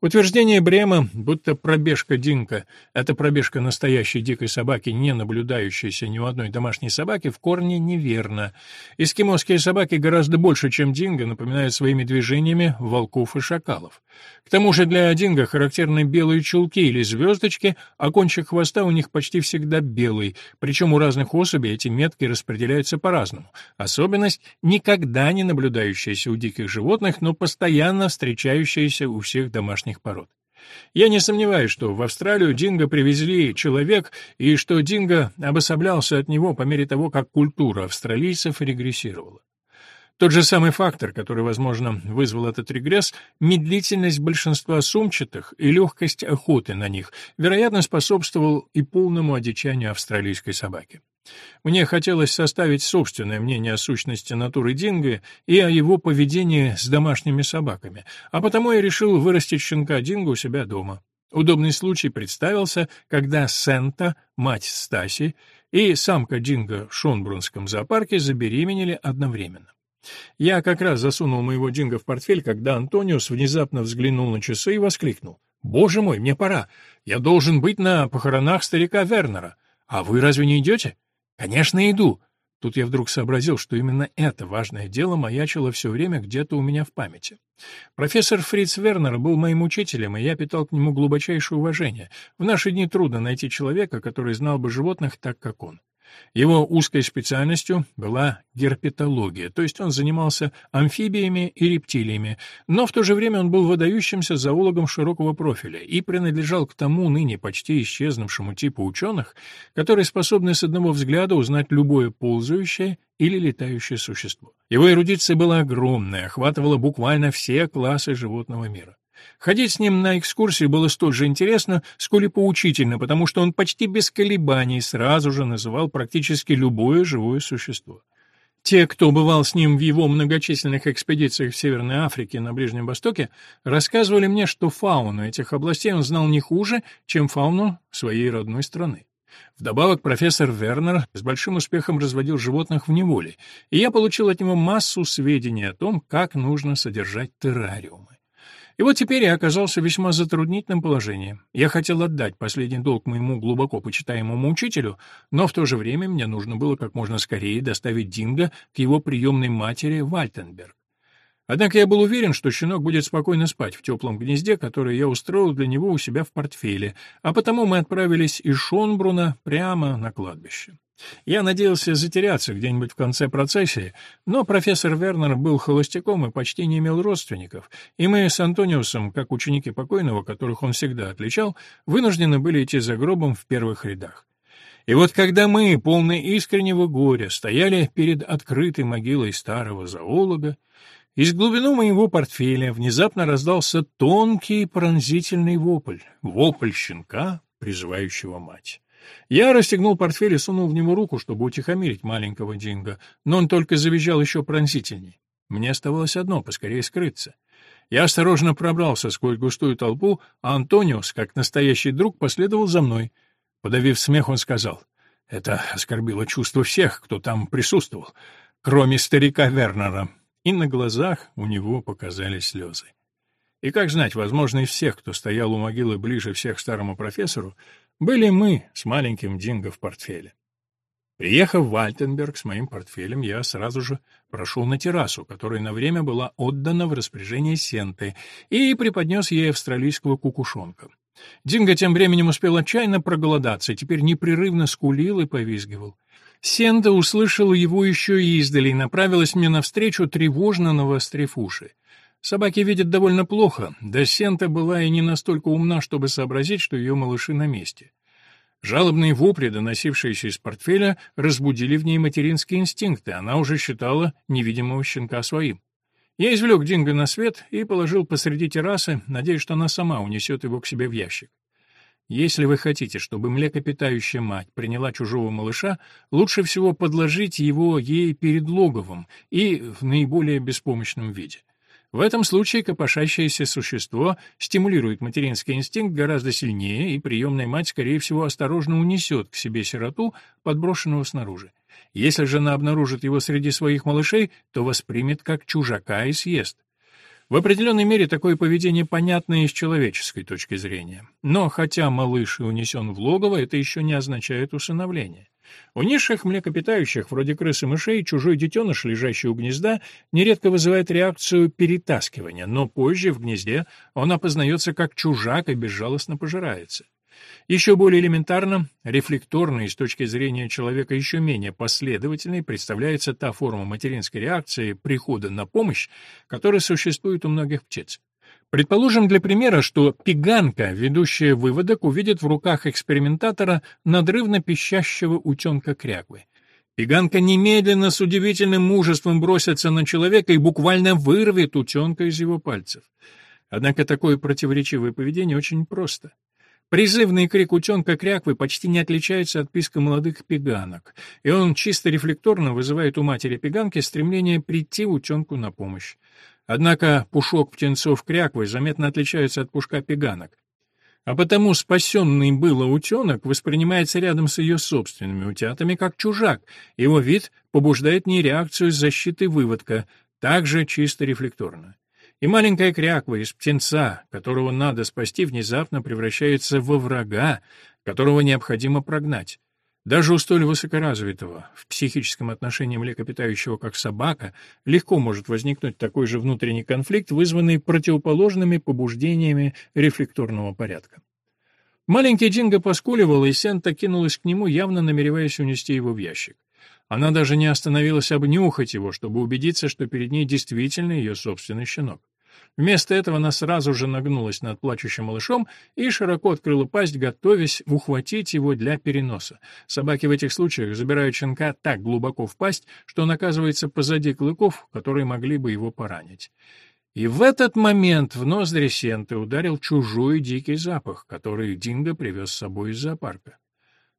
Утверждение Брема, будто пробежка Динка — это пробежка настоящей дикой собаки, не наблюдающейся ни у одной домашней собаки, в корне неверно. Эскимосские собаки гораздо больше, чем Динго, напоминают своими движениями волков и шакалов. К тому же для Динго характерны белые чулки или звездочки, а кончик хвоста у них почти всегда белый, причем у разных особей эти метки распределяются по-разному. Особенность — никогда не наблюдающаяся у диких животных, но постоянно встречающаяся у всех домашних разных пород. Я не сомневаюсь, что в Австралию динго привезли человек, и что динго обособлялся от него по мере того, как культура австралийцев регрессировала. Тот же самый фактор, который, возможно, вызвал этот регресс, медлительность большинства сумчатых и легкость охоты на них, вероятно, способствовал и полному одичанию австралийской собаки. Мне хотелось составить собственное мнение о сущности натуры Динго и о его поведении с домашними собаками, а потому я решил вырастить щенка Динго у себя дома. Удобный случай представился, когда Сента, мать Стаси, и самка Динго в Шонбрунском зоопарке забеременели одновременно. Я как раз засунул моего Динго в портфель, когда Антониус внезапно взглянул на часы и воскликнул. «Боже мой, мне пора! Я должен быть на похоронах старика Вернера. А вы разве не идете?» «Конечно, иду!» Тут я вдруг сообразил, что именно это важное дело маячило все время где-то у меня в памяти. Профессор Фриц Вернер был моим учителем, и я питал к нему глубочайшее уважение. В наши дни трудно найти человека, который знал бы животных так, как он. Его узкой специальностью была герпетология, то есть он занимался амфибиями и рептилиями, но в то же время он был выдающимся зоологом широкого профиля и принадлежал к тому ныне почти исчезнувшему типу ученых, которые способны с одного взгляда узнать любое ползающее или летающее существо. Его эрудиция была огромная, охватывала буквально все классы животного мира. Ходить с ним на экскурсии было столь же интересно, сколь и поучительно, потому что он почти без колебаний сразу же называл практически любое живое существо. Те, кто бывал с ним в его многочисленных экспедициях в Северной Африке и на Ближнем Востоке, рассказывали мне, что фауну этих областей он знал не хуже, чем фауну своей родной страны. Вдобавок профессор Вернер с большим успехом разводил животных в неволе, и я получил от него массу сведений о том, как нужно содержать террариумы. И вот теперь я оказался в весьма затруднительном положении. Я хотел отдать последний долг моему глубоко почитаемому учителю, но в то же время мне нужно было как можно скорее доставить Динго к его приемной матери Вальтенберг. Однако я был уверен, что щенок будет спокойно спать в теплом гнезде, которое я устроил для него у себя в портфеле, а потому мы отправились из Шонбруна прямо на кладбище. Я надеялся затеряться где-нибудь в конце процессии, но профессор Вернер был холостяком и почти не имел родственников, и мы с Антониусом, как ученики покойного, которых он всегда отличал, вынуждены были идти за гробом в первых рядах. И вот когда мы, полные искреннего горя, стояли перед открытой могилой старого зоолога, из глубины моего портфеля внезапно раздался тонкий пронзительный вопль, вопль щенка, призывающего мать. Я расстегнул портфель и сунул в него руку, чтобы утихомирить маленького Динго, но он только завизжал еще пронзительней. Мне оставалось одно — поскорее скрыться. Я осторожно пробрался сквозь густую толпу, а Антониус, как настоящий друг, последовал за мной. Подавив смех, он сказал, «Это оскорбило чувство всех, кто там присутствовал, кроме старика Вернера». И на глазах у него показались слезы. И как знать, возможно, из всех, кто стоял у могилы ближе всех старому профессору, были мы с маленьким Динго в портфеле. Приехав в Вальтенберг с моим портфелем, я сразу же прошел на террасу, которая на время была отдана в распоряжение Сенты, и преподнес ей австралийского кукушонка. Динго тем временем успел отчаянно проголодаться, теперь непрерывно скулил и повизгивал. Сента услышала его еще издали и направилась мне навстречу, тревожно навострив уши. Собаки видят довольно плохо, да Сента была и не настолько умна, чтобы сообразить, что ее малыши на месте. Жалобные вопли, доносившиеся из портфеля, разбудили в ней материнские инстинкты, она уже считала невидимого щенка своим. Я извлек Динго на свет и положил посреди террасы, надеясь, что она сама унесет его к себе в ящик. Если вы хотите, чтобы млекопитающая мать приняла чужого малыша, лучше всего подложить его ей перед логовом и в наиболее беспомощном виде. В этом случае копошащееся существо стимулирует материнский инстинкт гораздо сильнее, и приемная мать, скорее всего, осторожно унесет к себе сироту, подброшенного снаружи. Если же она обнаружит его среди своих малышей, то воспримет как чужака и съест. В определенной мере такое поведение понятно и с человеческой точки зрения. Но хотя малыш и унесен в логово, это еще не означает усыновление. У низших млекопитающих, вроде крыс и мышей, чужой детеныш, лежащий у гнезда, нередко вызывает реакцию перетаскивания, но позже в гнезде он опознается как чужак и безжалостно пожирается. Еще более элементарно, рефлекторной с точки зрения человека еще менее последовательной представляется та форма материнской реакции прихода на помощь, которая существует у многих птиц. Предположим для примера, что пиганка, ведущая выводок, увидит в руках экспериментатора надрывно пищащего утенка кряквы. Пиганка немедленно с удивительным мужеством бросится на человека и буквально вырвет утенка из его пальцев. Однако такое противоречивое поведение очень просто. Призывный крик утенка кряквы почти не отличается от писка молодых пиганок, и он чисто рефлекторно вызывает у матери пиганки стремление прийти утенку на помощь. Однако пушок птенцов кряквы заметно отличается от пушка пиганок. А потому спасенный было утенок воспринимается рядом с ее собственными утятами как чужак, его вид побуждает не реакцию защиты выводка, также чисто рефлекторно. И маленькая кряква из птенца, которого надо спасти, внезапно превращается во врага, которого необходимо прогнать. Даже у столь высокоразвитого в психическом отношении млекопитающего, как собака, легко может возникнуть такой же внутренний конфликт, вызванный противоположными побуждениями рефлекторного порядка. Маленький Динго поскуливал, и Сента кинулась к нему, явно намереваясь унести его в ящик. Она даже не остановилась обнюхать его, чтобы убедиться, что перед ней действительно ее собственный щенок. Вместо этого она сразу же нагнулась над плачущим малышом и широко открыла пасть, готовясь ухватить его для переноса. Собаки в этих случаях забирают щенка так глубоко в пасть, что он оказывается позади клыков, которые могли бы его поранить. И в этот момент в ноздри Сенты ударил чужой дикий запах, который Динго привез с собой из зоопарка.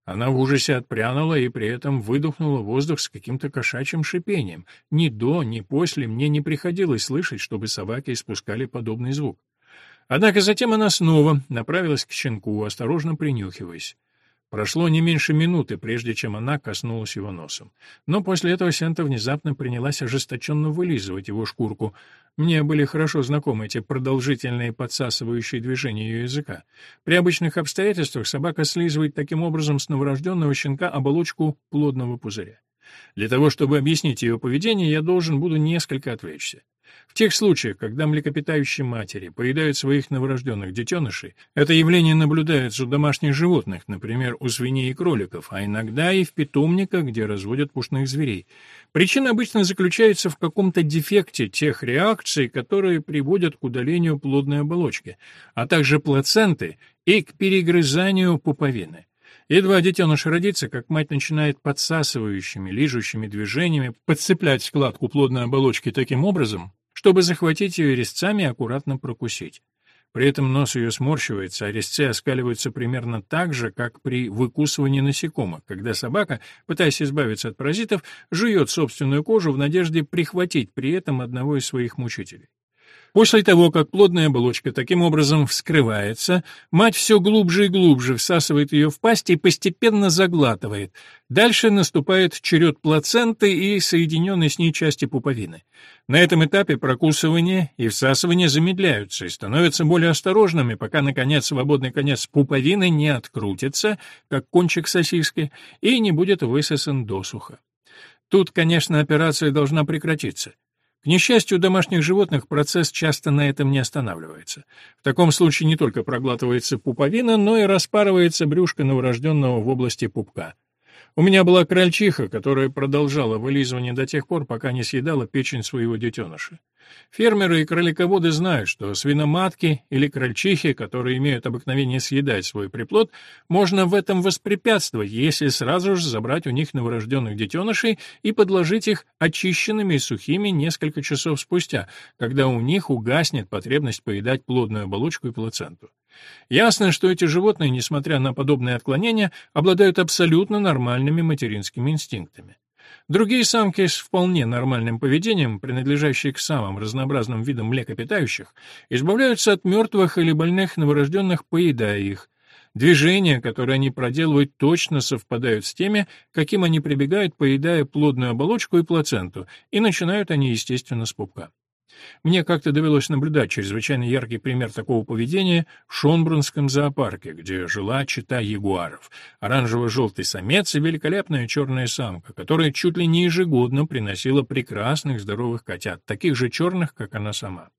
Она в ужасе отпрянула и при этом выдохнула воздух с каким-то кошачьим шипением. Ни до, ни после мне не приходилось слышать, чтобы собаки испускали подобный звук. Однако затем она снова направилась к щенку, осторожно принюхиваясь. Прошло не меньше минуты, прежде чем она коснулась его носом. Но после этого Сента внезапно принялась ожесточенно вылизывать его шкурку. Мне были хорошо знакомы эти продолжительные подсасывающие движения ее языка. При обычных обстоятельствах собака слизывает таким образом с новорожденного щенка оболочку плодного пузыря. Для того, чтобы объяснить ее поведение, я должен буду несколько отвлечься. В тех случаях, когда млекопитающие матери поедают своих новорожденных детенышей, это явление наблюдается у домашних животных, например, у свиней и кроликов, а иногда и в питомниках, где разводят пушных зверей. Причина обычно заключается в каком-то дефекте тех реакций, которые приводят к удалению плодной оболочки, а также плаценты и к перегрызанию пуповины. Едва детеныш родится, как мать начинает подсасывающими, лижущими движениями подцеплять складку плодной оболочки таким образом, чтобы захватить ее резцами и аккуратно прокусить. При этом нос ее сморщивается, а резцы оскаливаются примерно так же, как при выкусывании насекомых, когда собака, пытаясь избавиться от паразитов, жует собственную кожу в надежде прихватить при этом одного из своих мучителей. После того, как плодная оболочка таким образом вскрывается, мать все глубже и глубже всасывает ее в пасть и постепенно заглатывает. Дальше наступает черед плаценты и соединенной с ней части пуповины. На этом этапе прокусывание и всасывание замедляются и становятся более осторожными, пока, наконец, свободный конец пуповины не открутится, как кончик сосиски, и не будет высосан досуха. Тут, конечно, операция должна прекратиться. К несчастью, у домашних животных процесс часто на этом не останавливается. В таком случае не только проглатывается пуповина, но и распарывается брюшко новорожденного в области пупка. У меня была крольчиха, которая продолжала вылизывание до тех пор, пока не съедала печень своего детеныша. Фермеры и кролиководы знают, что свиноматки или крольчихи, которые имеют обыкновение съедать свой приплод, можно в этом воспрепятствовать, если сразу же забрать у них новорожденных детенышей и подложить их очищенными и сухими несколько часов спустя, когда у них угаснет потребность поедать плодную оболочку и плаценту. Ясно, что эти животные, несмотря на подобные отклонения, обладают абсолютно нормальными материнскими инстинктами. Другие самки с вполне нормальным поведением, принадлежащие к самым разнообразным видам млекопитающих, избавляются от мертвых или больных новорожденных, поедая их. Движения, которые они проделывают, точно совпадают с теми, каким они прибегают, поедая плодную оболочку и плаценту, и начинают они, естественно, с пупка. Мне как-то довелось наблюдать чрезвычайно яркий пример такого поведения в Шонбрунском зоопарке, где жила чита ягуаров, оранжево-желтый самец и великолепная черная самка, которая чуть ли не ежегодно приносила прекрасных здоровых котят, таких же черных, как она сама.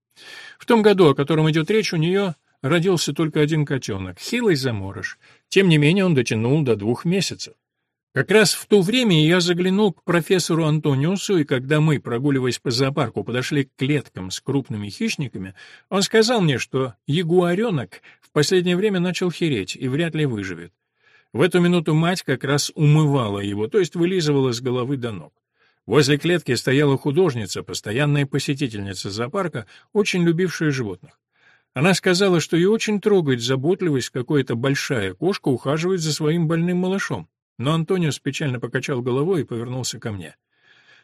В том году, о котором идет речь, у нее родился только один котенок, хилый заморыш. Тем не менее он дотянул до двух месяцев. Как раз в то время я заглянул к профессору Антониусу, и когда мы, прогуливаясь по зоопарку, подошли к клеткам с крупными хищниками, он сказал мне, что ягуаренок в последнее время начал хереть и вряд ли выживет. В эту минуту мать как раз умывала его, то есть вылизывала с головы до ног. Возле клетки стояла художница, постоянная посетительница зоопарка, очень любившая животных. Она сказала, что ее очень трогает заботливость, какая-то большая кошка ухаживает за своим больным малышом. Но Антониус печально покачал головой и повернулся ко мне.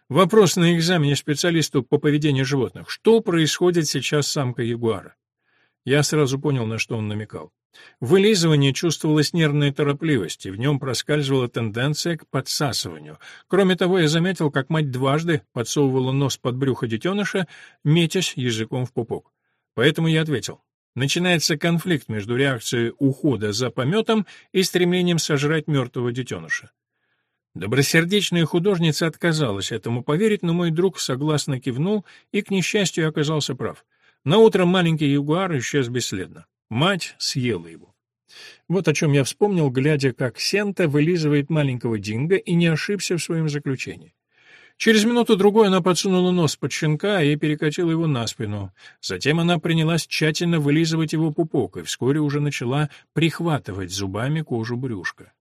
Вопрос на экзамене специалисту по поведению животных. Что происходит сейчас с самкой ягуара? Я сразу понял, на что он намекал. В вылизывании чувствовалась нервная торопливость, и в нем проскальзывала тенденция к подсасыванию. Кроме того, я заметил, как мать дважды подсовывала нос под брюхо детеныша, метясь языком в пупок. Поэтому я ответил. Начинается конфликт между реакцией ухода за пометом и стремлением сожрать мертвого детеныша. Добросердечная художница отказалась этому поверить, но мой друг согласно кивнул и, к несчастью, оказался прав. Наутро маленький ягуар исчез бесследно. Мать съела его. Вот о чем я вспомнил, глядя, как Сента вылизывает маленького Динго и не ошибся в своем заключении. Через минуту-другую она подсунула нос под щенка и перекатила его на спину. Затем она принялась тщательно вылизывать его пупок и вскоре уже начала прихватывать зубами кожу брюшка.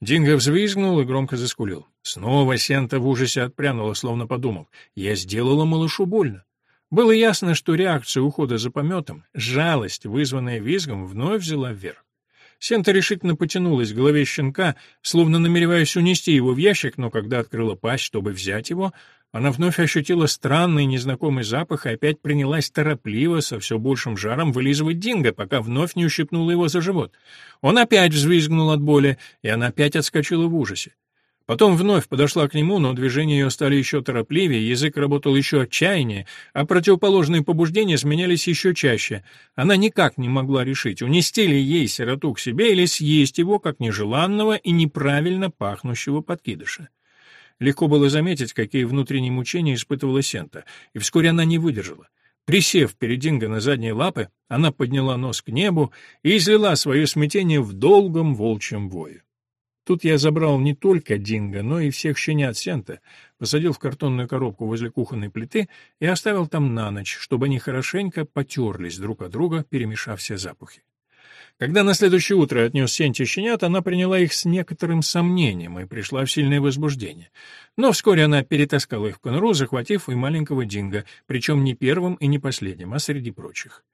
Динго взвизгнул и громко заскулил. Снова Сента в ужасе отпрянула, словно подумав, «Я сделала малышу больно». Было ясно, что реакция ухода за пометом, жалость, вызванная визгом, вновь взяла вверх. Сента решительно потянулась к голове щенка, словно намереваясь унести его в ящик, но когда открыла пасть, чтобы взять его, она вновь ощутила странный незнакомый запах и опять принялась торопливо, со все большим жаром, вылизывать Динго, пока вновь не ущипнула его за живот. Он опять взвизгнул от боли, и она опять отскочила в ужасе. Потом вновь подошла к нему, но движения ее стали еще торопливее, язык работал еще отчаяннее, а противоположные побуждения сменялись еще чаще. Она никак не могла решить, унести ли ей сироту к себе или съесть его, как нежеланного и неправильно пахнущего подкидыша. Легко было заметить, какие внутренние мучения испытывала Сента, и вскоре она не выдержала. Присев перед Динго на задние лапы, она подняла нос к небу и излила свое смятение в долгом волчьем вое. Тут я забрал не только Динго, но и всех щенят Сента, посадил в картонную коробку возле кухонной плиты и оставил там на ночь, чтобы они хорошенько потерлись друг от друга, перемешав все запахи. Когда на следующее утро отнес Сенте щенят, она приняла их с некоторым сомнением и пришла в сильное возбуждение. Но вскоре она перетаскала их в конуру, захватив и маленького Динго, причем не первым и не последним, а среди прочих.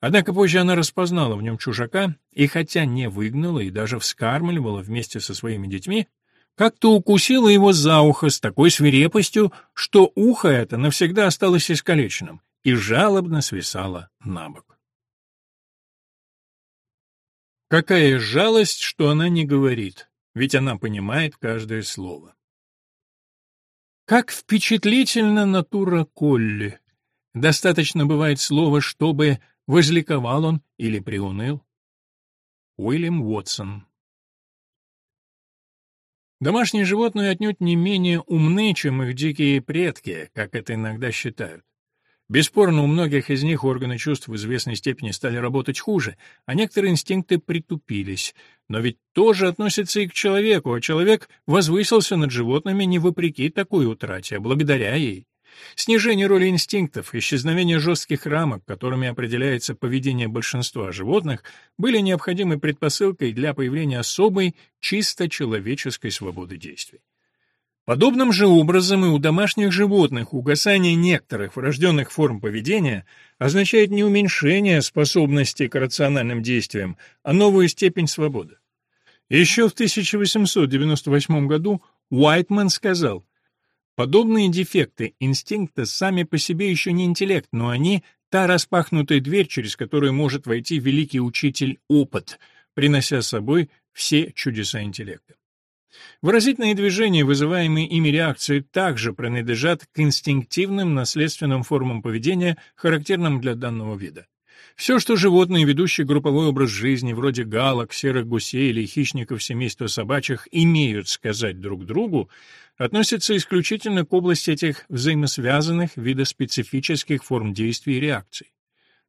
Однако позже она распознала в нем чужака, и хотя не выгнала и даже вскармливала вместе со своими детьми, как-то укусила его за ухо с такой свирепостью, что ухо это навсегда осталось искалеченным и жалобно свисало на бок. Какая жалость, что она не говорит, ведь она понимает каждое слово. Как впечатлительна натура Колли. Достаточно бывает слова, чтобы Возликовал он или приуныл? Уильям Уотсон Домашние животные отнюдь не менее умны, чем их дикие предки, как это иногда считают. Бесспорно, у многих из них органы чувств в известной степени стали работать хуже, а некоторые инстинкты притупились. Но ведь тоже относится и к человеку, а человек возвысился над животными не вопреки такой утрате, а благодаря ей. Снижение роли инстинктов, исчезновение жестких рамок, которыми определяется поведение большинства животных, были необходимой предпосылкой для появления особой, чисто человеческой свободы действий. Подобным же образом и у домашних животных угасание некоторых врожденных форм поведения означает не уменьшение способности к рациональным действиям, а новую степень свободы. Еще в 1898 году Уайтман сказал, Подобные дефекты инстинкта сами по себе еще не интеллект, но они — та распахнутая дверь, через которую может войти великий учитель опыт, принося с собой все чудеса интеллекта. Выразительные движения, вызываемые ими реакции, также принадлежат к инстинктивным наследственным формам поведения, характерным для данного вида. Все, что животные, ведущие групповой образ жизни, вроде галок, серых гусей или хищников семейства собачьих, имеют сказать друг другу, относится исключительно к области этих взаимосвязанных видоспецифических форм действий и реакций.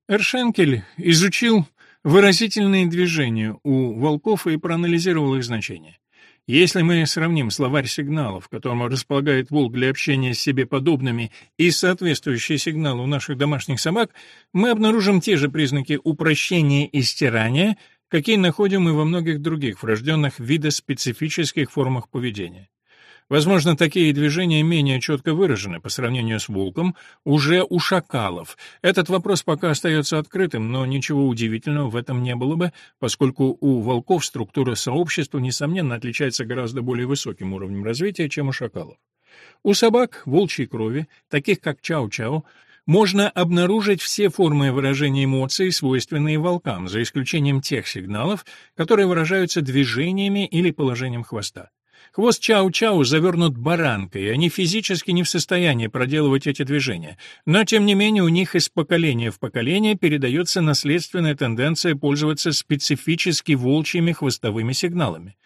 Эршенкель изучил выразительные движения у волков и проанализировал их значение. Если мы сравним словарь сигналов, которым располагает волк для общения с себе подобными, и соответствующие сигналы у наших домашних собак, мы обнаружим те же признаки упрощения и стирания, какие находим и во многих других врожденных видоспецифических формах поведения. Возможно, такие движения менее четко выражены по сравнению с волком уже у шакалов. Этот вопрос пока остается открытым, но ничего удивительного в этом не было бы, поскольку у волков структура сообщества, несомненно, отличается гораздо более высоким уровнем развития, чем у шакалов. У собак волчьей крови, таких как чау-чау, можно обнаружить все формы выражения эмоций, свойственные волкам, за исключением тех сигналов, которые выражаются движениями или положением хвоста. Хвост Чау-Чау завернут баранкой, и они физически не в состоянии проделывать эти движения. Но, тем не менее, у них из поколения в поколение передается наследственная тенденция пользоваться специфически волчьими хвостовыми сигналами.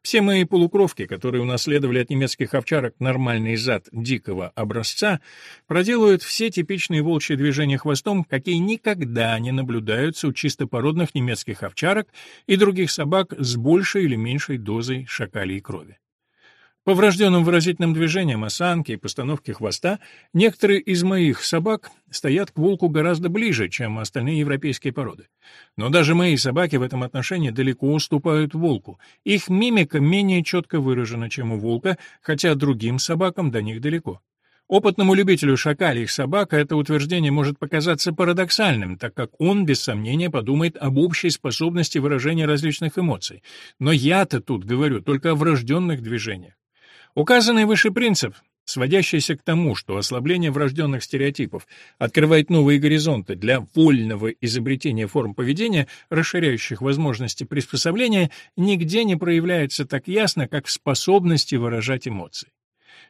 Все мои полукровки, которые унаследовали от немецких овчарок нормальный зад дикого образца, проделывают все типичные волчьи движения хвостом, какие никогда не наблюдаются у чистопородных немецких овчарок и других собак с большей или меньшей дозой шакалей крови. По врожденным выразительным движениям осанки и постановке хвоста некоторые из моих собак стоят к волку гораздо ближе, чем остальные европейские породы. Но даже мои собаки в этом отношении далеко уступают волку. Их мимика менее четко выражена, чем у волка, хотя другим собакам до них далеко. Опытному любителю шакалих собак это утверждение может показаться парадоксальным, так как он, без сомнения, подумает об общей способности выражения различных эмоций. Но я-то тут говорю только о врожденных движениях. Указанный выше принцип, сводящийся к тому, что ослабление врожденных стереотипов открывает новые горизонты для вольного изобретения форм поведения, расширяющих возможности приспособления, нигде не проявляется так ясно, как в способности выражать эмоции.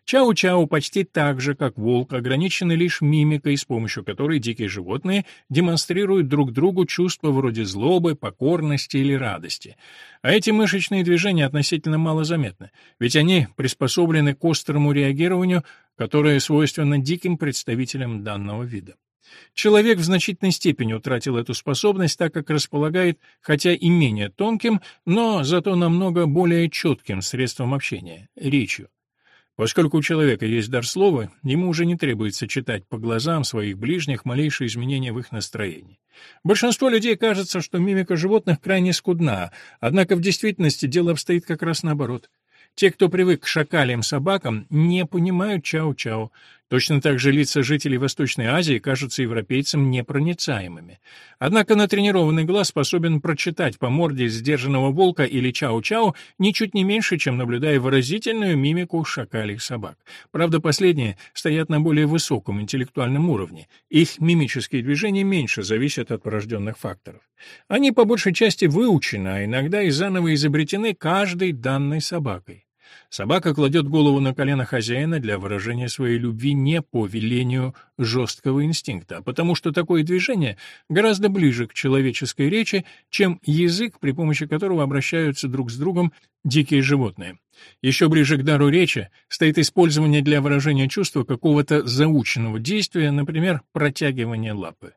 Чау-чау почти так же, как волк, ограничены лишь мимикой, с помощью которой дикие животные демонстрируют друг другу чувства вроде злобы, покорности или радости. А эти мышечные движения относительно мало заметны, ведь они приспособлены к острому реагированию, которое свойственно диким представителям данного вида. Человек в значительной степени утратил эту способность, так как располагает, хотя и менее тонким, но зато намного более четким средством общения — речью. Поскольку у человека есть дар слова, ему уже не требуется читать по глазам своих ближних малейшие изменения в их настроении. Большинство людей кажется, что мимика животных крайне скудна, однако в действительности дело обстоит как раз наоборот. Те, кто привык к шакалиям собакам, не понимают чау-чау. Точно так же лица жителей Восточной Азии кажутся европейцам непроницаемыми. Однако натренированный глаз способен прочитать по морде сдержанного волка или чау-чау ничуть не меньше, чем наблюдая выразительную мимику шакалих собак. Правда, последние стоят на более высоком интеллектуальном уровне. Их мимические движения меньше зависят от порожденных факторов. Они по большей части выучены, а иногда и заново изобретены каждой данной собакой. Собака кладет голову на колено хозяина для выражения своей любви не по велению жесткого инстинкта, а потому что такое движение гораздо ближе к человеческой речи, чем язык, при помощи которого обращаются друг с другом дикие животные. Еще ближе к дару речи стоит использование для выражения чувства какого-то заученного действия, например, протягивание лапы.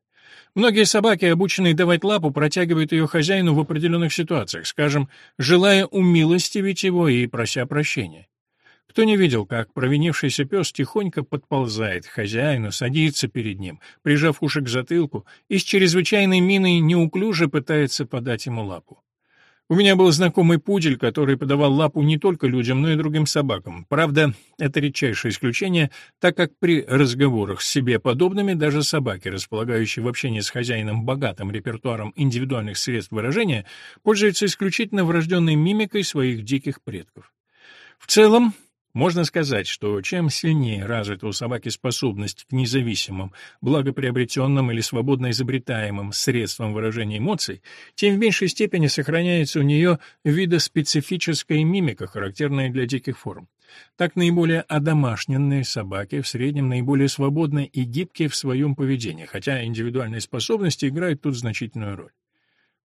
Многие собаки, обученные давать лапу, протягивают ее хозяину в определенных ситуациях, скажем, желая умилостивить его и прося прощения. Кто не видел, как провинившийся пес тихонько подползает к хозяину, садится перед ним, прижав уши к затылку, и с чрезвычайной миной неуклюже пытается подать ему лапу. У меня был знакомый пудель, который подавал лапу не только людям, но и другим собакам. Правда, это редчайшее исключение, так как при разговорах с себе подобными даже собаки, располагающие в общении с хозяином богатым репертуаром индивидуальных средств выражения, пользуются исключительно врожденной мимикой своих диких предков. В целом, Можно сказать, что чем сильнее развита у собаки способность к независимым, благоприобретенным или свободно изобретаемым средствам выражения эмоций, тем в меньшей степени сохраняется у нее видоспецифическая мимика, характерная для диких форм. Так наиболее одомашненные собаки в среднем наиболее свободны и гибкие в своем поведении, хотя индивидуальные способности играют тут значительную роль.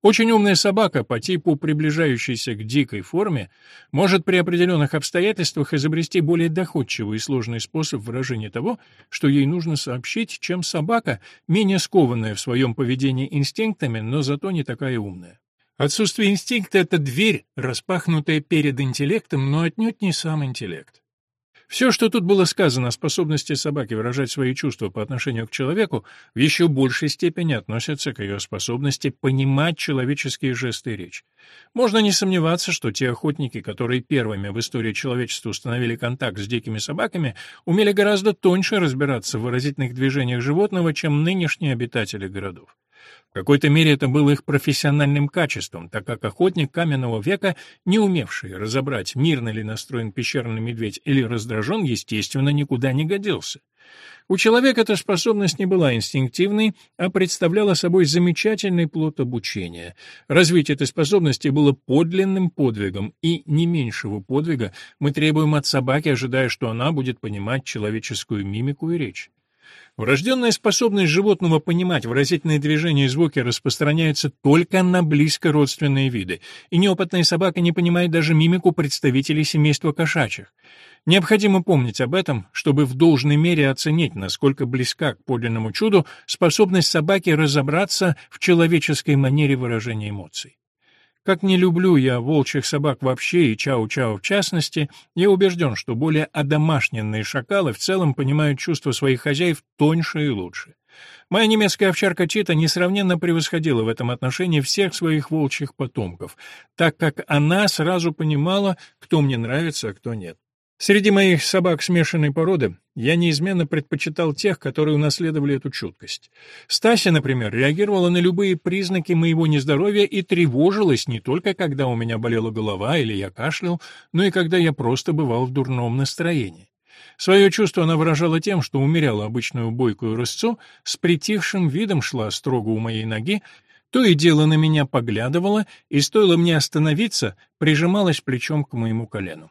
Очень умная собака по типу приближающейся к дикой форме может при определенных обстоятельствах изобрести более доходчивый и сложный способ выражения того, что ей нужно сообщить, чем собака, менее скованная в своем поведении инстинктами, но зато не такая умная. Отсутствие инстинкта — это дверь, распахнутая перед интеллектом, но отнюдь не сам интеллект. Все, что тут было сказано о способности собаки выражать свои чувства по отношению к человеку, в еще большей степени относится к ее способности понимать человеческие жесты и речь. Можно не сомневаться, что те охотники, которые первыми в истории человечества установили контакт с дикими собаками, умели гораздо тоньше разбираться в выразительных движениях животного, чем нынешние обитатели городов. В какой-то мере это было их профессиональным качеством, так как охотник каменного века, не умевший разобрать, мирно ли настроен пещерный медведь или раздражен, естественно, никуда не годился. У человека эта способность не была инстинктивной, а представляла собой замечательный плод обучения. Развитие этой способности было подлинным подвигом, и не меньшего подвига мы требуем от собаки, ожидая, что она будет понимать человеческую мимику и речь. Врожденная способность животного понимать выразительные движения и звуки распространяется только на близко родственные виды, и неопытная собака не понимает даже мимику представителей семейства кошачьих. Необходимо помнить об этом, чтобы в должной мере оценить, насколько близка к подлинному чуду способность собаки разобраться в человеческой манере выражения эмоций. Как не люблю я волчьих собак вообще и чау-чау в частности, я убежден, что более одомашненные шакалы в целом понимают чувства своих хозяев тоньше и лучше. Моя немецкая овчарка Чита несравненно превосходила в этом отношении всех своих волчьих потомков, так как она сразу понимала, кто мне нравится, а кто нет. Среди моих собак смешанной породы я неизменно предпочитал тех, которые унаследовали эту чуткость. Стася, например, реагировала на любые признаки моего нездоровья и тревожилась не только когда у меня болела голова или я кашлял, но и когда я просто бывал в дурном настроении. Свое чувство она выражала тем, что умеряла обычную бойкую рысцу, с притихшим видом шла строго у моей ноги, то и дело на меня поглядывала, и стоило мне остановиться, прижималась плечом к моему колену.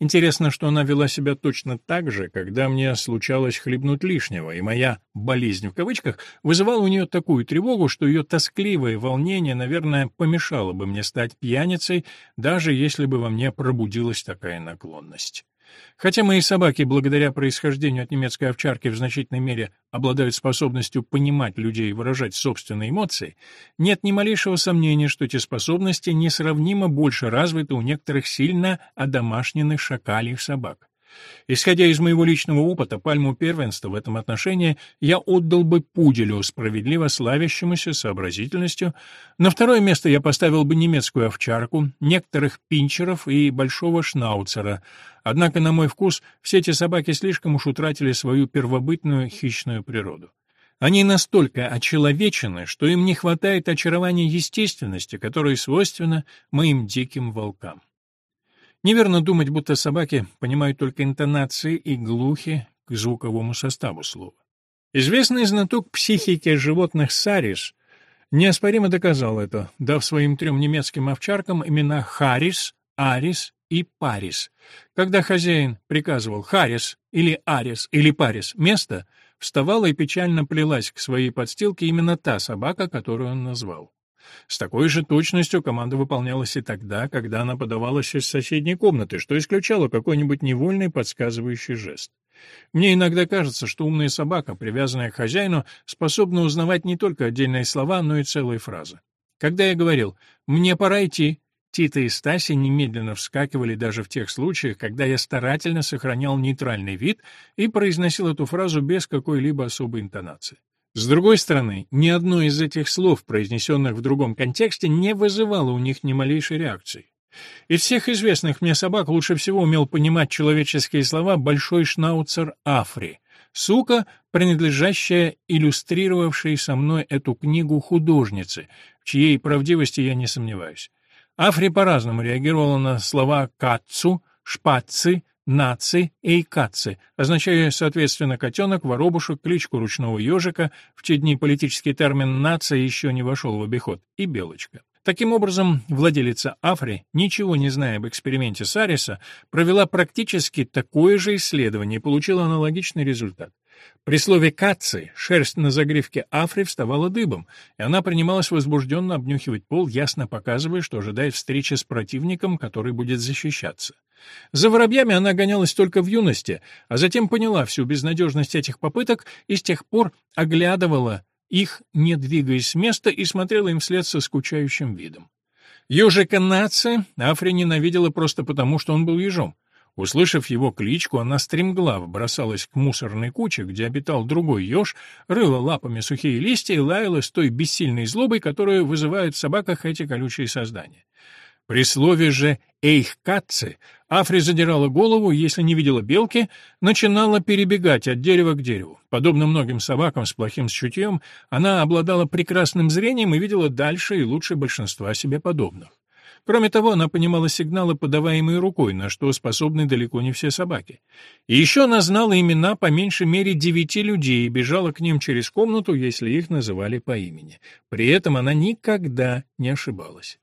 Интересно, что она вела себя точно так же, когда мне случалось хлебнуть лишнего, и моя «болезнь» в кавычках вызывала у нее такую тревогу, что ее тоскливое волнение, наверное, помешало бы мне стать пьяницей, даже если бы во мне пробудилась такая наклонность. Хотя мои собаки, благодаря происхождению от немецкой овчарки, в значительной мере обладают способностью понимать людей и выражать собственные эмоции, нет ни малейшего сомнения, что эти способности несравнимо больше развиты у некоторых сильно одомашненных шакальих собак. Исходя из моего личного опыта, пальму первенства в этом отношении я отдал бы пуделю, справедливо славящемуся сообразительностью. На второе место я поставил бы немецкую овчарку, некоторых пинчеров и большого шнауцера. Однако, на мой вкус, все эти собаки слишком уж утратили свою первобытную хищную природу. Они настолько очеловечены, что им не хватает очарования естественности, которое свойственно моим диким волкам. Неверно думать, будто собаки понимают только интонации и глухи к звуковому составу слова. Известный знаток психики животных Сарис неоспоримо доказал это, дав своим трем немецким овчаркам имена Харис, Арис и Парис. Когда хозяин приказывал Харис или Арис или Парис место, вставала и печально плелась к своей подстилке именно та собака, которую он назвал. С такой же точностью команда выполнялась и тогда, когда она подавалась из соседней комнаты, что исключало какой-нибудь невольный подсказывающий жест. Мне иногда кажется, что умная собака, привязанная к хозяину, способна узнавать не только отдельные слова, но и целые фразы. Когда я говорил «мне пора идти», Тита и Стаси немедленно вскакивали даже в тех случаях, когда я старательно сохранял нейтральный вид и произносил эту фразу без какой-либо особой интонации. С другой стороны, ни одно из этих слов, произнесенных в другом контексте, не вызывало у них ни малейшей реакции. Из всех известных мне собак лучше всего умел понимать человеческие слова большой шнауцер Афри, сука, принадлежащая иллюстрировавшей со мной эту книгу художнице, в чьей правдивости я не сомневаюсь. Афри по-разному реагировала на слова «кацу», «шпацы», наци эйкаци, означая, соответственно, котенок, воробушек, кличку ручного ежика, в те дни политический термин «нация» еще не вошел в обиход, и белочка. Таким образом, владелица Афри, ничего не зная об эксперименте Сариса, провела практически такое же исследование и получила аналогичный результат. При слове «каци» шерсть на загривке Афри вставала дыбом, и она принималась возбужденно обнюхивать пол, ясно показывая, что ожидает встречи с противником, который будет защищаться. За воробьями она гонялась только в юности, а затем поняла всю безнадежность этих попыток и с тех пор оглядывала их, не двигаясь с места, и смотрела им вслед со скучающим видом. Ежика Наци Афри ненавидела просто потому, что он был ежом. Услышав его кличку, она стремглав бросалась к мусорной куче, где обитал другой еж, рыла лапами сухие листья и лаяла с той бессильной злобой, которую вызывают в собаках эти колючие создания. При слове же «эйхкатце» Афри задирала голову, если не видела белки, начинала перебегать от дерева к дереву. Подобно многим собакам с плохим чутьем, она обладала прекрасным зрением и видела дальше и лучше большинства себе подобных. Кроме того, она понимала сигналы, подаваемые рукой, на что способны далеко не все собаки. И еще она знала имена по меньшей мере девяти людей и бежала к ним через комнату, если их называли по имени. При этом она никогда не ошибалась.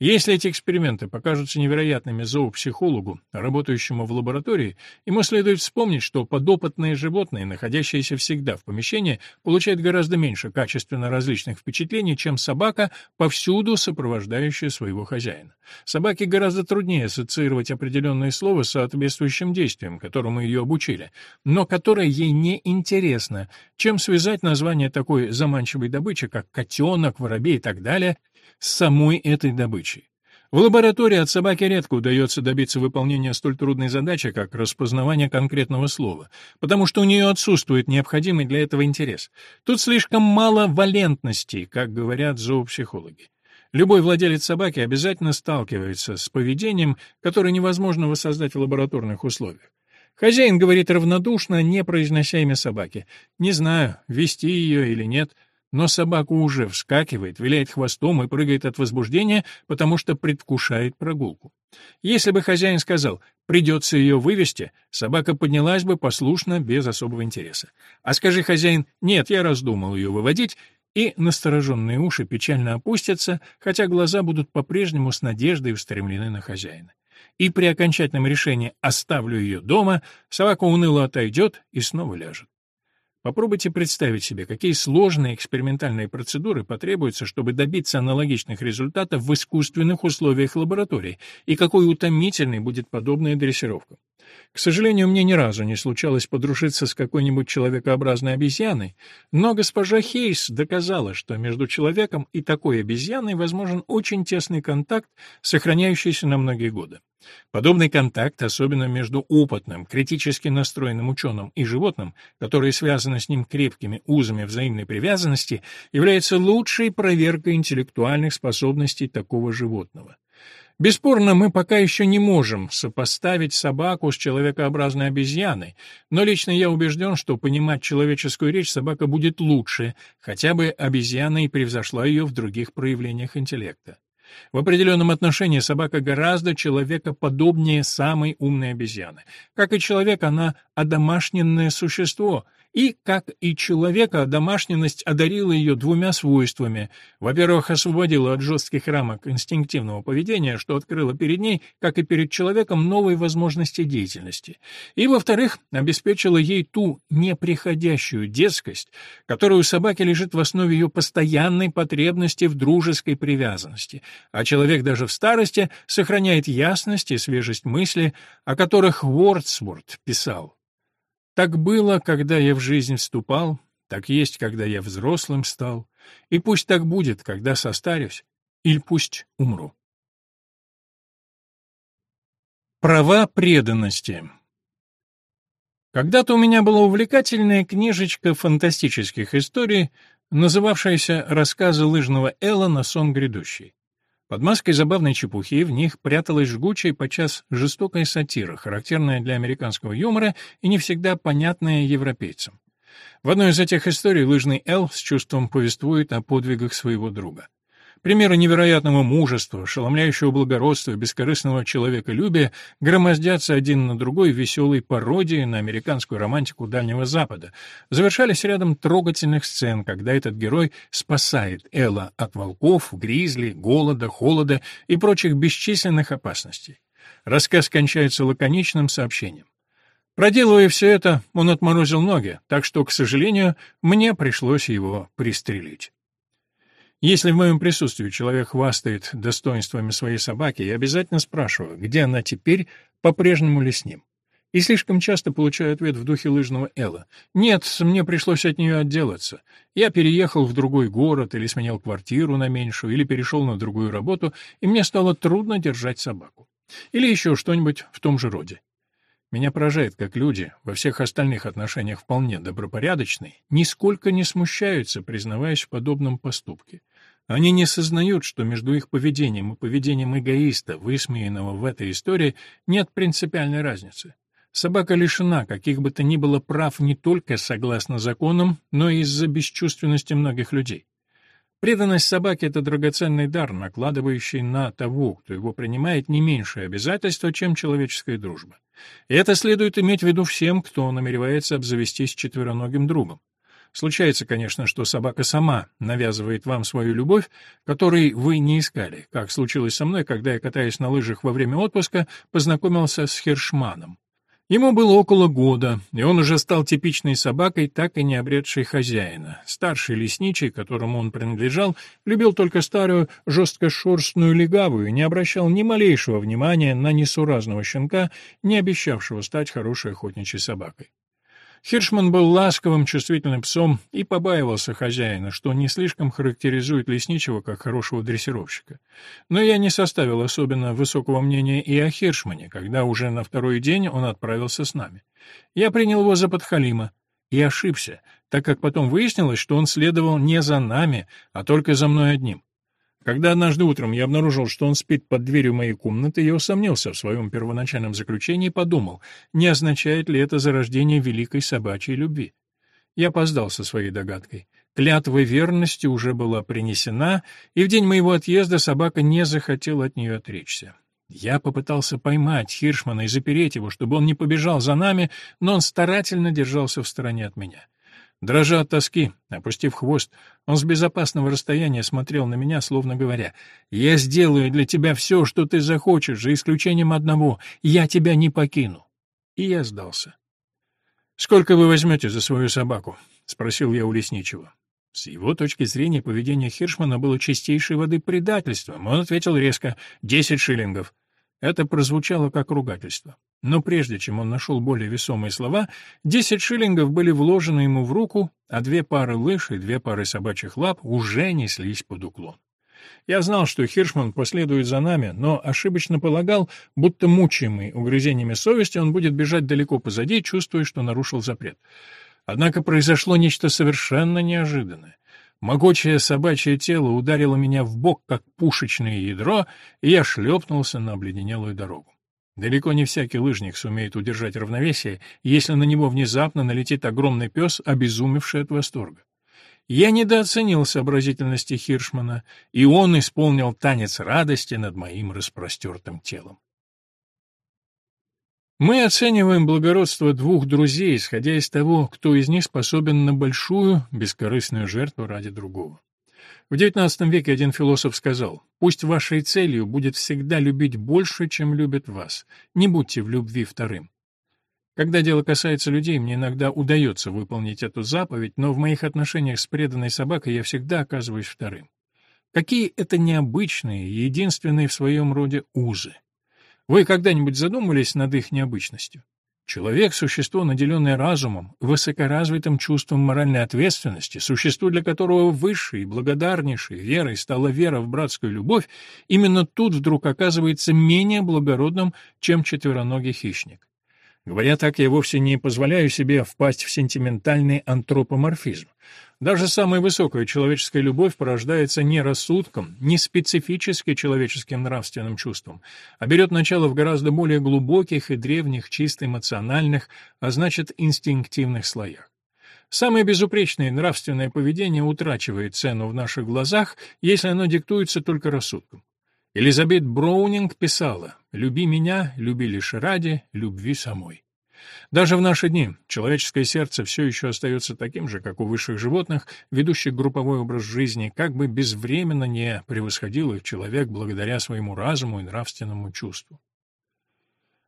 Если эти эксперименты покажутся невероятными зоопсихологу, работающему в лаборатории, ему следует вспомнить, что подопытные животные, находящиеся всегда в помещении, получают гораздо меньше качественно различных впечатлений, чем собака, повсюду сопровождающая своего хозяина. Собаке гораздо труднее ассоциировать определенное слово с соответствующим действием, которому ее обучили, но которое ей не интересно, чем связать название такой заманчивой добычи, как котенок, воробей и так далее, с самой этой добычей. В лаборатории от собаки редко удается добиться выполнения столь трудной задачи, как распознавание конкретного слова, потому что у нее отсутствует необходимый для этого интерес. Тут слишком мало валентности, как говорят зоопсихологи. Любой владелец собаки обязательно сталкивается с поведением, которое невозможно воссоздать в лабораторных условиях. Хозяин говорит равнодушно, не произнося имя собаки. «Не знаю, вести ее или нет», но собака уже вскакивает, виляет хвостом и прыгает от возбуждения, потому что предвкушает прогулку. Если бы хозяин сказал «придется ее вывести», собака поднялась бы послушно, без особого интереса. А скажи хозяин «нет, я раздумал ее выводить», и настороженные уши печально опустятся, хотя глаза будут по-прежнему с надеждой устремлены на хозяина. И при окончательном решении «оставлю ее дома» собака уныло отойдет и снова ляжет. Попробуйте представить себе, какие сложные экспериментальные процедуры потребуются, чтобы добиться аналогичных результатов в искусственных условиях лаборатории, и какой утомительной будет подобная дрессировка. К сожалению, мне ни разу не случалось подружиться с какой-нибудь человекообразной обезьяной, но госпожа Хейс доказала, что между человеком и такой обезьяной возможен очень тесный контакт, сохраняющийся на многие годы. Подобный контакт, особенно между опытным, критически настроенным ученым и животным, которые связаны с ним крепкими узами взаимной привязанности, является лучшей проверкой интеллектуальных способностей такого животного. Бесспорно, мы пока еще не можем сопоставить собаку с человекообразной обезьяной, но лично я убежден, что понимать человеческую речь собака будет лучше, хотя бы обезьяна и превзошла ее в других проявлениях интеллекта. В определенном отношении собака гораздо человекоподобнее самой умной обезьяны. Как и человек, она одомашненное существо — и, как и человека, домашненность одарила ее двумя свойствами. Во-первых, освободила от жестких рамок инстинктивного поведения, что открыло перед ней, как и перед человеком, новые возможности деятельности. И, во-вторых, обеспечила ей ту неприходящую детскость, которая у собаки лежит в основе ее постоянной потребности в дружеской привязанности, а человек даже в старости сохраняет ясность и свежесть мысли, о которых Уордсворт писал. Так было, когда я в жизнь вступал, так есть, когда я взрослым стал, и пусть так будет, когда состарюсь, или пусть умру. Права преданности Когда-то у меня была увлекательная книжечка фантастических историй, называвшаяся «Рассказы лыжного Эллона. Сон грядущий». Под маской забавной чепухи в них пряталась жгучая подчас жестокая сатира, характерная для американского юмора и не всегда понятная европейцам. В одной из этих историй лыжный Эл с чувством повествует о подвигах своего друга. Примеры невероятного мужества, ошеломляющего благородства, бескорыстного человеколюбия громоздятся один на другой веселой пародии на американскую романтику Дальнего Запада, завершались рядом трогательных сцен, когда этот герой спасает Элла от волков, гризли, голода, холода и прочих бесчисленных опасностей. Рассказ кончается лаконичным сообщением. Проделывая все это, он отморозил ноги, так что, к сожалению, мне пришлось его пристрелить. Если в моем присутствии человек хвастает достоинствами своей собаки, я обязательно спрашиваю, где она теперь, по-прежнему ли с ним. И слишком часто получаю ответ в духе лыжного Элла. «Нет, мне пришлось от нее отделаться. Я переехал в другой город, или сменил квартиру на меньшую, или перешел на другую работу, и мне стало трудно держать собаку. Или еще что-нибудь в том же роде. Меня поражает, как люди, во всех остальных отношениях вполне добропорядочные, нисколько не смущаются, признаваясь в подобном поступке. Они не сознают, что между их поведением и поведением эгоиста, высмеянного в этой истории, нет принципиальной разницы. Собака лишена каких бы то ни было прав не только согласно законам, но и из-за бесчувственности многих людей. Преданность собаке — это драгоценный дар, накладывающий на того, кто его принимает, не меньшее обязательство, чем человеческая дружба. И это следует иметь в виду всем, кто намеревается обзавестись четвероногим другом. Случается, конечно, что собака сама навязывает вам свою любовь, которой вы не искали, как случилось со мной, когда я, катаясь на лыжах во время отпуска, познакомился с Хершманом. Ему было около года, и он уже стал типичной собакой, так и не обретшей хозяина. Старший лесничий, которому он принадлежал, любил только старую жесткошерстную легавую и не обращал ни малейшего внимания на несуразного щенка, не обещавшего стать хорошей охотничьей собакой. Хиршман был ласковым, чувствительным псом и побаивался хозяина, что не слишком характеризует лесничего как хорошего дрессировщика. Но я не составил особенно высокого мнения и о Хиршмане, когда уже на второй день он отправился с нами. Я принял его за подхалима и ошибся, так как потом выяснилось, что он следовал не за нами, а только за мной одним. Когда однажды утром я обнаружил, что он спит под дверью моей комнаты, я усомнился в своем первоначальном заключении и подумал, не означает ли это зарождение великой собачьей любви. Я опоздал со своей догадкой. Клятва верности уже была принесена, и в день моего отъезда собака не захотела от нее отречься. Я попытался поймать Хиршмана и запереть его, чтобы он не побежал за нами, но он старательно держался в стороне от меня. Дрожа от тоски, опустив хвост, он с безопасного расстояния смотрел на меня, словно говоря, «Я сделаю для тебя все, что ты захочешь, за исключением одного — я тебя не покину». И я сдался. «Сколько вы возьмете за свою собаку?» — спросил я у лесничего. С его точки зрения поведение Хиршмана было чистейшей воды предательством. Он ответил резко «десять шиллингов». Это прозвучало как ругательство. Но прежде чем он нашел более весомые слова, десять шиллингов были вложены ему в руку, а две пары лыж и две пары собачьих лап уже неслись под уклон. Я знал, что Хиршман последует за нами, но ошибочно полагал, будто мучаемый угрызениями совести он будет бежать далеко позади, чувствуя, что нарушил запрет. Однако произошло нечто совершенно неожиданное. Могучее собачье тело ударило меня в бок, как пушечное ядро, и я шлепнулся на обледенелую дорогу. Далеко не всякий лыжник сумеет удержать равновесие, если на него внезапно налетит огромный пес, обезумевший от восторга. Я недооценил сообразительности Хиршмана, и он исполнил танец радости над моим распростертым телом. Мы оцениваем благородство двух друзей, исходя из того, кто из них способен на большую, бескорыстную жертву ради другого. В XIX веке один философ сказал, «Пусть вашей целью будет всегда любить больше, чем любят вас. Не будьте в любви вторым». Когда дело касается людей, мне иногда удается выполнить эту заповедь, но в моих отношениях с преданной собакой я всегда оказываюсь вторым. Какие это необычные, единственные в своем роде узы. Вы когда-нибудь задумывались над их необычностью? Человек — существо, наделенное разумом, высокоразвитым чувством моральной ответственности, существо, для которого высшей и благодарнейшей верой стала вера в братскую любовь, именно тут вдруг оказывается менее благородным, чем четвероногий хищник. Говоря так, я вовсе не позволяю себе впасть в сентиментальный антропоморфизм. Даже самая высокая человеческая любовь порождается не рассудком, не специфически человеческим нравственным чувством, а берет начало в гораздо более глубоких и древних, чисто эмоциональных, а значит инстинктивных слоях. Самое безупречное нравственное поведение утрачивает цену в наших глазах, если оно диктуется только рассудком. Элизабет Броунинг писала «Люби меня, люби лишь ради любви самой». Даже в наши дни человеческое сердце все еще остается таким же, как у высших животных, ведущих групповой образ жизни, как бы безвременно не превосходил их человек благодаря своему разуму и нравственному чувству.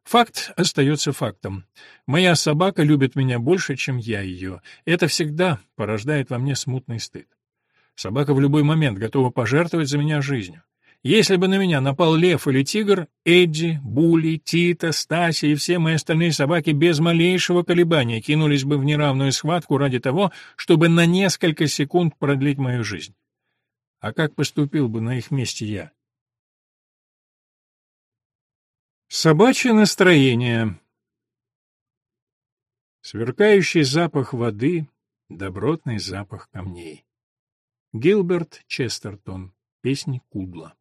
Факт остается фактом. Моя собака любит меня больше, чем я ее. Это всегда порождает во мне смутный стыд. Собака в любой момент готова пожертвовать за меня жизнью. Если бы на меня напал лев или тигр, Эдди, Були, Тита, Стася и все мои остальные собаки без малейшего колебания кинулись бы в неравную схватку ради того, чтобы на несколько секунд продлить мою жизнь. А как поступил бы на их месте я? Собачье настроение Сверкающий запах воды, добротный запах камней. Гилберт Честертон. Песни Кудла.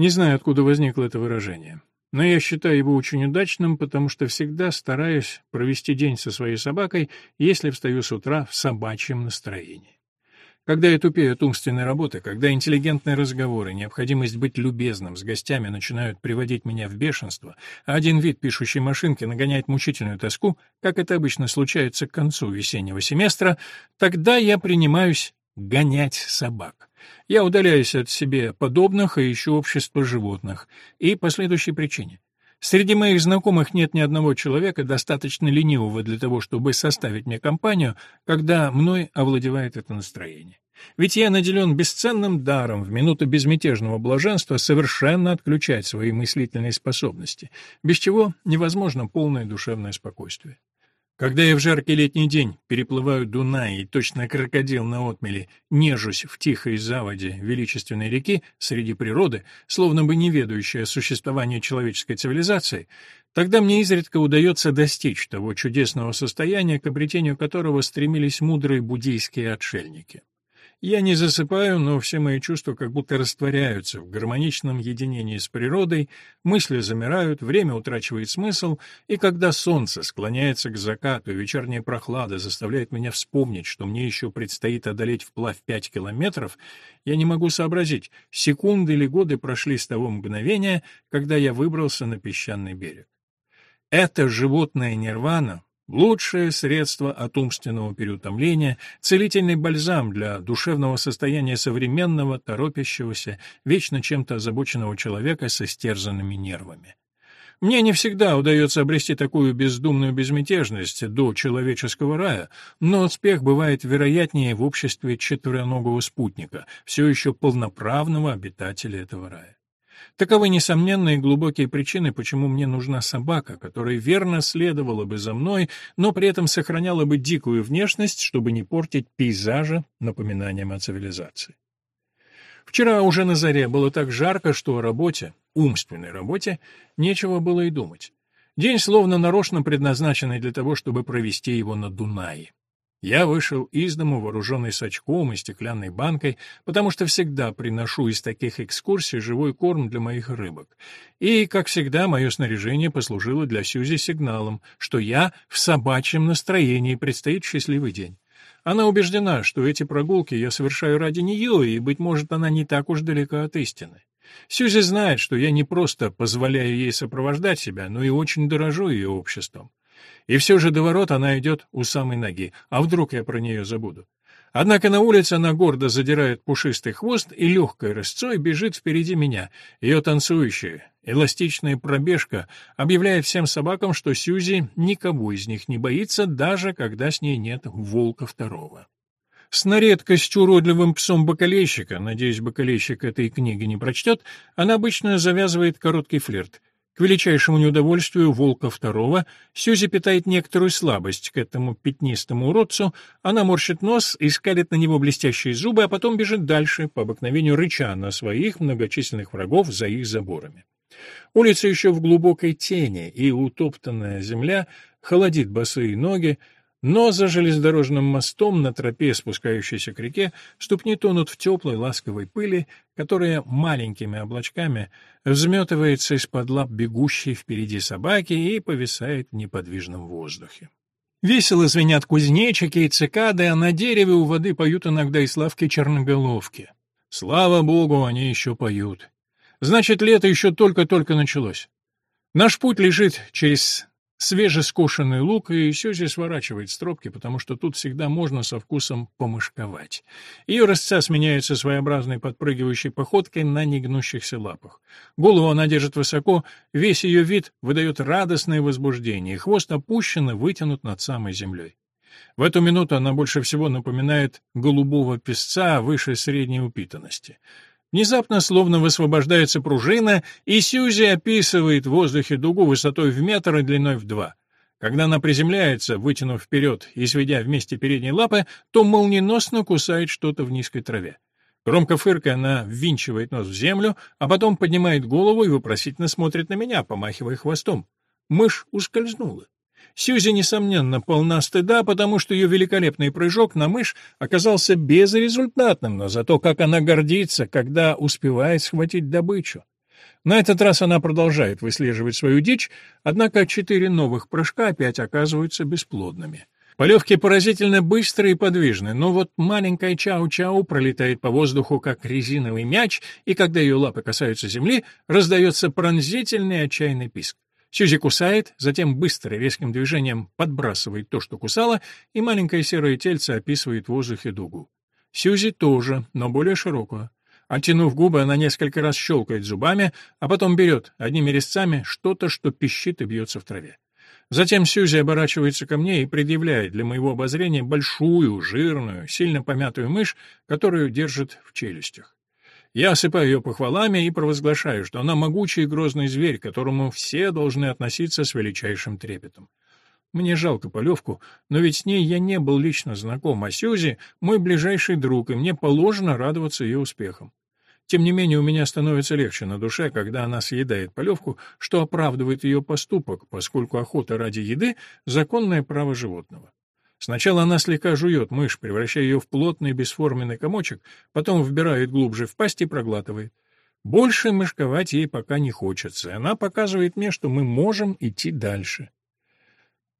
Не знаю, откуда возникло это выражение, но я считаю его очень удачным, потому что всегда стараюсь провести день со своей собакой, если встаю с утра в собачьем настроении. Когда я тупею от умственной работы, когда интеллигентные разговоры, необходимость быть любезным с гостями начинают приводить меня в бешенство, а один вид пишущей машинки нагоняет мучительную тоску, как это обычно случается к концу весеннего семестра, тогда я принимаюсь гонять собак. Я удаляюсь от себе подобных и ищу общество животных. И по следующей причине. Среди моих знакомых нет ни одного человека, достаточно ленивого для того, чтобы составить мне компанию, когда мной овладевает это настроение. Ведь я наделен бесценным даром в минуту безмятежного блаженства совершенно отключать свои мыслительные способности, без чего невозможно полное душевное спокойствие. Когда я в жаркий летний день переплываю Дунай и точно крокодил на отмеле нежусь в тихой заводе величественной реки среди природы, словно бы не ведающей о человеческой цивилизации, тогда мне изредка удается достичь того чудесного состояния, к обретению которого стремились мудрые буддийские отшельники. Я не засыпаю, но все мои чувства как будто растворяются в гармоничном единении с природой, мысли замирают, время утрачивает смысл, и когда солнце склоняется к закату, вечерняя прохлада заставляет меня вспомнить, что мне еще предстоит одолеть вплавь пять километров, я не могу сообразить, секунды или годы прошли с того мгновения, когда я выбрался на песчаный берег. Это животное нирвана Лучшее средство от умственного переутомления, целительный бальзам для душевного состояния современного, торопящегося, вечно чем-то озабоченного человека со стерзанными нервами. Мне не всегда удается обрести такую бездумную безмятежность до человеческого рая, но успех бывает вероятнее в обществе четвероногого спутника, все еще полноправного обитателя этого рая. Таковы несомненные глубокие причины, почему мне нужна собака, которая верно следовала бы за мной, но при этом сохраняла бы дикую внешность, чтобы не портить пейзажа напоминанием о цивилизации. Вчера уже на заре было так жарко, что о работе, умственной работе, нечего было и думать. День словно нарочно предназначенный для того, чтобы провести его на Дунае. Я вышел из дому, вооруженный сачком и стеклянной банкой, потому что всегда приношу из таких экскурсий живой корм для моих рыбок. И, как всегда, мое снаряжение послужило для Сьюзи сигналом, что я в собачьем настроении, предстоит счастливый день. Она убеждена, что эти прогулки я совершаю ради нее, и, быть может, она не так уж далека от истины. Сьюзи знает, что я не просто позволяю ей сопровождать себя, но и очень дорожу ее обществом. И все же до ворот она идет у самой ноги. А вдруг я про нее забуду? Однако на улице она гордо задирает пушистый хвост и легкой рысцой бежит впереди меня. Ее танцующая, эластичная пробежка объявляет всем собакам, что Сьюзи никого из них не боится, даже когда с ней нет волка второго. С на редкость уродливым псом бакалейщика, надеюсь, бакалейщик этой книги не прочтет, она обычно завязывает короткий флирт. К величайшему неудовольствию Волка второго Сюзи питает некоторую слабость к этому пятнистому уродцу, она морщит нос и скалит на него блестящие зубы, а потом бежит дальше, по обыкновению рыча на своих многочисленных врагов за их заборами. Улица еще в глубокой тени, и утоптанная земля холодит босые ноги, но за железнодорожным мостом на тропе, спускающейся к реке, ступни тонут в теплой ласковой пыли, которая маленькими облачками взметывается из-под лап бегущей впереди собаки и повисает в неподвижном воздухе. Весело звенят кузнечики и цикады, а на дереве у воды поют иногда и славки черноголовки. Слава богу, они еще поют. Значит, лето еще только-только началось. Наш путь лежит через свежескошенный лук, и Сюзи сворачивает с тропки, потому что тут всегда можно со вкусом помышковать. Ее рысца сменяется своеобразной подпрыгивающей походкой на негнущихся лапах. Голову она держит высоко, весь ее вид выдает радостное возбуждение, хвост опущен и вытянут над самой землей. В эту минуту она больше всего напоминает голубого песца выше средней упитанности. Внезапно, словно высвобождается пружина, и Сьюзи описывает в воздухе дугу высотой в метр и длиной в два. Когда она приземляется, вытянув вперед и сведя вместе передние лапы, то молниеносно кусает что-то в низкой траве. Громко фыркая, она ввинчивает нос в землю, а потом поднимает голову и вопросительно смотрит на меня, помахивая хвостом. Мышь ускользнула. Сьюзи, несомненно, полна стыда, потому что ее великолепный прыжок на мышь оказался безрезультатным, но зато как она гордится, когда успевает схватить добычу. На этот раз она продолжает выслеживать свою дичь, однако четыре новых прыжка опять оказываются бесплодными. Полевки поразительно быстрые и подвижны, но вот маленькая Чау-Чау пролетает по воздуху, как резиновый мяч, и когда ее лапы касаются земли, раздается пронзительный отчаянный писк. Сьюзи кусает, затем быстро резким движением подбрасывает то, что кусала, и маленькое серое тельце описывает в воздухе дугу. Сьюзи тоже, но более широкую. Оттянув губы, она несколько раз щелкает зубами, а потом берет одними резцами что-то, что пищит и бьется в траве. Затем Сьюзи оборачивается ко мне и предъявляет для моего обозрения большую, жирную, сильно помятую мышь, которую держит в челюстях. Я осыпаю ее похвалами и провозглашаю, что она могучий и грозный зверь, которому все должны относиться с величайшим трепетом. Мне жалко Полевку, но ведь с ней я не был лично знаком, а Сюзи — мой ближайший друг, и мне положено радоваться ее успехам. Тем не менее, у меня становится легче на душе, когда она съедает полевку, что оправдывает ее поступок, поскольку охота ради еды — законное право животного. Сначала она слегка жует мышь, превращая ее в плотный бесформенный комочек, потом вбирает глубже в пасть и проглатывает. Больше мышковать ей пока не хочется, и она показывает мне, что мы можем идти дальше.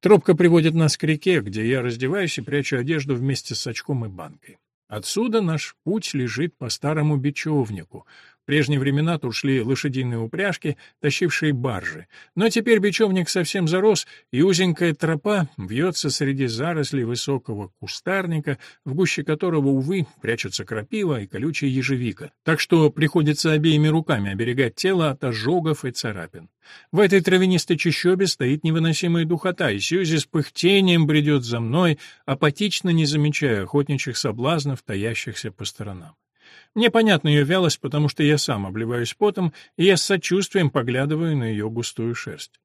Тропка приводит нас к реке, где я раздеваюсь и прячу одежду вместе с очком и банкой. Отсюда наш путь лежит по старому бечевнику, прежние времена тут шли лошадиные упряжки, тащившие баржи. Но теперь бечевник совсем зарос, и узенькая тропа вьется среди зарослей высокого кустарника, в гуще которого, увы, прячутся крапива и колючая ежевика. Так что приходится обеими руками оберегать тело от ожогов и царапин. В этой травянистой чащобе стоит невыносимая духота, и Сьюзи с пыхтением бредет за мной, апатично не замечая охотничьих соблазнов, таящихся по сторонам. Мне понятна ее вялость, потому что я сам обливаюсь потом, и я с сочувствием поглядываю на ее густую шерсть.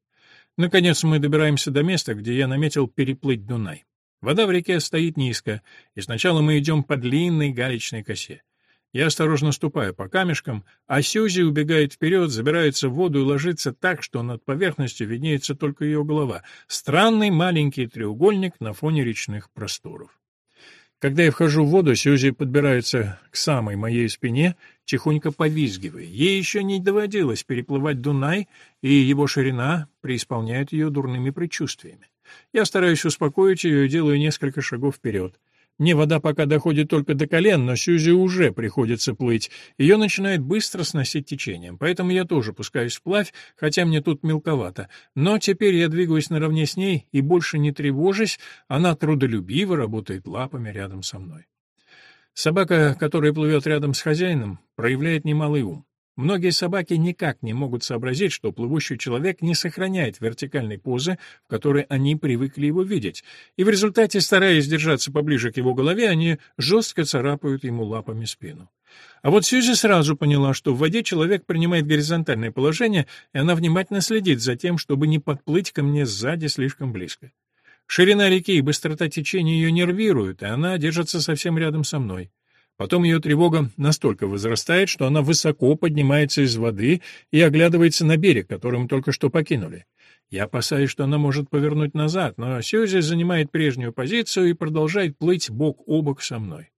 Наконец мы добираемся до места, где я наметил переплыть Дунай. Вода в реке стоит низко, и сначала мы идем по длинной галечной косе. Я осторожно ступаю по камешкам, а Сьюзи убегает вперед, забирается в воду и ложится так, что над поверхностью виднеется только ее голова. Странный маленький треугольник на фоне речных просторов. Когда я вхожу в воду, Сьюзи подбирается к самой моей спине, тихонько повизгивая. Ей еще не доводилось переплывать Дунай, и его ширина преисполняет ее дурными предчувствиями. Я стараюсь успокоить ее и делаю несколько шагов вперед. Мне вода пока доходит только до колен, но Сьюзи уже приходится плыть. Ее начинает быстро сносить течением, поэтому я тоже пускаюсь вплавь, хотя мне тут мелковато. Но теперь я двигаюсь наравне с ней и больше не тревожусь, она трудолюбиво работает лапами рядом со мной. Собака, которая плывет рядом с хозяином, проявляет немалый ум. Многие собаки никак не могут сообразить, что плывущий человек не сохраняет вертикальной позы, в которой они привыкли его видеть, и в результате, стараясь держаться поближе к его голове, они жестко царапают ему лапами спину. А вот Сьюзи сразу поняла, что в воде человек принимает горизонтальное положение, и она внимательно следит за тем, чтобы не подплыть ко мне сзади слишком близко. Ширина реки и быстрота течения ее нервируют, и она держится совсем рядом со мной. Потом ее тревога настолько возрастает, что она высоко поднимается из воды и оглядывается на берег, который мы только что покинули. Я опасаюсь, что она может повернуть назад, но Сьюзи занимает прежнюю позицию и продолжает плыть бок о бок со мной.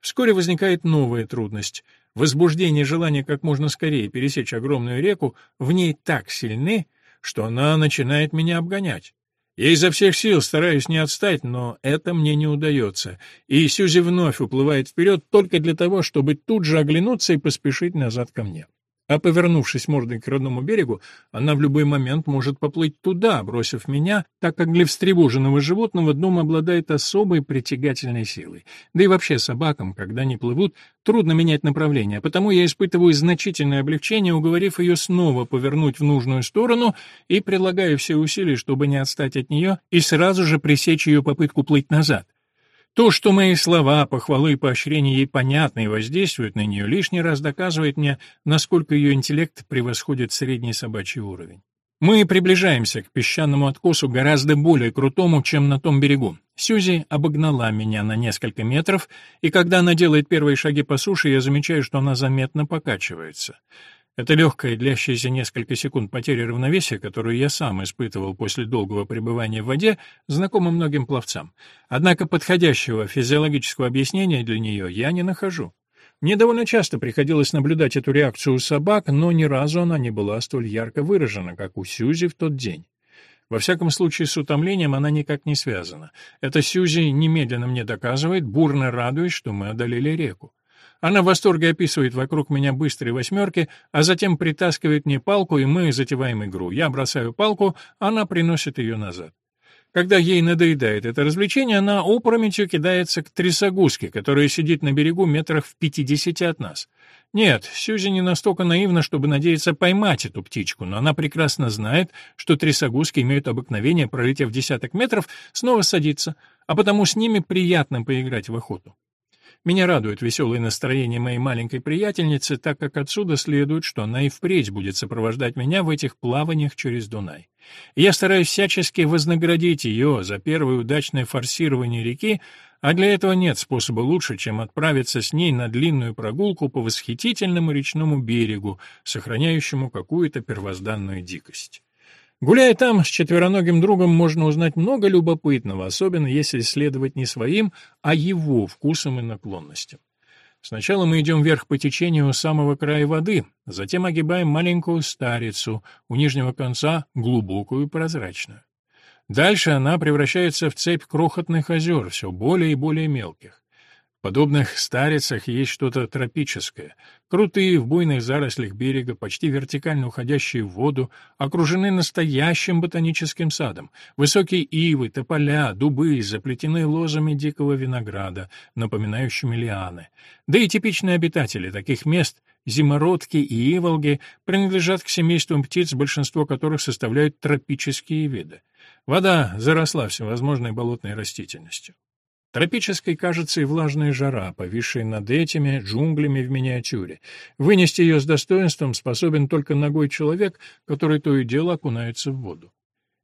Вскоре возникает новая трудность. Возбуждение желания как можно скорее пересечь огромную реку в ней так сильны, что она начинает меня обгонять. Я изо всех сил стараюсь не отстать, но это мне не удается, и Сюзи вновь уплывает вперед только для того, чтобы тут же оглянуться и поспешить назад ко мне. А повернувшись мордой к родному берегу, она в любой момент может поплыть туда, бросив меня, так как для встревоженного животного дом обладает особой притягательной силой. Да и вообще собакам, когда они плывут, трудно менять направление, потому я испытываю значительное облегчение, уговорив ее снова повернуть в нужную сторону и предлагаю все усилия, чтобы не отстать от нее и сразу же пресечь ее попытку плыть назад. То, что мои слова, похвалы и поощрения ей понятны и воздействуют на нее, лишний раз доказывает мне, насколько ее интеллект превосходит средний собачий уровень. Мы приближаемся к песчаному откосу гораздо более крутому, чем на том берегу. Сьюзи обогнала меня на несколько метров, и когда она делает первые шаги по суше, я замечаю, что она заметно покачивается. Эта легкая, длящаяся несколько секунд потеря равновесия, которую я сам испытывал после долгого пребывания в воде, знакома многим пловцам. Однако подходящего физиологического объяснения для нее я не нахожу. Мне довольно часто приходилось наблюдать эту реакцию у собак, но ни разу она не была столь ярко выражена, как у Сьюзи в тот день. Во всяком случае, с утомлением она никак не связана. Это Сьюзи немедленно мне доказывает, бурно радуясь, что мы одолели реку. Она в восторге описывает вокруг меня быстрые восьмерки, а затем притаскивает мне палку, и мы затеваем игру. Я бросаю палку, она приносит ее назад. Когда ей надоедает это развлечение, она опрометью кидается к трясогузке, которая сидит на берегу метрах в пятидесяти от нас. Нет, Сьюзи не настолько наивна, чтобы надеяться поймать эту птичку, но она прекрасно знает, что трясогузки имеют обыкновение, пролетев десяток метров, снова садиться, а потому с ними приятно поиграть в охоту. Меня радует веселое настроение моей маленькой приятельницы, так как отсюда следует, что она и впредь будет сопровождать меня в этих плаваниях через Дунай. я стараюсь всячески вознаградить ее за первое удачное форсирование реки, а для этого нет способа лучше, чем отправиться с ней на длинную прогулку по восхитительному речному берегу, сохраняющему какую-то первозданную дикость. Гуляя там с четвероногим другом, можно узнать много любопытного, особенно если следовать не своим, а его вкусам и наклонностям. Сначала мы идем вверх по течению у самого края воды, затем огибаем маленькую старицу, у нижнего конца глубокую и прозрачную. Дальше она превращается в цепь крохотных озер, все более и более мелких. Подобных старицах есть что-то тропическое. Крутые в буйных зарослях берега, почти вертикально уходящие в воду, окружены настоящим ботаническим садом. Высокие ивы, тополя, дубы, заплетены лозами дикого винограда, напоминающими лианы. Да и типичные обитатели таких мест — зимородки и иволги — принадлежат к семействам птиц, большинство которых составляют тропические виды. Вода заросла всевозможной болотной растительностью. Тропической кажется и влажная жара, повисшая над этими джунглями в миниатюре. Вынести ее с достоинством способен только ногой человек, который то и дело окунается в воду.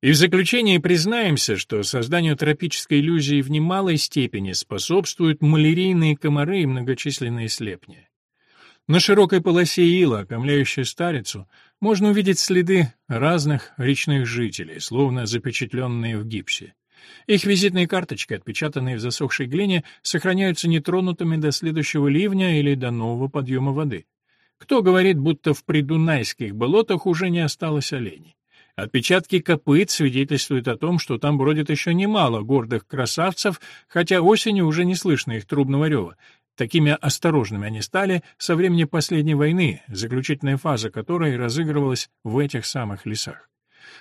И в заключение признаемся, что созданию тропической иллюзии в немалой степени способствуют малярийные комары и многочисленные слепни. На широкой полосе ила, окомляющей старицу, можно увидеть следы разных речных жителей, словно запечатленные в гипсе. Их визитные карточки, отпечатанные в засохшей глине, сохраняются нетронутыми до следующего ливня или до нового подъема воды. Кто говорит, будто в придунайских болотах уже не осталось оленей? Отпечатки копыт свидетельствуют о том, что там бродит еще немало гордых красавцев, хотя осенью уже не слышно их трубного рева. Такими осторожными они стали со времени последней войны, заключительная фаза которой разыгрывалась в этих самых лесах.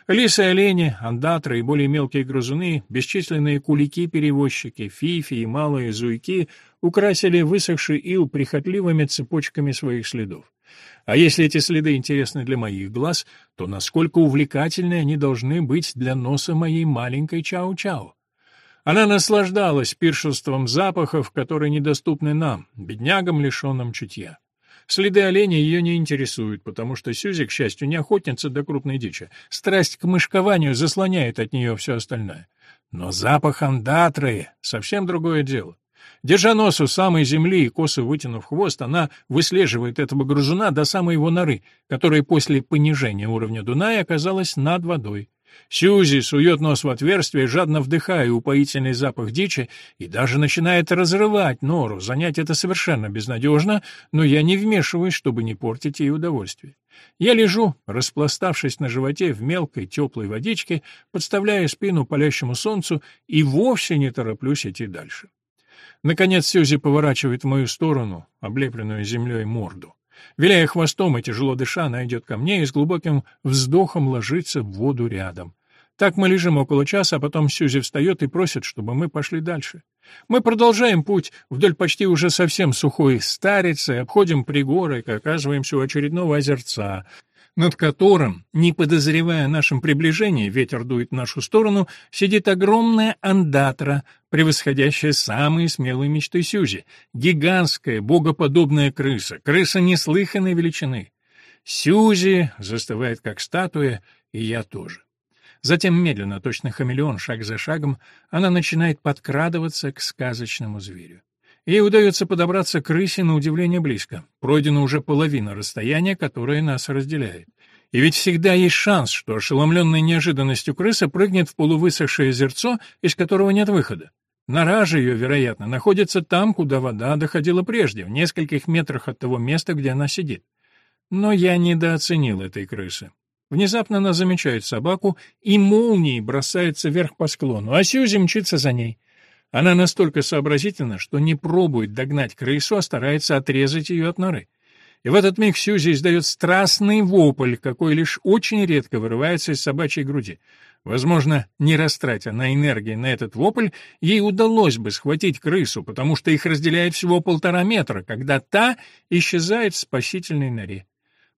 Лисы, олени, андатры и более мелкие грызуны, бесчисленные кулики-перевозчики, фифи и малые зуйки украсили высохший ил прихотливыми цепочками своих следов. А если эти следы интересны для моих глаз, то насколько увлекательны они должны быть для носа моей маленькой Чао-Чао. Она наслаждалась пиршеством запахов, которые недоступны нам, беднягам, лишенным чутья. Следы оленя ее не интересуют, потому что Сюзи, к счастью, не охотница до крупной дичи. Страсть к мышкованию заслоняет от нее все остальное. Но запах андатры — совсем другое дело. Держа нос у самой земли и косо вытянув хвост, она выслеживает этого грузуна до самой его норы, которая после понижения уровня Дуная оказалась над водой. Сьюзи сует нос в отверстие, жадно вдыхая упоительный запах дичи, и даже начинает разрывать нору. Занять это совершенно безнадежно, но я не вмешиваюсь, чтобы не портить ей удовольствие. Я лежу, распластавшись на животе в мелкой теплой водичке, подставляя спину палящему солнцу и вовсе не тороплюсь идти дальше. Наконец Сьюзи поворачивает в мою сторону, облепленную землей морду. Виляя хвостом и тяжело дыша, она идет ко мне и с глубоким вздохом ложится в воду рядом. Так мы лежим около часа, а потом Сьюзи встает и просит, чтобы мы пошли дальше. Мы продолжаем путь вдоль почти уже совсем сухой старицы, обходим пригоры и оказываемся у очередного озерца, над которым, не подозревая о нашем приближении, ветер дует в нашу сторону, сидит огромная андатра, превосходящая самые смелые мечты Сюзи, гигантская, богоподобная крыса, крыса неслыханной величины. Сюзи застывает как статуя, и я тоже. Затем медленно, точно хамелеон, шаг за шагом, она начинает подкрадываться к сказочному зверю. Ей удается подобраться к рысе на удивление близко. Пройдена уже половина расстояния, которое нас разделяет. И ведь всегда есть шанс, что ошеломленная неожиданностью крыса прыгнет в полувысохшее озерцо, из которого нет выхода. Нора же ее, вероятно, находится там, куда вода доходила прежде, в нескольких метрах от того места, где она сидит. Но я недооценил этой крысы. Внезапно она замечает собаку и молнией бросается вверх по склону, а Сьюзи мчится за ней. Она настолько сообразительна, что не пробует догнать крысу, а старается отрезать ее от норы. И в этот миг Сьюзи издает страстный вопль, какой лишь очень редко вырывается из собачьей груди. Возможно, не растратя на энергии на этот вопль, ей удалось бы схватить крысу, потому что их разделяет всего полтора метра, когда та исчезает в спасительной норе.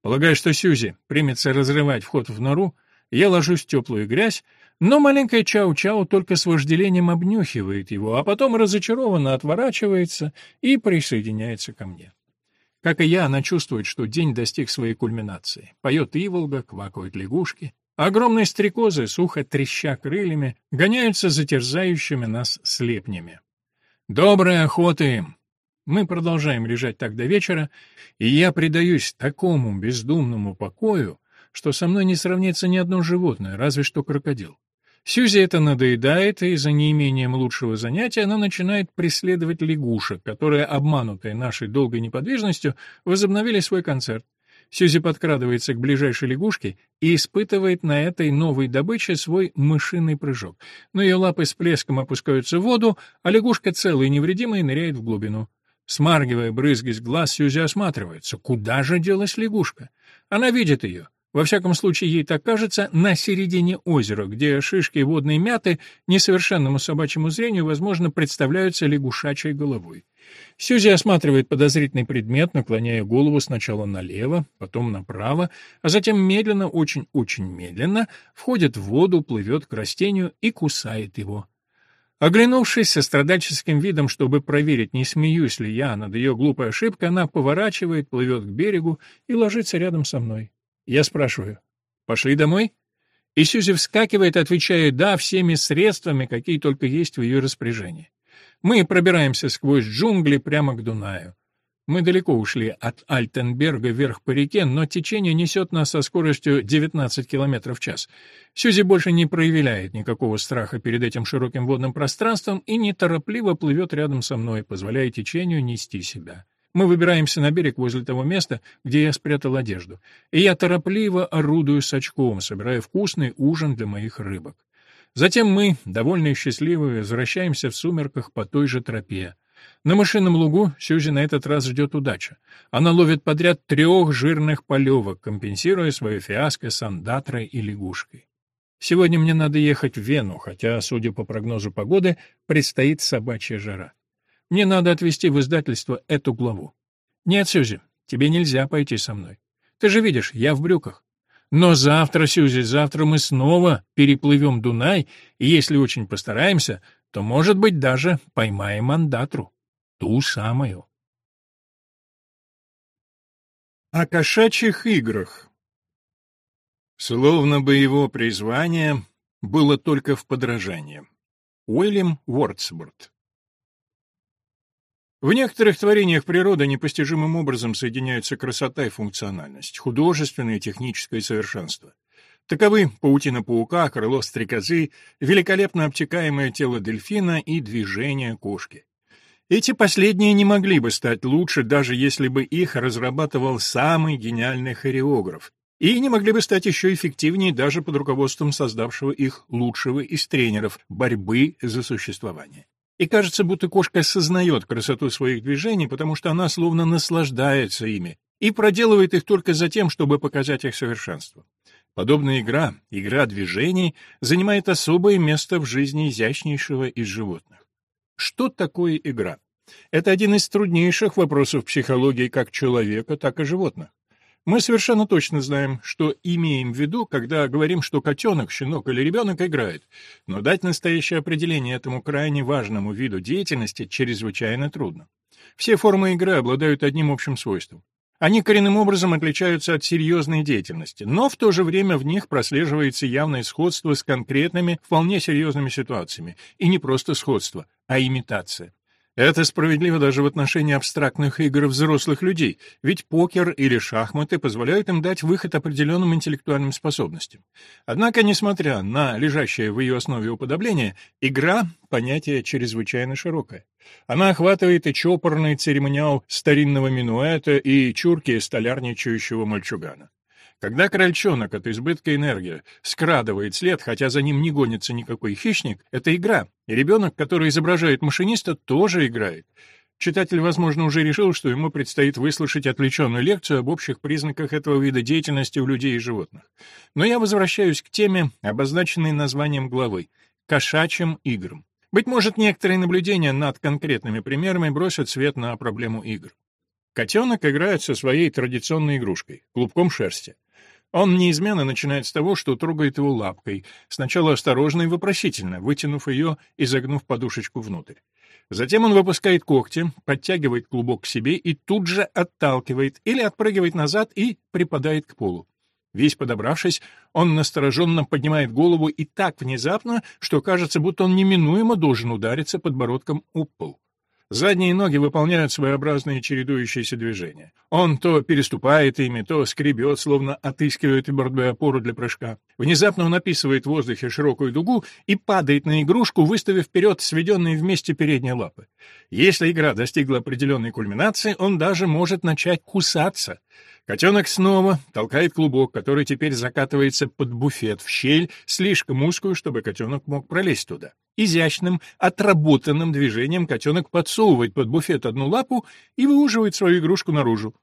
Полагая, что Сьюзи примется разрывать вход в нору, я ложусь в теплую грязь, но маленькая Чау-Чау только с вожделением обнюхивает его, а потом разочарованно отворачивается и присоединяется ко мне. Как и я, она чувствует, что день достиг своей кульминации. Поет иволга, квакают лягушки. Огромные стрекозы, сухо треща крыльями, гоняются за терзающими нас слепнями. Доброй охоты им! Мы продолжаем лежать так до вечера, и я предаюсь такому бездумному покою, что со мной не сравнится ни одно животное, разве что крокодил. Сьюзи это надоедает, и за неимением лучшего занятия она начинает преследовать лягушек, которые, обманутые нашей долгой неподвижностью, возобновили свой концерт. Сьюзи подкрадывается к ближайшей лягушке и испытывает на этой новой добыче свой мышиный прыжок. Но ее лапы с плеском опускаются в воду, а лягушка целая и невредимая ныряет в глубину. Смаргивая брызги с глаз, Сьюзи осматривается. Куда же делась лягушка? Она видит ее. Во всяком случае, ей так кажется, на середине озера, где шишки и водные мяты несовершенному собачьему зрению, возможно, представляются лягушачьей головой. Сьюзи осматривает подозрительный предмет, наклоняя голову сначала налево, потом направо, а затем медленно, очень-очень медленно, входит в воду, плывет к растению и кусает его. Оглянувшись со страдальческим видом, чтобы проверить, не смеюсь ли я над ее глупой ошибкой, она поворачивает, плывет к берегу и ложится рядом со мной. Я спрашиваю, «Пошли домой?» И Сюзи вскакивает, отвечая «да» всеми средствами, какие только есть в ее распоряжении. Мы пробираемся сквозь джунгли прямо к Дунаю. Мы далеко ушли от Альтенберга вверх по реке, но течение несет нас со скоростью 19 км в час. Сюзи больше не проявляет никакого страха перед этим широким водным пространством и неторопливо плывет рядом со мной, позволяя течению нести себя. Мы выбираемся на берег возле того места, где я спрятал одежду, и я торопливо орудую с очком, собирая вкусный ужин для моих рыбок. Затем мы, довольные и счастливые, возвращаемся в сумерках по той же тропе. На мышином лугу Сюзи на этот раз ждет удача. Она ловит подряд трех жирных полевок, компенсируя свое фиаско с андатрой и лягушкой. Сегодня мне надо ехать в Вену, хотя, судя по прогнозу погоды, предстоит собачья жара. Мне надо отвезти в издательство эту главу. Нет, Сюзи, тебе нельзя пойти со мной. Ты же видишь, я в брюках. Но завтра, Сюзи, завтра мы снова переплывем Дунай, и если очень постараемся, то, может быть, даже поймаем андатру. Ту самую. О кошачьих играх. Словно бы его призвание было только в подражании. Уильям Уортсворт в некоторых творениях природы непостижимым образом соединяются красота и функциональность, художественное и техническое совершенство. Таковы паутина паука, крыло стрекозы, великолепно обтекаемое тело дельфина и движение кошки. Эти последние не могли бы стать лучше, даже если бы их разрабатывал самый гениальный хореограф, и не могли бы стать еще эффективнее даже под руководством создавшего их лучшего из тренеров борьбы за существование. И кажется, будто кошка осознает красоту своих движений, потому что она словно наслаждается ими и проделывает их только за тем, чтобы показать их совершенство. Подобная игра, игра движений, занимает особое место в жизни изящнейшего из животных. Что такое игра? Это один из труднейших вопросов психологии как человека, так и животных. Мы совершенно точно знаем, что имеем в виду, когда говорим, что котенок, щенок или ребенок играет, но дать настоящее определение этому крайне важному виду деятельности чрезвычайно трудно. Все формы игры обладают одним общим свойством. Они коренным образом отличаются от серьезной деятельности, но в то же время в них прослеживается явное сходство с конкретными, вполне серьезными ситуациями, и не просто сходство, а имитация. Это справедливо даже в отношении абстрактных игр взрослых людей, ведь покер или шахматы позволяют им дать выход определенным интеллектуальным способностям. Однако, несмотря на лежащее в ее основе уподобление, игра — понятие чрезвычайно широкое. Она охватывает и чопорный церемониал старинного минуэта, и чурки столярничающего мальчугана. Когда крольчонок от избытка энергии скрадывает след, хотя за ним не гонится никакой хищник, это игра, и ребенок, который изображает машиниста, тоже играет. Читатель, возможно, уже решил, что ему предстоит выслушать отвлеченную лекцию об общих признаках этого вида деятельности у людей и животных. Но я возвращаюсь к теме, обозначенной названием главы — кошачьим играм. Быть может, некоторые наблюдения над конкретными примерами бросят свет на проблему игр. Котенок играет со своей традиционной игрушкой — клубком шерсти. Он неизменно начинает с того, что трогает его лапкой, сначала осторожно и вопросительно, вытянув ее и загнув подушечку внутрь. Затем он выпускает когти, подтягивает клубок к себе и тут же отталкивает или отпрыгивает назад и припадает к полу. Весь подобравшись, он настороженно поднимает голову и так внезапно, что кажется, будто он неминуемо должен удариться подбородком об пол. Задние ноги выполняют своеобразные чередующиеся движения. Он то переступает ими, то скребет, словно отыскивает твердую опору для прыжка. Внезапно он описывает в воздухе широкую дугу и падает на игрушку, выставив вперед сведенные вместе передние лапы. Если игра достигла определенной кульминации, он даже может начать кусаться. Котенок снова толкает клубок, который теперь закатывается под буфет в щель, слишком узкую, чтобы котенок мог пролезть туда. Изящным, отработанным движением котенок подсовывает под буфет одну лапу и выуживает свою игрушку наружу.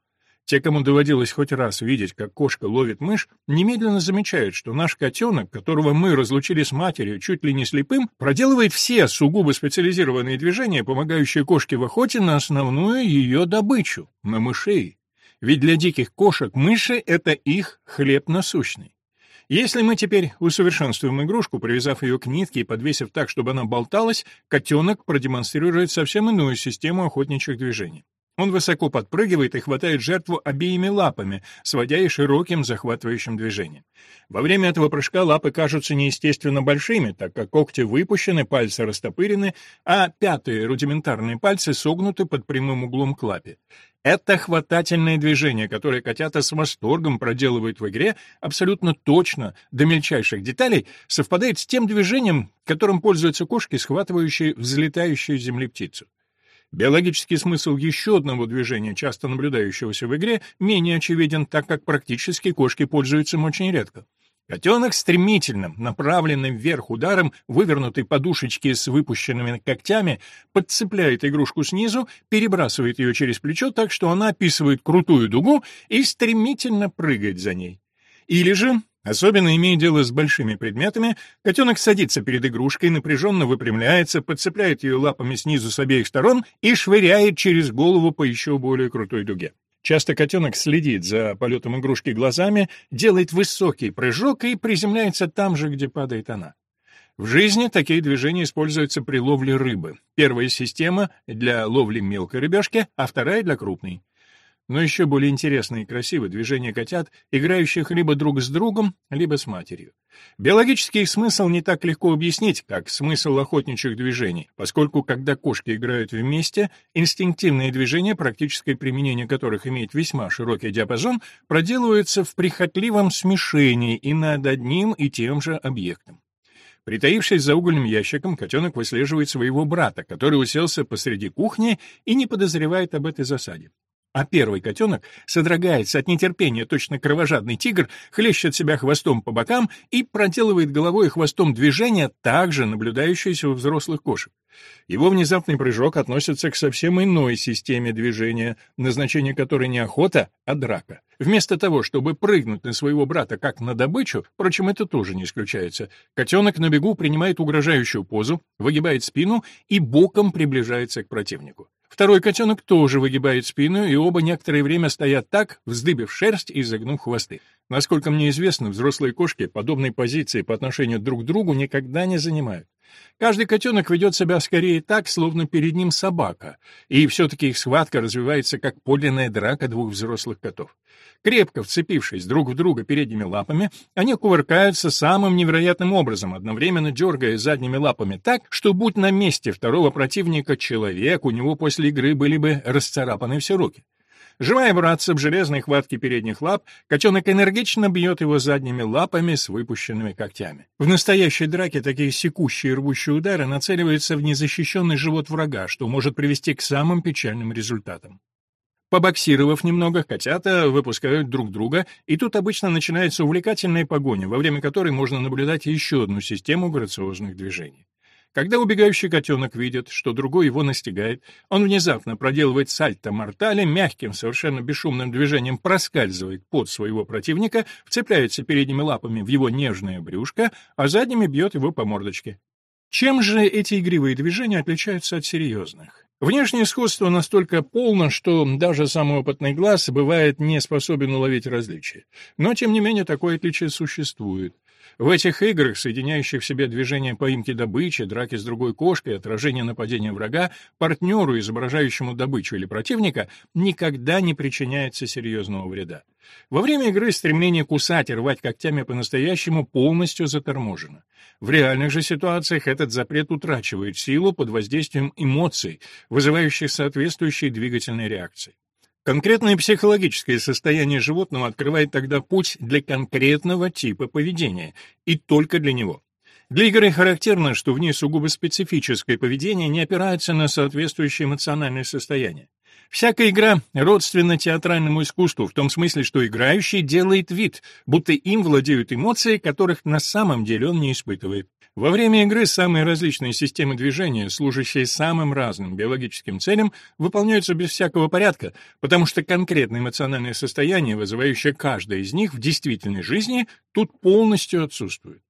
Те, кому доводилось хоть раз видеть, как кошка ловит мышь, немедленно замечают, что наш котенок, которого мы разлучили с матерью чуть ли не слепым, проделывает все сугубо специализированные движения, помогающие кошке в охоте на основную ее добычу — на мышей. Ведь для диких кошек мыши — это их хлеб насущный. Если мы теперь усовершенствуем игрушку, привязав ее к нитке и подвесив так, чтобы она болталась, котенок продемонстрирует совсем иную систему охотничьих движений. Он высоко подпрыгивает и хватает жертву обеими лапами, сводя и широким захватывающим движением. Во время этого прыжка лапы кажутся неестественно большими, так как когти выпущены, пальцы растопырены, а пятые рудиментарные пальцы согнуты под прямым углом к лапе. Это хватательное движение, которое котята с восторгом проделывают в игре, абсолютно точно, до мельчайших деталей, совпадает с тем движением, которым пользуются кошки, схватывающие взлетающую земли птицу. Биологический смысл еще одного движения, часто наблюдающегося в игре, менее очевиден, так как практически кошки пользуются им очень редко. Котенок стремительным, направленным вверх ударом вывернутой подушечки с выпущенными когтями подцепляет игрушку снизу, перебрасывает ее через плечо так, что она описывает крутую дугу и стремительно прыгает за ней. Или же Особенно имея дело с большими предметами, котенок садится перед игрушкой, напряженно выпрямляется, подцепляет ее лапами снизу с обеих сторон и швыряет через голову по еще более крутой дуге. Часто котенок следит за полетом игрушки глазами, делает высокий прыжок и приземляется там же, где падает она. В жизни такие движения используются при ловле рыбы. Первая система для ловли мелкой рыбешки, а вторая для крупной. Но еще более интересно и красиво движения котят, играющих либо друг с другом, либо с матерью. Биологический их смысл не так легко объяснить, как смысл охотничьих движений, поскольку когда кошки играют вместе, инстинктивные движения, практическое применение которых имеет весьма широкий диапазон, проделываются в прихотливом смешении и над одним и тем же объектом. Притаившись за угольным ящиком, котенок выслеживает своего брата, который уселся посреди кухни и не подозревает об этой засаде. А первый котенок содрогается от нетерпения, точно кровожадный тигр, хлещет себя хвостом по бокам и проделывает головой и хвостом движения, также наблюдающиеся у взрослых кошек. Его внезапный прыжок относится к совсем иной системе движения, назначение которой не охота, а драка. Вместо того, чтобы прыгнуть на своего брата как на добычу, впрочем, это тоже не исключается, котенок на бегу принимает угрожающую позу, выгибает спину и боком приближается к противнику. Второй котенок тоже выгибает спину, и оба некоторое время стоят так, вздыбив шерсть и загнув хвосты. Насколько мне известно, взрослые кошки подобной позиции по отношению друг к другу никогда не занимают. Каждый котенок ведет себя скорее так, словно перед ним собака, и все-таки их схватка развивается как подлинная драка двух взрослых котов. Крепко вцепившись друг в друга передними лапами, они кувыркаются самым невероятным образом, одновременно дергая задними лапами так, что, будь на месте второго противника человек, у него после игры были бы расцарапаны все руки. Желая браться в железной хватке передних лап, котенок энергично бьет его задними лапами с выпущенными когтями. В настоящей драке такие секущие и рвущие удары нацеливаются в незащищенный живот врага, что может привести к самым печальным результатам. Побоксировав немного, котята выпускают друг друга, и тут обычно начинается увлекательная погоня, во время которой можно наблюдать еще одну систему грациозных движений. Когда убегающий котенок видит, что другой его настигает, он внезапно проделывает сальто-мортале, мягким, совершенно бесшумным движением проскальзывает под своего противника, вцепляется передними лапами в его нежное брюшко, а задними бьет его по мордочке. Чем же эти игривые движения отличаются от серьезных? Внешнее сходство настолько полно, что даже самый опытный глаз бывает не способен уловить различия. Но, тем не менее, такое отличие существует. В этих играх, соединяющих в себе движение поимки добычи, драки с другой кошкой, отражение нападения врага, партнеру, изображающему добычу или противника, никогда не причиняется серьезного вреда. Во время игры стремление кусать и рвать когтями по-настоящему полностью заторможено. В реальных же ситуациях этот запрет утрачивает силу под воздействием эмоций, вызывающих соответствующие двигательные реакции. Конкретное психологическое состояние животного открывает тогда путь для конкретного типа поведения, и только для него. Для игры характерно, что в ней сугубо специфическое поведение не опирается на соответствующее эмоциональное состояние. Всякая игра родственна театральному искусству в том смысле, что играющий делает вид, будто им владеют эмоции, которых на самом деле он не испытывает. Во время игры самые различные системы движения, служащие самым разным биологическим целям, выполняются без всякого порядка, потому что конкретное эмоциональное состояние, вызывающее каждое из них в действительной жизни, тут полностью отсутствует.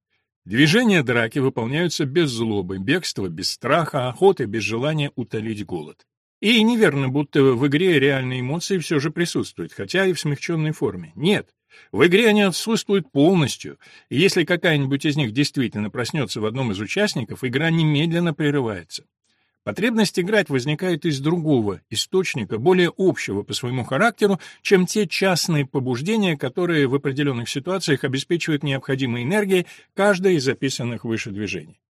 Движения драки выполняются без злобы, бегства без страха, охоты без желания утолить голод. И неверно, будто в игре реальные эмоции все же присутствуют, хотя и в смягченной форме. Нет. В игре они отсутствуют полностью, и если какая-нибудь из них действительно проснется в одном из участников, игра немедленно прерывается. Потребность играть возникает из другого источника, более общего по своему характеру, чем те частные побуждения, которые в определенных ситуациях обеспечивают необходимой энергией каждое из записанных выше движений.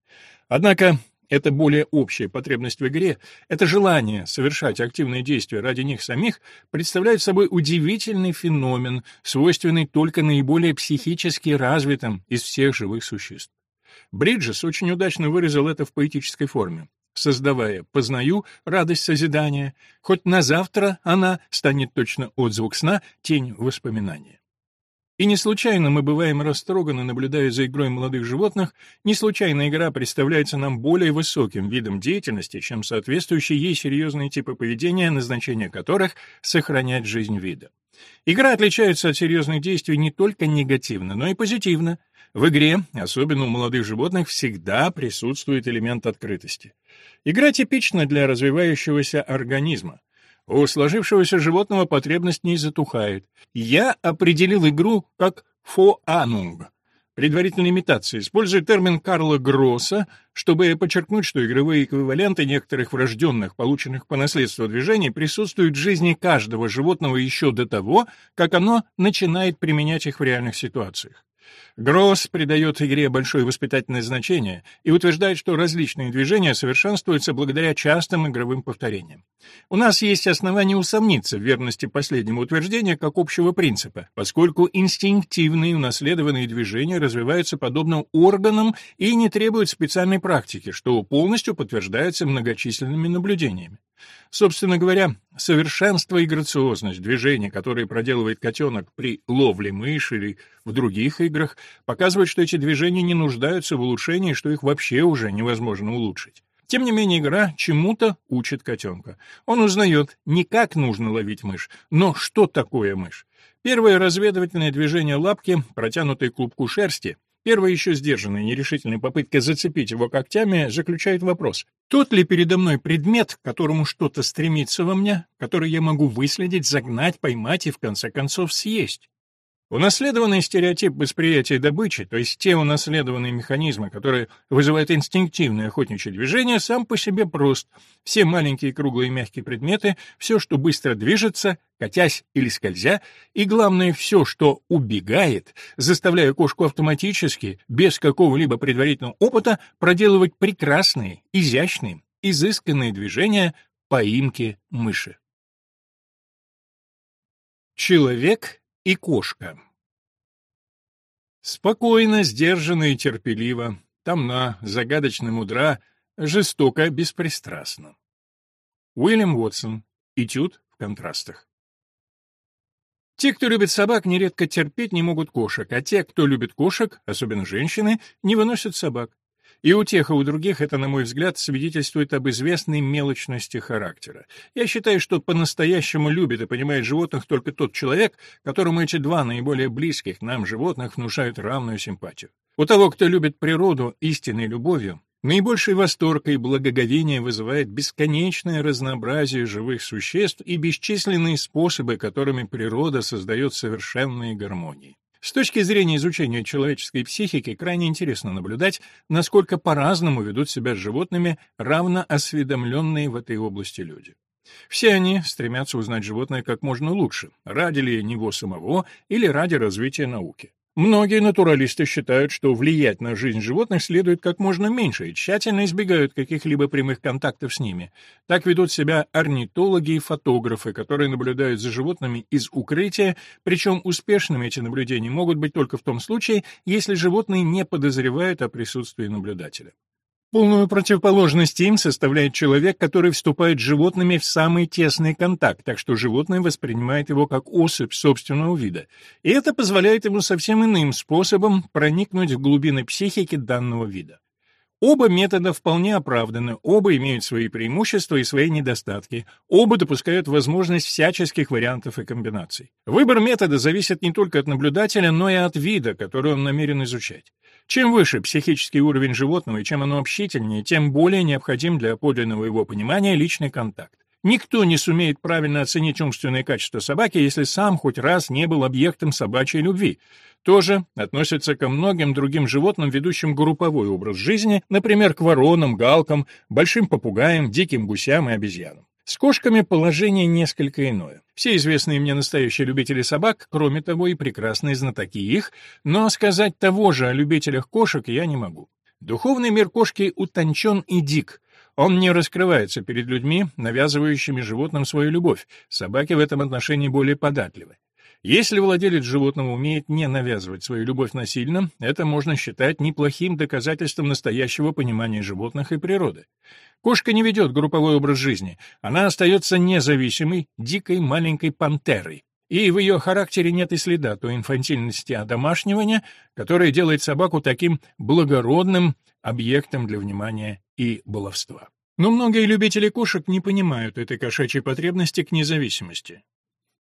Однако эта более общая потребность в игре, это желание совершать активные действия ради них самих, представляет собой удивительный феномен, свойственный только наиболее психически развитым из всех живых существ. Бриджес очень удачно выразил это в поэтической форме, создавая «познаю» радость созидания, хоть на завтра она станет точно отзвук сна, тень воспоминания. И не случайно мы бываем растроганы, наблюдая за игрой молодых животных, не случайно игра представляется нам более высоким видом деятельности, чем соответствующие ей серьезные типы поведения, назначение которых — сохранять жизнь вида. Игра отличается от серьезных действий не только негативно, но и позитивно. В игре, особенно у молодых животных, всегда присутствует элемент открытости. Игра типична для развивающегося организма. У сложившегося животного потребность не затухает. Я определил игру как фоанунг. предварительной имитации, использует термин Карла Гросса, чтобы подчеркнуть, что игровые эквиваленты некоторых врожденных, полученных по наследству движений, присутствуют в жизни каждого животного еще до того, как оно начинает применять их в реальных ситуациях. Гросс придает игре большое воспитательное значение и утверждает, что различные движения совершенствуются благодаря частым игровым повторениям. У нас есть основания усомниться в верности последнего утверждения как общего принципа, поскольку инстинктивные унаследованные движения развиваются подобно органам и не требуют специальной практики, что полностью подтверждается многочисленными наблюдениями. Собственно говоря, совершенство и грациозность движений, которые проделывает котенок при ловле мыши или в других играх, показывают, что эти движения не нуждаются в улучшении, что их вообще уже невозможно улучшить. Тем не менее, игра чему-то учит котенка. Он узнает не как нужно ловить мышь, но что такое мышь. Первое разведывательное движение лапки, протянутой клубку шерсти, Первая еще сдержанная нерешительная попытка зацепить его когтями заключает вопрос. Тот ли передо мной предмет, к которому что-то стремится во мне, который я могу выследить, загнать, поймать и в конце концов съесть? Унаследованный стереотип восприятия добычи, то есть те унаследованные механизмы, которые вызывают инстинктивное охотничье движение, сам по себе прост. Все маленькие круглые мягкие предметы, все, что быстро движется, катясь или скользя, и, главное, все, что убегает, заставляя кошку автоматически, без какого-либо предварительного опыта, проделывать прекрасные, изящные, изысканные движения поимки мыши. Человек и кошка. Спокойно, сдержанно и терпеливо, томна, загадочно мудра, жестоко, беспристрастно. Уильям Уотсон. Этюд в контрастах. Те, кто любит собак, нередко терпеть не могут кошек, а те, кто любит кошек, особенно женщины, не выносят собак. И у тех, и у других это, на мой взгляд, свидетельствует об известной мелочности характера. Я считаю, что по-настоящему любит и понимает животных только тот человек, которому эти два наиболее близких нам животных внушают равную симпатию. У того, кто любит природу истинной любовью, Наибольший восторг и благоговение вызывает бесконечное разнообразие живых существ и бесчисленные способы, которыми природа создает совершенные гармонии. С точки зрения изучения человеческой психики крайне интересно наблюдать, насколько по-разному ведут себя с животными равно осведомленные в этой области люди. Все они стремятся узнать животное как можно лучше, ради ли него самого или ради развития науки. Многие натуралисты считают, что влиять на жизнь животных следует как можно меньше и тщательно избегают каких-либо прямых контактов с ними. Так ведут себя орнитологи и фотографы, которые наблюдают за животными из укрытия, причем успешными эти наблюдения могут быть только в том случае, если животные не подозревают о присутствии наблюдателя. Полную противоположность им составляет человек, который вступает с животными в самый тесный контакт, так что животное воспринимает его как особь собственного вида. И это позволяет ему совсем иным способом проникнуть в глубины психики данного вида. Оба метода вполне оправданы, оба имеют свои преимущества и свои недостатки, оба допускают возможность всяческих вариантов и комбинаций. Выбор метода зависит не только от наблюдателя, но и от вида, который он намерен изучать. Чем выше психический уровень животного и чем оно общительнее, тем более необходим для подлинного его понимания личный контакт. Никто не сумеет правильно оценить умственные качества собаки, если сам хоть раз не был объектом собачьей любви. Тоже относится ко многим другим животным, ведущим групповой образ жизни, например, к воронам, галкам, большим попугаям, диким гусям и обезьянам. С кошками положение несколько иное. Все известные мне настоящие любители собак, кроме того, и прекрасные знатоки их, но сказать того же о любителях кошек я не могу. Духовный мир кошки утончен и дик. Он не раскрывается перед людьми, навязывающими животным свою любовь. Собаки в этом отношении более податливы. Если владелец животного умеет не навязывать свою любовь насильно, это можно считать неплохим доказательством настоящего понимания животных и природы. Кошка не ведет групповой образ жизни, она остается независимой, дикой маленькой пантерой. И в ее характере нет и следа той инфантильности одомашнивания, которая делает собаку таким благородным объектом для внимания и баловства. Но многие любители кошек не понимают этой кошачьей потребности к независимости.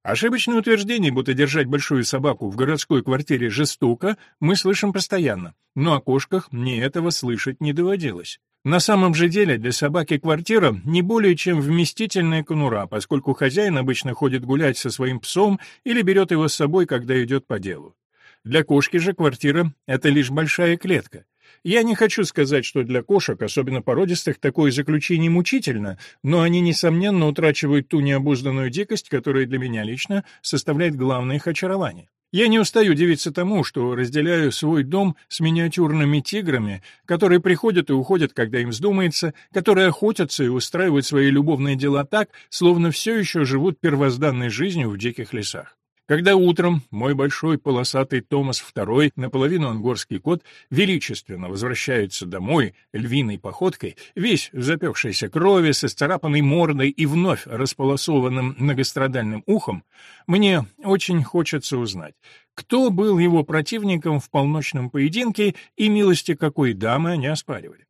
Ошибочное утверждение, будто держать большую собаку в городской квартире жестоко, мы слышим постоянно, но о кошках мне этого слышать не доводилось. На самом же деле для собаки квартира не более чем вместительная конура, поскольку хозяин обычно ходит гулять со своим псом или берет его с собой, когда идет по делу. Для кошки же квартира — это лишь большая клетка. Я не хочу сказать, что для кошек, особенно породистых, такое заключение мучительно, но они, несомненно, утрачивают ту необузданную дикость, которая для меня лично составляет главное их очарование. Я не устаю дивиться тому, что разделяю свой дом с миниатюрными тиграми, которые приходят и уходят, когда им вздумается, которые охотятся и устраивают свои любовные дела так, словно все еще живут первозданной жизнью в диких лесах. Когда утром мой большой полосатый Томас II, наполовину ангорский кот, величественно возвращается домой львиной походкой, весь в запекшейся крови, со сцарапанной мордой и вновь располосованным многострадальным ухом, мне очень хочется узнать, кто был его противником в полночном поединке и милости какой дамы они оспаривали.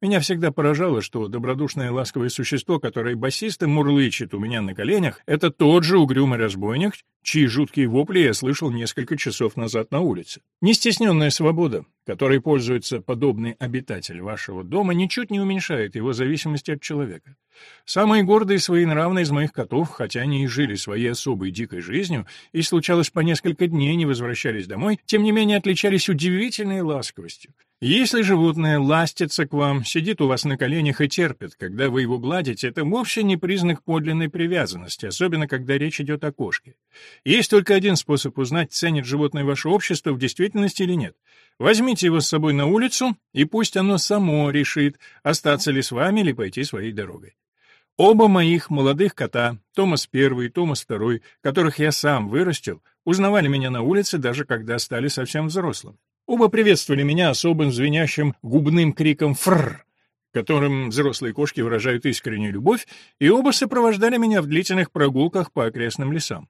Меня всегда поражало, что добродушное ласковое существо, которое басистым мурлычет у меня на коленях, это тот же угрюмый разбойник, чьи жуткие вопли я слышал несколько часов назад на улице. Нестесненная свобода, которой пользуется подобный обитатель вашего дома, ничуть не уменьшает его зависимости от человека. Самые гордые и своенравные из моих котов, хотя они и жили своей особой дикой жизнью, и случалось по несколько дней не возвращались домой, тем не менее отличались удивительной ласковостью. Если животное ластится к вам, сидит у вас на коленях и терпит, когда вы его гладите, это вовсе не признак подлинной привязанности, особенно когда речь идет о кошке. Есть только один способ узнать, ценит животное ваше общество в действительности или нет. Возьмите его с собой на улицу, и пусть оно само решит, остаться ли с вами или пойти своей дорогой. Оба моих молодых кота, Томас I и Томас II, которых я сам вырастил, узнавали меня на улице, даже когда стали совсем взрослыми. Оба приветствовали меня особым звенящим губным криком «фррр», которым взрослые кошки выражают искреннюю любовь, и оба сопровождали меня в длительных прогулках по окрестным лесам.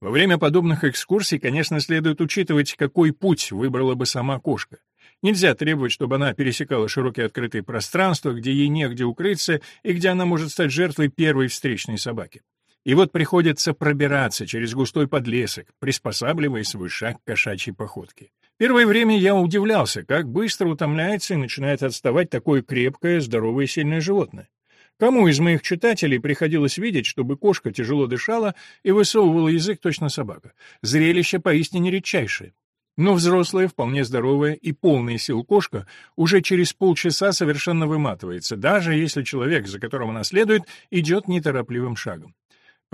Во время подобных экскурсий, конечно, следует учитывать, какой путь выбрала бы сама кошка. Нельзя требовать, чтобы она пересекала широкие открытые пространства, где ей негде укрыться и где она может стать жертвой первой встречной собаки. И вот приходится пробираться через густой подлесок, приспосабливая свой шаг к кошачьей походке. Первое время я удивлялся, как быстро утомляется и начинает отставать такое крепкое, здоровое и сильное животное. Кому из моих читателей приходилось видеть, чтобы кошка тяжело дышала и высовывала язык точно собака? Зрелище поистине редчайшее. Но взрослая, вполне здоровая и полная сил кошка уже через полчаса совершенно выматывается, даже если человек, за которым она следует, идет неторопливым шагом.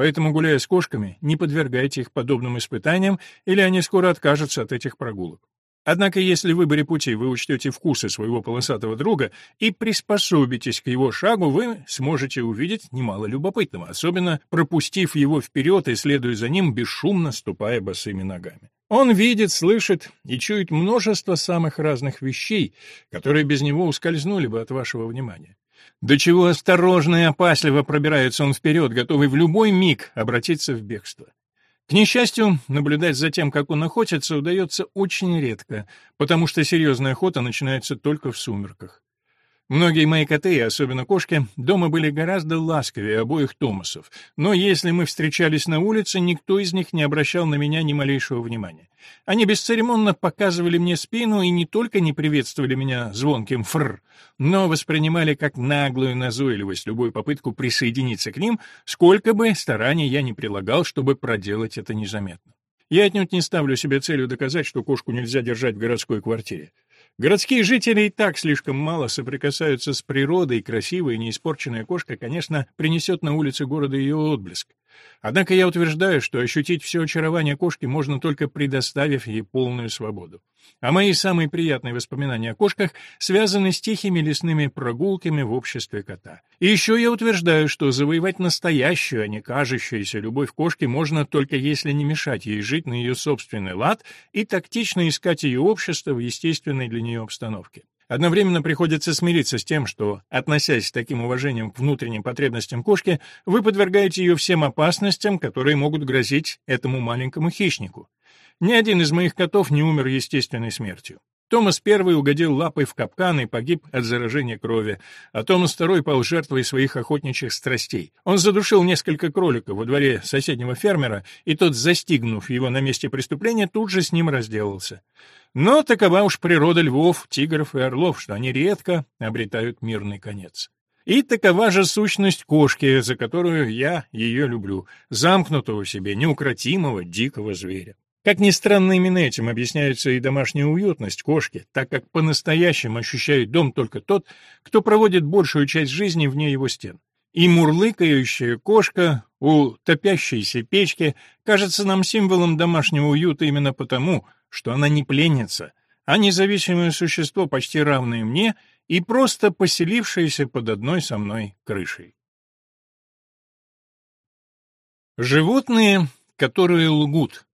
Поэтому, гуляя с кошками, не подвергайте их подобным испытаниям, или они скоро откажутся от этих прогулок. Однако, если в выборе пути вы учтете вкусы своего полосатого друга и приспособитесь к его шагу, вы сможете увидеть немало любопытного, особенно пропустив его вперед и следуя за ним, бесшумно ступая босыми ногами. Он видит, слышит и чует множество самых разных вещей, которые без него ускользнули бы от вашего внимания. До чего осторожно и опасливо пробирается он вперед, готовый в любой миг обратиться в бегство. К несчастью, наблюдать за тем, как он охотится, удается очень редко, потому что серьезная охота начинается только в сумерках. Многие мои коты, особенно кошки, дома были гораздо ласковее обоих Томасов, но если мы встречались на улице, никто из них не обращал на меня ни малейшего внимания. Они бесцеремонно показывали мне спину и не только не приветствовали меня звонким «фрр», но воспринимали как наглую назойливость любую попытку присоединиться к ним, сколько бы стараний я ни прилагал, чтобы проделать это незаметно. Я отнюдь не ставлю себе целью доказать, что кошку нельзя держать в городской квартире. Городские жители и так слишком мало соприкасаются с природой, и красивая неиспорченная кошка, конечно, принесет на улице города ее отблеск. Однако я утверждаю, что ощутить все очарование кошки можно только предоставив ей полную свободу. А мои самые приятные воспоминания о кошках связаны с тихими лесными прогулками в обществе кота. И еще я утверждаю, что завоевать настоящую, а не кажущуюся любовь кошки можно только если не мешать ей жить на ее собственный лад и тактично искать ее общество в естественной для нее обстановке. Одновременно приходится смириться с тем, что, относясь с таким уважением к внутренним потребностям кошки, вы подвергаете ее всем опасностям, которые могут грозить этому маленькому хищнику. Ни один из моих котов не умер естественной смертью. Томас I угодил лапой в капкан и погиб от заражения крови, а Томас II пал жертвой своих охотничьих страстей. Он задушил несколько кроликов во дворе соседнего фермера, и тот, застигнув его на месте преступления, тут же с ним разделался. Но такова уж природа львов, тигров и орлов, что они редко обретают мирный конец. И такова же сущность кошки, за которую я ее люблю, замкнутого в себе, неукротимого, дикого зверя. Как ни странно, именно этим объясняется и домашняя уютность кошки, так как по-настоящему ощущает дом только тот, кто проводит большую часть жизни вне его стен. И мурлыкающая кошка у топящейся печки кажется нам символом домашнего уюта именно потому, что она не пленница, а независимое существо, почти равное мне и просто поселившееся под одной со мной крышей. Животные, которые лгут.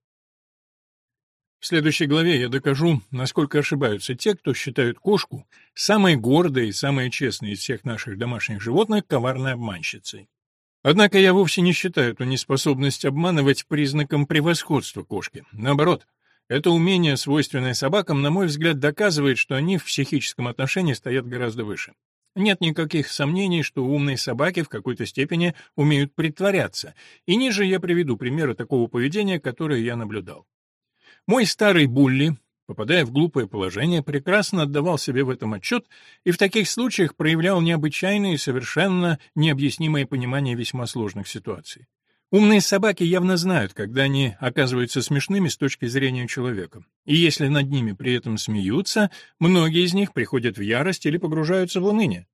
В следующей главе я докажу, насколько ошибаются те, кто считают кошку самой гордой и самой честной из всех наших домашних животных коварной обманщицей. Однако я вовсе не считаю эту неспособность обманывать признаком превосходства кошки. Наоборот, это умение, свойственное собакам, на мой взгляд, доказывает, что они в психическом отношении стоят гораздо выше. Нет никаких сомнений, что умные собаки в какой-то степени умеют притворяться, и ниже я приведу примеры такого поведения, которое я наблюдал. Мой старый Булли, попадая в глупое положение, прекрасно отдавал себе в этом отчет и в таких случаях проявлял необычайное и совершенно необъяснимое понимание весьма сложных ситуаций. Умные собаки явно знают, когда они оказываются смешными с точки зрения человека. И если над ними при этом смеются, многие из них приходят в ярость или погружаются в уныние.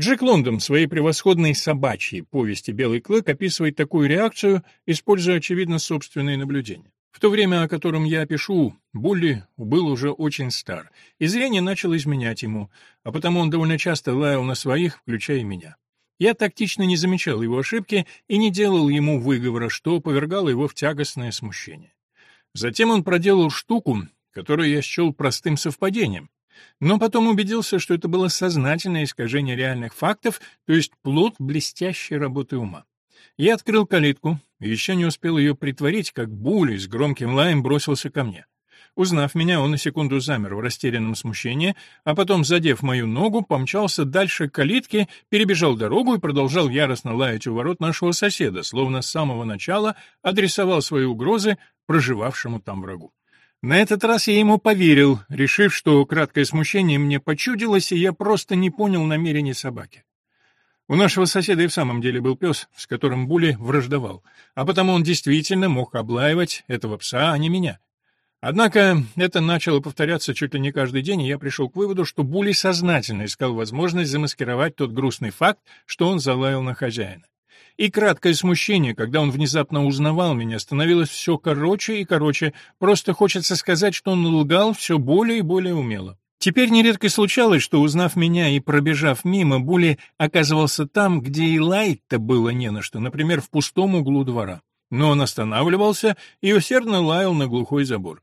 Джек Лондон в своей превосходной собачьей повести «Белый клык» описывает такую реакцию, используя, очевидно, собственные наблюдения. В то время, о котором я пишу, Булли был уже очень стар, и зрение начало изменять ему, а потому он довольно часто лаял на своих, включая меня. Я тактично не замечал его ошибки и не делал ему выговора, что повергало его в тягостное смущение. Затем он проделал штуку, которую я счел простым совпадением, но потом убедился, что это было сознательное искажение реальных фактов, то есть плод блестящей работы ума. Я открыл калитку, еще не успел ее притворить, как Були с громким лаем бросился ко мне. Узнав меня, он на секунду замер в растерянном смущении, а потом, задев мою ногу, помчался дальше к калитке, перебежал дорогу и продолжал яростно лаять у ворот нашего соседа, словно с самого начала адресовал свои угрозы проживавшему там врагу. На этот раз я ему поверил, решив, что краткое смущение мне почудилось, и я просто не понял намерений собаки. У нашего соседа и в самом деле был пес, с которым Були враждовал, а потому он действительно мог облаивать этого пса, а не меня. Однако это начало повторяться чуть ли не каждый день, и я пришел к выводу, что Були сознательно искал возможность замаскировать тот грустный факт, что он залаял на хозяина. И краткое смущение, когда он внезапно узнавал меня, становилось все короче и короче, просто хочется сказать, что он лгал все более и более умело. Теперь нередко случалось, что, узнав меня и пробежав мимо, Були оказывался там, где и лаять-то было не на что, например, в пустом углу двора. Но он останавливался и усердно лаял на глухой забор.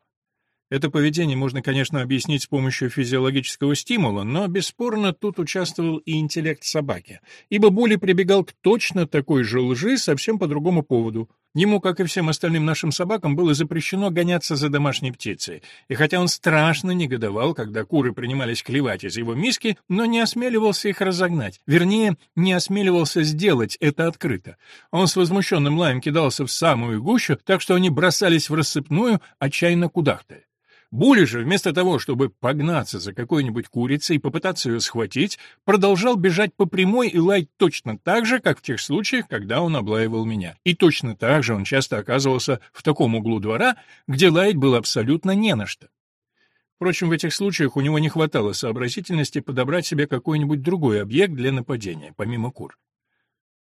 Это поведение можно, конечно, объяснить с помощью физиологического стимула, но бесспорно тут участвовал и интеллект собаки, ибо Були прибегал к точно такой же лжи совсем по другому поводу. Ему, как и всем остальным нашим собакам, было запрещено гоняться за домашней птицей, и хотя он страшно негодовал, когда куры принимались клевать из его миски, но не осмеливался их разогнать, вернее, не осмеливался сделать это открыто. Он с возмущенным лаем кидался в самую гущу, так что они бросались в рассыпную, отчаянно кудахтая. Були же, вместо того, чтобы погнаться за какой-нибудь курицей и попытаться ее схватить, продолжал бежать по прямой и лаять точно так же, как в тех случаях, когда он облаивал меня. И точно так же он часто оказывался в таком углу двора, где лаять было абсолютно не на что. Впрочем, в этих случаях у него не хватало сообразительности подобрать себе какой-нибудь другой объект для нападения, помимо кур.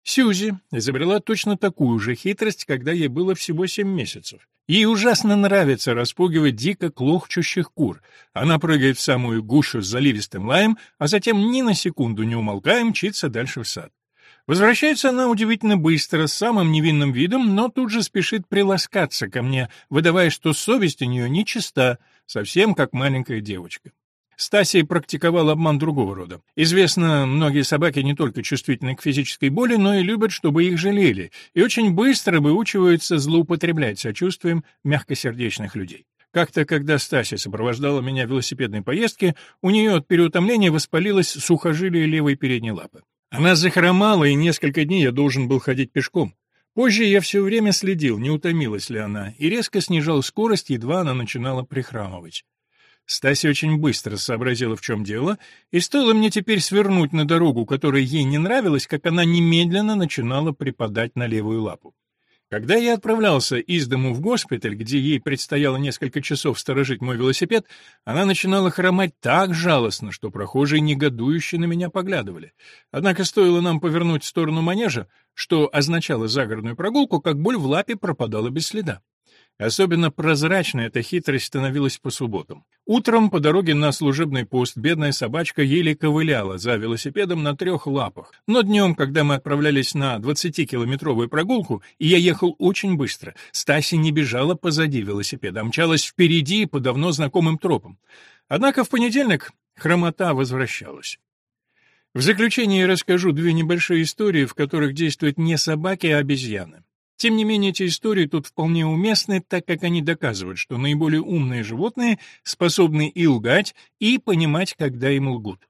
Сьюзи изобрела точно такую же хитрость, когда ей было всего семь месяцев. Ей ужасно нравится распугивать дико клохчущих кур. Она прыгает в самую гущу с заливистым лаем, а затем ни на секунду не умолкая мчится дальше в сад. Возвращается она удивительно быстро, с самым невинным видом, но тут же спешит приласкаться ко мне, выдавая, что совесть у нее нечиста, совсем как маленькая девочка. Стасий практиковал обман другого рода. Известно, многие собаки не только чувствительны к физической боли, но и любят, чтобы их жалели, и очень быстро выучиваются злоупотреблять сочувствием мягкосердечных людей. Как-то, когда Стася сопровождала меня в велосипедной поездке, у нее от переутомления воспалилось сухожилие левой передней лапы. Она захромала, и несколько дней я должен был ходить пешком. Позже я все время следил, не утомилась ли она, и резко снижал скорость, едва она начинала прихрамывать. Стася очень быстро сообразила, в чем дело, и стоило мне теперь свернуть на дорогу, которая ей не нравилась, как она немедленно начинала припадать на левую лапу. Когда я отправлялся из дому в госпиталь, где ей предстояло несколько часов сторожить мой велосипед, она начинала хромать так жалостно, что прохожие негодующе на меня поглядывали. Однако стоило нам повернуть в сторону манежа, что означало загородную прогулку, как боль в лапе пропадала без следа. Особенно прозрачной эта хитрость становилась по субботам. Утром по дороге на служебный пост бедная собачка еле ковыляла за велосипедом на трех лапах. Но днем, когда мы отправлялись на 20-километровую прогулку, и я ехал очень быстро, Стаси не бежала позади велосипеда, а мчалась впереди по давно знакомым тропам. Однако в понедельник хромота возвращалась. В заключение я расскажу две небольшие истории, в которых действуют не собаки, а обезьяны. Тем не менее, эти истории тут вполне уместны, так как они доказывают, что наиболее умные животные способны и лгать, и понимать, когда им лгут.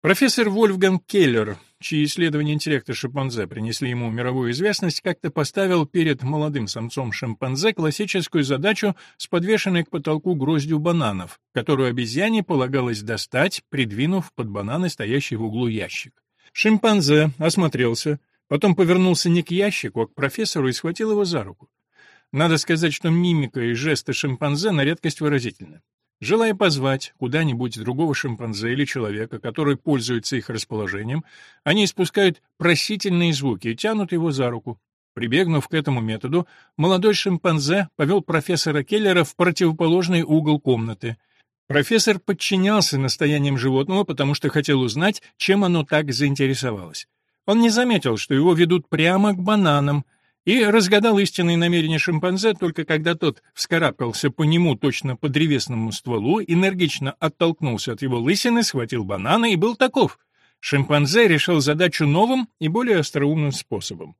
Профессор Вольфганг Келлер, чьи исследования интеллекта шимпанзе принесли ему мировую известность, как-то поставил перед молодым самцом шимпанзе классическую задачу с подвешенной к потолку гроздью бананов, которую обезьяне полагалось достать, придвинув под бананы стоящий в углу ящик. Шимпанзе осмотрелся, Потом повернулся не к ящику, а к профессору и схватил его за руку. Надо сказать, что мимика и жесты шимпанзе на редкость выразительны. Желая позвать куда-нибудь другого шимпанзе или человека, который пользуется их расположением, они испускают просительные звуки и тянут его за руку. Прибегнув к этому методу, молодой шимпанзе повел профессора Келлера в противоположный угол комнаты. Профессор подчинялся настояниям животного, потому что хотел узнать, чем оно так заинтересовалось. Он не заметил, что его ведут прямо к бананам, и разгадал истинные намерения шимпанзе только когда тот вскарабкался по нему точно по древесному стволу, энергично оттолкнулся от его лысины, схватил бананы и был таков. Шимпанзе решил задачу новым и более остроумным способом.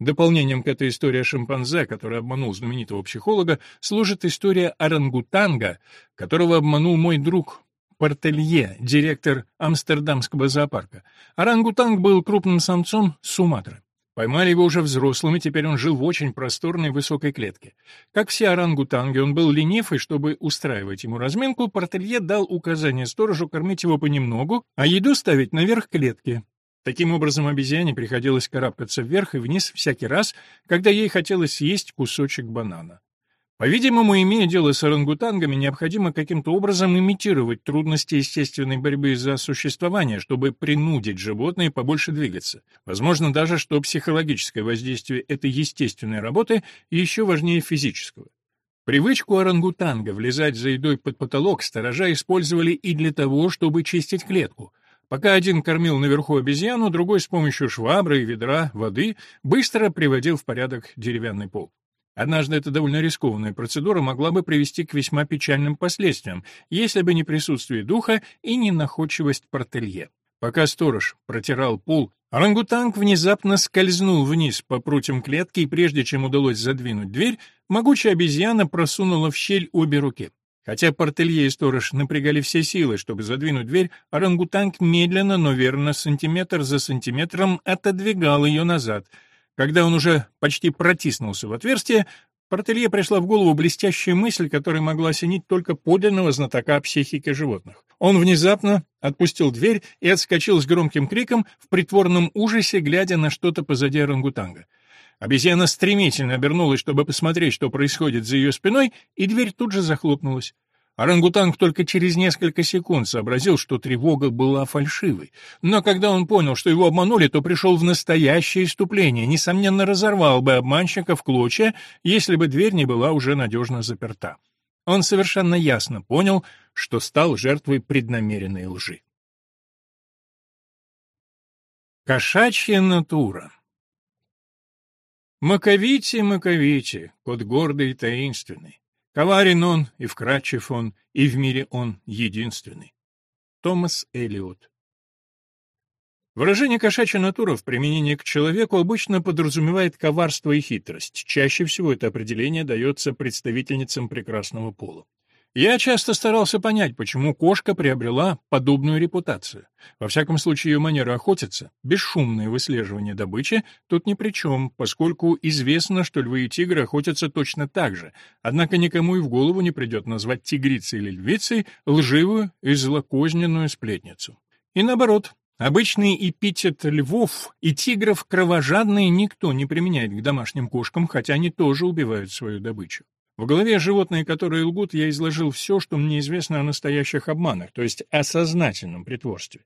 Дополнением к этой истории о шимпанзе, который обманул знаменитого психолога, служит история орангутанга, которого обманул мой друг Портелье, директор Амстердамского зоопарка. Орангутанг был крупным самцом Суматры. Поймали его уже взрослым, и теперь он жил в очень просторной высокой клетке. Как все орангутанги, он был ленив, и чтобы устраивать ему разминку, Портелье дал указание сторожу кормить его понемногу, а еду ставить наверх клетки. Таким образом, обезьяне приходилось карабкаться вверх и вниз всякий раз, когда ей хотелось съесть кусочек банана. По-видимому, имея дело с орангутангами, необходимо каким-то образом имитировать трудности естественной борьбы за существование, чтобы принудить животное побольше двигаться. Возможно даже, что психологическое воздействие этой естественной работы еще важнее физического. Привычку орангутанга влезать за едой под потолок сторожа использовали и для того, чтобы чистить клетку. Пока один кормил наверху обезьяну, другой с помощью швабры и ведра воды быстро приводил в порядок деревянный пол. Однажды эта довольно рискованная процедура могла бы привести к весьма печальным последствиям, если бы не присутствие духа и не находчивость портелье. Пока сторож протирал пол, орангутанг внезапно скользнул вниз по прутьям клетки, и прежде чем удалось задвинуть дверь, могучая обезьяна просунула в щель обе руки. Хотя портелье и сторож напрягали все силы, чтобы задвинуть дверь, орангутанг медленно, но верно, сантиметр за сантиметром отодвигал ее назад — когда он уже почти протиснулся в отверстие, Портелье пришла в голову блестящая мысль, которая могла осенить только подлинного знатока психики животных. Он внезапно отпустил дверь и отскочил с громким криком в притворном ужасе, глядя на что-то позади орангутанга. Обезьяна стремительно обернулась, чтобы посмотреть, что происходит за ее спиной, и дверь тут же захлопнулась. Орангутанг только через несколько секунд сообразил, что тревога была фальшивой. Но когда он понял, что его обманули, то пришел в настоящее иступление, несомненно, разорвал бы обманщика в клочья, если бы дверь не была уже надежно заперта. Он совершенно ясно понял, что стал жертвой преднамеренной лжи. Кошачья натура Маковити, Маковити, кот гордый и таинственный. Коварен он, и вкрадчив он, и в мире он единственный. Томас Элиот Выражение «кошачья натура» в применении к человеку обычно подразумевает коварство и хитрость. Чаще всего это определение дается представительницам прекрасного пола. Я часто старался понять, почему кошка приобрела подобную репутацию. Во всяком случае, ее манера охотиться, бесшумное выслеживание добычи тут ни при чем, поскольку известно, что львы и тигры охотятся точно так же, однако никому и в голову не придет назвать тигрицей или львицей лживую и злокозненную сплетницу. И наоборот, Обычный эпитет львов и тигров кровожадные никто не применяет к домашним кошкам, хотя они тоже убивают свою добычу. В голове «Животные, которые лгут» я изложил все, что мне известно о настоящих обманах, то есть о сознательном притворстве.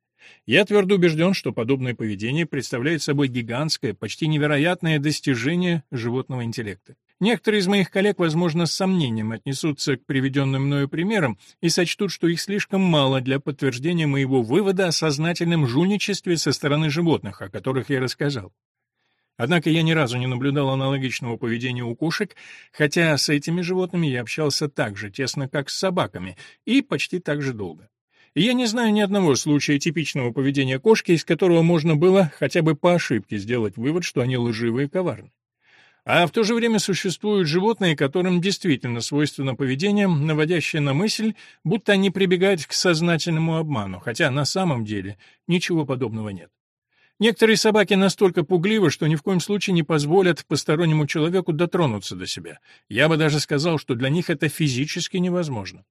Я твердо убежден, что подобное поведение представляет собой гигантское, почти невероятное достижение животного интеллекта. Некоторые из моих коллег, возможно, с сомнением отнесутся к приведенным мною примерам и сочтут, что их слишком мало для подтверждения моего вывода о сознательном жульничестве со стороны животных, о которых я рассказал. Однако я ни разу не наблюдал аналогичного поведения у кошек, хотя с этими животными я общался так же тесно, как с собаками, и почти так же долго. Я не знаю ни одного случая типичного поведения кошки, из которого можно было хотя бы по ошибке сделать вывод, что они лживые и коварны. А в то же время существуют животные, которым действительно свойственно поведение, наводящее на мысль, будто они прибегают к сознательному обману, хотя на самом деле ничего подобного нет. Некоторые собаки настолько пугливы, что ни в коем случае не позволят постороннему человеку дотронуться до себя. Я бы даже сказал, что для них это физически невозможно.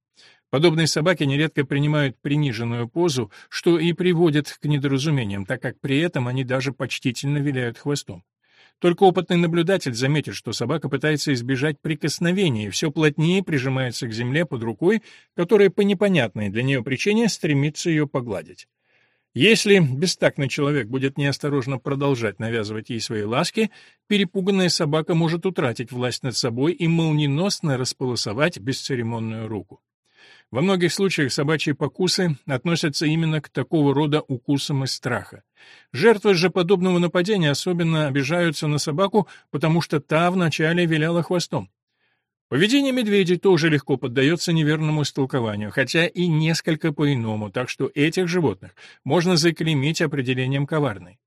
Подобные собаки нередко принимают приниженную позу, что и приводит к недоразумениям, так как при этом они даже почтительно виляют хвостом. Только опытный наблюдатель заметит, что собака пытается избежать прикосновения и все плотнее прижимается к земле под рукой, которая по непонятной для нее причине стремится ее погладить. Если бестактный человек будет неосторожно продолжать навязывать ей свои ласки, перепуганная собака может утратить власть над собой и молниеносно располосовать бесцеремонную руку. Во многих случаях собачьи покусы относятся именно к такого рода укусам из страха. Жертвы же подобного нападения особенно обижаются на собаку, потому что та вначале виляла хвостом. Поведение медведей тоже легко поддается неверному истолкованию, хотя и несколько по-иному, так что этих животных можно заклеймить определением коварной.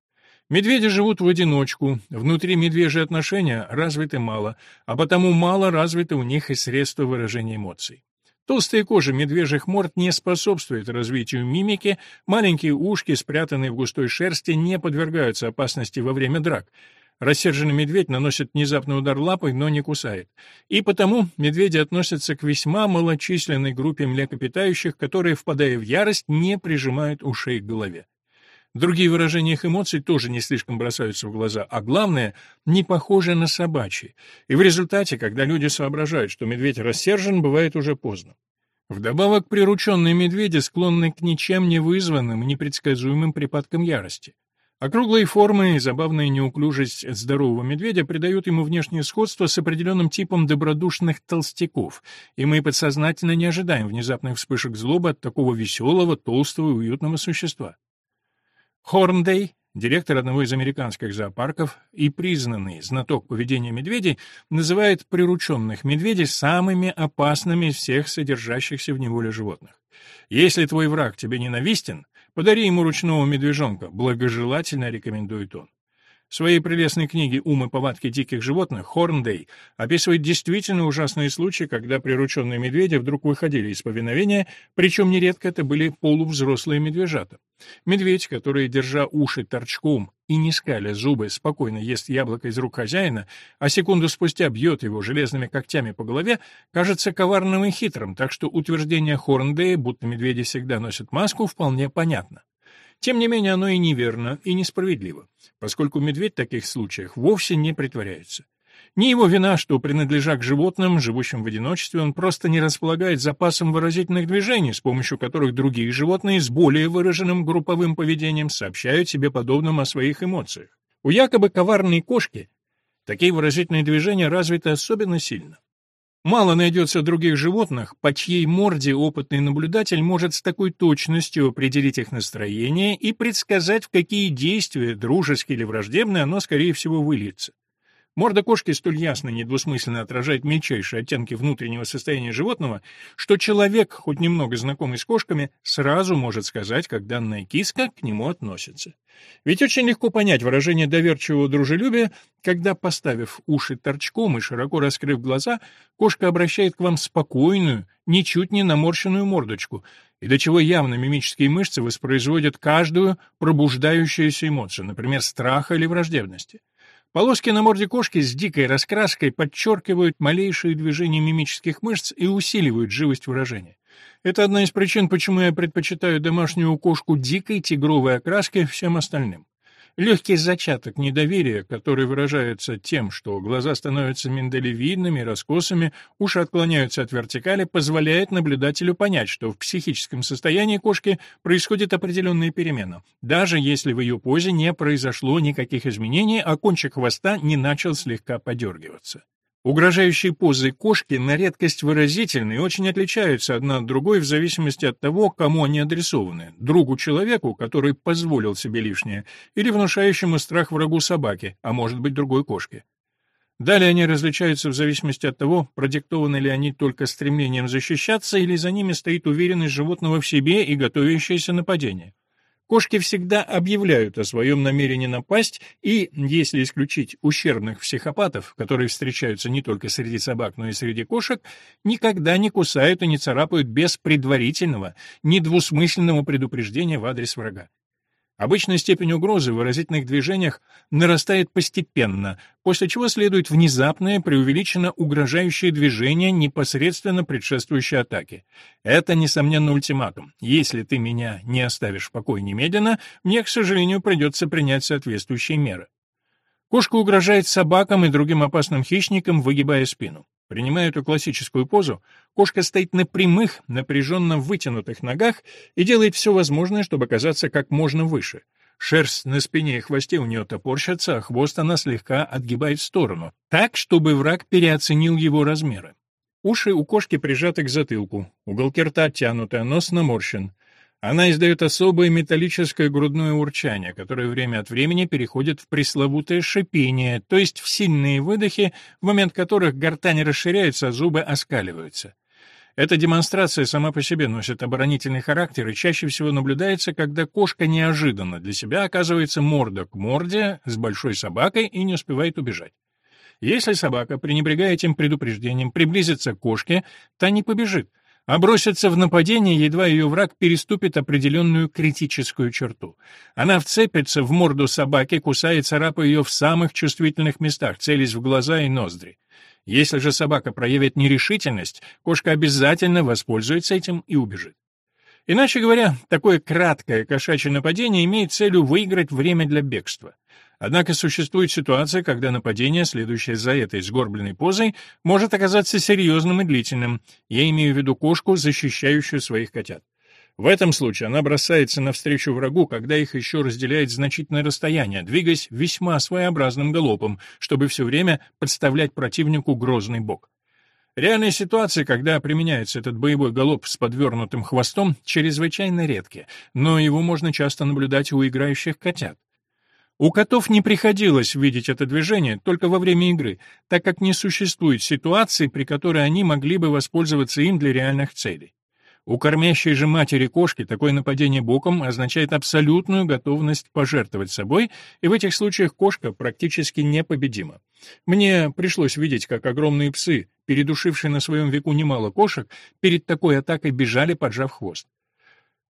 Медведи живут в одиночку, внутри медвежьи отношения развиты мало, а потому мало развиты у них и средства выражения эмоций. Толстая кожа медвежьих морд не способствует развитию мимики, маленькие ушки, спрятанные в густой шерсти, не подвергаются опасности во время драк, Рассерженный медведь наносит внезапный удар лапой, но не кусает. И потому медведи относятся к весьма малочисленной группе млекопитающих, которые, впадая в ярость, не прижимают ушей к голове. Другие выражения их эмоций тоже не слишком бросаются в глаза, а главное, не похожи на собачьи. И в результате, когда люди соображают, что медведь рассержен, бывает уже поздно. Вдобавок, прирученные медведи склонны к ничем не вызванным, непредсказуемым припадкам ярости. Округлые формы и забавная неуклюжесть здорового медведя придают ему внешнее сходство с определенным типом добродушных толстяков, и мы подсознательно не ожидаем внезапных вспышек злобы от такого веселого, толстого и уютного существа. Хорндей, директор одного из американских зоопарков и признанный знаток поведения медведей, называет прирученных медведей самыми опасными из всех содержащихся в неволе животных. Если твой враг тебе ненавистен, Подари ему ручного медвежонка, благожелательно рекомендует он. В своей прелестной книге «Ум повадки диких животных» Хорндей описывает действительно ужасные случаи, когда прирученные медведи вдруг выходили из повиновения, причем нередко это были полувзрослые медвежата. Медведь, который, держа уши торчком и не скаля зубы, спокойно ест яблоко из рук хозяина, а секунду спустя бьет его железными когтями по голове, кажется коварным и хитрым, так что утверждение Хорндея, будто медведи всегда носят маску, вполне понятно. Тем не менее, оно и неверно, и несправедливо, поскольку медведь в таких случаях вовсе не притворяется. Не его вина, что, принадлежа к животным, живущим в одиночестве, он просто не располагает запасом выразительных движений, с помощью которых другие животные с более выраженным групповым поведением сообщают себе подобным о своих эмоциях. У якобы коварной кошки такие выразительные движения развиты особенно сильно. Мало найдется других животных, по чьей морде опытный наблюдатель может с такой точностью определить их настроение и предсказать, в какие действия, дружеские или враждебные, оно, скорее всего, выльется. Морда кошки столь ясно недвусмысленно отражает мельчайшие оттенки внутреннего состояния животного, что человек, хоть немного знакомый с кошками, сразу может сказать, как данная киска к нему относится. Ведь очень легко понять выражение доверчивого дружелюбия, когда, поставив уши торчком и широко раскрыв глаза, кошка обращает к вам спокойную, ничуть не наморщенную мордочку, и до чего явно мимические мышцы воспроизводят каждую пробуждающуюся эмоцию, например, страха или враждебности. Полоски на морде кошки с дикой раскраской подчеркивают малейшие движения мимических мышц и усиливают живость выражения. Это одна из причин, почему я предпочитаю домашнюю кошку дикой тигровой окраски всем остальным. Легкий зачаток недоверия, который выражается тем, что глаза становятся миндалевидными, раскосыми, уши отклоняются от вертикали, позволяет наблюдателю понять, что в психическом состоянии кошки происходит определенная перемена, даже если в ее позе не произошло никаких изменений, а кончик хвоста не начал слегка подергиваться. Угрожающие позы кошки на редкость выразительны и очень отличаются одна от другой в зависимости от того, кому они адресованы – другу-человеку, который позволил себе лишнее, или внушающему страх врагу собаке, а может быть другой кошке. Далее они различаются в зависимости от того, продиктованы ли они только стремлением защищаться или за ними стоит уверенность животного в себе и готовящееся нападение. Кошки всегда объявляют о своем намерении напасть, и, если исключить ущербных психопатов, которые встречаются не только среди собак, но и среди кошек, никогда не кусают и не царапают без предварительного, недвусмысленного предупреждения в адрес врага. Обычная степень угрозы в выразительных движениях нарастает постепенно, после чего следует внезапное, преувеличенно угрожающее движение, непосредственно предшествующее атаке. Это, несомненно, ультиматум. Если ты меня не оставишь в покое немедленно, мне, к сожалению, придется принять соответствующие меры. Кошка угрожает собакам и другим опасным хищникам, выгибая спину. Принимая эту классическую позу, кошка стоит на прямых, напряженно вытянутых ногах и делает все возможное, чтобы оказаться как можно выше. Шерсть на спине и хвосте у нее топорщится, а хвост она слегка отгибает в сторону, так, чтобы враг переоценил его размеры. Уши у кошки прижаты к затылку, уголки рта оттянуты, а нос наморщен. Она издает особое металлическое грудное урчание, которое время от времени переходит в пресловутое шипение, то есть в сильные выдохи, в момент которых гортань расширяется, а зубы оскаливаются. Эта демонстрация сама по себе носит оборонительный характер и чаще всего наблюдается, когда кошка неожиданно для себя оказывается морда к морде с большой собакой и не успевает убежать. Если собака, пренебрегая этим предупреждением, приблизится к кошке, та не побежит, а бросится в нападение, едва ее враг переступит определенную критическую черту. Она вцепится в морду собаки, кусая царапая ее в самых чувствительных местах, целясь в глаза и ноздри. Если же собака проявит нерешительность, кошка обязательно воспользуется этим и убежит. Иначе говоря, такое краткое кошачье нападение имеет целью выиграть время для бегства. Однако существует ситуация, когда нападение, следующее за этой сгорбленной позой, может оказаться серьезным и длительным. Я имею в виду кошку, защищающую своих котят. В этом случае она бросается навстречу врагу, когда их еще разделяет значительное расстояние, двигаясь весьма своеобразным галопом, чтобы все время подставлять противнику грозный бок. Реальные ситуации, когда применяется этот боевой галоп с подвернутым хвостом, чрезвычайно редки, но его можно часто наблюдать у играющих котят. У котов не приходилось видеть это движение только во время игры, так как не существует ситуации, при которой они могли бы воспользоваться им для реальных целей. У кормящей же матери кошки такое нападение боком означает абсолютную готовность пожертвовать собой, и в этих случаях кошка практически непобедима. Мне пришлось видеть, как огромные псы, передушившие на своем веку немало кошек, перед такой атакой бежали, поджав хвост.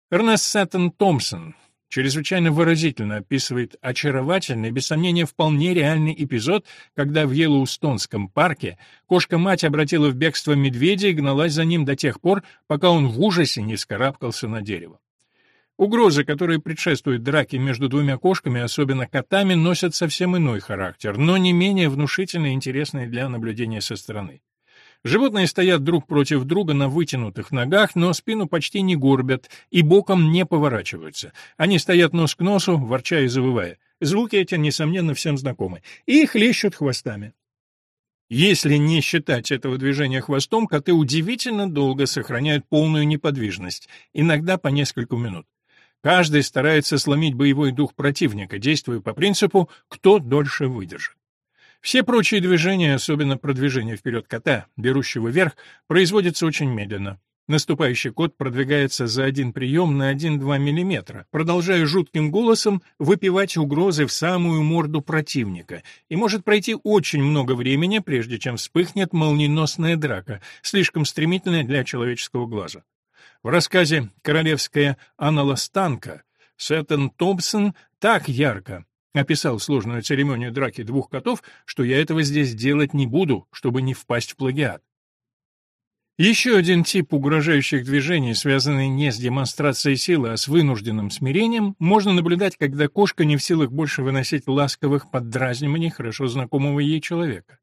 Эрнест Саттон Томпсон, чрезвычайно выразительно описывает очаровательный, без сомнения, вполне реальный эпизод, когда в Йеллоустонском парке кошка-мать обратила в бегство медведя и гналась за ним до тех пор, пока он в ужасе не скарабкался на дерево. Угрозы, которые предшествуют драке между двумя кошками, особенно котами, носят совсем иной характер, но не менее внушительный и интересный для наблюдения со стороны. Животные стоят друг против друга на вытянутых ногах, но спину почти не горбят и боком не поворачиваются. Они стоят нос к носу, ворча и завывая. Звуки эти, несомненно, всем знакомы. И хлещут хвостами. Если не считать этого движения хвостом, коты удивительно долго сохраняют полную неподвижность, иногда по несколько минут. Каждый старается сломить боевой дух противника, действуя по принципу «кто дольше выдержит». Все прочие движения, особенно продвижение вперед кота, берущего вверх, производятся очень медленно. Наступающий кот продвигается за один прием на 1-2 мм, продолжая жутким голосом выпивать угрозы в самую морду противника, и может пройти очень много времени, прежде чем вспыхнет молниеносная драка, слишком стремительная для человеческого глаза. В рассказе «Королевская аналостанка» Сеттон Томпсон так ярко описал сложную церемонию драки двух котов, что я этого здесь делать не буду, чтобы не впасть в плагиат. Еще один тип угрожающих движений, связанный не с демонстрацией силы, а с вынужденным смирением, можно наблюдать, когда кошка не в силах больше выносить ласковых поддразниваний хорошо знакомого ей человека.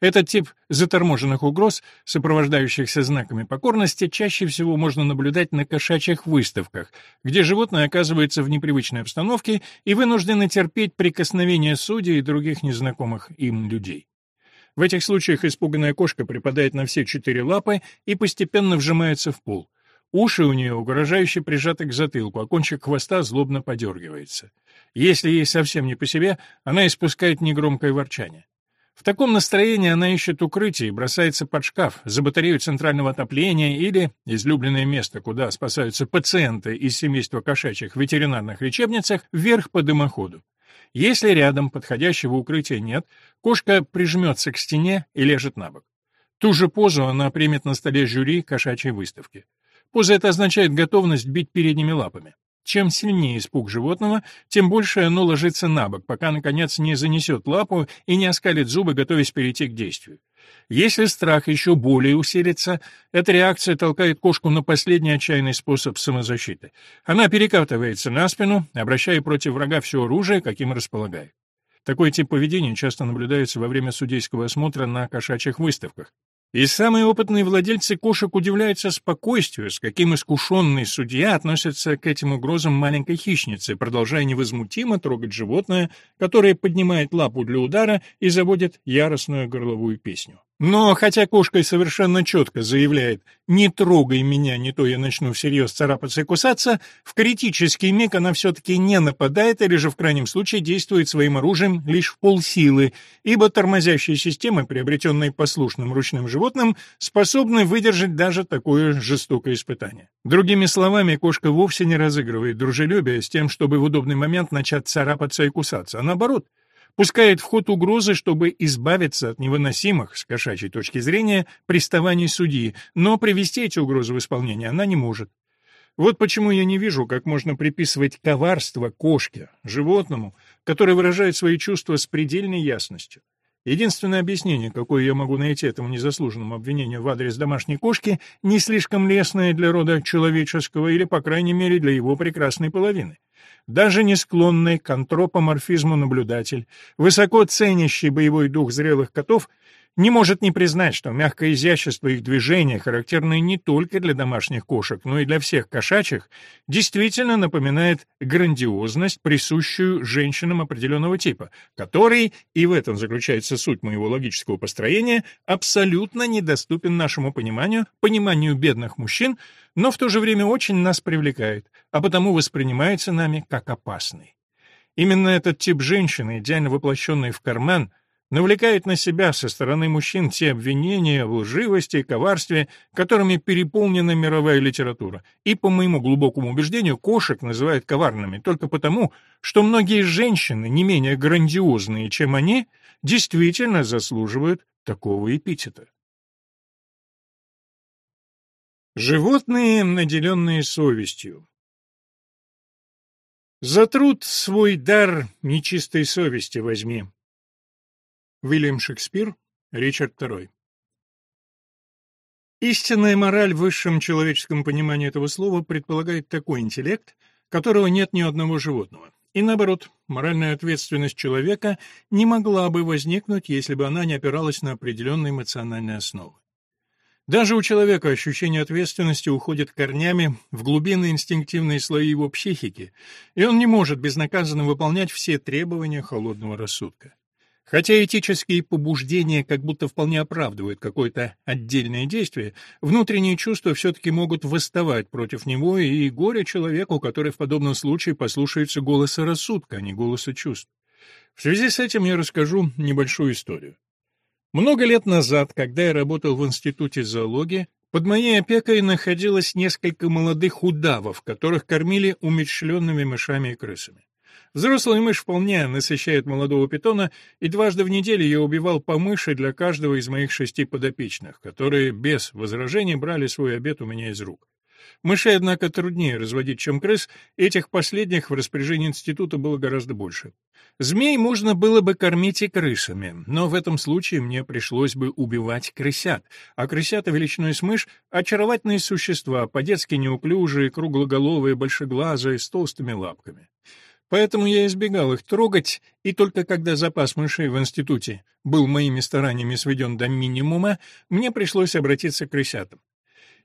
Этот тип заторможенных угроз, сопровождающихся знаками покорности, чаще всего можно наблюдать на кошачьих выставках, где животное оказывается в непривычной обстановке и вынуждено терпеть прикосновения судей и других незнакомых им людей. В этих случаях испуганная кошка припадает на все четыре лапы и постепенно вжимается в пол. Уши у нее угрожающе прижаты к затылку, а кончик хвоста злобно подергивается. Если ей совсем не по себе, она испускает негромкое ворчание. В таком настроении она ищет укрытие и бросается под шкаф, за батарею центрального отопления или, излюбленное место, куда спасаются пациенты из семейства кошачьих в ветеринарных лечебницах, вверх по дымоходу. Если рядом подходящего укрытия нет, кошка прижмется к стене и лежит на бок. Ту же позу она примет на столе жюри кошачьей выставки. Поза это означает готовность бить передними лапами. Чем сильнее испуг животного, тем больше оно ложится на бок, пока, наконец, не занесет лапу и не оскалит зубы, готовясь перейти к действию. Если страх еще более усилится, эта реакция толкает кошку на последний отчаянный способ самозащиты. Она перекатывается на спину, обращая против врага все оружие, каким располагает. Такой тип поведения часто наблюдается во время судейского осмотра на кошачьих выставках. И самые опытные владельцы кошек удивляются спокойствию, с каким искушенный судья относится к этим угрозам маленькой хищницы, продолжая невозмутимо трогать животное, которое поднимает лапу для удара и заводит яростную горловую песню. Но хотя кошка совершенно четко заявляет «не трогай меня, не то я начну всерьез царапаться и кусаться», в критический миг она все-таки не нападает или же в крайнем случае действует своим оружием лишь в полсилы, ибо тормозящие системы, приобретенные послушным ручным животным, способны выдержать даже такое жестокое испытание. Другими словами, кошка вовсе не разыгрывает дружелюбие с тем, чтобы в удобный момент начать царапаться и кусаться, а наоборот — пускает в ход угрозы, чтобы избавиться от невыносимых, с кошачьей точки зрения, приставаний судьи, но привести эти угрозы в исполнение она не может. Вот почему я не вижу, как можно приписывать коварство кошке, животному, которое выражает свои чувства с предельной ясностью. Единственное объяснение, какое я могу найти этому незаслуженному обвинению в адрес домашней кошки, не слишком лестное для рода человеческого или, по крайней мере, для его прекрасной половины. Даже не склонный к антропоморфизму наблюдатель, высоко ценящий боевой дух зрелых котов, не может не признать, что мягкое изящество их движения, характерное не только для домашних кошек, но и для всех кошачьих, действительно напоминает грандиозность, присущую женщинам определенного типа, который, и в этом заключается суть моего логического построения, абсолютно недоступен нашему пониманию, пониманию бедных мужчин, но в то же время очень нас привлекает, а потому воспринимается нами как опасный. Именно этот тип женщины, идеально воплощенный в карман, навлекает на себя со стороны мужчин те обвинения в лживости и коварстве, которыми переполнена мировая литература. И, по моему глубокому убеждению, кошек называют коварными только потому, что многие женщины, не менее грандиозные, чем они, действительно заслуживают такого эпитета. Животные, наделенные совестью За труд свой дар нечистой совести возьми, Уильям Шекспир, Ричард II. Истинная мораль в высшем человеческом понимании этого слова предполагает такой интеллект, которого нет ни одного животного. И наоборот, моральная ответственность человека не могла бы возникнуть, если бы она не опиралась на определенные эмоциональные основы. Даже у человека ощущение ответственности уходит корнями в глубинные инстинктивные слои его психики, и он не может безнаказанно выполнять все требования холодного рассудка. Хотя этические побуждения как будто вполне оправдывают какое-то отдельное действие, внутренние чувства все-таки могут восставать против него и горе человеку, который в подобном случае послушается голоса рассудка, а не голоса чувств. В связи с этим я расскажу небольшую историю. Много лет назад, когда я работал в Институте зоологии, под моей опекой находилось несколько молодых удавов, которых кормили умерщвленными мышами и крысами. Взрослый мышь вполне насыщает молодого питона, и дважды в неделю я убивал по мыши для каждого из моих шести подопечных, которые без возражений брали свой обед у меня из рук. Мышей, однако, труднее разводить, чем крыс, этих последних в распоряжении института было гораздо больше. Змей можно было бы кормить и крысами, но в этом случае мне пришлось бы убивать крысят, а крысята величиной с мышь — очаровательные существа, по-детски неуклюжие, круглоголовые, большеглазые, с толстыми лапками. Поэтому я избегал их трогать, и только когда запас мышей в институте был моими стараниями сведен до минимума, мне пришлось обратиться к крысятам.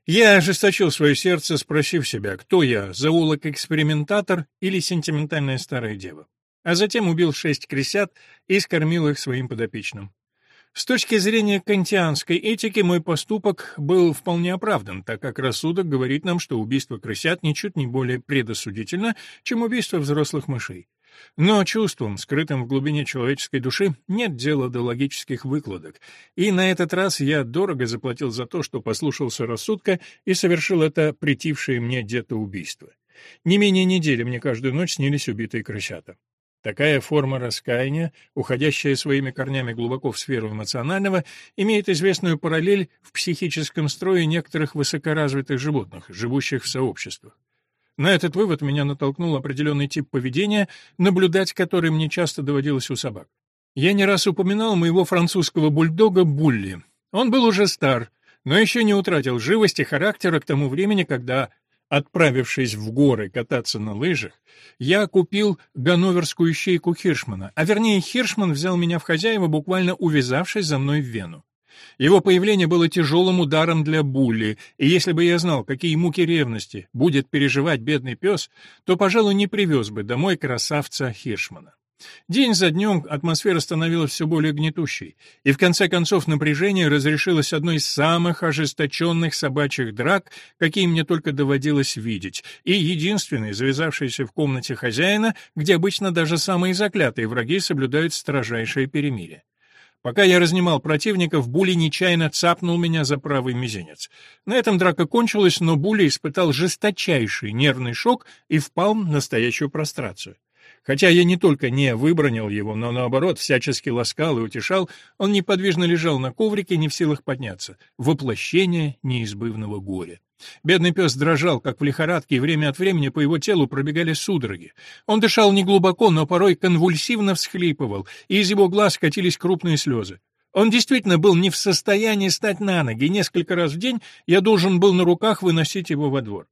Я ожесточил свое сердце, спросив себя, кто я, зоолог-экспериментатор или сентиментальная старая дева. А затем убил шесть крысят и скормил их своим подопечным. С точки зрения кантианской этики мой поступок был вполне оправдан, так как рассудок говорит нам, что убийство крысят ничуть не более предосудительно, чем убийство взрослых мышей. Но чувствам, скрытым в глубине человеческой души, нет дела до логических выкладок, и на этот раз я дорого заплатил за то, что послушался рассудка и совершил это претившее мне где-то убийство. Не менее недели мне каждую ночь снились убитые крысята. Такая форма раскаяния, уходящая своими корнями глубоко в сферу эмоционального, имеет известную параллель в психическом строе некоторых высокоразвитых животных, живущих в сообществах. На этот вывод меня натолкнул определенный тип поведения, наблюдать который мне часто доводилось у собак. Я не раз упоминал моего французского бульдога Булли. Он был уже стар, но еще не утратил живости характера к тому времени, когда Отправившись в горы кататься на лыжах, я купил ганноверскую ищейку Хиршмана, а вернее Хиршман взял меня в хозяева, буквально увязавшись за мной в Вену. Его появление было тяжелым ударом для Булли, и если бы я знал, какие муки ревности будет переживать бедный пес, то, пожалуй, не привез бы домой красавца Хиршмана. День за днем атмосфера становилась все более гнетущей, и в конце концов напряжение разрешилось одной из самых ожесточенных собачьих драк, какие мне только доводилось видеть, и единственной, завязавшейся в комнате хозяина, где обычно даже самые заклятые враги соблюдают строжайшее перемирие. Пока я разнимал противников, Були нечаянно цапнул меня за правый мизинец. На этом драка кончилась, но Були испытал жесточайший нервный шок и впал в настоящую прострацию. Хотя я не только не выбронил его, но наоборот всячески ласкал и утешал, он неподвижно лежал на коврике, не в силах подняться. Воплощение неизбывного горя. Бедный пес дрожал, как в лихорадке, и время от времени по его телу пробегали судороги. Он дышал неглубоко, но порой конвульсивно всхлипывал, и из его глаз катились крупные слезы. Он действительно был не в состоянии стать на ноги, несколько раз в день я должен был на руках выносить его во двор.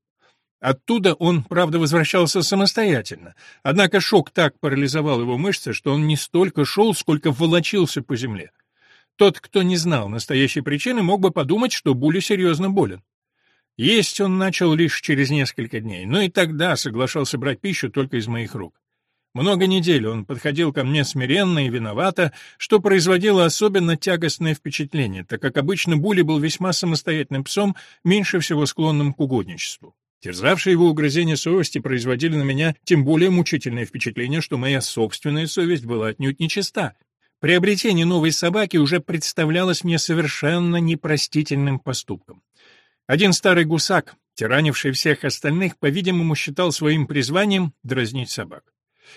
Оттуда он, правда, возвращался самостоятельно. Однако шок так парализовал его мышцы, что он не столько шел, сколько волочился по земле. Тот, кто не знал настоящей причины, мог бы подумать, что Були серьезно болен. Есть он начал лишь через несколько дней, но и тогда соглашался брать пищу только из моих рук. Много недель он подходил ко мне смиренно и виновато, что производило особенно тягостное впечатление, так как обычно Були был весьма самостоятельным псом, меньше всего склонным к угодничеству. Терзавшие его угрызения совести производили на меня тем более мучительное впечатление, что моя собственная совесть была отнюдь нечиста. Приобретение новой собаки уже представлялось мне совершенно непростительным поступком. Один старый гусак, тиранивший всех остальных, по-видимому, считал своим призванием дразнить собак.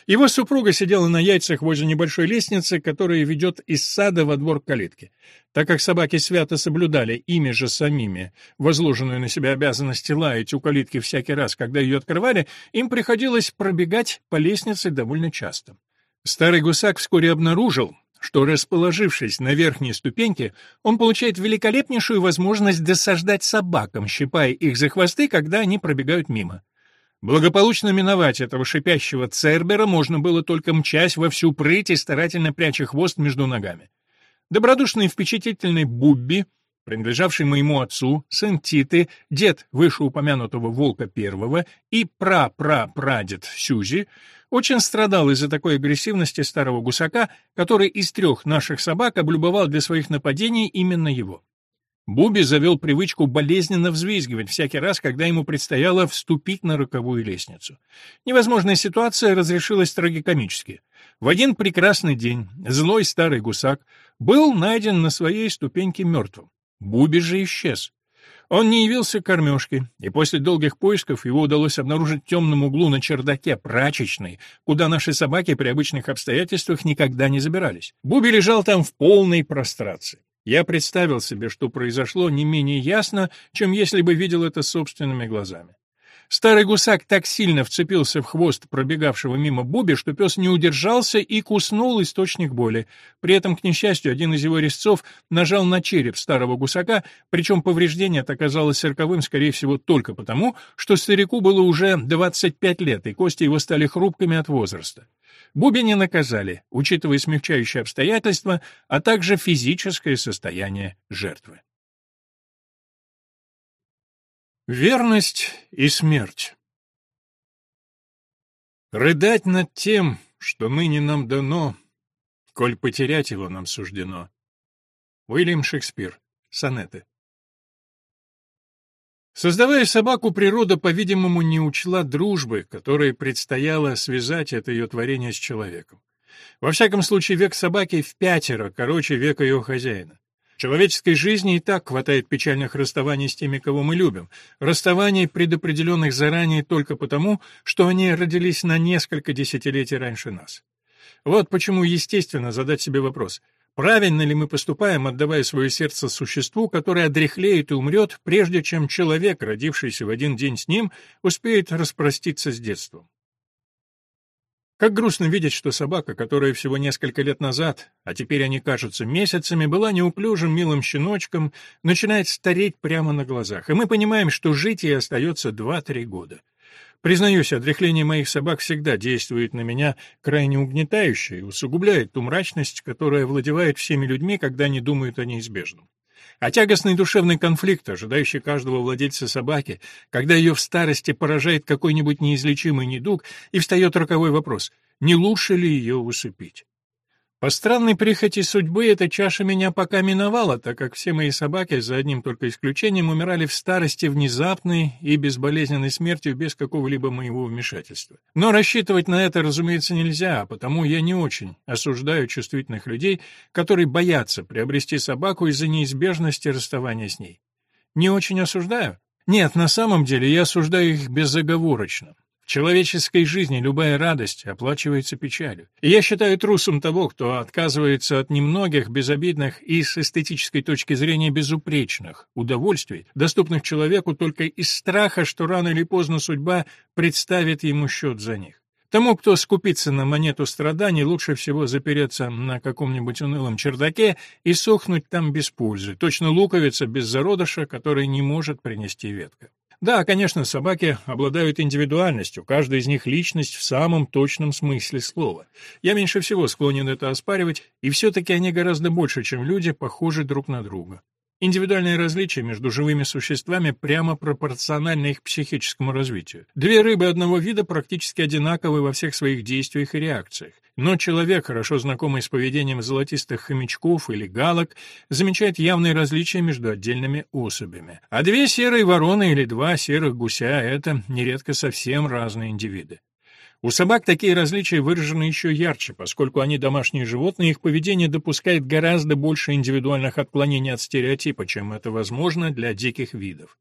Его супруга сидела на яйцах возле небольшой лестницы, которая ведет из сада во двор калитки. Так как собаки свято соблюдали ими же самими возложенную на себя обязанность лаять у калитки всякий раз, когда ее открывали, им приходилось пробегать по лестнице довольно часто. Старый гусак вскоре обнаружил, что, расположившись на верхней ступеньке, он получает великолепнейшую возможность досаждать собакам, щипая их за хвосты, когда они пробегают мимо. Благополучно миновать этого шипящего цербера можно было только мчась во всю прыть и старательно пряча хвост между ногами. Добродушный и впечатлительный Бубби, принадлежавший моему отцу, сын Титы, дед вышеупомянутого Волка Первого и пра-пра-прадед Сюзи, очень страдал из-за такой агрессивности старого гусака, который из трех наших собак облюбовал для своих нападений именно его. Буби завел привычку болезненно взвизгивать всякий раз, когда ему предстояло вступить на роковую лестницу. Невозможная ситуация разрешилась трагикомически. В один прекрасный день злой старый гусак был найден на своей ступеньке мертвым. Буби же исчез. Он не явился к кормежке, и после долгих поисков его удалось обнаружить в темном углу на чердаке прачечной, куда наши собаки при обычных обстоятельствах никогда не забирались. Буби лежал там в полной прострации. Я представил себе, что произошло не менее ясно, чем если бы видел это собственными глазами. Старый гусак так сильно вцепился в хвост пробегавшего мимо Буби, что пес не удержался и куснул источник боли. При этом, к несчастью, один из его резцов нажал на череп старого гусака, причем повреждение это оказалось цирковым, скорее всего, только потому, что старику было уже 25 лет, и кости его стали хрупкими от возраста. Буби не наказали, учитывая смягчающие обстоятельства, а также физическое состояние жертвы. Верность и смерть Рыдать над тем, что ныне нам дано, коль потерять его нам суждено. Уильям Шекспир. Сонеты. Создавая собаку, природа, по-видимому, не учла дружбы, которой предстояло связать это ее творение с человеком. Во всяком случае, век собаки в пятеро короче века ее хозяина. Человеческой жизни и так хватает печальных расставаний с теми, кого мы любим, расставаний, предопределенных заранее только потому, что они родились на несколько десятилетий раньше нас. Вот почему естественно задать себе вопрос, правильно ли мы поступаем, отдавая свое сердце существу, которое одряхлеет и умрет, прежде чем человек, родившийся в один день с ним, успеет распроститься с детством. Как грустно видеть, что собака, которая всего несколько лет назад, а теперь они кажутся месяцами, была неуклюжим милым щеночком, начинает стареть прямо на глазах, и мы понимаем, что жить ей остается 2-3 года. Признаюсь, отряхление моих собак всегда действует на меня крайне угнетающе и усугубляет ту мрачность, которая владевает всеми людьми, когда они думают о неизбежном. А тягостный душевный конфликт, ожидающий каждого владельца собаки, когда ее в старости поражает какой-нибудь неизлечимый недуг, и встает роковой вопрос, не лучше ли ее усыпить? По странной прихоти судьбы эта чаша меня пока миновала, так как все мои собаки, за одним только исключением, умирали в старости внезапной и безболезненной смертью без какого-либо моего вмешательства. Но рассчитывать на это, разумеется, нельзя, а потому я не очень осуждаю чувствительных людей, которые боятся приобрести собаку из-за неизбежности расставания с ней. Не очень осуждаю? Нет, на самом деле я осуждаю их безоговорочно. В человеческой жизни любая радость оплачивается печалью. И я считаю трусом того, кто отказывается от немногих безобидных и с эстетической точки зрения безупречных удовольствий, доступных человеку только из страха, что рано или поздно судьба представит ему счет за них. Тому, кто скупится на монету страданий, лучше всего запереться на каком-нибудь унылом чердаке и сохнуть там без пользы, точно луковица без зародыша, который не может принести ветка. Да, конечно, собаки обладают индивидуальностью, каждая из них личность в самом точном смысле слова. Я меньше всего склонен это оспаривать, и все-таки они гораздо больше, чем люди, похожи друг на друга. Индивидуальные различия между живыми существами прямо пропорциональны их психическому развитию. Две рыбы одного вида практически одинаковы во всех своих действиях и реакциях. Но человек, хорошо знакомый с поведением золотистых хомячков или галок, замечает явные различия между отдельными особями. А две серые вороны или два серых гуся — это нередко совсем разные индивиды. У собак такие различия выражены еще ярче, поскольку они домашние животные, их поведение допускает гораздо больше индивидуальных отклонений от стереотипа, чем это возможно для диких видов.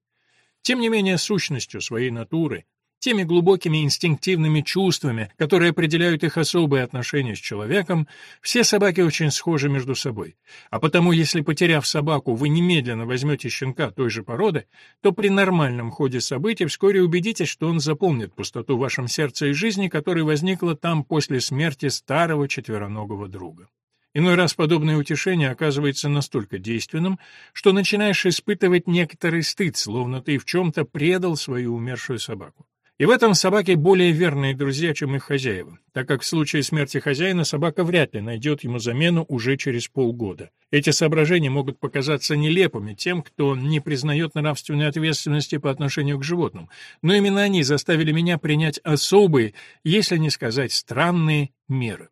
Тем не менее, сущностью своей натуры теми глубокими инстинктивными чувствами, которые определяют их особые отношения с человеком, все собаки очень схожи между собой. А потому, если, потеряв собаку, вы немедленно возьмете щенка той же породы, то при нормальном ходе событий вскоре убедитесь, что он заполнит пустоту в вашем сердце и жизни, которая возникла там после смерти старого четвероногого друга. Иной раз подобное утешение оказывается настолько действенным, что начинаешь испытывать некоторый стыд, словно ты в чем-то предал свою умершую собаку. И в этом собаки более верные друзья, чем их хозяева, так как в случае смерти хозяина собака вряд ли найдет ему замену уже через полгода. Эти соображения могут показаться нелепыми тем, кто не признает нравственной ответственности по отношению к животным, но именно они заставили меня принять особые, если не сказать странные, меры.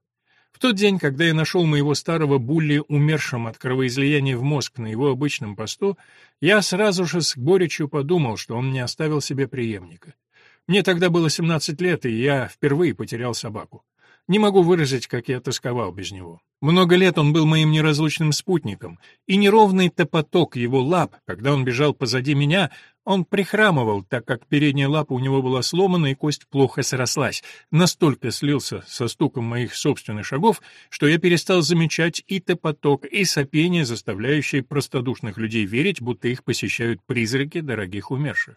В тот день, когда я нашел моего старого Булли умершим от кровоизлияния в мозг на его обычном посту, я сразу же с горечью подумал, что он не оставил себе преемника. Мне тогда было 17 лет, и я впервые потерял собаку. Не могу выразить, как я тосковал без него. Много лет он был моим неразлучным спутником, и неровный топоток его лап, когда он бежал позади меня, он прихрамывал, так как передняя лапа у него была сломана и кость плохо срослась, настолько слился со стуком моих собственных шагов, что я перестал замечать и топоток, и сопение, заставляющие простодушных людей верить, будто их посещают призраки дорогих умерших.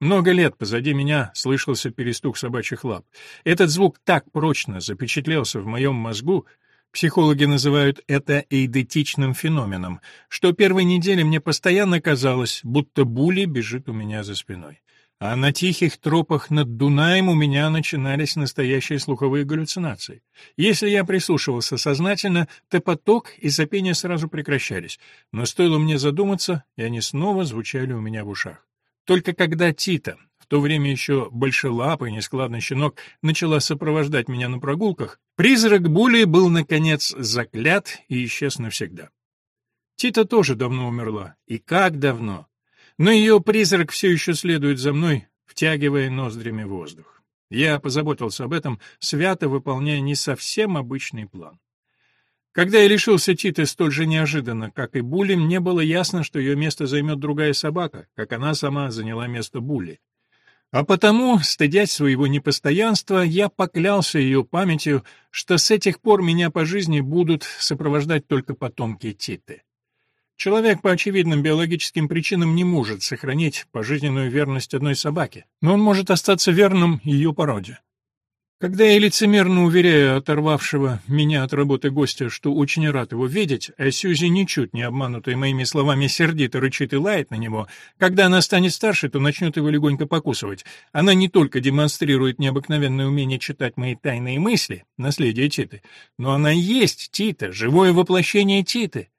Много лет позади меня слышался перестук собачьих лап. Этот звук так прочно запечатлелся в моем мозгу, Психологи называют это эйдетичным феноменом, что первой недели мне постоянно казалось, будто Були бежит у меня за спиной. А на тихих тропах над Дунаем у меня начинались настоящие слуховые галлюцинации. Если я прислушивался сознательно, то поток и сопение сразу прекращались, но стоило мне задуматься, и они снова звучали у меня в ушах. Только когда Тита, в то время еще большелапый нескладный щенок, начала сопровождать меня на прогулках, призрак Були был, наконец, заклят и исчез навсегда. Тита тоже давно умерла. И как давно! Но ее призрак все еще следует за мной, втягивая ноздрями воздух. Я позаботился об этом, свято выполняя не совсем обычный план. Когда я лишился Титы столь же неожиданно, как и Були, мне было ясно, что ее место займет другая собака, как она сама заняла место Були. А потому, стыдясь своего непостоянства, я поклялся ее памятью, что с этих пор меня по жизни будут сопровождать только потомки Титы. Человек по очевидным биологическим причинам не может сохранить пожизненную верность одной собаке, но он может остаться верным ее породе. Когда я лицемерно уверяю оторвавшего меня от работы гостя, что очень рад его видеть, а Сьюзи, ничуть не обманутая моими словами, сердито рычит и лает на него, когда она станет старше, то начнет его легонько покусывать. Она не только демонстрирует необыкновенное умение читать мои тайные мысли, наследие Титы, но она есть Тита, живое воплощение Титы.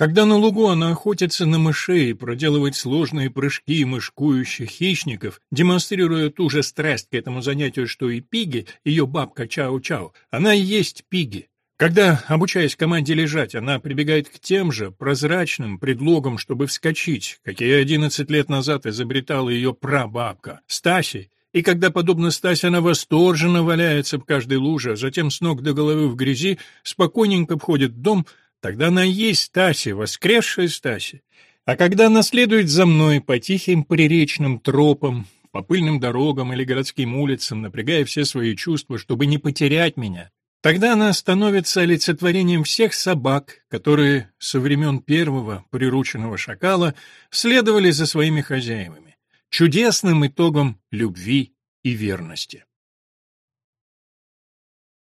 Когда на лугу она охотится на мышей, проделывает сложные прыжки мышкующих хищников, демонстрируя ту же страсть к этому занятию, что и Пиги, ее бабка Чао-Чао, она и есть Пиги. Когда, обучаясь команде лежать, она прибегает к тем же прозрачным предлогам, чтобы вскочить, какие одиннадцать лет назад изобретала ее прабабка, Стаси, и когда, подобно Стасе, она восторженно валяется в каждой луже, а затем с ног до головы в грязи, спокойненько обходит дом — Тогда она есть Стася, воскресшая Стася. А когда она следует за мной по тихим приречным тропам, по пыльным дорогам или городским улицам, напрягая все свои чувства, чтобы не потерять меня, тогда она становится олицетворением всех собак, которые со времен первого прирученного шакала следовали за своими хозяевами, чудесным итогом любви и верности.